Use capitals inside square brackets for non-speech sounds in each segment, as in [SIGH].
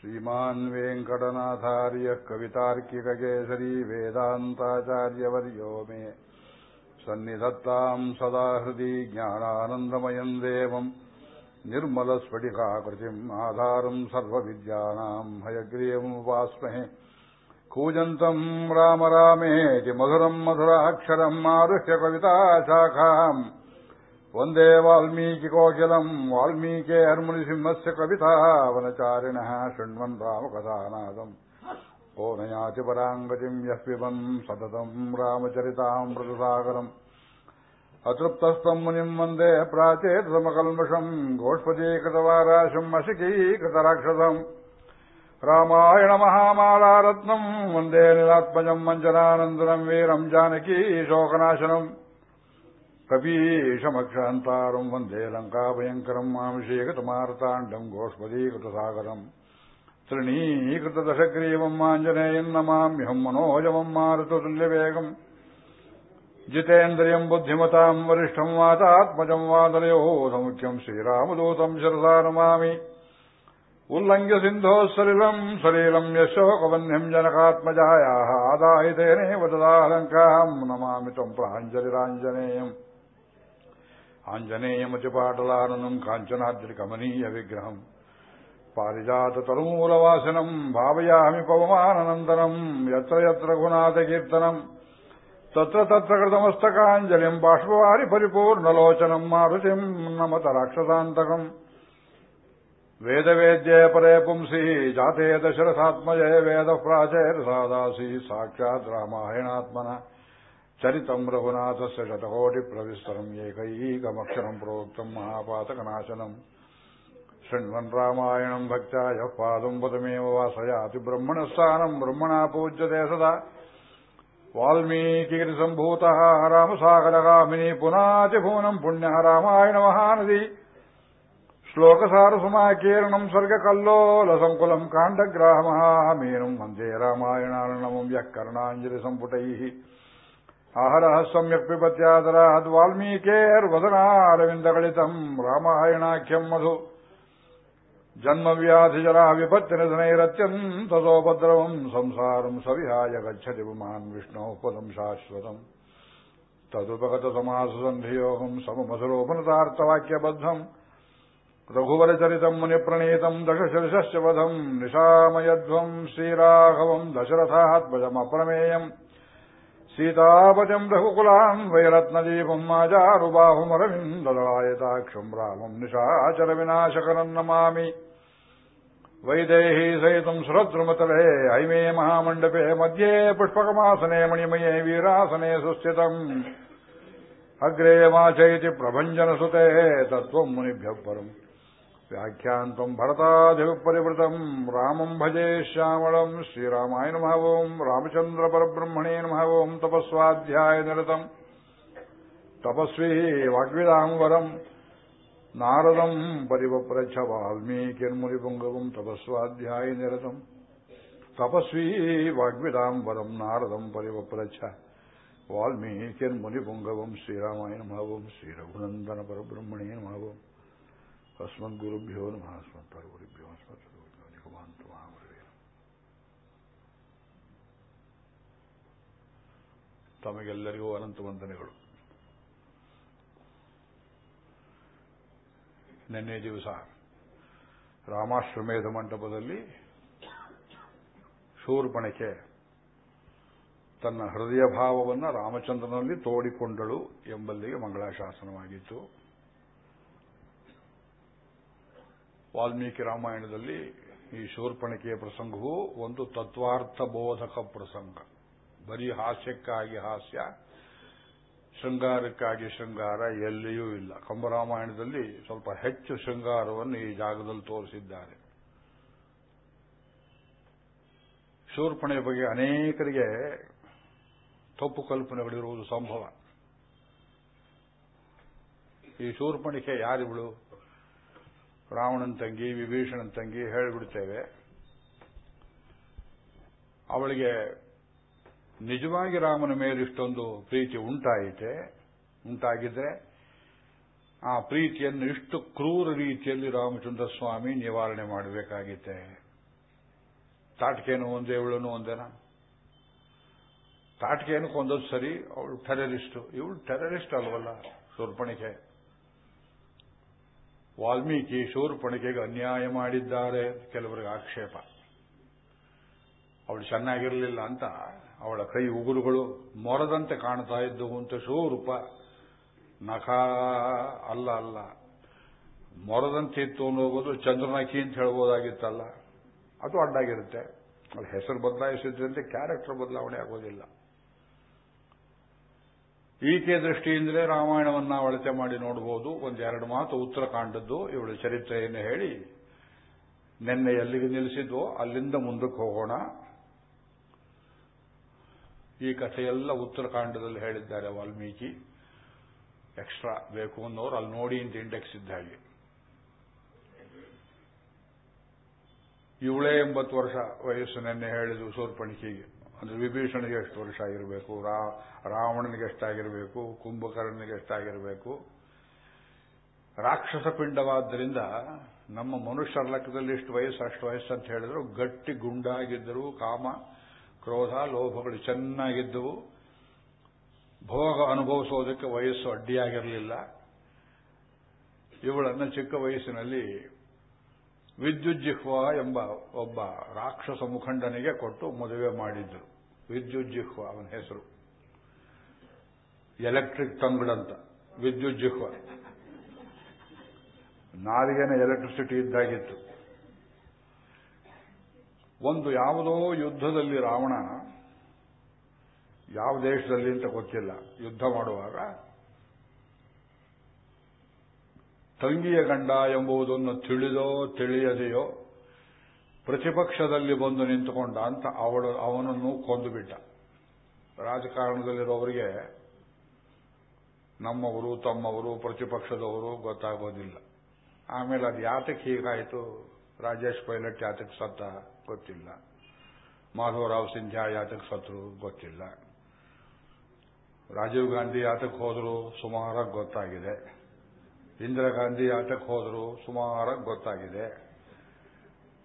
श्रीमान् वेङ्कटनाथार्यः कवितार्किककेसरी वेदान्ताचार्यवर्यो मे सन्निधत्ताम् सदा हृदि ज्ञानानन्दमयम् देवम् निर्मलस्फटिकाकृतिम् आधारम् सर्वविद्यानाम् हयग्रीवमुपास्महे कूजन्तम् राम रामेति मधुरम् मधुराक्षरम् आरुह्य कविताशाखाम् ಒಂದೇ ವಾಲ್ಮೀಕಿ ಕೋಕಿಲಂ. ವಾಲ್ಮೀಕಿ ಹರ್ಮುನಿ ಸಿಂಹಸ್ಯ ಕವಿತಾ ವನಚಾರಿಣ ಶೃಣ್ವನ್ ರಾಮಕಥಾನಾದಂ. ಓ ನಯಾತಿ ಪರಾಂಗತಿಂ ಯಃ ಪಿಬಂ ಸತತಂ ರಾಮಚರಿತಾಮೃತಸಾಗರಂ. ಅತೃಪ್ತಸ್ಥಂ ಮುನಿಂ ವಂದೇ ಪ್ರಾಚೇತಮಕಲ್ಮಷಂ ಗೋಷ್ಪದೀಕೃತವಾರಾಶಂ ಅಶಿಕೀಕೃತರಾಕ್ಷಸಂ ರಾಮಾಯಣ ಮಹಾಮಾಲಾರತ್ನಂ. ವಂದೇ ನಿರಾತ್ಮಜಂ ಮಂಜನಾನಂದನಂ. ವೀರಂ ಜಾನಕೀ ಶೋಕನಾಶನಂ कपीशमक्षहन्तारम् वन्दे लङ्काभयङ्करम् मामिषीकृतमार्ताण्डम् गोष्पदीकृतसागरम् तृणीकृतदशग्रीवम् आञ्जनेयम् नमाम्यहम् मनोजवम् मारुतुल्यवेगम् जितेन्द्रियम् बुद्धिमताम् वरिष्ठम् वातात्मजम् वादलयोः समुख्यम् श्रीरामदूतम् शिरसा नमामि उल्लङ्घ्य सिन्धोः सलिलम् सलीलम् यशोकवह्न्यम् जनकात्मजायाः आदाहितेनेव तदालङ्काम् नमामि त्वम् प्राञ्जलिराञ्जनेयम् आञ्जनेयमतिपाटलाननम् काञ्चनाद्रिकमनीय विग्रहम् पारिजाततरुमूलवासिनम् भावयामि पवमाननन्दनम् यत्र यत्र गुणातकीर्तनम् तत्र तत्र कृतमस्तकाञ्जलिम् बाष्पवारि परिपूर्णलोचनम् मारुतिम् नमत राक्षसान्तकम् वेदवेद्ये परे पुंसि जाते दशरथात्मजे वेदः प्राचेरसादासि साक्षात् रामायणात्मना चरितम् रघुनाथस्य शतकोटिप्रविस्तरम् एकैकमक्षरम् प्रोक्तम् महापातकनाशनम् शृण्वन् रामायणम् भक्त्या यः पादम् पदमेव वासयाति ब्रह्मणस्थानम् ब्रह्मणा पूज्यते सदा वाल्मीकिरिसम्भूतः रामसागरगामिनी पुनातिभुवनम् पुण्यः रामायणमहानदी श्लोकसारसमाकीर्णम् सर्गकल्लोलसङ्कुलम् काण्डग्राहमहामीनम् वन्दे रामायणार्णवम् यः कर्णाञ्जलिसम्पुटैः ಆಹರಃ ಸಮ್ಯಕ್ ಪಿಬತ್ಯಾದರ ವದನಾರವಿಂದಗಳಿತಂ ರಾಮಾಯಣಾಖ್ಯಂ ಮಧು. ಜನ್ಮವ್ಯಾಧಿಜರಾ ವಿಪತ್ತಿನಧನೈರತ್ಯಂತದೋಪದ್ರವಂ ಸಂಸಾರಂ ಸವಿಹಾಯ ಗಚ್ಚತಿ ಮಹಾನ್ ವಿಷ್ಣೋ ಪದಂ ಶಾಶ್ವತಂ. ತದುಪಗತ ಸಮಾಸ ಸಂಧಿಯೋಗಂ ಸಮಮಧುರೋಪನತಾರ್ಥವಾಕ್ಯಬದ್ಧಂ ರಘುವರಚರಿತಂ ಮುನಿಪ್ರಣೀತಂ ದಶಶೀರ್ಷಶ್ಚ ವಧಂ ನಿಶಾಮಯಧ್ವಂ ಶ್ರೀರಾಘವಂ ದಶರಥಾತ್ಮಜಮಪ್ರಮೇಯಂ. सीतापयं बहूकुलां वैरत्नदीपं माचारुबाहुमरन् दलायता क्षुंभ्रावं निशाचरविनाशकनं नमामि वैदेही सहितं श्रदृमतले ऐमे महामण्डपेः मध्ये पुष्पकमासने मणिमये वीरासने सुस्थितम् अग्रे माचयति प्रभञ्जनसुतेः तत्त्वं निभ्यः परं వ్యాఖ్యాంతం భరతాధిపరివృతం రామం భజే శ్యామళం శ్రీరామాయ నమ ఓం రామచంద్ర పరబ్రహ్మణే నమ ఓం తపస్వాధ్యాయ నిరతం తపస్వీ వాగ్విదాంబరం నారదం పరివప్రచ వాల్మీకిర్మునిపుంగవం తపస్వాధ్యాయ నిరతం తపస్వీ వాగ్విదాంబరం నారదం పరివప్రచ వాల్మీకిర్మునిపుంగవం శ్రీరామాయ నమ ఓం శ్రీరఘునందన పరబ్రహ్మణే నమ ఓం ಅಸ್ಮದ್ಗುರುಭ್ಯೋ ನಮಃ ಅಸ್ಮತ್ಪರಗುರುಭ್ಯೋ ಅಸ್ಮತ್ಸದ್ಗುರುಭ್ಯೋ ನಿಗಮಾಂತು ಮಹಾಗುರುವೇ ತಮಗೆಲ್ಲರಿಗೂ ಅನಂತ ವಂದನೆಗಳು. ನಿನ್ನೆ ದಿವಸ ರಾಮಾಶ್ವಮೇಧ ಮಂಟಪದಲ್ಲಿ ಶೂರ್ಪಣಿಕೆ ತನ್ನ ಹೃದಯ ಭಾವವನ್ನು ರಾಮಚಂದ್ರನಲ್ಲಿ ತೋಡಿಕೊಂಡಳು ಎಂಬಲ್ಲಿಗೆ ಮಂಗಳಾಶಾಸನವಾಗಿತ್ತು. ವಾಲ್ಮೀಕಿ ರಾಮಾಯಣದಲ್ಲಿ ಈ ಶೂರ್ಪಣಿಕೆಯ ಪ್ರಸಂಗವು ಒಂದು ತತ್ವಾರ್ಥ ಬೋಧಕ ಪ್ರಸಂಗ. ಬರೀ ಹಾಸ್ಯಕ್ಕಾಗಿ ಹಾಸ್ಯ, ಶೃಂಗಾರಕ್ಕಾಗಿ ಶೃಂಗಾರ ಎಲ್ಲಿಯೂ ಇಲ್ಲ. ಕಂಬರಾಮಾಯಣದಲ್ಲಿ ಸ್ವಲ್ಪ ಹೆಚ್ಚು ಶೃಂಗಾರವನ್ನು ಈ ಜಾಗದಲ್ಲಿ ತೋರಿಸಿದ್ದಾರೆ. ಶೂರ್ಪಣೆಯ ಬಗ್ಗೆ ಅನೇಕರಿಗೆ ತಪ್ಪು ಕಲ್ಪನೆಗಳಿರುವುದು ಸಂಭವ. ಈ ಶೂರ್ಪಣಿಕೆ ಯಾರಿವಳು? ರಾವಣನ್ ತಂಗಿ, ವಿಭೀಷಣನ ತಂಗಿ ಹೇಳಿಬಿಡ್ತೇವೆ. ಅವಳಿಗೆ ನಿಜವಾಗಿ ರಾಮನ ಮೇಲೆ ಇಷ್ಟೊಂದು ಪ್ರೀತಿ ಉಂಟಾಯಿತೆ, ಉಂಟಾಗಿದ್ರೆ ಆ ಪ್ರೀತಿಯನ್ನು ಇಷ್ಟು ಕ್ರೂರ ರೀತಿಯಲ್ಲಿ ರಾಮಚಂದ್ರ ಸ್ವಾಮಿ ನಿವಾರಣೆ ಮಾಡಬೇಕಾಗಿತ್ತೆ. ತಾಟಿಕೆಯನ್ನು ಒಂದೇ, ಇವಳನ್ನು ಒಂದೇನ? ತಾಟಿಕೆಯನ್ನು ಕೊಂದದ್ದು ಸರಿ ಅವಳು ಟೆರರಿಸ್ಟ್ ಇವಳು ಟೆರರಿಸ್ಟ್ ಅಲ್ವಲ್ಲ, ಶೂರ್ಪಣಿಕೆ. ವಾಲ್ಮೀಕಿ ಶೂರ್ಪಣಿಕೆಗೆ ಅನ್ಯಾಯ ಮಾಡಿದ್ದಾರೆ. ಕೆಲವರಿಗೆ ಆಕ್ಷೇಪ. ಅವಳು ಚೆನ್ನಾಗಿರಲಿಲ್ಲ ಅಂತ ಅವಳ ಕೈ ಉಗುರುಗಳು ಮೊರದಂತೆ ಕಾಣ್ತಾ ಇದ್ದವು ಅಂತ ಶೂರೂಪ. ನಖ ಅಲ್ಲ ಅಲ್ಲ. ಮೊರದಂತೆ ಇತ್ತು ಅನ್ನೋದು ಚಂದ್ರನಕಿ ಅಂತ ಹೇಳ್ಬೋದಾಗಿತ್ತಲ್ಲ. ಅದು ಅಡ್ಡಾಗಿರುತ್ತೆ. ಅವಳ ಹೆಸರು ಬದಲಾಯಿಸಿದ್ರಂತೆ ಕ್ಯಾರೆಕ್ಟರ್ ಬದಲಾವಣೆ ಆಗೋದಿಲ್ಲ. ಈಕೆ ದೃಷ್ಟಿಯಿಂದಲೇ ರಾಮಾಯಣವನ್ನ ಅಳತೆ ಮಾಡಿ ನೋಡಬಹುದು ಒಂದೆರಡು ಮಾತು ಉತ್ತರಕಾಂಡದ್ದು. ಇವಳ ಚರಿತ್ರೆಯನ್ನು ಹೇಳಿ ನಿನ್ನೆ ಎಲ್ಲಿಗೆ ನಿಲ್ಲಿಸಿದ್ವೋ ಅಲ್ಲಿಂದ ಮುಂದಕ್ಕೆ ಹೋಗೋಣ. ಈ ಕಥೆಯೆಲ್ಲ ಉತ್ತರಕಾಂಡದಲ್ಲಿ ಹೇಳಿದ್ದಾರೆ ವಾಲ್ಮೀಕಿ. ಎಕ್ಸ್ಟ್ರಾ ಬೇಕು ಅನ್ನೋರು ಅಲ್ಲಿ ನೋಡಿ ಅಂತ ಇಂಡೆಕ್ಸ್ ಇದ್ದ ಹಾಗೆ. ಇವಳೇ ಎಂಬತ್ತು ವರ್ಷ ವಯಸ್ಸು ನೆನ್ನೆ ಹೇಳಿದ್ರು ಶೂರ್ಪಣಿಕೆಗೆ ಅಂದ್ರೆ ವಿಭೀಷಣಿಗೆ ಎಷ್ಟು ವರ್ಷ ಆಗಿರಬೇಕು ರಾವಣನಿಗೆ ಎಷ್ಟಾಗಿರಬೇಕು, ಕುಂಭಕರ್ಣನಿಗೆ ಎಷ್ಟಾಗಿರಬೇಕು. ರಾಕ್ಷಸ ಪಿಂಡವಾದ್ದರಿಂದ ನಮ್ಮ ಮನುಷ್ಯರ ಲೆಕ್ಕದಲ್ಲಿ ಇಷ್ಟು ವಯಸ್ಸು, ಅಷ್ಟು ವಯಸ್ಸು ಅಂತ ಹೇಳಿದ್ರು, ಗಟ್ಟಿ ಗುಂಡಾಗಿದ್ದರು, ಕಾಮ, ಕ್ರೋಧ, ಲೋಭಗಳು ಚೆನ್ನಾಗಿದ್ದವು. ಭೋಗ ಅನುಭವಿಸೋದಕ್ಕೆ ವಯಸ್ಸು ಅಡ್ಡಿಯಾಗಿರಲಿಲ್ಲ. ಇವಳನ್ನು ಚಿಕ್ಕ ವಯಸ್ಸಿನಲ್ಲಿ ವಿದ್ಯುಜ್ಜಿಹ್ವ ಎಂಬ ಒಬ್ಬ ರಾಕ್ಷಸ ಮುಖಂಡನಿಗೆ ಕೊಟ್ಟು ಮದುವೆ ಮಾಡಿದ್ರು. ವಿದ್ಯುಜ್ಜಿಹ್ವ ಅವನ ಹೆಸರು. ಎಲೆಕ್ಟ್ರಿಕ್ ತಂಗುಡಂತ ವಿದ್ಯುಜ್ಜಿಹ್ವ ನಾರಿಗೆನ ಎಲೆಕ್ಟ್ರಿಸಿಟಿ ಇದ್ದಾಗಿತ್ತು. ಒಂದು ಯಾವುದೋ ಯುದ್ಧದಲ್ಲಿ ರಾವಣ, ಯಾವ ದೇಶದಲ್ಲಿ ಅಂತ ಗೊತ್ತಿಲ್ಲ, ಯುದ್ಧ ಮಾಡುವಾಗ, ತಂಗಿಯ ಗಂಡ ಎಂಬುದನ್ನು ತಿಳಿದೋ ತಿಳಿಯದೆಯೋ ಪ್ರತಿಪಕ್ಷದಲ್ಲಿ ಬಂದು ನಿಂತುಕೊಂಡ ಅಂತ ಅವಳು, ಅವನನ್ನು ಕೊಂದುಬಿಟ್ಟ. ರಾಜಕಾರಣದಲ್ಲಿರೋವರಿಗೆ ನಮ್ಮವರು, ತಮ್ಮವರು, ಪ್ರತಿಪಕ್ಷದವರು ಗೊತ್ತಾಗೋದಿಲ್ಲ. ಆಮೇಲೆ ಅದು ಯಾತಕ್ಕೆ ಹೀಗಾಯಿತು? ರಾಜೇಶ್ ಪೈಲಟ್ ಯಾತಕ್ಕೆ ಸತ್ತ? ಗೊತ್ತಿಲ್ಲ. ಮಾಧವರಾವ್ ಸಿಂಧ್ಯಾ ಯಾತಕ್ಕೆ ಸತ್ರು ಗೊತ್ತಿಲ್ಲ. ರಾಜೀವ್ ಗಾಂಧಿ ಯಾತಕ್ಕೆ ಹೋದರೂ? ಸುಮಾರಾಗಿ ಗೊತ್ತಾಗಿದೆ. ಇಂದಿರಾ ಗಾಂಧಿ ಯಾತಕ್ಕೆ ಹೋದ್ರು? ಸುಮಾರಾಗಿ ಗೊತ್ತಾಗಿದೆ.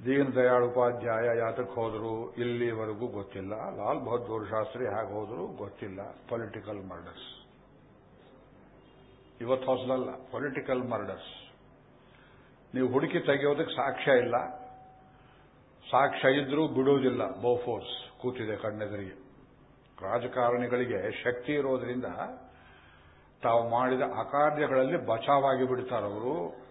ದೀನ್ ದಯಾಳ್ ಉಪಾಧ್ಯಾಯ ಯಾತಕ್ಕೆ ಹೋದ್ರು ಇಲ್ಲಿವರೆಗೂ ಗೊತ್ತಿಲ್ಲ. ಲಾಲ್ ಬಹದ್ದೂರ್ ಶಾಸ್ತ್ರಿ ಹೇಗೆ ಹೋದ್ರು ಗೊತ್ತಿಲ್ಲ. ಪೊಲಿಟಿಕಲ್ ಮರ್ಡರ್ಸ್ ಇವತ್ತು ಹೊಸದಲ್ಲ. ಪೊಲಿಟಿಕಲ್ ಮರ್ಡರ್ಸ್ ನೀವು ಹುಡುಕಿ ತೆಗೆಯೋದಕ್ಕೆ ಸಾಕ್ಷ್ಯ ಇಲ್ಲ. ಸಾಕ್ಷ್ಯ ಇದ್ರೂ ಬಿಡುವುದಿಲ್ಲ. ಬೋಫೋರ್ಸ್ ಕೂತಿದೆ ಕಣ್ಣೆದರಿಗೆ. ರಾಜಕಾರಣಿಗಳಿಗೆ ಶಕ್ತಿ ಇರೋದ್ರಿಂದ ತಾವು ಮಾಡಿದ ಅಕಾರ್ಯಗಳಲ್ಲಿ ಬಚಾವಾಗಿ ಬಿಡ್ತಾರವರು.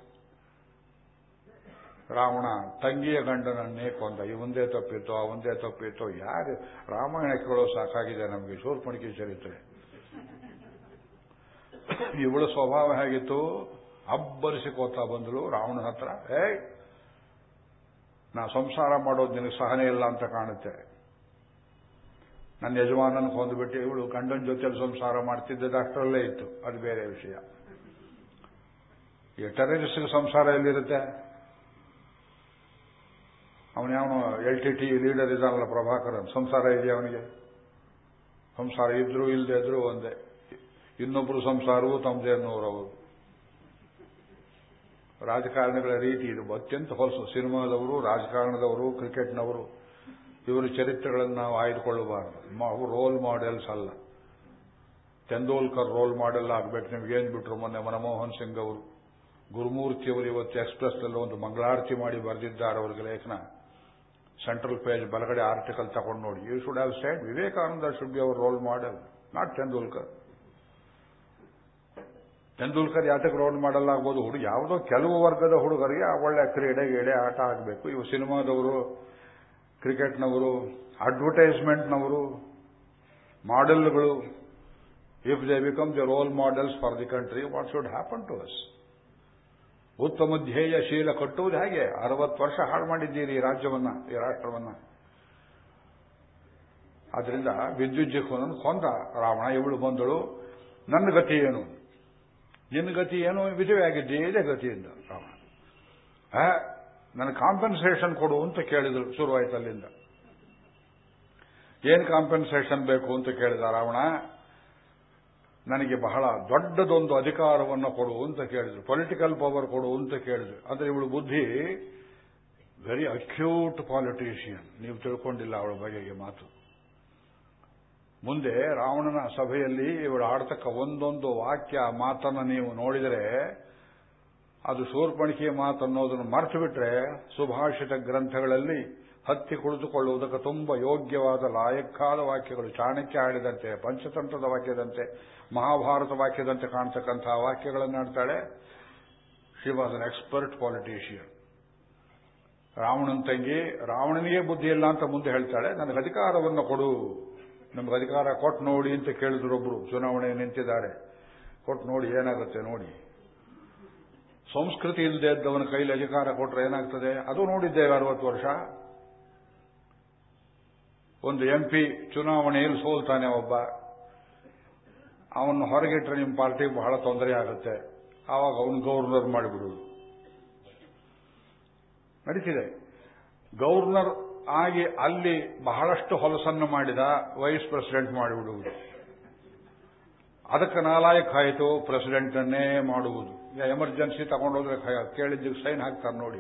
ರಾವಣ ತಂಗಿಯ ಗಂಡನನ್ನೇ ಕೊಂದ. ಇವಂದೇ ತಪ್ಪಿತ್ತು ಒಂದೇ ತಪ್ಪಿತ್ತು, ಯಾರು? ರಾಮಾಯಣ ಕೇಳೋ ಸಾಕಾಗಿದೆ ನಮಗೆ. ಶೂರ್ಪಣಿಕೆ ಚರಿತ್ರೆ. ಇವಳ ಸ್ವಭಾವ ಹೇಗಿತ್ತು? ಅಬ್ಬರಿಸಿಕೋತಾ ಬಂದಳು ರಾವಣ ಹತ್ರ. ಏಯ್, ನಾ ಸಂಸಾರ ಮಾಡೋದು ನಿನಗೆ ಸಹನೆ ಇಲ್ಲ ಅಂತ ಕಾಣುತ್ತೆ. ನನ್ನ ಯಜಮಾನನ ಕೊಂದುಬಿಟ್ಟು ಇವಳು ಗಂಡನ ಜೊತೆಯಲ್ಲಿ ಸಂಸಾರ ಮಾಡ್ತಿದ್ದ ಡಾಕ್ಟರಲ್ಲೇ ಇತ್ತು. ಅದು ಬೇರೆ ವಿಷಯ. ಈ ಟೆರರಿಸ್ಟ್ಗೆ ಸಂಸಾರ ಎಲ್ಲಿರುತ್ತೆ? ಅವನ್ಯಾವನು ಎಲ್ ಟಿ ಟಿ ಲೀಡರ್ ಇದ್ದಾನಲ್ಲ ಪ್ರಭಾಕರನ್? ಸಂಸಾರ ಇದೆಯಾ ಅವನಿಗೆ? ಸಂಸಾರ ಇದ್ರೂ ಇಲ್ಲದೆ ಇದ್ರು ಒಂದೇ. ಇನ್ನೊಬ್ರು ಸಂಸಾರವೂ ತಮ್ಮದೇ ಅನ್ನೋರವರು. ರಾಜಕಾರಣಿಗಳ ರೀತಿ ಇದು ಅತ್ಯಂತ ಹೊಲಸು. ಸಿನಿಮಾದವರು, ರಾಜಕಾರಣದವರು, ಕ್ರಿಕೆಟ್ನವರು, ಇವರ ಚರಿತ್ರೆಗಳನ್ನು ನಾವು ಆಯ್ದುಕೊಳ್ಳಬಾರದು. ರೋಲ್ ಮಾಡೆಲ್ಸ್ ಅಲ್ಲ. ತೆಂಡೂಲ್ಕರ್ ರೋಲ್ ಮಾಡೆಲ್ ಆಗ್ಬೇಕು. ನಿಮ್ಗೇನು ಬಿಟ್ರು ಮೊನ್ನೆ ಮನಮೋಹನ್ ಸಿಂಗ್ ಅವರು. ಗುರುಮೂರ್ತಿ ಅವರು ಇವತ್ತು ಎಕ್ಸ್ಪ್ರೆಸ್ನಲ್ಲಿ ಒಂದು ಮಂಗಳಾರತಿ ಮಾಡಿ ಬರೆದಿದ್ದಾರೆ ಅವರಿಗೆ ಲೇಖನ. ಸೆಂಟ್ರಲ್ ಪೇಜ್ ಬಲಗಡೆ ಆರ್ಟಿಕಲ್ ತಗೊಂಡು ನೋಡಿ. You should have side Vivekananda should be our role model not Tendulkar Tendulkar ಯಾತಕ್ಕೆ ರೋಲ್ ಮಾಡೆಲ್ ಆಗ್ಬೋದು? ಹುಡುಗ ಯಾವುದೋ ಕೆಲವು ವರ್ಗದ ಹುಡುಗರಿಗೆ ಒಳ್ಳೆ ಕ್ರೀಡೆ, ಗೀಡೆ, ಆಟ ಆಗಬೇಕು. ಇವು ಸಿನಿಮಾದವರು, ಕ್ರಿಕೆಟ್ನವರು ಅಡ್ವರ್ಟೈಸ್ಮೆಂಟ್ನವರು ಮಾಡೆಲ್ಗಳು if they become the role models for the country what should happen to us ಉತ್ತಮ ಧ್ಯೇಯ ಶೀಲ ಕಟ್ಟುವುದು ಹೇಗೆ? ಅರವತ್ತು ವರ್ಷ ಹಾಳು ಮಾಡಿದ್ದೀರಿ ಈ ರಾಜ್ಯವನ್ನ, ಈ ರಾಷ್ಟ್ರವನ್ನ. ಆದ್ರಿಂದ ವಿದ್ಯುಜ್ಜಿಹ್ವನನ್ನು ಕೊಂದ ರಾವಣ ಇವಳು ಬಂದಳು. ನನ್ನ ಗತಿ ಏನು? ನಿನ್ನ ಗತಿ ಏನು? ವಿಧವೆ ಆಗಿದ್ದೇ ಇದೆ ಗತಿಯಿಂದ ರಾವಣ. ನನ್ನ ಕಾಂಪೆನ್ಸೇಷನ್ ಕೊಡು ಅಂತ ಕೇಳಿದ್ರು ಶುರುವಾಯ್ತು ಅಲ್ಲಿಂದ ಏನ್ ಕಾಂಪೆನ್ಸೇಷನ್ ಬೇಕು ಅಂತ ಕೇಳಿದ ರಾವಣ? ನನಗೆ ಬಹಳ ದೊಡ್ಡದೊಂದು ಅಧಿಕಾರವನ್ನು ಕೊಡು ಅಂತ ಕೇಳಿದ್ರು. ಪೊಲಿಟಿಕಲ್ ಪವರ್ ಕೊಡು ಅಂತ ಕೇಳಿದ್ರು. ಅಂದ್ರೆ ಇವಳು ಬುದ್ಧಿ ವೆರಿ ಅಕ್ಯೂಟ್ ಪಾಲಿಟಿಷಿಯನ್ ನೀವು ತಿಳ್ಕೊಂಡಿಲ್ಲ ಅವಳ ಬಗೆಗೆ ಮಾತು. ಮುಂದೆ ರಾವಣನ ಸಭೆಯಲ್ಲಿ ಇವಳು ಆಡ್ತಕ್ಕ ಒಂದೊಂದು ವಾಕ್ಯ ಮಾತನ್ನು ನೀವು ನೋಡಿದರೆ, ಅದು ಸೂರ್ಪಣಿಕೆಯ ಮಾತನ್ನೋದನ್ನು ಮರೆತು ಬಿಟ್ರೆ ಸುಭಾಷಿತ ಗ್ರಂಥಗಳಲ್ಲಿ ಹತ್ತಿ ಕುಳಿತುಕೊಳ್ಳುವುದಕ್ಕೆ ತುಂಬಾ ಯೋಗ್ಯವಾದ ಲಾಯಕ್ಕಾದ ವಾಕ್ಯಗಳು. ಚಾಣಕ್ಯ ಆಡಿದಂತೆ ಪಂಚತಂತ್ರದ ವಾಕ್ಯದಂತೆ, ಮಹಾಭಾರತ ವಾಕ್ಯದಂತೆ ಕಾಣ್ತಕ್ಕಂತಹ ವಾಕ್ಯಗಳನ್ನು ಆಡ್ತಾಳೆ she was an expert politician ರಾವಣನ ತಂಗಿ, ರಾವಣನಿಗೆ ಬುದ್ಧಿ ಇಲ್ಲ ಅಂತ ಮುಂದೆ ಹೇಳ್ತಾಳೆ. ನನಗೆ ಅಧಿಕಾರವನ್ನು ಕೊಡು. ನಮ್ಗೆ ಅಧಿಕಾರ ಕೊಟ್ಟು ನೋಡಿ ಅಂತ ಕೇಳಿದ್ರೊಬ್ರು ಚುನಾವಣೆ ನಿಂತಿದ್ದಾರೆ. ಕೊಟ್ಟು ನೋಡಿ, ಏನಾಗುತ್ತೆ ನೋಡಿ. ಸಂಸ್ಕೃತಿ ಇಲ್ಲದೆ ಇದ್ದವನ ಕೈಲಿ ಅಧಿಕಾರ ಕೊಟ್ಟರೆ ಏನಾಗ್ತದೆ? ಅದು ನೋಡಿದ್ದೇವೆ ಅರವತ್ತು ವರ್ಷ. ಒಂದು ಎಂ ಪಿ ಚುನಾವಣೆಯಲ್ಲಿ ಸೋಲ್ತಾನೆ ಒಬ್ಬ. ಅವನು ಹೊರಗಿಟ್ರೆ ನಿಮ್ಮ ಪಾರ್ಟಿಗೆ ಬಹಳ ತೊಂದರೆ ಆಗುತ್ತೆ. ಆವಾಗ ಅವನು ಗೌರ್ನರ್ ಮಾಡಿಬಿಡುವುದು ನಡೀತಿದೆ. ಗೌರ್ನರ್ ಆಗಿ ಅಲ್ಲಿ ಬಹಳಷ್ಟು ಹೊಲಸನ್ನು ಮಾಡಿದ ವೈಸ್ ಪ್ರೆಸಿಡೆಂಟ್ ಮಾಡಿಬಿಡುವುದು. ಅದಕ್ಕೆ ನಾಲಾಯಕ್ಕಾಯಿತು ಪ್ರೆಸಿಡೆಂಟನ್ನೇ ಮಾಡುವುದು. ಎಮರ್ಜೆನ್ಸಿ ತಗೊಂಡೋದ್ರೆ ಕೇಳಿದ್ದಕ್ಕೆ ಸೈನ್ ಹಾಕ್ತಾರೆ ನೋಡಿ.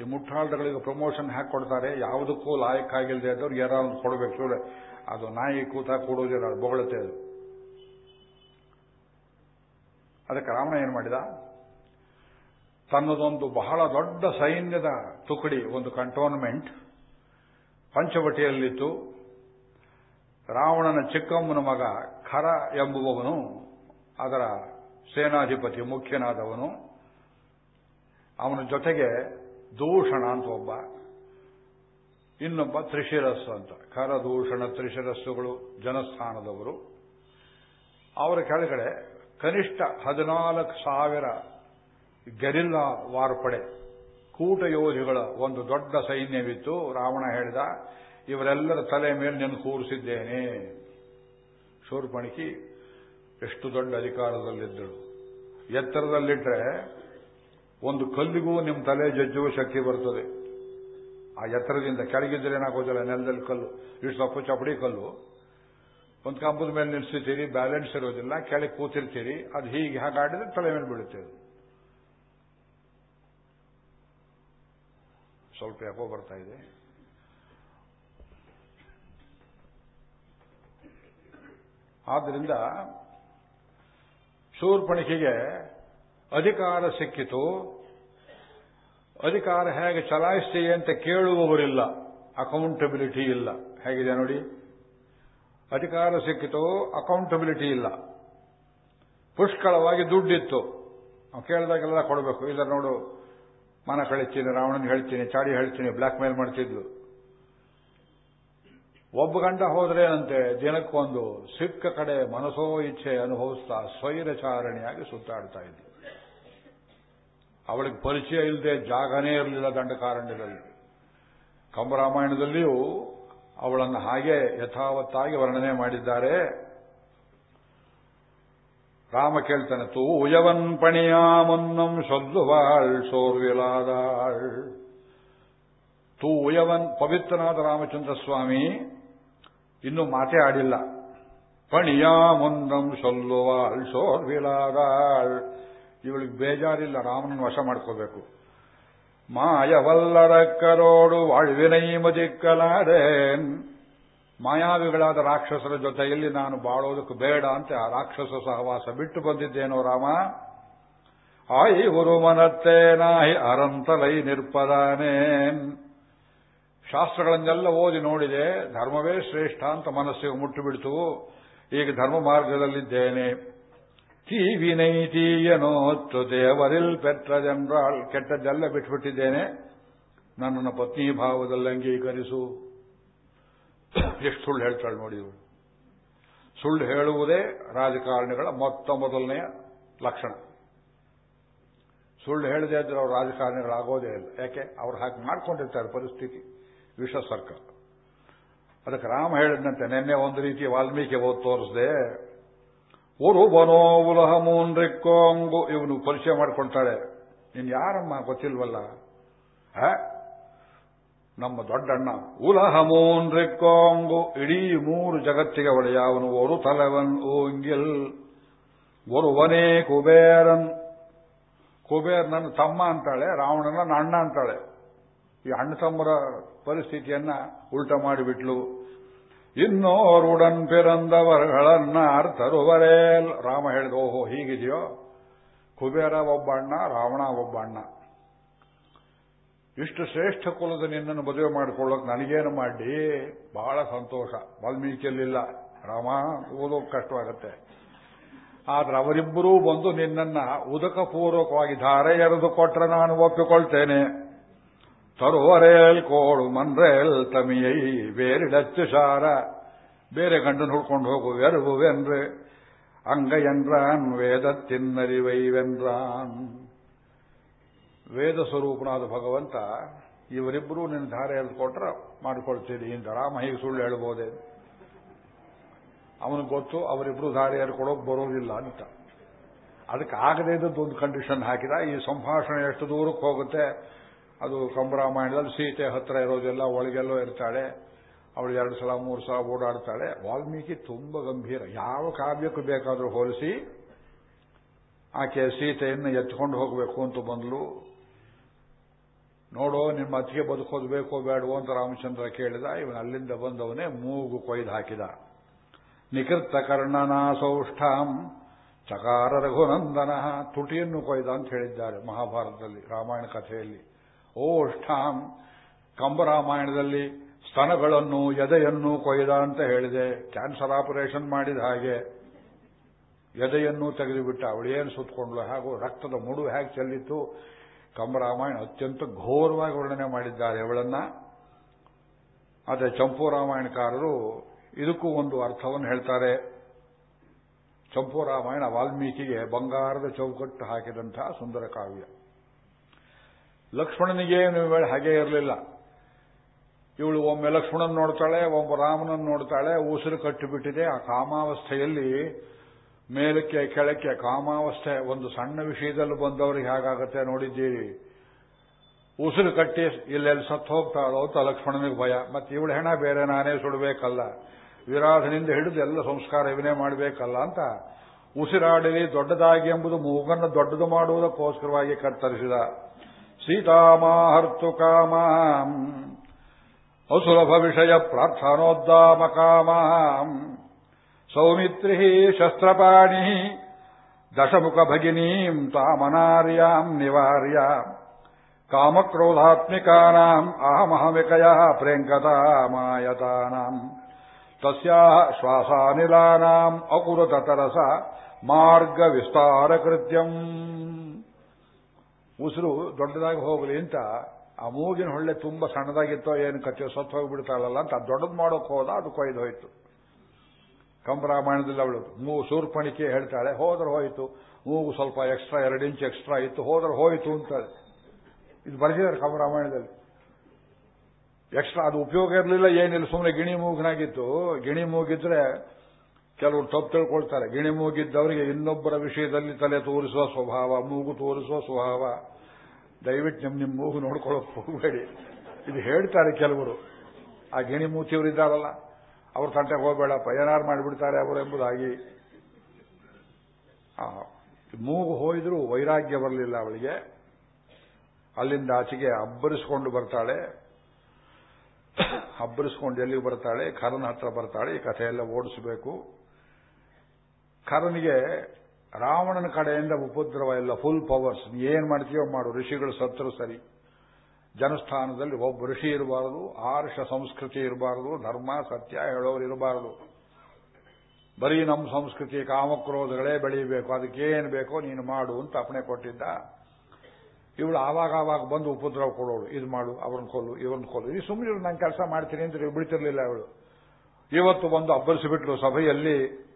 ಈ ಮುಟ್ಟಾಳ್ಗಳಿಗೆ ಪ್ರಮೋಷನ್ ಹಾಕಿ ಕೊಡ್ತಾರೆ. ಯಾವುದಕ್ಕೂ ಲಾಯಕ್ಕಾಗಿಲ್ಲದೆ ಇದ್ದವ್ರಿಗೆ ಯಾರೋ ಒಂದು ಕೊಡಬೇಕು ಅದು ನಾಯಿ ಕೂತ ಕೊಡೋದಿಲ್ಲ ಅದು ಬೊಗಳತೆ ಅದು. ಅದಕ್ಕೆ ರಾವಣ ಏನು ಮಾಡಿದ? ತನ್ನದೊಂದು ಬಹಳ ದೊಡ್ಡ ಸೈನ್ಯದ ತುಕಡಿ, ಒಂದು ಕಂಟೋನ್ಮೆಂಟ್ ಪಂಚವಟಿಯಲ್ಲಿತ್ತು. ರಾವಣನ ಚಿಕ್ಕಮ್ಮನ ಮಗ ಖರ ಎಂಬುವವನು ಅದರ ಸೇನಾಧಿಪತಿ ಮುಖ್ಯನಾದವನು. ಅವನ ಜೊತೆಗೆ ದೂಷಣ ಅಂತ ಒಬ್ಬ, ಇನ್ನೊಬ್ಬ ತ್ರಿಶಿರಸ್ಸು ಅಂತ. ಕರದೂಷಣ, ತ್ರಿಶಿರಸ್ಸುಗಳು ಜನಸ್ಥಾನದವರು. ಅವರ ಕೆಳಗಡೆ ಕನಿಷ್ಠ ಹದಿನಾಲ್ಕು ಸಾವಿರ ಗೆರಿಲ್ಲಾ ವಾರ್ಪಡೆ ಕೂಟ ಯೋಧಿಗಳ ಒಂದು ದೊಡ್ಡ ಸೈನ್ಯವಿತ್ತು. ರಾವಣ ಹೇಳಿದ, ಇವರೆಲ್ಲರ ತಲೆ ಮೇಲೆ ನಾನು ಕೂರಿಸಿದ್ದೇನೆ. ಶೂರ್ಪಣಿಕಿ ಎಷ್ಟು ದೊಡ್ಡ ಅಧಿಕಾರದಲ್ಲಿದ್ದಳು. ಎತ್ತರದಲ್ಲಿಟ್ಟರೆ ಒಂದು ಕಲ್ಲಿಗೂ ನಿಮ್ಮ ತಲೆ ಜಜ್ಜುವ ಶಕ್ತಿ ಬರ್ತದೆ. ಆ ಎತ್ತರದಿಂದ ಕೆಳಗಿದ್ರೆ ಏನಾಗೋದಿಲ್ಲ, ನೆಲದಲ್ಲಿ ಕಲ್ಲು. ಇಷ್ಟು ಸೊಪ್ಪು ಚಪಡಿ ಕಲ್ಲು. ಒಂದು ಕಂಬದ ಮೇಲೆ ನಿಲ್ಲಿಸ್ತೀರಿ ಬ್ಯಾಲೆನ್ಸ್ ಇರೋದಿಲ್ಲ, ಕೆಳಗೆ ಕೂತಿರ್ತೀರಿ, ಅದು ಹೀಗೆ ಹಾಗಾಡಿದ್ರೆ ತಲೆ ಮೇಲೆ ಬೀಳುತ್ತೆ ಸ್ವಲ್ಪ ಯಾಕೋ ಬರ್ತಾ ಇದೆ. ಆದ್ದರಿಂದ ಶೂರ್ಪಣಿಕೆಗೆ ಅಧಿಕಾರ ಸಿಕ್ಕಿತು. ಅಧಿಕಾರ ಹೇಗೆ ಚಲಾಯಿಸ್ತೀವಿ ಅಂತ ಕೇಳುವವರಿಲ್ಲ. ಅಕೌಂಟಬಿಲಿಟಿ ಇಲ್ಲ. ಹೇಗಿದೆ ನೋಡಿ? ಅಧಿಕಾರ ಸಿಕ್ಕಿತು ಅಕೌಂಟಬಿಲಿಟಿ ಇಲ್ಲ. ಪುಷ್ಕಳವಾಗಿ ದುಡ್ಡಿತ್ತು. ನಾವು ಕೇಳಿದಾಗೆಲ್ಲ ಕೊಡಬೇಕು. ಇಲ್ಲ ನೋಡು, ಮನ ಕಳಿಸ್ತೀನಿ, ರಾವಣನ್ ಹೇಳ್ತೀನಿ, ಚಾಡಿ ಹೇಳ್ತೀನಿ ಬ್ಲ್ಯಾಕ್ ಮೇಲ್ ಮಾಡ್ತಿದ್ಲು. ಒಬ್ಬ ಗಂಡ ಹೋದ್ರೆ ಅಂತೆ ದಿನಕ್ಕೊಂದು ಸಿಕ್ಕ ಕಡೆ ಮನಸೋ ಇಚ್ಛೆ ಅನುಭವಿಸ್ತಾ ಸ್ವೈರಚಾರಣೆಯಾಗಿ ಸುತ್ತಾಡ್ತಾ ಇದ್ದ. ಅವಳಿಗೆ ಪರಿಚಯ ಇಲ್ಲದೆ ಜಾಗನೇ ಇರಲಿಲ್ಲ ದಂಡಕಾರಣ್ಯದಲ್ಲಿ ಕಂಬರಾಮಾಯಣದಲ್ಲಿಯೂ ಅವಳನ್ನು ಹಾಗೆ ಯಥಾವತ್ತಾಗಿ ವರ್ಣನೆ ಮಾಡಿದ್ದಾರೆ. ರಾಮ ಕೇಳ್ತಾನೆ, ತೂ ಉಯವನ್ ಪಣಿಯಾಮನ್ನಂ ಸೊಲ್ಲುವಾಳ್ ಸೋರ್ವಿಲಾದಾಳ್ ತೂ ಉಯವನ್ ಪವಿತ್ರನಾದ ರಾಮಚಂದ್ರ ಸ್ವಾಮಿ ಇನ್ನೂ ಮಾತೇ ಆಡಿಲ್ಲ. ಪಣಿಯಾಮುನ್ನಂ ಸೊಲ್ಲುವಾಳ್ ಸೋರ್ವಿಲಾದಾಳ್ ಇವಳಿಗೆ ಬೇಜಾರಿಲ್ಲ ರಾಮನ ವಶ ಮಾಡ್ಕೋಬೇಕು. ಮಾಯವಲ್ಲರಕ್ಕರೋಡು ವಾಳ್ವಿನೈ ಮದಿಕ್ಕಲಾಡೇನ್ ಮಾಯಾವಿಗಳಾದ ರಾಕ್ಷಸರ ಜೊತೆಯಲ್ಲಿ ನಾನು ಬಾಳೋದಕ್ಕೆ ಬೇಡ ಅಂತ ಆ ರಾಕ್ಷಸ ಸಹವಾಸ ಬಿಟ್ಟು ಬಂದಿದ್ದೇನೋ ರಾಮ. ಆಯಿ ಗುರು ಮನತ್ತೇ ನಾಹಿ ಅರಂತಲೈ ನಿರ್ಪದಾನೇನ್. ಶಾಸ್ತ್ರಗಳನ್ನೆಲ್ಲ ಓದಿ ನೋಡಿದೆ, ಧರ್ಮವೇ ಶ್ರೇಷ್ಠ ಅಂತ ಮನಸ್ಸಿಗೆ ಮುಟ್ಟು ಬಿಡ್ತು ಈಗ ಧರ್ಮ ಮಾರ್ಗದಲ್ಲಿದ್ದೇನೆ. ತೀವಿನೈತೀಯನೋತ್ತು ದೇವರಿಲ್ ಪೆಟ್ಟ ಜನರಾಳ್ ಕೆಟ್ಟದ್ದೆಲ್ಲ ಬಿಟ್ಬಿಟ್ಟಿದ್ದೇನೆ. ನನ್ನನ್ನು ಪತ್ನಿ ಭಾವದಲ್ಲಿ ಅಂಗೀಕರಿಸು. ಎಷ್ಟು ಸುಳ್ಳು ಹೇಳ್ತಾಳೆ ನೋಡಿ ಸುಳ್ಳು ಹೇಳುವುದೇ ರಾಜಕಾರಣಿಗಳ ಮೊತ್ತ ಮೊದಲನೆಯ ಲಕ್ಷಣ. ಸುಳ್ಳು ಹೇಳದೇ ಇದ್ರೆ ಅವರು ರಾಜಕಾರಣಿಗಳಾಗೋದೇ ಇಲ್ಲ. ಯಾಕೆ? ಅವ್ರು ಹಾಗೆ ಮಾಡ್ಕೊಂಡಿರ್ತಾರೆ ಪರಿಸ್ಥಿತಿ. ವಿಷ ಸರ್ಕಾರ ಅದಕ್ಕೆ ರಾಮ ಹೇಳಿದಂತೆ ನಿನ್ನೆ ಒಂದು ರೀತಿ ವಾಲ್ಮೀಕಿ ಓದ್ ತೋರಿಸ್ದೆ ಊರು ಬನೋ ಉಲಹ ಮೂನ್ರಿಕ್ಕೋಂಗು ಇವನು ಪರಿಚಯ ಮಾಡ್ಕೊಳ್ತಾಳೆ ನಿನ್ ಯಾರಮ್ಮ ಗೊತ್ತಿಲ್ವಲ್ಲ? ನಮ್ಮ ದೊಡ್ಡಣ್ಣ, ಉಲಹ ಮೂನ್ರಿಕ್ಕೋಂಗು ಇಡೀ ಮೂರು ಜಗತ್ತಿಗೆ ಒಡೆಯಾವನು ಒರು ತಲೆವನ್ ಓಂಗಿಲ್ ಒರುವನೇ ಕುಬೇರನ್, ಕುಬೇರ್ ನನ್ನ ತಮ್ಮ ಅಂತಾಳೆ, ರಾವಣನ ಅಣ್ಣ ಅಂತಾಳೆ. ಈ ಅಣ್ಣ ತಮ್ಮರ ಪರಿಸ್ಥಿತಿಯನ್ನ ಉಲ್ಟ ಮಾಡಿಬಿಟ್ಲು. ಇನ್ನೋರುಡನ್ ಪಿರಂದವರ್ಗಳನ್ನ ತರುವರೇ ರಾಮ ಹೇಳಿದ, ಓಹೋ, ಹೀಗಿದೆಯೋ? ಕುಬೇರ ಒಬ್ಬ ಅಣ್ಣ ರಾವಣ ಒಬ್ಬ ಅಣ್ಣ ಇಷ್ಟು ಶ್ರೇಷ್ಠ ಕುಲದ ನಿನ್ನನ್ನು ಮದುವೆ ಮಾಡಿಕೊಳ್ಳೋಕೆ ನನಗೇನು ಮಾಡಿ? ಬಹಳ ಸಂತೋಷ. ವಾಲ್ಮೀಕಿಯಲ್ಲಿಲ್ಲ. ರಾಮ, ಓದೋಕೆ ಕಷ್ಟವಾಗತ್ತೆ ಆದ್ರೆ ಅವರಿಬ್ಬರೂ ಬಂದು ನಿನ್ನನ್ನ ಉದಕಪೂರ್ವಕವಾಗಿ ಧಾರೆ ಎರೆದು ಕೊಟ್ರೆ ನಾನು ಒಪ್ಪಿಕೊಳ್ತೇನೆ. ತರುವರೇಲ್ ಕೋಳು ಮನ್ರೇಲ್ ತಮಿಯೈ ಬೇರಿಡಚ್ಚು ಸಾರ. ಬೇರೆ ಗಂಡನ ಹುಡ್ಕೊಂಡು ಹೋಗು ಎರುವೆನ್ರೆ ಅಂಗ ಎಂದ್ರಾನ್ ವೇದ ತಿನ್ನರಿವೈವೆನ್ರಾನ್ ವೇದ ಸ್ವರೂಪನಾದ ಭಗವಂತ ಇವರಿಬ್ಬರೂ ನಿನ್ನ ಧಾರೆ ಹೇಳ್ಕೊಟ್ರೆ ಕೊಟ್ರೆ ಮಾಡಿಕೊಳ್ತೀರಿ ಇಂದ ರಾಮ ಹೀಗೆ ಸುಳ್ಳು ಹೇಳ್ಬೋದೆ. ಅವನಿಗೆ ಗೊತ್ತು ಅವರಿಬ್ಬರು ಧಾರೆ ಕೊಡೋಕೆ ಬರೋದಿಲ್ಲ ಅಂತ. ಅದಕ್ಕೆ ಆಗದೇ ಇದ್ದದ್ದು ಒಂದು ಕಂಡೀಷನ್ ಹಾಕಿದ, ಈ ಸಂಭಾಷಣೆ ಎಷ್ಟು ದೂರಕ್ಕೆ ಹೋಗುತ್ತೆ? ಅದು ಕಂಬರಾಮಾಯಣದಲ್ಲಿ ಸೀತೆ ಹತ್ರ ಇರೋದೆಲ್ಲ ಒಳಗೆಲ್ಲೋ ಇರ್ತಾಳೆ. ಅವಳು ಎರಡು ಸಲ, ಮೂರು ಸಲ ಓಡಾಡ್ತಾಳೆ. ವಾಲ್ಮೀಕಿ ತುಂಬ ಗಂಭೀರ. ಯಾವ ಕಾವ್ಯಕ್ಕೂ ಬೇಕಾದರೂ ಹೋಲಿಸಿ, ಆಕೆ ಸೀತೆಯನ್ನು ಎತ್ಕೊಂಡು ಹೋಗಬೇಕು ಅಂತ ಬಂದ್ಲು. ನೋಡೋ, ನಿಮ್ಮ ಅತ್ತಿಗೆ ಬದುಕೋದು ಬೇಕೋ ಬೇಡವೋ ಅಂತ ರಾಮಚಂದ್ರ ಕೇಳಿದ. ಇವನು ಅಲ್ಲಿಂದ ಬಂದವನೇ ಮೂಗು ಕೊಯ್ದು ಹಾಕಿದ. ನಿಕೃತ್ತ ಕರ್ಣನಾಸೌಷ್ಠಾಂ ಚಕಾರ ರಘುನಂದನ ತುಟಿಯನ್ನು ಕೊಯ್ದ ಅಂತ ಹೇಳಿದ್ದಾರೆ ಮಹಾಭಾರತದಲ್ಲಿ ರಾಮಾಯಣ ಕಥೆಯಲ್ಲಿ. ಓಷ್ಠಾಂ. ಕಂಬರಾಮಾಯಣದಲ್ಲಿ ಸ್ತನಗಳನ್ನು, ಎದೆಯನ್ನು ಕೊಯ್ದ ಅಂತ ಹೇಳಿದೆ. ಕ್ಯಾನ್ಸರ್ ಆಪರೇಷನ್ ಮಾಡಿದ ಹಾಗೆ ಎದೆಯನ್ನು ತೆಗೆದುಬಿಟ್ಟ. ಅವಳೇನು ಸುತ್ತಕೊಂಡ್ಲು ಹಾಗೂ ರಕ್ತದ ಮುಡು ಹೇಗೆ ಚೆಲ್ಲಿತ್ತು? ಕಂಬರಾಮಾಯಣ ಅತ್ಯಂತ ಘೋರವಾಗಿ ವರ್ಣನೆ ಮಾಡಿದ್ದಾರೆ ಅವಳನ್ನ. ಆದರೆ ಚಂಪು ರಾಮಾಯಣಕಾರರು ಇದಕ್ಕೂ ಒಂದು ಅರ್ಥವನ್ನು ಹೇಳ್ತಾರೆ. ಚಂಪು ರಾಮಾಯಣ ವಾಲ್ಮೀಕಿಗೆ ಬಂಗಾರದ ಚೌಕಟ್ಟು ಹಾಕಿದಂತಹ ಸುಂದರ ಕಾವ್ಯ. ಲಕ್ಷ್ಮಣನಿಗೇನು ವೇಳೆ ಹಾಗೆ ಇರಲಿಲ್ಲ. ಇವಳು ಒಮ್ಮೆ ಲಕ್ಷ್ಮಣನ್ ನೋಡ್ತಾಳೆ ಒಬ್ಬ ರಾಮನನ್ನು ನೋಡ್ತಾಳೆ, ಉಸಿರು ಕಟ್ಟಿಬಿಟ್ಟಿದೆ. ಆ ಕಾಮಾವಸ್ಥೆಯಲ್ಲಿ ಮೇಲಕ್ಕೆ, ಕೆಳಕ್ಕೆ, ಕಾಮಾವಸ್ಥೆ, ಒಂದು ಸಣ್ಣ ವಿಷಯದಲ್ಲೂ ಬಂದವರಿಗೆ ಹೇಗಾಗತ್ತೆ ನೋಡಿದ್ದೀರಿ. ಉಸಿರು ಕಟ್ಟಿ ಇಲ್ಲೆಲ್ಲಿ ಸತ್ತು ಹೋಗ್ತಾಳೋ ಅಂತ ಲಕ್ಷ್ಮಣನಿಗೆ ಭಯ. ಮತ್ತೆ ಇವಳು ಹೆಣ ಬೇರೆ, ನಾನೇ ಸುಡಬೇಕಲ್ಲ. ವಿರಾಧನಿಂದ ಹಿಡಿದು ಎಲ್ಲ ಸಂಸ್ಕಾರ ಇವನೇ ಮಾಡಬೇಕಲ್ಲ ಅಂತ ಉಸಿರಾಡಲಿ, ದೊಡ್ಡದಾಗಿ ಎಂಬುದು ಮೂಗನ್ನು ದೊಡ್ಡದು ಮಾಡುವುದಕ್ಕೋಸ್ಕರವಾಗಿ ಕತ್ತರಿಸಿದ. ಸೀತಾಮಾಹರ್ತು ಕಾಮ ಅಸುಲಭ ವಿಷಯ ಪ್ರಾರ್ಥನೋದ್ದಾಮ ಕಾಮ ಸೌಮಿತ್ರಿ ಶಸ್ತ್ರಪಾಣಿ ದಶಮುಖ ಭಗಿನೀಂ ತಾಮನಾರ್ಯಾಂ ನಿವಾರ್ಯ ಕಾಮಕ್ರೋಧಾತ್ಮಿಕಾನಾಂ ಅಹಮಹಮಿಕಯ ಪ್ರೇಂಕತಾಮಾಯತಾನಾಂ ತಸ್ಯಾ ಶ್ವಾಸಾನಿಲಾನಾಂ ಅಕುರುತರಸ ಮಾರ್ಗ ವಿಸ್ತಾರ ಕೃತ್ಯಂ ಉಸಿರು ದೊಡ್ಡದಾಗಿ ಹೋಗಲಿ ಅಂತ ಆ ಮೂಗಿನ ಹೊಳ್ಳೆ ತುಂಬಾ ಸಣ್ಣದಾಗಿತ್ತೋ ಏನು ಕಚ್ಚೆ ಸತ್ತು ಹೋಗಿಬಿಡ್ತಾಳಲ್ಲ ಅಂತ ದೊಡ್ಡದು ಮಾಡೋಕೆ ಹೋದ, ಅದು ಕೊಯ್ದು ಹೋಯ್ತು. ಕಂಬರಾಮಾಯಣದಲ್ಲಿ ಅವಳು ಮೂ ಶೂರ್ಪಣಿಕೆ ಹೇಳ್ತಾಳೆ, ಹೋದ್ರೆ ಹೋಯಿತು. ಮೂಗು ಸ್ವಲ್ಪ ಎಕ್ಸ್ಟ್ರಾ ಎರಡು ಇಂಚ್ ಎಕ್ಸ್ಟ್ರಾ ಇತ್ತು, ಹೋದ್ರೆ ಹೋಯಿತು ಅಂತಾಳೆ ಇದು ಬರೆದಿದ್ದಾರೆ ಕಂಬರಾಮಾಯಣದಲ್ಲಿ ಎಕ್ಸ್ಟ್ರಾ ಅದು ಉಪಯೋಗ ಇರಲಿಲ್ಲ, ಏನಿಲ್ಲ ಸುಮ್ಮನೆ ಗಿಣಿ ಮೂಗಿನಾಗಿತ್ತು. ಗಿಣಿ ಮೂಗಿದ್ರೆ ಕೆಲವರು ತಪ್ಪು ತಿಳ್ಕೊಳ್ತಾರೆ. ಗಿಣಿ ಮೂಗಿದ್ದವರಿಗೆ ಇನ್ನೊಬ್ಬರ ವಿಷಯದಲ್ಲಿ ತಲೆ ತೋರಿಸುವ ಸ್ವಭಾವ, ಮೂಗು ತೋರಿಸುವ ಸ್ವಭಾವ. ದಯವಿಟ್ಟು ನಿಮ್ಮ ನಿಮ್ಮ ಮೂಗು ನೋಡ್ಕೊಳ್ಳೋಕೆ ಹೋಗಬೇಡಿ. ಇದು ಹೇಳ್ತಾರೆ ಕೆಲವರು. ಆ ಗಿಣಿ ಮೂತಿಯವರು ಇದ್ದಾರಲ್ಲ, ಅವ್ರ ತಂಟೆ ಹೋಗಬೇಡ ಏನಾರು ಮಾಡಿಬಿಡ್ತಾರೆ ಅವರು ಎಂಬುದಾಗಿ. ಮೂಗು ಹೋಯಿದ್ರು ವೈರಾಗ್ಯ ಬರಲಿಲ್ಲ ಅವಳಿಗೆ. ಅಲ್ಲಿಂದ ಆಚೆಗೆ ಅಬ್ಬರಿಸಿಕೊಂಡು ಬರ್ತಾಳೆ. ಅಬ್ಬರಿಸ್ಕೊಂಡು ಎಲ್ಲಿಗೆ ಬರ್ತಾಳೆ? ಖರನ ಹತ್ರ ಬರ್ತಾಳೆ. ಈ ಕಥೆಯೆಲ್ಲ ಓಡಿಸಬೇಕು. ಖರನಿಗೆ ರಾವಣನ ಕಡೆಯಿಂದ ಉಪದ್ರವ ಇಲ್ಲ ಫುಲ್ ಪವರ್ಸ್ ಏನ್ ಮಾಡ್ತೀಯೋ ಮಾಡು, ಋಷಿಗಳು ಸತ್ರು ಸರಿ. ಜನಸ್ಥಾನದಲ್ಲಿ ಒಬ್ಬ ಋಷಿ ಇರಬಾರದು, ಆರ್ಷ ಸಂಸ್ಕೃತಿ ಇರಬಾರದು, ಧರ್ಮ, ಸತ್ಯ ಹೇಳೋರು ಇರಬಾರದು. ಬರೀ ನಮ್ಮ ಸಂಸ್ಕೃತಿ, ಕಾಮಕ್ರೋಧಗಳೇ ಬೆಳೀಬೇಕು ಅದಕ್ಕೇನು ಬೇಕೋ ನೀನು ಮಾಡು ಅಂತ ಅಪಣೆ ಕೊಟ್ಟಿದ್ದ. ಇವಳು ಆವಾಗ ಆವಾಗ ಬಂದು ಉಪದ್ರವ ಕೊಡೋಳು, ಇದು ಮಾಡು ಅವ್ರನ್ನ ಕೊಲ್ಲು ಇವ್ರನ್ನ ಕೊಲ್ಲು. ಈ ಸುಮ್ಮನೆ ನಾನು ಕೆಲಸ ಮಾಡ್ತೀನಿ ಅಂತ ಬಿಡ್ತಿರ್ಲಿಲ್ಲ ಅವಳು. ಇವತ್ತು ಬಂದು ಅಬ್ಬರಿಸಿಬಿಟ್ಲು ಸಭೆಯಲ್ಲಿ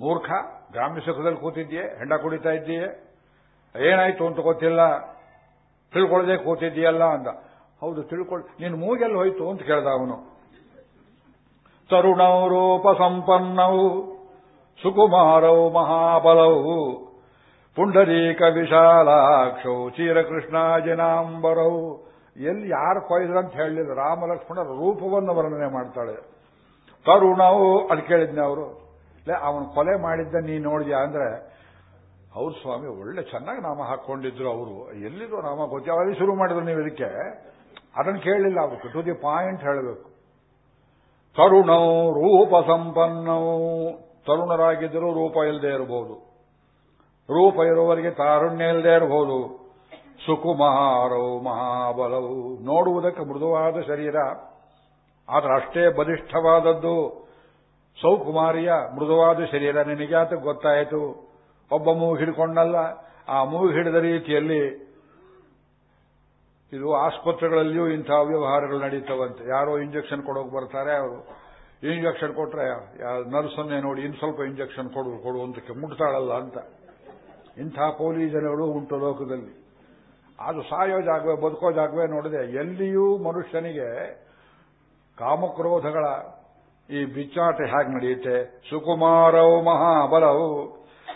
ಮೂರ್ಖ, ಗ್ರಾಮ್ಯ ಸುಖದಲ್ಲಿ ಕೂತಿದ್ಯೆ, ಹೆಂಡ ಕುಡಿತಾ ಇದ್ದೀಯೆ? ಏನಾಯ್ತು ಅಂತ ಗೊತ್ತಿಲ್ಲ. ತಿಳ್ಕೊಳ್ಳದೆ ಕೂತಿದ್ದೀಯಲ್ಲ ಅಂದ. ಹೌದು ತಿಳ್ಕೊಳ್ಳಿ ನೀನು ಮೂಗೆಲ್ಲಿ ಹೋಯ್ತು ಅಂತ ಕೇಳ್ದ ಅವನು. ತರುಣೌ ರೂಪ ಸಂಪನ್ನೌ ಸುಕುಮಾರೌ ಮಹಾಬಲವು. ಪುಂಡರೀಕ ವಿಶಾಲಾಕ್ಷೌ ಚೀರಕೃಷ್ಣಾಜಿನಾಂಬರವು ಎಲ್ಲಿ ಯಾರು ಕೊಯ್ದ್ರಂತ ಹೇಳಲಿಲ್ಲ. ರಾಮಲಕ್ಷ್ಮಣರ ರೂಪವನ್ನು ವರ್ಣನೆ ಮಾಡ್ತಾಳೆ. ತರುಣವು, ಅದು ಕೇಳಿದ್ನೆ ಅವರು ಅವನು ಕೊಲೆ ಮಾಡಿದ್ದ ನೀ ನೋಡಿದ್ಯಾ ಅಂದ್ರೆ ಅವ್ರ ಸ್ವಾಮಿ, ಒಳ್ಳೆ ಚೆನ್ನಾಗಿ ನಾಮ ಹಾಕೊಂಡಿದ್ರು ಅವರು. ಎಲ್ಲಿದ್ರು ನಾಮ ಶುರು ಮಾಡಿದ್ರು ನೀವು ಇದಕ್ಕೆ. ಅದನ್ನು ಕೇಳಲಿಲ್ಲ ಅವರು ಟು ದಿ ಪಾಯಿಂಟ್ ಹೇಳಬೇಕು. ತರುಣೌ ರೂಪ ಸಂಪನ್ನವು ತರುಣರಾಗಿದ್ದರೂ ರೂಪ ಇಲ್ಲದೆ ಇರಬಹುದು ರೂಪ ಇರುವವರಿಗೆ ತಾರುಣ್ಯ ಇಲ್ಲದೆ ಇರಬಹುದು ಸುಕುಮಾರವು ಮಹಾಬಲವು. ನೋಡುವುದಕ್ಕೆ ಮೃದುವಾದ ಶರೀರ. ಆದರೆ ಅಷ್ಟೇ ಬಲಿಷ್ಠವಾದದ್ದು ಸೌಕುಮಾರಿಯ ಮೃದುವಾದ ಶರೀರ ನಿನಗ್ಯಾತ ಗೊತ್ತಾಯಿತು? ಒಬ್ಬ ಮೂಗು ಹಿಡ್ಕೊಂಡಲ್ಲ. ಆ ಮೂಗು ಹಿಡಿದ ರೀತಿಯಲ್ಲಿ ಇದು ಆಸ್ಪತ್ರೆಗಳಲ್ಲಿಯೂ ಇಂಥ ವ್ಯವಹಾರಗಳು ನಡೀತವಂತೆ. ಯಾರೋ ಇಂಜೆಕ್ಷನ್ ಕೊಡೋಕೆ ಬರ್ತಾರೆ ಅವರು. ಇಂಜೆಕ್ಷನ್ ಕೊಟ್ರೆ ನರ್ಸನ್ನೇ ನೋಡಿ ಇನ್ನು ಸ್ವಲ್ಪ ಇಂಜೆಕ್ಷನ್ ಕೊಡು ಕೊಡು ಅಂತ ಮುಟ್ತಾಳಲ್ಲ ಅಂತ. ಇಂಥ ಪೊಲೀಸ್ ಜನಗಳು ಉಂಟು ಲೋಕದಲ್ಲಿ. ಅದು ಸಾಯೋ ಜಾಗವೇ, ಬದುಕೋ ಜಾಗವೇ ನೋಡಿದೆ. ಎಲ್ಲಿಯೂ ಮನುಷ್ಯನಿಗೆ ಕಾಮಕ್ರೋಧಗಳ ಈ ಬಿಚ್ಚಾಟ ಹೇಗೆ ನಡೆಯುತ್ತೆ? ಸುಕುಮಾರವು ಮಹಾಬಲವು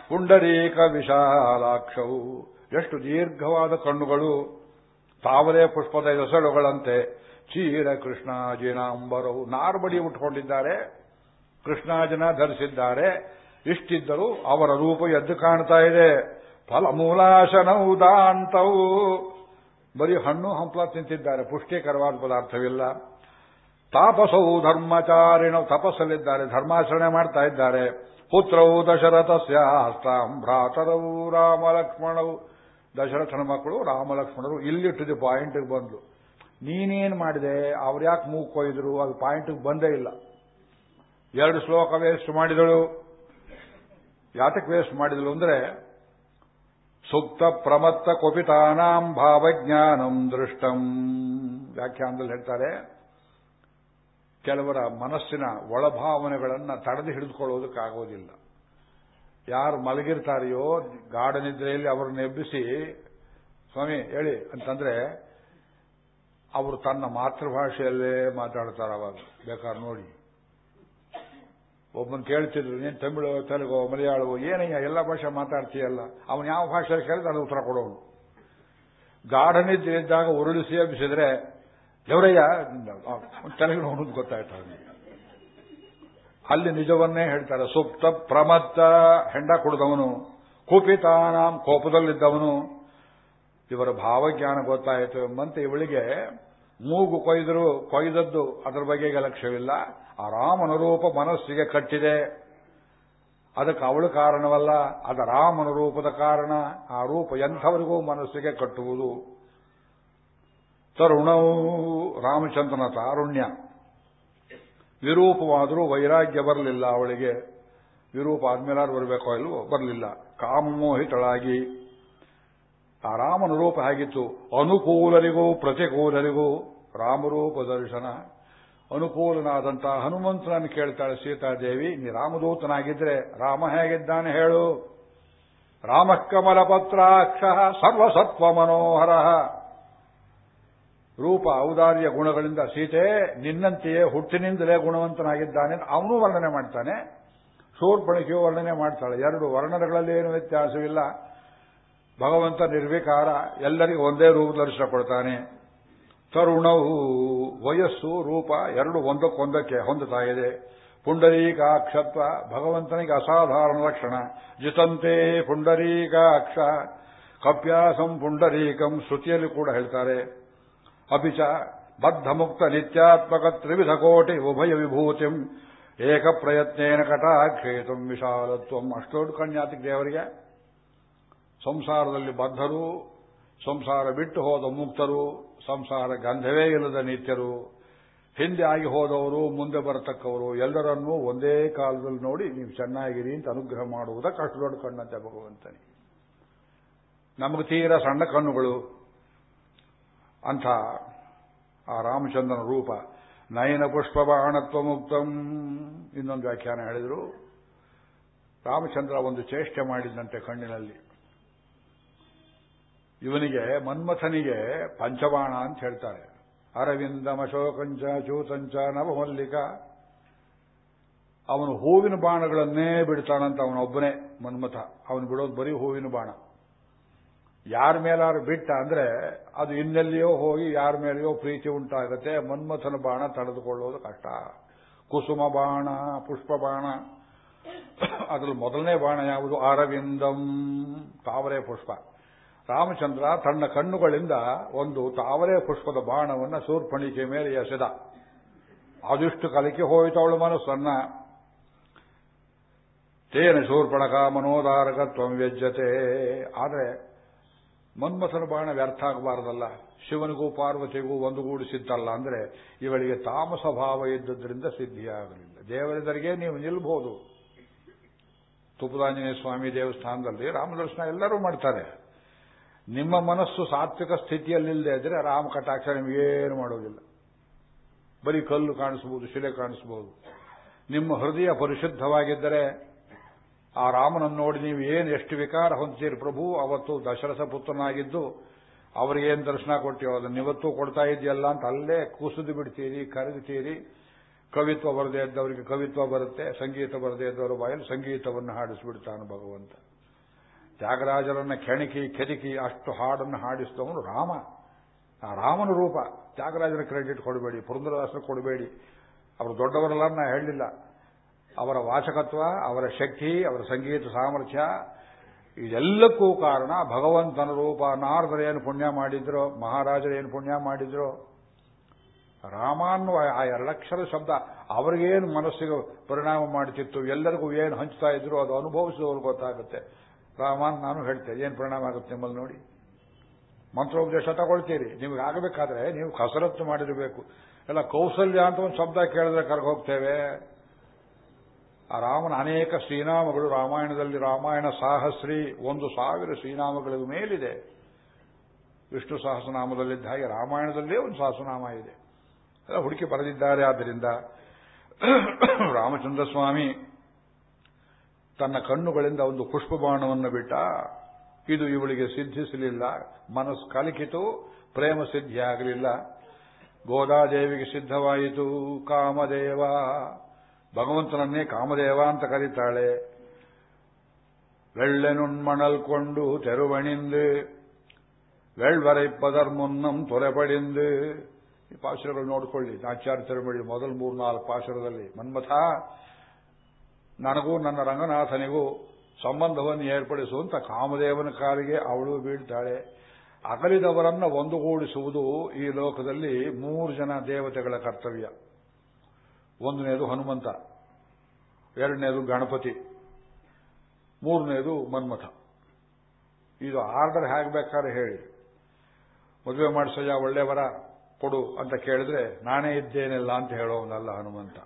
ಪುಂಡರೀಕ ವಿಶಾಲಾಕ್ಷವು ಎಷ್ಟು ದೀರ್ಘವಾದ ಕಣ್ಣುಗಳು ತಾವರೇ ಪುಷ್ಪದ ಎಸಳುಗಳಂತೆ ಚೀರ ಕೃಷ್ಣಾಜಿನಾಂಬರವು ನಾರ್ಬಡಿ ಉಟ್ಕೊಂಡಿದ್ದಾರೆ. ಕೃಷ್ಣಾಜನ ಧರಿಸಿದ್ದಾರೆ. ಇಷ್ಟಿದ್ದರೂ ಅವರ ರೂಪ ಎದ್ದು ಕಾಣ್ತಾ ಇದೆ. ಫಲಮೂಲಾಶನವು ದಾಂತವು ಬರೀ ಹಣ್ಣು ಹಂಪಲ ತಿಂತಿದ್ದಾರೆ. ಪುಷ್ಟಿಕರವಾದ ಪದಾರ್ಥವಿಲ್ಲ. ತಾಪಸವು ಧರ್ಮಚಾರಿಣ ತಪಸ್ಸಲ್ಲಿದ್ದಾರೆ, ಧರ್ಮಾಚರಣೆ ಮಾಡ್ತಾ ಇದ್ದಾರೆ. ಪುತ್ರವು ದಶರಥಸ್ಯ ಹಸ್ತಾಂ ಭ್ರಾತರವು ರಾಮ ಲಕ್ಷ್ಮಣವು ದಶರಥನ ಮಕ್ಕಳು ರಾಮ ಲಕ್ಷ್ಮಣರು ಇಲ್ಲಿ ಟು ದಿ ಪಾಯಿಂಟ್ಗೆ ಬಂದ್ಲು. ನೀನೇನು ಮಾಡಿದೆ? ಅವ್ರು ಯಾಕೆ ಮೂಗ್ ಕೊಯ್ದ್ರು? ಅದು ಪಾಯಿಂಟ್ಗೆ ಬಂದೇ ಇಲ್ಲ. ಎರಡು ಶ್ಲೋಕ ವೇಸ್ಟ್ ಮಾಡಿದಳು. ಯಾತಕ್ಕೆ ವೇಸ್ಟ್ ಮಾಡಿದಳು ಅಂದ್ರೆ, ಸುಪ್ತ ಪ್ರಮತ್ತ ಕುಪಿತಾನಾಂ ಭಾವಜ್ಞಾನಂ ದೃಷ್ಟಂ. ವ್ಯಾಖ್ಯಾನದಲ್ಲಿ ಹೇಳ್ತಾರೆ ಕೆಲವರ ಮನಸ್ಸಿನ ಒಳಭಾವನೆಗಳನ್ನು ತಡೆದು ಹಿಡಿದುಕೊಳ್ಳೋದಕ್ಕಾಗೋದಿಲ್ಲ ಯಾರು ಮಲಗಿರ್ತಾರೆಯೋ ಗಾಢ ನಿದ್ರೆಯಲ್ಲಿ ಅವರನ್ನು ಎಬ್ಬಿಸಿ ಸ್ವಾಮಿ, ಹೇಳಿ, ಅಂತಂದ್ರೆ ಅವರು ತನ್ನ ಮಾತೃಭಾಷೆಯಲ್ಲೇ ಮಾತಾಡ್ತಾರೆ ಅವಾಗ. ಬೇಕಾದ್ರೆ ನೋಡಿ. ಒಬ್ಬನ್ ಕೇಳ್ತಿದ್ರು, ನೀನು ತಮಿಳು, ತೆಲುಗು, ಮಲಯಾಳವು, ಏನಯ್ಯ, ಎಲ್ಲ ಭಾಷೆ ಮಾತಾಡ್ತೀಯಲ್ಲ? ಅವನು ಯಾವ ಭಾಷೆಯಲ್ಲಿ ಕೇಳಿದ್ರೆ ಅದು ಉತ್ತರ ಕೊಡೋನು. ಗಾಢ ನಿದ್ರೆ ಇದ್ದಾಗ ಉರುಳಿಸಿ ಎಬ್ಬಿಸಿದ್ರೆ ದೇವರಯ್ಯ ತಲೆಗೆ ನೋಡೋದು ಗೊತ್ತಾಯ್ತು ಅವನಿಗೆ ಅಲ್ಲಿ ನಿಜವನ್ನೇ ಹೇಳ್ತಾರೆ, ಸುಪ್ತ ಪ್ರಮತ್ತ ಹೆಂಡ ಕುಡಿದವನು, ಕುಪಿತಾನಾಂ ಕೋಪದಲ್ಲಿದ್ದವನು, ಇವರ ಭಾವಜ್ಞಾನ ಗೊತ್ತಾಯಿತು ಎಂಬಂತೆ ಇವಳಿಗೆ ಮೂಗು ಕೊಯ್ದರು, ಕೊಯ್ದದ್ದು ಅದರ ಬಗೆಗೆ ಲಕ್ಷ್ಯವಿಲ್ಲ ಆರಾಮನುರೂಪ ಮನಸ್ಸಿಗೆ ಕಟ್ಟಿದೆ. ಅದಕ್ಕೆ ಅವಳು ಕಾರಣವಲ್ಲ, ಅದು ರಾಮನ ರೂಪದ ಕಾರಣ, ಆ ರೂಪ ಎಂಥವರಿಗೂ ಮನಸ್ಸಿಗೆ ಕಟ್ಟುವುದು. ತರುಣವು ರಾಮಚಂದ್ರನ ತಾರುಣ್ಯ. ವಿರೂಪವಾದರೂ ವೈರಾಗ್ಯ ಬರಲಿಲ್ಲ ಅವಳಿಗೆ. ವಿರೂಪ ಆದ್ಮೇಲಾರು ಬರಬೇಕೋ ಇಲ್ವೋ? ಬರಲಿಲ್ಲ. ಕಾಮಮೋಹಿತಳಾಗಿ. ಆ ರಾಮನ ರೂಪ ಆಗಿತ್ತು ಅನುಕೂಲರಿಗೂ ಪ್ರತಿಕೂಲರಿಗೂ ರಾಮರೂಪ ದರ್ಶನ. ಅನುಕೂಲನಾದಂತಹ ಹನುಮಂತನನ್ನು ಕೇಳ್ತಾಳೆ, ಸೀತಾದೇವಿ, ನೀ ರಾಮದೂತನಾಗಿದ್ರೆ ರಾಮ ಹೇಗಿದ್ದಾನೆ ಹೇಳು? ರಾಮಕಮಲ ಪತ್ರಾಕ್ಷ ಸರ್ವಸತ್ವ ಮನೋಹರ ರೂಪ ಔದಾರ್ಯ ಗುಣಗಳಿಂದ ಸೀತೆ ನಿನ್ನಂತೆಯೇ ಹುಟ್ಟಿನಿಂದಲೇ ಗುಣವಂತನಾಗಿದ್ದಾನೆ ಅವನು ವರ್ಣನೆ ಮಾಡ್ತಾನೆ. ಶೂರ್ಪಣಿಕೆಯು ವರ್ಣನೆ ಮಾಡ್ತಾಳೆ. ಎರಡು ವರ್ಣನೆಗಳಲ್ಲಿ ಏನು ವ್ಯತ್ಯಾಸವಿಲ್ಲ. ಭಗವಂತ ನಿರ್ವಿಕಾರ, ಎಲ್ಲರಿಗೂ ಒಂದೇ ರೂಪ ದರ್ಶನ ಕೊಡ್ತಾನೆ. ತರುಣವು ವಯಸ್ಸು, ರೂಪ ಎರಡು ಒಂದಕ್ಕೊಂದಕ್ಕೆ ಹೊಂದುತ್ತಾ ಇದೆ. ಪುಂಡರೀಕಾಕ್ಷತ್ವ, ಭಗವಂತನಿಗೆ ಅಸಾಧಾರಣ ಲಕ್ಷಣ. ಜಿತಂತೆ ಪುಂಡರೀಕಾಕ್ಷ ಕಪ್ಯಾಸಂ ಪುಂಡರೀಕಂ, ಶ್ರುತಿಯಲ್ಲಿ ಕೂಡ ಹೇಳ್ತಾರೆ. ಅಪಿಚ ಬದ್ಧ ಮುಕ್ತ ನಿತ್ಯಾತ್ಮಕ ತ್ರಿವಿಧ ಕೋಟಿ ಉಭಯ ವಿಭೂತಿಂ ಏಕ ಪ್ರಯತ್ನೇನ ಕಟಾಕ್ಷೇತಂ ವಿಶಾಲತ್ವಂ ಅಷ್ಟೊಂದು ಕಣ್ಯಾತಿಗೆ ದೇವರಿಗೆ ಸಂಸಾರದಲ್ಲಿ ಬದ್ಧರು, ಸಂಸಾರ ಬಿಟ್ಟು ಹೋದ ಮುಕ್ತರು, ಸಂಸಾರ ಗಂಧವೇ ಇಲ್ಲದ ನಿತ್ಯರು, ಹಿಂದೆ ಆಗಿ ಹೋದವರು, ಮುಂದೆ ಬರತಕ್ಕವರು, ಎಲ್ಲರನ್ನೂ ಒಂದೇ ಕಾಲದಲ್ಲಿ ನೋಡಿ ನೀವು ಚೆನ್ನಾಗಿರಿ ಅಂತ ಅನುಗ್ರಹ ಮಾಡುವುದಕ್ಕೆ ಅಷ್ಟು ದೊಡ್ಡ ಕಣ್ಣಂತೆ ಭಗವಂತನಿಗೆ ನಮಗೆ ತೀರ ಸಣ್ಣ ಕಣ್ಣುಗಳು. ಅಂಥ ಆ ರಾಮಚಂದ್ರನ ರೂಪ. ನಯನ ಪುಷ್ಪ ಬಾಣತ್ವ ಮುಕ್ತಂ ಇನ್ನೊಂದು ವ್ಯಾಖ್ಯಾನ ಹೇಳಿದರು. ರಾಮಚಂದ್ರ ಒಂದು ಚೇಷ್ಟೆ ಮಾಡಿದ್ದಂತೆ ಕಣ್ಣಿನಲ್ಲಿ. ಇವನಿಗೆ, ಮನ್ಮಥನಿಗೆ ಪಂಚಬಾಣ ಅಂತ ಹೇಳ್ತಾರೆ. ಅರವಿಂದ ಮಶೋಕಂಚ ಚೂತಂಚ ನವಮಲ್ಲಿಕ. ಅವನು ಹೂವಿನ ಬಾಣಗಳನ್ನೇ ಬಿಡ್ತಾನಂತ ಅವನೊಬ್ಬನೇ ಮನ್ಮಥ. ಅವನು ಬಿಡೋದು ಬರೀ ಹೂವಿನ ಬಾಣ. ಯಾರ ಮೇಲಾರು ಬಿಟ್ಟ ಅಂದ್ರೆ ಅದು ಇನ್ನೆಲ್ಲಿಯೋ ಹೋಗಿ ಯಾರ ಮೇಲೆಯೋ ಪ್ರೀತಿ ಉಂಟಾಗುತ್ತೆ, ಮನ್ಮಥನ ಬಾಣ ತಡೆದುಕೊಳ್ಳೋದು ಕಷ್ಟ. ಕುಸುಮ ಬಾಣ, ಪುಷ್ಪ ಬಾಣ. ಅದ್ರಲ್ಲಿ ಮೊದಲನೇ ಬಾಣ ಯಾವುದು? ಅರವಿಂದಂ, ತಾವರೆ ಪುಷ್ಪ. ರಾಮಚಂದ್ರ ತನ್ನ ಕಣ್ಣುಗಳಿಂದ ಒಂದು ತಾವರೆ ಪುಷ್ಪದ ಬಾಣವನ್ನು ಸೂರ್ಪಣಿಕೆ ಮೇಲೆ ಎಸೆದ. ಅದಿಷ್ಟು ಕಲಿಕೆ ಹೋಯಿತು ಅವಳು ಮನಸ್ಸನ್ನ. ತೇನ ಶೂರ್ಪಣಕ ಮನೋದಾರಕತ್ವ ವ್ಯಜ್ಯತೆ. ಆದರೆ ಮನ್ಮಥನ ಬಾಣ ವ್ಯರ್ಥ ಆಗಬಾರದಲ್ಲ. ಶಿವನಿಗೂ ಪಾರ್ವತಿಗೂ ಒಂದುಗೂಡಿಸಿದ್ದಲ್ಲ ಅಂದ್ರೆ ಇವಳಿಗೆ ತಾಮಸ ಭಾವ ಇದ್ದದ್ರಿಂದ ಸಿದ್ಧಿಯಾಗಲಿಲ್ಲ. ದೇವರಿದರಿಗೆ ನೀವು ನಿಲ್ಬಹುದು ತುಪ್ಪದಾಂಜನೇಯ ಸ್ವಾಮಿ ದೇವಸ್ಥಾನದಲ್ಲಿ ರಾಮದರ್ಶನ ಎಲ್ಲರೂ ಮಾಡ್ತಾರೆ. ನಿಮ್ಮ ಮನಸ್ಸು ಸಾತ್ವಿಕ ಸ್ಥಿತಿಯಲ್ಲಿಲ್ಲದೆ ಇದ್ರೆ ರಾಮ ಕಟಾಕ್ಷ ನಿಮಗೇನು ಮಾಡೋದಿಲ್ಲ. ಬರೀ ಕಲ್ಲು ಕಾಣಿಸಬಹುದು ಶಿಲೆ ಕಾಣಿಸಬಹುದು ನಿಮ್ಮ ಹೃದಯ ಪರಿಶುದ್ಧವಾಗಿದ್ದರೆ ಆ ರಾಮನನ್ನು ನೋಡಿ ನೀವು ಏನು ಎಷ್ಟು ವಿಕಾರ ಹೊಂದ್ತೀರಿ ಪ್ರಭು? ಅವತ್ತು ದಶರಥ ಪುತ್ರನಾಗಿದ್ದು ಅವರಿಗೇನು ದರ್ಶನ ಕೊಟ್ಟಿವೋ ಅದನ್ನು ಇವತ್ತು ಕೊಡ್ತಾ ಇದೆಯಲ್ಲ ಅಂತ ಅಲ್ಲೇ ಕುಸಿದು ಬಿಡ್ತೀರಿ ಕರಗುತ್ತೀರಿ ಕವಿತ್ವ ಬರದೇ ಇದ್ದವರಿಗೆ ಕವಿತ್ವ ಬರುತ್ತೆ, ಸಂಗೀತ ಬರದೇ ಇದ್ದವರ ಬಾಯಲ್ಲಿ ಸಂಗೀತವನ್ನು ಹಾಡಿಸಿಬಿಡ್ತಾನೆ ಭಗವಂತ. ತ್ಯಾಗರಾಜರನ್ನ ಕೆಣಕಿ, ಕೆದಕಿ ಅಷ್ಟು ಹಾಡನ್ನು ಹಾಡಿಸಿದವನು ರಾಮ. ಆ ರಾಮನ ರೂಪ. ತ್ಯಾಗರಾಜರ ಕ್ರೆಡಿಟ್ ಕೊಡಬೇಡಿ, ಪುರಂದರದಾಸರು ಕೊಡಬೇಡಿ. ಅವರು ದೊಡ್ಡವರಲ್ಲ ನಾ ಹೇಳಲಿಲ್ಲ. ಅವರ ವಾಚಕತ್ವ, ಅವರ ಶಕ್ತಿ, ಅವರ ಸಂಗೀತ ಸಾಮರ್ಥ್ಯ, ಇದೆಲ್ಲಕ್ಕೂ ಕಾರಣ ಭಗವಂತನ ರೂಪ. ನಾರದರೇನು ಪುಣ್ಯ ಮಾಡಿದ್ರು ಮಹಾರಾಜರೇನು ಪುಣ್ಯ ಮಾಡಿದ್ರು? ರಾಮ ಅನ್ನುವ ಆ ಎರಡಕ್ಷರ ಶಬ್ದ. ಅವ್ರಿಗೇನು ಮನಸ್ಸಿಗೆ ಪರಿಣಾಮ ಮಾಡುತ್ತಿತ್ತು ಎಲ್ಲರಿಗೂ ಏನು ಹಂಚ್ತಾ ಇದ್ರು, ಅದು ಅನುಭವಿಸಿದವರು ಗೊತ್ತಾಗುತ್ತೆ. ರಾಮಾನ್ ನಾನು ಹೇಳ್ತೇನೆ, ಏನು ಪರಿಣಾಮ ಆಗುತ್ತೆ ನಿಮ್ಮಲ್ಲಿ ನೋಡಿ. ಮಂತ್ರೋಪದೇಶ ತಗೊಳ್ತೀರಿ. ನಿಮಗೆ ಆಗಬೇಕಾದ್ರೆ ನೀವು ಕಸರತ್ತು ಮಾಡಿರಬೇಕು. ಎಲ್ಲ ಕೌಸಲ್ಯ ಅಂತ ಒಂದು ಶಬ್ದ ಕೇಳಿದ್ರೆ ಕರ್ಗ ಹೋಗ್ತೇವೆ ರಾಮನ ಅನೇಕ ಶ್ರೀನಾಮಗಳು, ರಾಮಾಯಣದಲ್ಲಿ ರಾಮಾಯಣ ಸಾಹಸ್ರಿ ಒಂದು ಸಾವಿರ ಶ್ರೀನಾಮಗಳ ಮೇಲಿದೆ. ವಿಷ್ಣು ಸಹಸ್ರನಾಮದಲ್ಲಿದ್ದ ಹಾಗೆ ರಾಮಾಯಣದಲ್ಲೇ ಒಂದು ಸಹಸ್ರನಾಮ ಇದೆ. ಅದ ಹುಡುಕಿ ಬರೆದಿದ್ದಾರೆ. ಆದ್ದರಿಂದ ರಾಮಚಂದ್ರ ಸ್ವಾಮಿ ತನ್ನ ಕಣ್ಣುಗಳಿಂದ ಒಂದು ಪುಷ್ಪಬಾಣವನ್ನು ಬಿಟ್ಟ, ಇದು ಇವಳಿಗೆ ಸಿದ್ಧಿಸಲಿಲ್ಲ, ಮನಸ್ಸು ಕಲಿಕಿತು, ಪ್ರೇಮ ಸಿದ್ಧಿಯಾಗಲಿಲ್ಲ. ಗೋದಾದೇವಿಗೆ ಸಿದ್ಧವಾಯಿತು, ಕಾಮದೇವ. ಭಗವಂತನನ್ನೇ ಕಾಮದೇವ ಅಂತ ಕರೀತಾಳೆ வெள்ளெனுண்மணல் ತೆರುವಣಿಂದು ವೆಳ್ವರೈಪ್ಪದರ್ ಮುನ್ನಂ ತೊರೆಪಡಿಂದು ಈ ಪಾಶುರಗಳು ನೋಡಿಕೊಳ್ಳಿ ಆಚಾರ್ಯ ತಿರುಮಳಿ ಮೊದಲು ಮೂರು ನಾಲ್ಕು ಪಾಶುರದಲ್ಲಿ ಮನ್ಮಥ ನನಗೂ ನನ್ನ ರಂಗನಾಥನಿಗೂ ಸಂಬಂಧವನ್ನು ಏರ್ಪಡಿಸುವಂತ ಕಾಮದೇವನ ಕಾಲಿಗೆ ಅವಳು ಬೀಳ್ತಾಳೆ ಅಗಲಿದವರನ್ನ ಒಂದುಗೂಡಿಸುವುದು ಈ ಲೋಕದಲ್ಲಿ ಮೂರು ಜನ ದೇವತೆಗಳ ಕರ್ತವ್ಯ ಒಂದನೇದು ಹನುಮಂತ, ಎರಡನೇದು ಗಣಪತಿ, ಮೂರನೇದು ಮನ್ಮಥ. ಇದು ಆರ್ಡರ್ ಹೇಗೆ ಬೇಕಾದ್ರೆ ಹೇಳಿ. ಮದುವೆ ಮಾಡಿಸಯ್ಯ ಒಳ್ಳೆಯವರ ಕೊಡು ಅಂತ ಕೇಳಿದ್ರೆ, ನಾನೇ ಇದ್ದೇನೆಲ್ಲ ಅಂತ ಹೇಳೋವನಲ್ಲ ಹನುಮಂತ.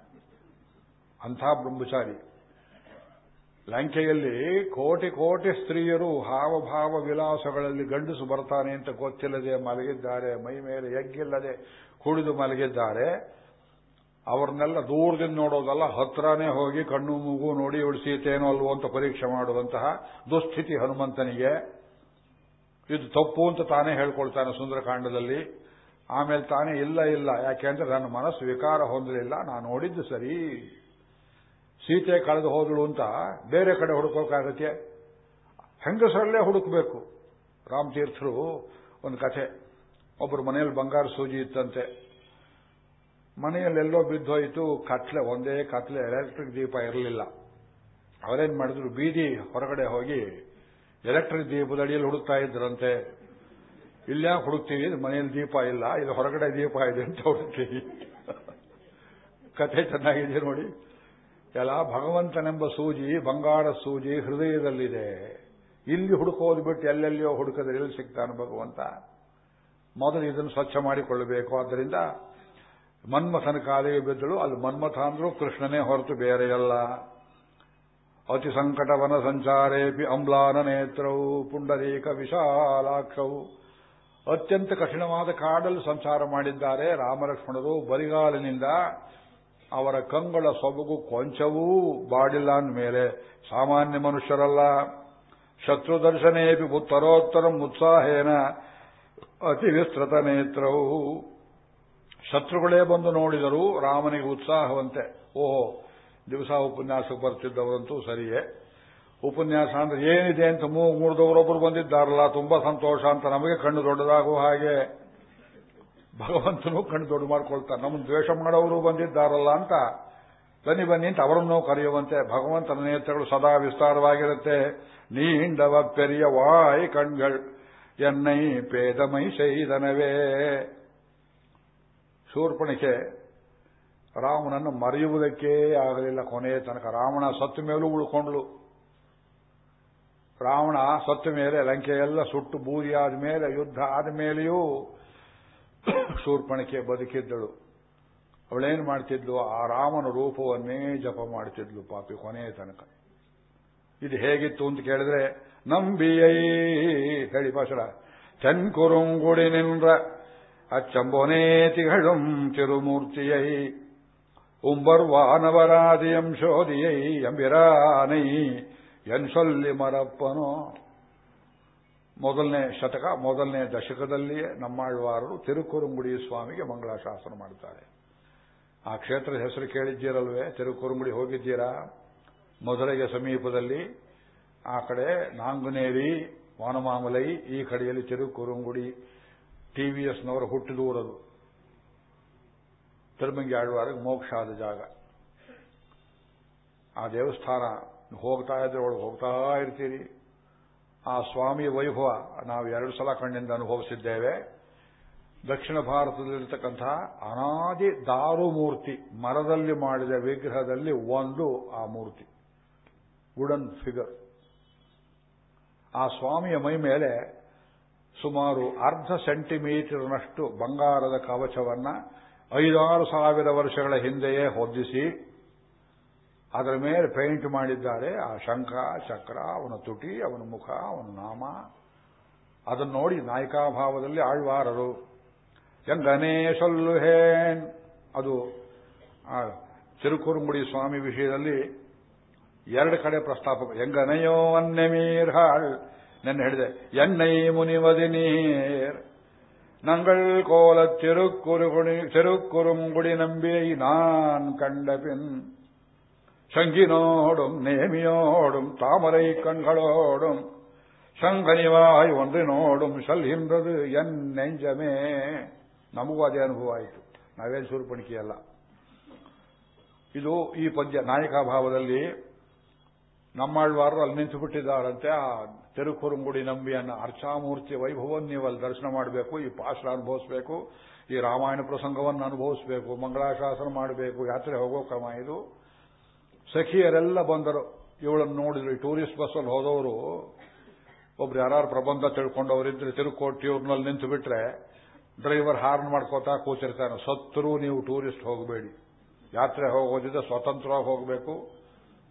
ಅಂಥ ಬ್ರಹ್ಮಚಾರಿ. ಲಂಕೆಯಲ್ಲಿ ಕೋಟಿ ಕೋಟಿ ಸ್ತ್ರೀಯರು ಹಾವಭಾವ ವಿಲಾಸಗಳಲ್ಲಿ ಗಂಡಸು ಬರ್ತಾನೆ ಅಂತ ಗೊತ್ತಿಲ್ಲದೆ ಮಲಗಿದ್ದಾರೆ, ಮೈ ಮೇಲೆ ಎಗ್ಗಿಲ್ಲದೆ ಕುಡಿದು ಮಲಗಿದ್ದಾರೆ. ಅವ್ರನ್ನೆಲ್ಲ ದೂರದಿಂದ ನೋಡೋದಲ್ಲ, ಹತ್ರನೇ ಹೋಗಿ ಕಣ್ಣು ಮೂಗು ನೋಡಿ ಇವಳು ಸೀತೆಯೇನೋ ಅಲ್ವೋ ಅಂತ ಪರೀಕ್ಷೆ ಮಾಡುವಂತಹ ದುಸ್ಥಿತಿ ಹನುಮಂತನಿಗೆ. ಇದು ತಪ್ಪು ಅಂತ ತಾನೇ ಹೇಳ್ಕೊಳ್ತಾನೆ ಸುಂದರಕಾಂಡದಲ್ಲಿ. ಆಮೇಲೆ ತಾನೇ ಇಲ್ಲ ಇಲ್ಲ ಯಾಕೆಂದ್ರೆ ನನ್ನ ಮನಸ್ಸು ವಿಕಾರ ಹೊಂದಲಿಲ್ಲ, ನಾನು ನೋಡಿದ್ದು ಸರಿ. ಸೀತೆ ಕಳೆದು ಹೋದಳು ಅಂತ ಬೇರೆ ಕಡೆ ಹುಡುಕೋಕ್ಕಾಗತ್ತೆ ಹೆಂಗಸರಲ್ಲೇ ಹುಡುಕಬೇಕು. ರಾಮತೀರ್ಥರು ಒಂದು ಕಥೆ. ಒಬ್ಬರು ಮನೆಯಲ್ಲಿ ಬಂಗಾರ ಸೂಜಿ ಇತ್ತಂತೆ. ಮನೆಯಲ್ಲೆಲ್ಲೋ ಬಿದ್ದೋಯಿತು, ಕತ್ಲೆ, ಒಂದೇ ಕತ್ಲೆ ಎಲೆಕ್ಟ್ರಿಕ್ ದೀಪ ಇರಲಿಲ್ಲ. ಅವರೇನ್ ಮಾಡಿದ್ರು, ಬೀದಿ ಹೊರಗಡೆ ಹೋಗಿ ಎಲೆಕ್ಟ್ರಿಕ್ ದೀಪದಡಿಯಲ್ಲಿ ಹುಡುಕ್ತಾ ಇದ್ರಂತೆ. ಇಲ್ಲ ಹುಡುಕ್ತೀವಿ ಮನೆಯಲ್ಲಿ ದೀಪ ಇಲ್ಲ, ಇದು ಹೊರಗಡೆ ದೀಪ ಇದೆ ಅಂತ ಹುಡುಕ್ತೀವಿ. ಕಥೆ ಚೆನ್ನಾಗಿದೆ ನೋಡಿ. ಎಲ್ಲ ಭಗವಂತನೆಂಬ ಸೂಜಿ, ಬಂಗಾರ ಸೂಜಿ ಹೃದಯದಲ್ಲಿದೆ. ಇಲ್ಲಿ ಹುಡುಕೋದು ಬಿಟ್ಟು ಎಲ್ಲೆಲ್ಲಿಯೋ ಹುಡುಕದ್ರೆ ಎಲ್ಲಿ ಸಿಗ್ತಾನೆ ಭಗವಂತ? ಮೊದಲು ಇದನ್ನು ಸ್ವಚ್ಛ ಮಾಡಿಕೊಳ್ಳಬೇಕು. ಆದ್ದರಿಂದ ಮನ್ಮಥನ ಕಾಲಿಗೆ ಬಿದ್ದಳು, ಅಲ್ಲಿ ಮನ್ಮಥ ಅಂದ್ರೂ ಕೃಷ್ಣನೇ ಹೊರತು ಬೇರೆಯಲ್ಲ ಅತಿ ಸಂಕಟವನ ಸಂಚಾರೇಪಿ ಅಂಬ್ಲಾನ ನೇತ್ರವು, ಪುಂಡರೀಕ ವಿಶಾಲಾಕ್ಷವು. ಅತ್ಯಂತ ಕಠಿಣವಾದ ಕಾಡಲ್ಲಿ ಸಂಚಾರ ಮಾಡಿದ್ದಾರೆ ರಾಮಲಕ್ಷ್ಮಣರು ಬರಿಗಾಲಿನಿಂದ. ಅವರ ಕಂಗಳ ಸೊಬಗು ಕೊಂಚವೂ ಬಾಡಿಲ್ಲ ಮೇಲೆ ಸಾಮಾನ್ಯ ಮನುಷ್ಯರಲ್ಲ. ಶತ್ರು ದರ್ಶನೇಪಿ ಉತ್ತರೋತ್ತರಂ ಉತ್ಸಾಹೇನ ಅತಿ ವಿಸ್ತೃತ ನೇತ್ರವು. ಶತ್ರುಗಳೇ ಬಂದು ನೋಡಿದರು ರಾಮನಿಗೆ ಉತ್ಸಾಹವಂತೆ. ಓಹೋ, ದಿವಸ ಉಪನ್ಯಾಸಕ್ಕೆ ಬರ್ತಿದ್ದವರಂತೂ ಸರಿಯೇ. ಉಪನ್ಯಾಸ ಅಂದ್ರೆ ಏನಿದೆ ಅಂತ ಮೂಗು ಮುರಿದವರೊಬ್ಬರು ಬಂದಿದ್ದಾರಲ್ಲ, ತುಂಬಾ ಸಂತೋಷ ಅಂತ ನಮಗೆ ಕಣ್ಣು ದೊಡ್ಡದಾಗುವ ಹಾಗೆ. ಭಗವಂತನು ಕಣ್ಣು ದೊಡ್ಡ ಮಾಡ್ಕೊಳ್ತಾರೆ ನಮ್ಮನ್ನು ದ್ವೇಷ ಮಾಡೋರು ಬಂದಿದ್ದಾರಲ್ಲ ಅಂತ. ಬನ್ನಿ ಬನ್ನಿ ಅಂತ ಅವರನ್ನು ಕರೆಯುವಂತೆ ಭಗವಂತನ ನೇತ್ರಗಳು ಸದಾ ವಿಸ್ತಾರವಾಗಿರುತ್ತೆ. ನೀಂಡವ ಪೆರಿಯ ವಾಯ್ ಕಣ್ಗಳು, ಎನ್ನೈ ಪೇದಮೈ ಶೈದನವೇ ಶೂರ್ಪಣಿಕೆ ರಾಮನನ್ನು ಮರೆಯುವುದಕ್ಕೇ ಆಗಲಿಲ್ಲ. ಕೊನೆಯ ತನಕ ರಾವಣ ಸತ್ತು ಮೇಲೂ ಉಳ್ಕೊಂಡ್ಳು. ರಾವಣ ಸತ್ತು ಮೇಲೆ ಲಂಕೆ ಎಲ್ಲ ಸುಟ್ಟು ಬೂದಿಯಾದ ಮೇಲೆ, ಯುದ್ಧ ಆದ ಮೇಲೆಯೂ ಶೂರ್ಪಣಿಕೆ ಬದುಕಿದ್ದಳು. ಅವಳೇನು ಮಾಡ್ತಿದ್ಲು? ಆ ರಾಮನ ರೂಪವನ್ನೇ ಜಪ ಮಾಡ್ತಿದ್ಲು ಪಾಪಿ ಕೊನೆಯ ತನಕ. ಇದು ಹೇಗಿತ್ತು ಅಂತ ಕೇಳಿದ್ರೆ, ನಂಬಿಯೈ ಹೇಳಿ ಭಾಷಣ ಚನ್ಕುರುಂಗುಡಿ ನಿನ್ರ അച്ചമ്പൊനേ ತಿರುಮೂರ್ತಿಯೈ ಉಂಬರ್ ഉംബർവാനവരാതിയം ശോതിയൈ അമ്പിരാനൈ ಎನ್ ಸೊಲ್ಲಿ ಮರಪ್ಪನೋ. ಮೊದಲನೇ ಶತಕ, ಮೊದಲನೇ ದಶಕದಲ್ಲಿಯೇ ನಮ್ಮಾಳ್ವಾರರು ತಿರುಕುರುಂಗುಡಿ ಸ್ವಾಮಿಗೆ ಮಂಗಳಾಶಾಸನ ಮಾಡುತ್ತಾರೆ ಆ ಕ್ಷೇತ್ರದ ಹೆಸರು ಕೇಳಿದ್ದೀರಲ್ವೇ? ತಿರುಕುರುಂಗುಡಿ ಹೋಗಿದ್ದೀರಾ? ಮೊದಲಿಗೆ ಸಮೀಪದಲ್ಲಿ. ಆ ಕಡೆ ನಾಂಗುನೇರಿ, ವಾನಮಾಮಲೈ, ಈ ಕಡೆಯಲ್ಲಿ ತಿರುಕುರುಂಗುಡಿ ಟಿವಿಎಸ್ನವರ ಹುಟ್ಟಿದೂರದು. ತಿರುಮಂಗಿ ಆಳ್ವಾರಿಗೆ ಮೋಕ್ಷ ಆದ ಜಾಗ. ಆ ದೇವಸ್ಥಾನ ಹೋಗ್ತಾ ಇದ್ರೆ ಒಳಗೆ ಹೋಗ್ತಾ ಇರ್ತೀರಿ. ಆ ಸ್ವಾಮಿ ವೈಭವ ನಾವು ಎರಡು ಸಲ ಕಣ್ಣಿಂದ ಅನುಭವಿಸಿದ್ದೇವೆ. ದಕ್ಷಿಣ ಭಾರತದಲ್ಲಿರ್ತಕ್ಕಂತಹ ಅನಾದಿ ದಾರು ಮೂರ್ತಿ ಮರದಲ್ಲಿ ಮಾಡಿದ ವಿಗ್ರಹದಲ್ಲಿ ಒಂದು ಆ ಮೂರ್ತಿ. ವುಡನ್ ಫಿಗರ್ ಆ ಸ್ವಾಮಿಯ ಮೈ ಮೇಲೆ ಸುಮಾರು ಅರ್ಧ ಸೆಂಟಿಮೀಟರ್ನಷ್ಟು ಬಂಗಾರದ ಕವಚವನ್ನ ಐದಾರು ಸಾವಿರ ವರ್ಷಗಳ ಹಿಂದೆಯೇ ಹೊದ್ದಿಸಿ ಅದರ ಮೇಲೆ ಪೇಂಟ್ ಮಾಡಿದ್ದಾರೆ. ಆ ಶಂಖ, ಚಕ್ರ, ಅವನ ತುಟಿ, ಅವನ ಮುಖ, ಅವನ ನಾಮ. ಅದನ್ನು ನೋಡಿ ನಾಯಕಾಭಾವದಲ್ಲಿ ಆಳ್ವಾರರು. ಎಂಗನೇ ಸೊಲ್ಲು ಹೇನ್. ಅದು ತಿರುಕುರುಂಗುಡಿ ಸ್ವಾಮಿ ವಿಷಯದಲ್ಲಿ ಎರಡು ಕಡೆ ಪ್ರಸ್ತಾಪ ಎಂಗನೆಯೋ ಅನ್ನೆಮೀರ್ ಹಾಳ್ ನೆನ್ನೆ ಹೇಳಿದೆ ಎನ್ನೈ ಮುನಿಮದಿ ನೀರ್, ನಂಗಳ್ ಕೋಲ ಚೆರುಕುರುಗುಣಿ, ಚೆರುಕುರುಂಗುಡಿ ನಂಬಿ ನಾನ್ ಕಂಡಪಿನ್ ശങ്കിനോടും നേമിയോടും താമരൈ കൺകളോടും ശങ്കനിവായി ഒന്നിനോടും ശൽഹിന്റത് എൻ നെഞ്ചമേ ನಮಗೂ ಅದೇ ಅನುಭವ ಆಯಿತು. ನಾವೇನು ಶೂರ್ಪಣಿಕೆಯಲ್ಲ ಇದು ಈ ಪದ್ಯ ನಾಯಕ ಭಾವದಲ್ಲಿ ನಮ್ಮಾಳ್ವಾರರು ಅಲ್ಲಿ ನಿಂತು ಬಿಟ್ಟಿದ್ದಾರಂತೆ ಆ ತಿರುಕುರುಂಗುಡಿ ನಂಬಿಯನ್ನು ಅರ್ಚಾಮೂರ್ತಿ ವೈಭವವನ್ನು ನೀವು ಅಲ್ಲಿ ದರ್ಶನ ಮಾಡಬೇಕು, ಈ ಪಾಶ್ರ ಅನುಭವಿಸಬೇಕು, ಈ ರಾಮಾಯಣ ಪ್ರಸಂಗವನ್ನು ಅನುಭವಿಸಬೇಕು, ಮಂಗಳಾಶಾಸನ ಮಾಡಬೇಕು, ಯಾತ್ರೆ ಹೋಗೋ ಕ್ರಮ ಇದು. ಸಖಿಯರೆಲ್ಲ ಬಂದರು. ಇವಳನ್ನು ನೋಡಿದ್ರು. ಈ ಟೂರಿಸ್ಟ್ ಬಸ್ಸಲ್ಲಿ ಹೋದವರು, ಒಬ್ರು ಯಾರು ಪ್ರಬಂಧ ತಿಳ್ಕೊಂಡವರಿದ್ರೆ ತಿರುಕೋಟಿಯೂರ್ನಲ್ಲಿ ನಿಂತು ಬಿಟ್ರೆ ಡ್ರೈವರ್ ಹಾರ್ನ್ ಮಾಡ್ಕೋತಾ ಕೂತಿರ್ತಾನೆ. ಸತ್ತರೂ ನೀವು ಟೂರಿಸ್ಟ್ ಹೋಗಬೇಡಿ. ಯಾತ್ರೆ ಹೋಗೋದಿದ್ರೆ ಸ್ವತಂತ್ರವಾಗಿ ಹೋಗಬೇಕು.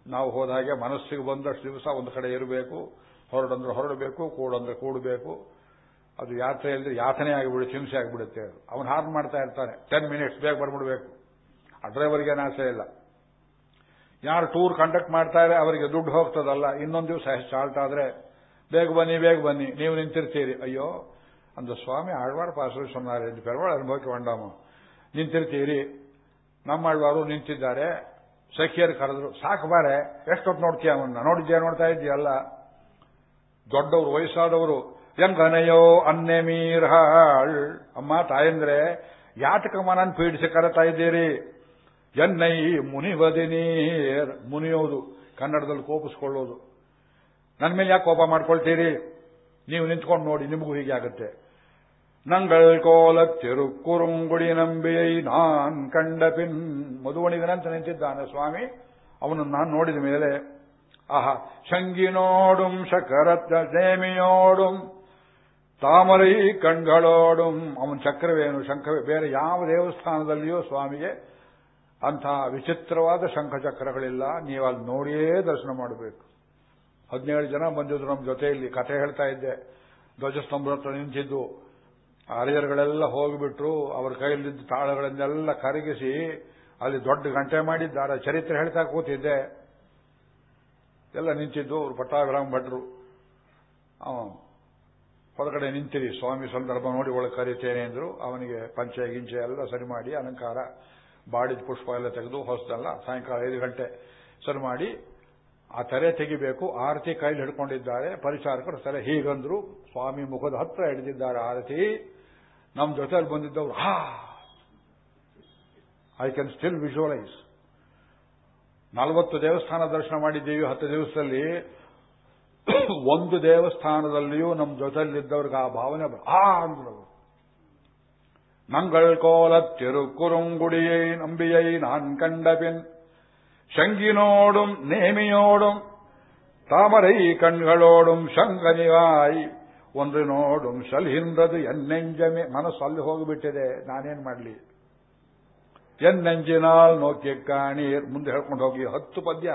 ನಾವು ಹೋದಾಗೆ ಮನಸ್ಸಿಗೆ ಬಂದಷ್ಟು ದಿವಸ ಒಂದು ಕಡೆ ಇರಬೇಕು, ಹೊರಡಂದ್ರೆ ಹೊರಡಬೇಕು, ಕೂಡಂದ್ರೆ ಕೂಡಬೇಕು. ಅದು ಯಾತ್ರೆಯಲ್ಲಿ ಯಾತನೆ ಆಗಿಬಿಡುತ್ತೆ, ಹಿಂಸೆ ಆಗಿಬಿಡುತ್ತೆ. ಅವನು ಹಾರ್ನ್ ಮಾಡ್ತಾ ಇರ್ತಾನೆ ಟೆನ್ ಮಿನಿಟ್ಸ್ ಬೇಗ ಬರ್ಬಿಡ್ಬೇಕು. ಆ ಡ್ರೈವರ್ಗೆ ಆಸೆ ಇಲ್ಲ. ಯಾರು ಟೂರ್ ಕಂಡಕ್ಟ್ ಮಾಡ್ತಾರೆ ಅವರಿಗೆ ದುಡ್ಡು ಹೋಗ್ತದಲ್ಲ, ಇನ್ನೊಂದು ದಿವಸ ಸ್ಟಾರ್ಟ್ ಆದ್ರೆ, ಬೇಗ ಬನ್ನಿ ಬೇಗ ಬನ್ನಿ, ನೀವು ನಿಂತಿರ್ತೀರಿ. ಅಯ್ಯೋ, ಅಂದ ಸ್ವಾಮಿ, ಆಳ್ವಾರ್ ಪಾಸರು ಸೊನ್ನಾರೆ ಪೆರವಾಳ ಅನುಭವಕ್ಕೆ ವಂಡಾಮ ನಿಂತಿರ್ತೀರಿ. ನಮ್ಮ ಆಳ್ವಾರು ನಿಂತಿದ್ದಾರೆ. ಸಖಿಯರು ಕರೆದ್ರು, ಸಾಕು ಬಾರೆ, ಎಷ್ಟೊತ್ತು ನೋಡ್ತೀಯ ಅವನ್ನ? ನೋಡಿದ್ಯಾ, ನೋಡ್ತಾ ಇದೆಯಲ್ಲ ದೊಡ್ಡವರು, ವಯಸ್ಸಾದವರು ಹೆಂಗನಯೋ ಅನ್ನೆ ಮೀರ್ಹಾಳ್. ಅಮ್ಮ, ತಾಯಂದ್ರೆ ಯಾತಕಮ್ಮನನ್ನು ಪೀಡಿಸಿ ಕರೆತಾ ಇದ್ದೀರಿ? ಎನ್ನೈ ಮುನಿವದಿನೀರ್ ಮುನಿಯೋದು, ಕನ್ನಡದಲ್ಲಿ ಕೋಪಿಸ್ಕೊಳ್ಳೋದು. ನನ್ನ ಮೇಲೆ ಯಾಕೆ ಕೋಪ ಮಾಡ್ಕೊಳ್ತೀರಿ? ನೀವು ನಿಂತ್ಕೊಂಡು ನೋಡಿ, ನಿಮಗೂ ಹೀಗೆ ಆಗುತ್ತೆ. ನಂಗಳ್ ಕೋಲ ತಿರುಕುರುಂಗುಡಿ ನಂಬಿಯೈ ನಾನ್ பின் ಮಧುವಣಿಗನಂತ ನಿಂತಿದ್ದಾನೆ ಸ್ವಾಮಿ ಅವನನ್ನು ನಾನು ನೋಡಿದ ಮೇಲೆ ಆಹಾ ಶಂಗಿನೋಡುಂ ಶಕರತ್ತ ನೇಮಿಯೋಡುಂ ತಾಮರೈ ಕಣ್ಗಳೋಡುಂ ಅವನ ಚಕ್ರವೇನು ಶಂಖವೇ ಬೇರೆ ಯಾವ ದೇವಸ್ಥಾನದಲ್ಲಿಯೋ ಸ್ವಾಮಿಗೆ ಅಂಥ ವಿಚಿತ್ರವಾದ ಶಂಖಚಕ್ರಗಳಿಲ್ಲ ನೀವು ಅಲ್ಲಿ ನೋಡಿಯೇ ದರ್ಶನ ಮಾಡಬೇಕು ಹದಿನೇಳು ಜನ ಬಂದಿದ್ರು ನಮ್ಮ ಜೊತೆಯಲ್ಲಿ ಕಥೆ ಹೇಳ್ತಾ ಇದ್ದೆ. ಧ್ವಜಸ್ತಂಭ ಹತ್ರ ನಿಂತಿದ್ದು. ಅರಿಯರ್ಗಳೆಲ್ಲ ಹೋಗಿಬಿಟ್ರು, ಅವ್ರ ಕೈಯಲ್ಲಿದ್ದ ತಾಳಗಳನ್ನೆಲ್ಲ ಕರಗಿಸಿ ಅಲ್ಲಿ ದೊಡ್ಡ ಗಂಟೆ ಮಾಡಿದ್ದಾರೆ. ಚರಿತ್ರೆ ಹೇಳ್ತಾ ಕೂತಿದ್ದೆ. ಎಲ್ಲ ನಿಂತಿದ್ದು, ಅವರು ಪಟ್ಟಾಭಿರಾಮ ಭಟ್ರು. ಹೊರಗಡೆ ನಿಂತಿರಿ, ಸ್ವಾಮಿ ಸಂದರ್ಭ ನೋಡಿ ಒಳಗೆ ಕರೀತೇನೆ ಅಂದ್ರು. ಅವನಿಗೆ ಪಂಚೆ, ಗಿಂಚೆ ಎಲ್ಲ ಸರಿ ಮಾಡಿ, ಅಲಂಕಾರ, ಬಾಡಿದ ಪುಷ್ಪ ಎಲ್ಲ ತೆಗೆದು ಹೊಸದಲ್ಲ, ಸಾಯಂಕಾಲ ಐದು ಗಂಟೆ ಸರಿ ಮಾಡಿ, ಆ ತೆರೆ ತೆಗಿಬೇಕು. ಆರತಿ ಕೈಲಿ ಹಿಡ್ಕೊಂಡಿದ್ದಾರೆ. ಪರಿಚಾರಕರು ತಲೆ ಹೀಗಂದ್ರು. ಸ್ವಾಮಿ ಮುಖದ ಹತ್ರ ಹಿಡಿದಿದ್ದಾರೆ ಆರತಿ. ನಮ್ಮ ಜೊತೆಯಲ್ಲಿ ಬಂದಿದ್ದವರು, ಹಾ ಐ ಕ್ಯಾನ್ ಸ್ಟಿಲ್ ವಿಜುವಲೈಸ್ ನಲವತ್ತು ದೇವಸ್ಥಾನ ದರ್ಶನ ಮಾಡಿದ್ದೀವಿ ಹತ್ತು ದಿವಸದಲ್ಲಿ. [COUGHS] ಒಂದು ದೇವಸ್ಥಾನದಲ್ಲಿಯೂ ನಮ್ಮ ಜೊತೆಯಲ್ಲಿದ್ದವ್ರಿಗೆ ಆ ಭಾವನೆ ಆ ಅಂದ್ರು. ನಂಬಿಯೈ ನಾನ್ നാൻ കണ്ടപിൻ ಶಂಗಿನೋಡು ನೇಮಿಯೋಡು, ತಾಮರೈ ಕಣ್ಗಳೋಡು ಶಂಕನಿವಾಯಿ ಒಂದು ನೋಡು ಶಲ್ ಹಿಂದದು ಎನ್ನೆಂಜಮೆ ಮನಸ್ಸು ಅಲ್ಲಿ ಹೋಗಿಬಿಟ್ಟಿದೆ, ನಾನೇನ್ ಮಾಡಲಿ? ಎನ್ನೆಂಜಿನಾಲ್ ನೋಕೆ ಕಾಣೀರ್ ಮುಂದೆ ಹೇಳ್ಕೊಂಡು ಹೋಗಿ, ಹತ್ತು ಪದ್ಯ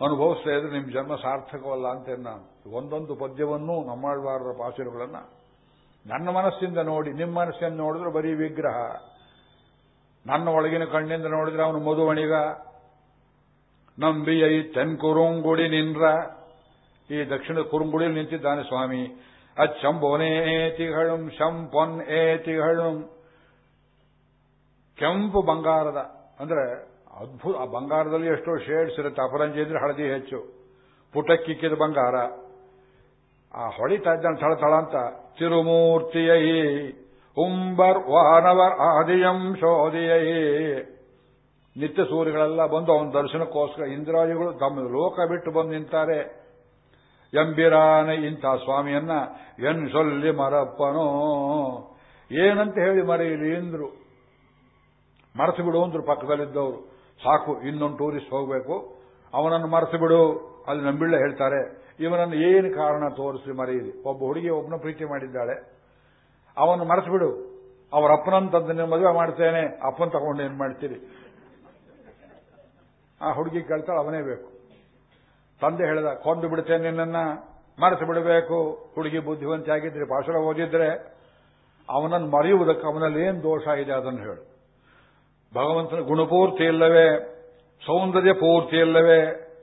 ಅನುಭವಿಸ್ತಾ ಇದ್ರೆ ನಿಮ್ ಜನ್ಮ ಸಾರ್ಥಕವಲ್ಲ ಅಂತೇನೆ ನಾನು. ಒಂದೊಂದು ಪದ್ಯವನ್ನೂ ನಮ್ಮಾಳ್ವಾರರ ಪಾಸಿರುಗಳನ್ನ ನನ್ನ ಮನಸ್ಸಿಂದ ನೋಡಿ ನಿಮ್ಮ ಮನಸ್ಸಿಂದ ನೋಡಿದ್ರೆ ಬರೀ ವಿಗ್ರಹ. ನನ್ನ ಒಳಗಿನ ಕಣ್ಣಿಂದ ನೋಡಿದ್ರೆ ಅವನು ಮಧುವಣಿಗ. ನಂಬಿಯೈ ತೆನ್ಕುರುಂಗುಡಿ ನಿನ್ರ ಈ ದಕ್ಷಿಣ ಕುರುಂಗುಡಿಯಲ್ಲಿ ನಿಂತಿದ್ದಾನೆ ಸ್ವಾಮಿ. ಅಚ್ಚಂಬೋನೇ ಏತಿಗಳು ಶಂಪೊನ್ ಏತಿಗಳು ಕೆಂಪು ಬಂಗಾರದ, ಅಂದ್ರೆ ಅದ್ಭುತ, ಆ ಬಂಗಾರದಲ್ಲಿ ಎಷ್ಟೋ ಶೇಡ್ಸ್ ಇರುತ್ತೆ, ಅಪರಂಜಿ ಅಂದ್ರೆ ಹಳದಿ ಹೆಚ್ಚು. ಪುಟಕ್ಕಿಕ್ಕಿದ ಬಂಗಾರ. ಆ ಹೊಳಿತಾ ಇದ್ದಾನೆ ಥಳ ಥಳ ಅಂತ, ತಿರುಮೂರ್ತಿಯೈ, ಉಂಬರ್ ವಾನವರ್ ಆದಿಯಂ ಶೋಧಿಯೈ. ನಿತ್ಯ ಸೂರ್ಯಗಳೆಲ್ಲ ಬಂದು ಅವನ ದರ್ಶನಕ್ಕೋಸ್ಕರ ಇಂದ್ರಾಯುಗಳು ತಮ್ಮ ಲೋಕ ಬಿಟ್ಟು ಬಂದು ನಿಂತಾರೆ. ಎಂಬಿರಾನ ಇಂಥ ಸ್ವಾಮಿಯನ್ನ ಎನ್ ಸೊಲ್ಲಿ ಮರಪ್ಪನೋ? ಏನಂತ ಹೇಳಿ ಮರೆಯಲಿ ಎಂದ್ರು ಮರೆತು ಬಿಡು ಅಂದ್ರು ಪಕ್ಕದಲ್ಲಿದ್ದವರು. ಸಾಕು, ಇನ್ನೊಂದು ಟೂರಿಸ್ಟ್ ಹೋಗಬೇಕು. ಅವನನ್ನು ಮರೆತು ಬಿಡು ಅಲ್ಲಿ ನಂಬಿಳ್ಳ ಹೇಳ್ತಾರೆ, ಇವನನ್ನು ಏನು ಕಾರಣ ತೋರಿಸಿ ಮರೆಯಿರಿ. ಒಬ್ಬ ಹುಡುಗಿ ಒಬ್ಬನ ಪ್ರೀತಿ ಮಾಡಿದ್ದಾಳೆ. ಅವನು ಮರೆತು ಬಿಡು ಅವರ ಅಪ್ಪನಂತದ್ದನ್ನೇ ಮದುವೆ ಮಾಡ್ತೇನೆ. ಅಪ್ಪನ್ ತಗೊಂಡು ಏನ್ ಮಾಡ್ತೀರಿ? ಆ ಹುಡುಗಿ ಕೇಳ್ತಾಳೆ, ಅವನೇ ಬೇಕು. ತಂದೆ ಹೇಳಿದ, ಕೊಂದು ಬಿಡುತ್ತೇನೆ ನಿನ್ನನ್ನ ಮರೆತು ಬಿಡಬೇಕು ಹುಡುಗಿ ಬುದ್ಧಿವಂತಿಯಾಗಿದ್ರೆ ಭಾಷಣ ಓದಿದ್ರೆ, ಅವನನ್ನು ಮರೆಯುವುದಕ್ಕೆ ಅವನಲ್ಲಿ ಏನು ದೋಷ ಇದೆ ಅದನ್ನು ಹೇಳು. ಭಗವಂತನ ಗುಣಪೂರ್ತಿ ಇಲ್ಲವೇ, ಸೌಂದರ್ಯ ಪೂರ್ತಿ ಇಲ್ಲವೇ,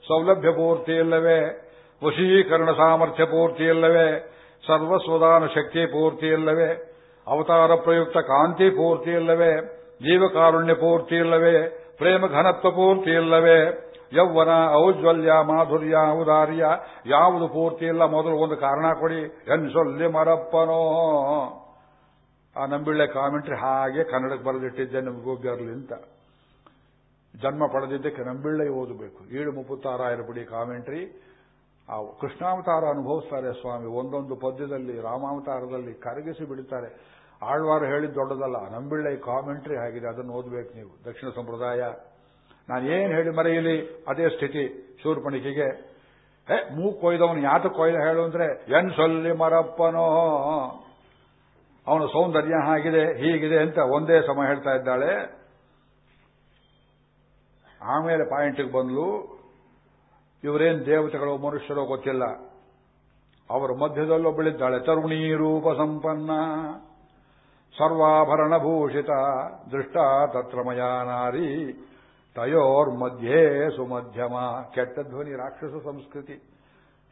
ಸೌಲಭ್ಯ ಪೂರ್ತಿ ಇಲ್ಲವೇ, ವಶೀಕರಣ ಸಾಮರ್ಥ್ಯ ಪೂರ್ತಿ ಇಲ್ಲವೇ, ಸರ್ವಸ್ವದಾನ ಶಕ್ತಿ ಪೂರ್ತಿ ಇಲ್ಲವೇ, ಅವತಾರ ಪ್ರಯುಕ್ತ ಕಾಂತಿ ಪೂರ್ತಿ ಇಲ್ಲವೇ, ಜೀವಕಾರುಣ್ಯ ಪೂರ್ತಿ ಇಲ್ಲವೇ, ಪ್ರೇಮ ಘನತ್ವ ಪೂರ್ತಿ ಇಲ್ಲವೇ ಯೌವನ, ಔಜ್ವಲ್ಯ, ಮಾಧುರ್ಯ, ಔದಾರ್ಯ, ಯಾವುದು ಪೂರ್ತಿ ಇಲ್ಲ, ಮೊದಲು ಒಂದು ಕಾರಣ ಕೊಡಿ. ಎನ್ಸೊಲ್ಲಿ ಮರಪ್ಪನೋ. ಆ ನಂಬಿಳ್ಳೆ ಕಾಮೆಂಟ್ರಿ ಹಾಗೆ ಕನ್ನಡಕ್ಕೆ ಬರೆದಿಟ್ಟಿದ್ದೆ, ನಮಗೂ ಬರಲಿ ಅಂತ. ಜನ್ಮ ಪಡೆದಿದ್ದಕ್ಕೆ ನಂಬಿಳ್ಳೆ ಓದಬೇಕು. ಏಳು ಮುಪ್ಪತ್ತಾರಾಯರ ಬಿಡಿ ಕಾಮೆಂಟ್ರಿ ಆ ಕೃಷ್ಣಾವತಾರ ಅನುಭವಿಸ್ತಾರೆ ಸ್ವಾಮಿ. ಒಂದೊಂದು ಪದ್ಯದಲ್ಲಿ, ರಾಮಾವತಾರದಲ್ಲಿ ಕರಗಿಸಿ ಬಿಡುತ್ತಾರೆ. ಆಳ್ವಾರ ಹೇಳಿದ್ದು ದೊಡ್ಡದಲ್ಲ, ನಂಬಿಳ್ಳೆ ಕಾಮೆಂಟ್ರಿ ಆಗಿದೆ, ಅದನ್ನು ಓದಬೇಕು ನೀವು. ದಕ್ಷಿಣ ಸಂಪ್ರದಾಯ. ನಾನು ಏನು ಹೇಳಿ ಮರೆಯಲಿ, ಅದೇ ಸ್ಥಿತಿ. ಶೂರ್ಪಣಿಕೆಗೆ ಮೂಕ್ ಕೊಯ್ದವನು ಯಾತ ಕೊಯ್ದ ಹೇಳು ಅಂದ್ರೆ, ಎನ್ ಸೊಲ್ಲಿ ಮರಪ್ಪನೋ, ಅವನ ಸೌಂದರ್ಯ ಆಗಿದೆ, ಹೀಗಿದೆ ಅಂತ ಒಂದೇ ಸಮ ಹೇಳ್ತಾ ಇದ್ದಾಳೆ. ಆಮೇಲೆ ಪಾಯಿಂಟ್ಗೆ ಬಂದ್ಲು, ಇವರೇನ್ ದೇವತೆಗಳು, ಮನುಷ್ಯರೋ ಗೊತ್ತಿಲ್ಲ. ಅವರ ಮಧ್ಯದಲ್ಲೊಬ್ಬಳಿದ್ದಾಳೆ ತರುಣಿ ರೂಪ ಸಂಪನ್ನ, ಸರ್ವಾಭರಣ ಭೂಷಿತ, ದೃಷ್ಟ ತತ್ರಮಯ ನಾರಿ. ತಯೋರ್ ಮಧ್ಯೆ ಸುಮಧ್ಯಮ. ಕೆಟ್ಟ ಧ್ವನಿ, ರಾಕ್ಷಸ ಸಂಸ್ಕೃತಿ.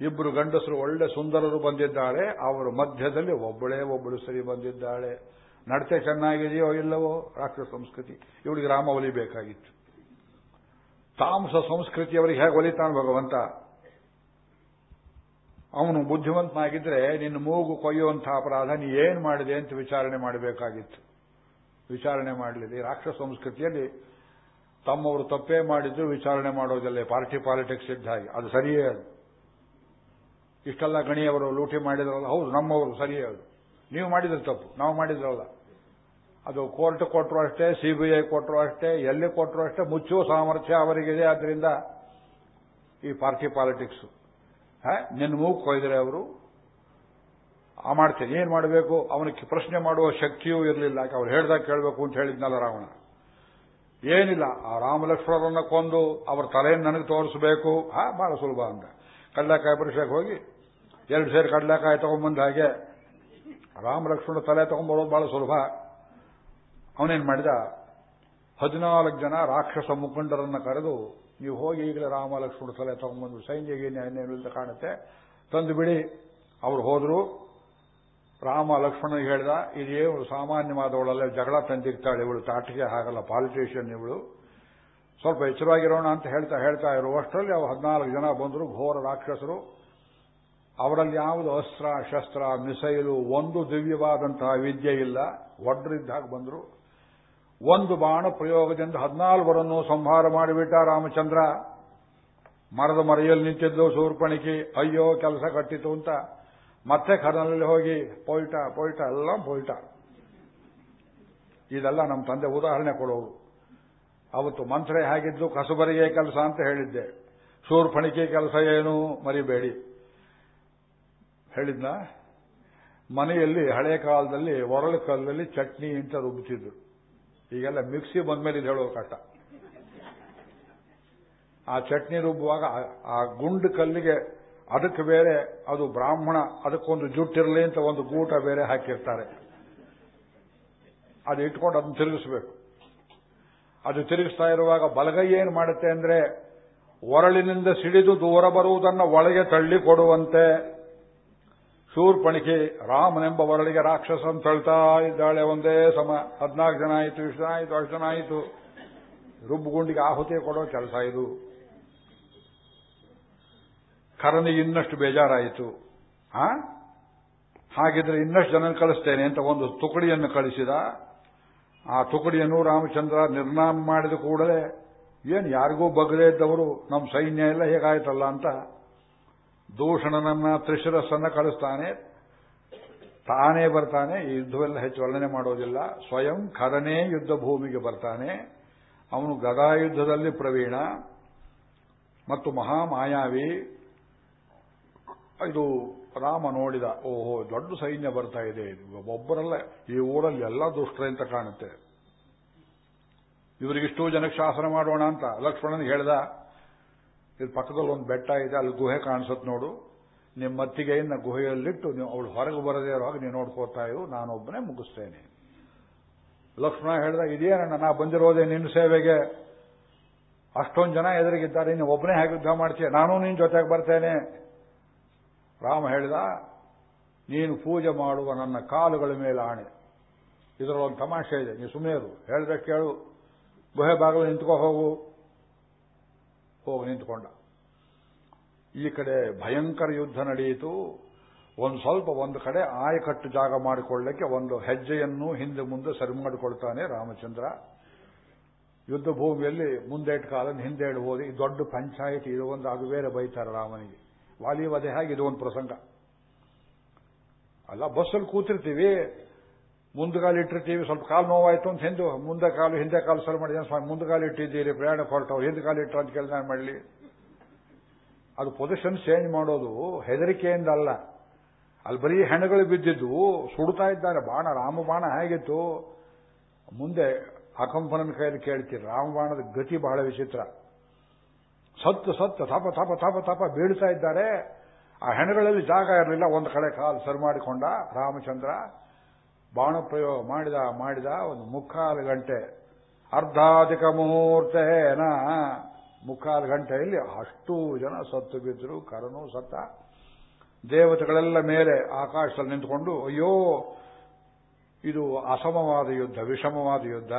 ಇಬ್ಬರು ಗಂಡಸರು ಒಳ್ಳೆ ಸುಂದರರು ಬಂದಿದ್ದಾಳೆ ಅವರ ಮಧ್ಯದಲ್ಲಿ ಒಬ್ಬಳೇ ಒಬ್ಬಳು ಸರಿ ಬಂದಿದ್ದಾಳೆ. ನಡತೆ ಚೆನ್ನಾಗಿದೆಯೋ ಇಲ್ಲವೋ? ರಾಕ್ಷಸ ಸಂಸ್ಕೃತಿ. ಇವಳಿಗೆ ರಾಮ ಒಲಿಬೇಕಾಗಿತ್ತು ತಾಮಸ ಸಂಸ್ಕೃತಿಯವರಿಗೆ ಹೇಗೆ ಒಲಿತಾನ ಭಗವಂತ? ಅವನು ಬುದ್ಧಿವಂತನಾಗಿದ್ರೆ ನಿನ್ನ ಮೂಗು ಕೊಯ್ಯುವಂತಹ ಅಪರಾಧ ನೀ ಏನ್ ಮಾಡಿದೆ ಅಂತ ವಿಚಾರಣೆ ಮಾಡಬೇಕಾಗಿತ್ತು. ವಿಚಾರಣೆ ಮಾಡಲಿಲ್ಲ ರಾಕ್ಷಸ ಸಂಸ್ಕೃತಿಯಲ್ಲಿ ತಮ್ಮವರು ತಪ್ಪೇ ಮಾಡಿದ್ರು ವಿಚಾರಣೆ ಮಾಡೋದಿಲ್ಲ. ಪಾರ್ಟಿ ಪಾಲಿಟಿಕ್ಸ್ ಇದ್ದ ಹಾಗೆ. ಅದು ಸರಿಯೇ ಅದು. ಇಷ್ಟೆಲ್ಲ ಗಣಿಯವರು ಲೂಟಿ ಮಾಡಿದ್ರಲ್ಲ. ಹೌದು, ನಮ್ಮವರು ಸರಿಯೇ ಅದು. ನೀವು ಮಾಡಿದ್ರೆ ತಪ್ಪು. ನಾವು ಮಾಡಿದ್ರಲ್ಲ. ಅದು ಕೋರ್ಟ್ ಕೊಟ್ಟರು ಅಷ್ಟೇ ಸಿಬಿಐ ಕೊಟ್ಟರು ಅಷ್ಟೇ, ಎಲ್ಲಿ ಕೊಟ್ಟರು ಅಷ್ಟೇ, ಮುಚ್ಚುವ ಸಾಮರ್ಥ್ಯ ಅವರಿಗಿದೆ. ಆದ್ರಿಂದ ಈ ಪಾರ್ಟಿ ಪಾಲಿಟಿಕ್ಸ್. ನಿನ್ನ ಮೂಗು ಕೊಯ್ದರೆ ಅವರು, ಆ ಮಾಡ್ತೇನೆ. ಏನ್ ಮಾಡಬೇಕು? ಅವನಿಗೆ ಪ್ರಶ್ನೆ ಮಾಡುವ ಶಕ್ತಿಯೂ ಇರಲಿಲ್ಲ. ಅವ್ರು ಹೇಳ್ದಾಗ ಕೇಳಬೇಕು ಅಂತ ಹೇಳಿದ್ನಲ್ಲ ರಾವಣ. ಏನಿಲ್ಲ. ಆ ರಾಮಲಕ್ಷ್ಮಣರನ್ನ ಕೊಂದು ಅವರ ತಲೆಯನ್ನು ನನಗೆ ತೋರಿಸಬೇಕು. ಹಾ, ಬಹಳ ಸುಲಭ ಅಂದ. ಕಡ್ಲೆಕಾಯಿ ಪರಿಷೆಗೆ ಹೋಗಿ ಎರಡು ಸೇರಿ ಕಡಲೆಕಾಯಿ ತಗೊಂಡ್ಬಂದ ಹಾಗೆ ರಾಮ ಲಕ್ಷ್ಮಣ ತಲೆ ತಗೊಂಡ್ಬರೋದು ಬಹಳ ಸುಲಭ. ಅವನೇನ್ ಮಾಡಿದ? ಹದಿನಾಲ್ಕು ಜನ ರಾಕ್ಷಸ ಮುಖಂಡರನ್ನ ಕರೆದು, ನೀವು ಹೋಗಿ ಈಗಲೇ ರಾಮ ಲಕ್ಷ್ಮಣ ತಲೆ ತಗೊಂಡ್ಬಂದು ಸೈನ್ಯಗೆ ಏನೇನು ಅಂತ ಕಾಣುತ್ತೆ. ತಂದು ಬಿಡಿ. ಅವರು ಹೋದ್ರು. ರಾಮ ಲಕ್ಷ್ಮಣ ಹೇಳಿದ, ಇದೇ ಸಾಮಾನ್ಯವಾದವಳಲ್ಲ ಜಗಳ ತಂದಿರ್ತಾಳೆ ಇವಳು, ತಾಟಿಗೆ ಹಾಗಲ್ಲ ಪಾಲಿಟಿಷಿಯನ್ ಇವಳು. ಸ್ವಲ್ಪ ಎಚ್ಚರವಾಗಿರೋಣ ಅಂತ ಹೇಳ್ತಾ ಹೇಳ್ತಾ ಇರುವಷ್ಟರಲ್ಲಿ ಅವು ಹದಿನಾಲ್ಕು ಜನ ಬಂದರು, ಘೋರ ರಾಕ್ಷಸರು. ಅವರಲ್ಲಿ ಯಾವುದು ಅಸ್ತ್ರ, ಶಸ್ತ್ರ, ಮಿಸೈಲು, ಒಂದು ದಿವ್ಯವಾದಂತಹ ವಿದ್ಯೆ ಇಲ್ಲ. ಒಡ್ರಿದ್ದಾಗ ಬಂದರು. ಒಂದು ಬಾಣ ಪ್ರಯೋಗದಿಂದ ಹದಿನಾಲ್ವರನ್ನು ಸಂಹಾರ ಮಾಡಿಬಿಟ್ಟ ರಾಮಚಂದ್ರ. ಮರದ ಮರೆಯಲ್ಲಿ ನಿಂತಿದ್ದು ಸೂರ್ಪಣಿಕೆ. ಅಯ್ಯೋ, ಕೆಲಸ ಕಟ್ಟಿತು ಅಂತ. ಮತ್ತೆ ಕರ್ನಲ್ಲಿ ಹೋಗಿ ಪೊಲ್ಟ ಪೊಲ್ಟ, ಎಲ್ಲ ಪೊಲ್ಟ. ಇದೆಲ್ಲ ನಮ್ಮ ತಂದೆ ಉದಾಹರಣೆ ಕೊಡೋರು. ಅವತ್ತು ಮಂತ್ರೆ ಹೇಗಿದ್ದು ಕಸುಬರಿಗೆ ಕೆಲಸ ಅಂತ ಹೇಳಿದ್ದೆ. ಶೂರ್ಪಣಿಕೆ ಕೆಲಸ ಏನು ಮರಿಬೇಡಿ. ಹೇಳಿದ್ನ? ಮನೆಯಲ್ಲಿ ಹಳೆ ಕಾಲದಲ್ಲಿ ಒರಳು ಕಾಲದಲ್ಲಿ ಚಟ್ನಿ ಅಂತ ರುಬ್ಬಿಸಿದ್ರು. ಈಗೆಲ್ಲ ಮಿಕ್ಸಿ ಬಂದ್ಮೇಲೆ ಇದು ಹೇಳೋ ಕಷ್ಟ. ಆ ಚಟ್ನಿ ರುಬ್ಬುವಾಗ ಆ ಗುಂಡು ಕಲ್ಲಿಗೆ ಅದಕ್ಕೆ ಬೇರೆ ಅದು ಬ್ರಾಹ್ಮಣ, ಅದಕ್ಕೊಂದು ಜುಟ್ಟಿರಲಿ ಅಂತ ಒಂದು ಗೂಟ ಬೇರೆ ಹಾಕಿರ್ತಾರೆ. ಅದು ಇಟ್ಕೊಂಡು ಅದನ್ನು ತಿರುಗಿಸ್ಬೇಕು. ಅದು ತಿರುಗಿಸ್ತಾ ಇರುವಾಗ ಬಲಗೈ ಏನು ಮಾಡುತ್ತೆ ಅಂದ್ರೆ ಒರಳಿನಿಂದ ಸಿಡಿದು ದೂರ ಬರುವುದನ್ನು ಒಳಗೆ ತಳ್ಳಿ ಕೊಡುವಂತೆ ಶೂರ್ಪಣಿಕೆ, ರಾಮನೆಂಬ ಒರಳಿಗೆ ರಾಕ್ಷಸನ್ ತಳ್ತಾ ಇದ್ದಾಳೆ ಒಂದೇ ಸಮ, ಹದಿನಾಲ್ಕು ಜನ ಆಯಿತು, ಇಷ್ಟು ಜನ ಆಯಿತು, ಅಷ್ಟು ಜನ ಆಯಿತು. ರುಬ್ಬುಗುಂಡಿಗೆ ಆಹುತಿ ಕೊಡೋ ಕೆಲಸ ಇದು. ಕರನಿಗೆ ಇನ್ನಷ್ಟು ಬೇಜಾರಾಯಿತು. ಆ? ಹಾಗಿದ್ರೆ ಇನ್ನಷ್ಟು ಜನ ಕಳಿಸ್ತೇನೆ ಅಂತ ಒಂದು ತುಕಡಿಯನ್ನು ಕಳಿಸಿದ. ಆ ತುಕಡಿಯನ್ನು ರಾಮಚಂದ್ರ ನಿರ್ನಾಮ ಮಾಡಿದ ಕೂಡಲೇ, ಏನು ಯಾರಿಗೂ ಬಗದೇ ಇದ್ದವರು ನಮ್ಮ ಸೈನ್ಯ ಎಲ್ಲ ಹೇಗಾಯ್ತಲ್ಲ? ಅಂತ ದೂಷಣನನ್ನ ತ್ರಿಶಿರಸ್ಸನ್ನ ಕಳಿಸ್ತಾನೆ. ತಾನೇ ಬರ್ತಾನೆ, ಈ ಯುದ್ಧವೆಲ್ಲ ಹೆಚ್ಚು ವರ್ಣನೆ ಮಾಡೋದಿಲ್ಲ. ಸ್ವಯಂ ಖರನೇ ಯುದ್ಧ ಭೂಮಿಗೆ ಬರ್ತಾನೆ. ಅವನು ಗದಾಯುದ್ಧದಲ್ಲಿ ಪ್ರವೀಣ. ಮತ್ತು ಮಹಾಮಾಯಾವಿ ಇದು ರಾಮ ನೋಡಿದ, ಓಹೋ, ದೊಡ್ಡ ಸೈನ್ಯ ಬರ್ತಾ ಇದೆ. ಒಬ್ಬರಲ್ಲ, ಈ ಊರಲ್ಲಿ ಎಲ್ಲ ದುಷ್ಟ್ರೆ ಅಂತ ಕಾಣುತ್ತೆ. ಇವರಿಗಿಷ್ಟು ಜನಕ್ಕೆ ಶಾಸನ ಮಾಡೋಣ ಅಂತ ಲಕ್ಷ್ಮಣನಿಗೆ ಹೇಳ್ದ, ಇದು ಪಕ್ಕದಲ್ಲಿ ಒಂದು ಬೆಟ್ಟ ಇದೆ, ಅಲ್ಲಿ ಗುಹೆ ಕಾಣಿಸುತ್ತೆ ನೋಡು. ನಿಮ್ಮ ಮತ್ತಿಗೆಯನ್ನ ಗುಹೆಯಲ್ಲಿಟ್ಟು ನೀವು ಅವಳು ಹೊರಗೆ ಬರದೇ ಇರುವಾಗ ನೀವು ನೋಡ್ಕೋತಾ ಇರು, ನಾನೊಬ್ಬನೇ ಮುಗಿಸ್ತೇನೆ. ಲಕ್ಷ್ಮಣ ಹೇಳ್ದ, ಇದೇನಣ್ಣ, ನಾ ಬಂದಿರೋದೇ ನಿನ್ನ ಸೇವೆಗೆ. ಅಷ್ಟೊಂದು ಜನ ಎದುರಿಗಿದ್ದಾರೆ, ನೀನು ಒಬ್ಬನೇ ಹೇಗೆ ಯುದ್ಧ ಮಾಡ್ತೀಯ? ನಾನು ನಿನ್ನ ಜೊತೆಗೆ ಬರ್ತೇನೆ. ರಾಮ ಹೇಳಿದ, ನೀನು ಪೂಜೆ ಮಾಡುವ ನನ್ನ ಕಾಲುಗಳ ಮೇಲೆ ಆಣೆ. ಇದರೊಂದು ತಮಾಷೆ ಇದೆ ನೀವು ಸುಮೇರು ಹೇಳಿದ್ರೆ ಕೇಳು. ಗುಹೆ ಬಾಗಿಲು ನಿಂತ್ಕೋ, ಹೋಗು. ಹೋಗಿ, ನಿಂತ್ಕೊಂಡ. ಈ ಕಡೆ ಭಯಂಕರ ಯುದ್ಧ ನಡೆಯಿತು. ಒಂದು ಸ್ವಲ್ಪ, ಒಂದು ಕಡೆ ಆಯಕಟ್ಟು ಜಾಗ ಮಾಡಿಕೊಳ್ಳಕ್ಕೆ ಒಂದು ಹೆಜ್ಜೆಯನ್ನು ಹಿಂದೆ ಮುಂದೆ ಸರಿ ಮಾಡಿಕೊಳ್ತಾನೆ ರಾಮಚಂದ್ರ. ಯುದ್ಧ ಭೂಮಿಯಲ್ಲಿ ಮುಂದೆ ಕಾಲನ್ನು ಹಿಂದೆ. ಇಡಬಹುದು ಈ ದೊಡ್ಡ ಪಂಚಾಯಿತಿ, ಇದು ಒಂದು ಅದು ಬೇರೆ ಬೈತಾರೆ ರಾಮನಿಗೆ. ವಾಲಿ ವಧೆ ಹಾಗೆ ಇದು ಒಂದು ಪ್ರಸಂಗ. ಅಲ್ಲ, ಬಸ್ಸಲ್ಲಿ ಕೂತಿರ್ತೀವಿ, ಮುಂದಗಾಲು ಇಟ್ಟಿರ್ತೀವಿ, ಸ್ವಲ್ಪ ಕಾಲು ನೋವಾಯ್ತು ಅಂತ ಹಿಂದೆ ಮುಂದೆ ಕಾಲು, ಹಿಂದೆ ಕಾಲು ಸರಿ ಮಾಡಿದ. ಸ್ವಾಮಿ, ಮುಂದಗಾಲು ಇಟ್ಟಿದ್ದೀರಿ, ಪ್ರಯಾಣ ಹೊರಟವು ಹಿಂದೆ ಕಾಲು ಇಟ್ಟರು ಅಂತ ಕೆಲಸ ಮಾಡಲಿ. ಅದು ಪೊಸಿಷನ್ ಚೇಂಜ್ ಮಾಡೋದು ಹೆದರಿಕೆಯಿಂದ ಅಲ್ಲ. ಅಲ್ಲಿ ಬರೀ ಹೆಣಗಳು ಬಿದ್ದಿದ್ದು, ಸುಡ್ತಾ ಇದ್ದಾರೆ. ಬಾಣ ರಾಮ ಬಾಣ ಹೇಗಿತ್ತು? ಮುಂದೆ ಅಕಂಪನನ ಕೈಯಲ್ಲಿ ಕೇಳ್ತೀರಿ. ರಾಮಬಾಣದ ಗತಿ ಬಹಳ ವಿಚಿತ್ರ. ಸತ್ತು ಸತ್ತು ತಪ ತಪ ತಪ ತಪ ಬೀಳ್ತಾ ಇದ್ದಾರೆ. ಆ ಹೆಣಗಳಲ್ಲಿ ಜಾಗ ಇರಲಿಲ್ಲ. ಒಂದು ಕಡೆ ಕಾಲು ಸರಿ ಮಾಡಿಕೊಂಡ ರಾಮಚಂದ್ರ. ಬಾಣ ಪ್ರಯೋಗ ಮಾಡಿದ ಮಾಡಿದ ಒಂದು ಮುಕ್ಕಾಲು ಗಂಟೆ. ಅರ್ಧಾಧಿಕ ಮುಹೂರ್ತೇನ ಮುಕ್ಕಾಲು ಗಂಟೆಯಲ್ಲಿ ಅಷ್ಟು ಜನ ಸತ್ತು ಬಿದ್ದರು ಕರನು ಸತ್ತ. ದೇವತೆಗಳೆಲ್ಲ ಮೇಲೆ ಆಕಾಶದಲ್ಲಿ ನಿಂತುಕೊಂಡು, ಅಯ್ಯೋ, ಇದು ಅಸಮವಾದ ಯುದ್ಧ, ವಿಷಮವಾದ ಯುದ್ಧ.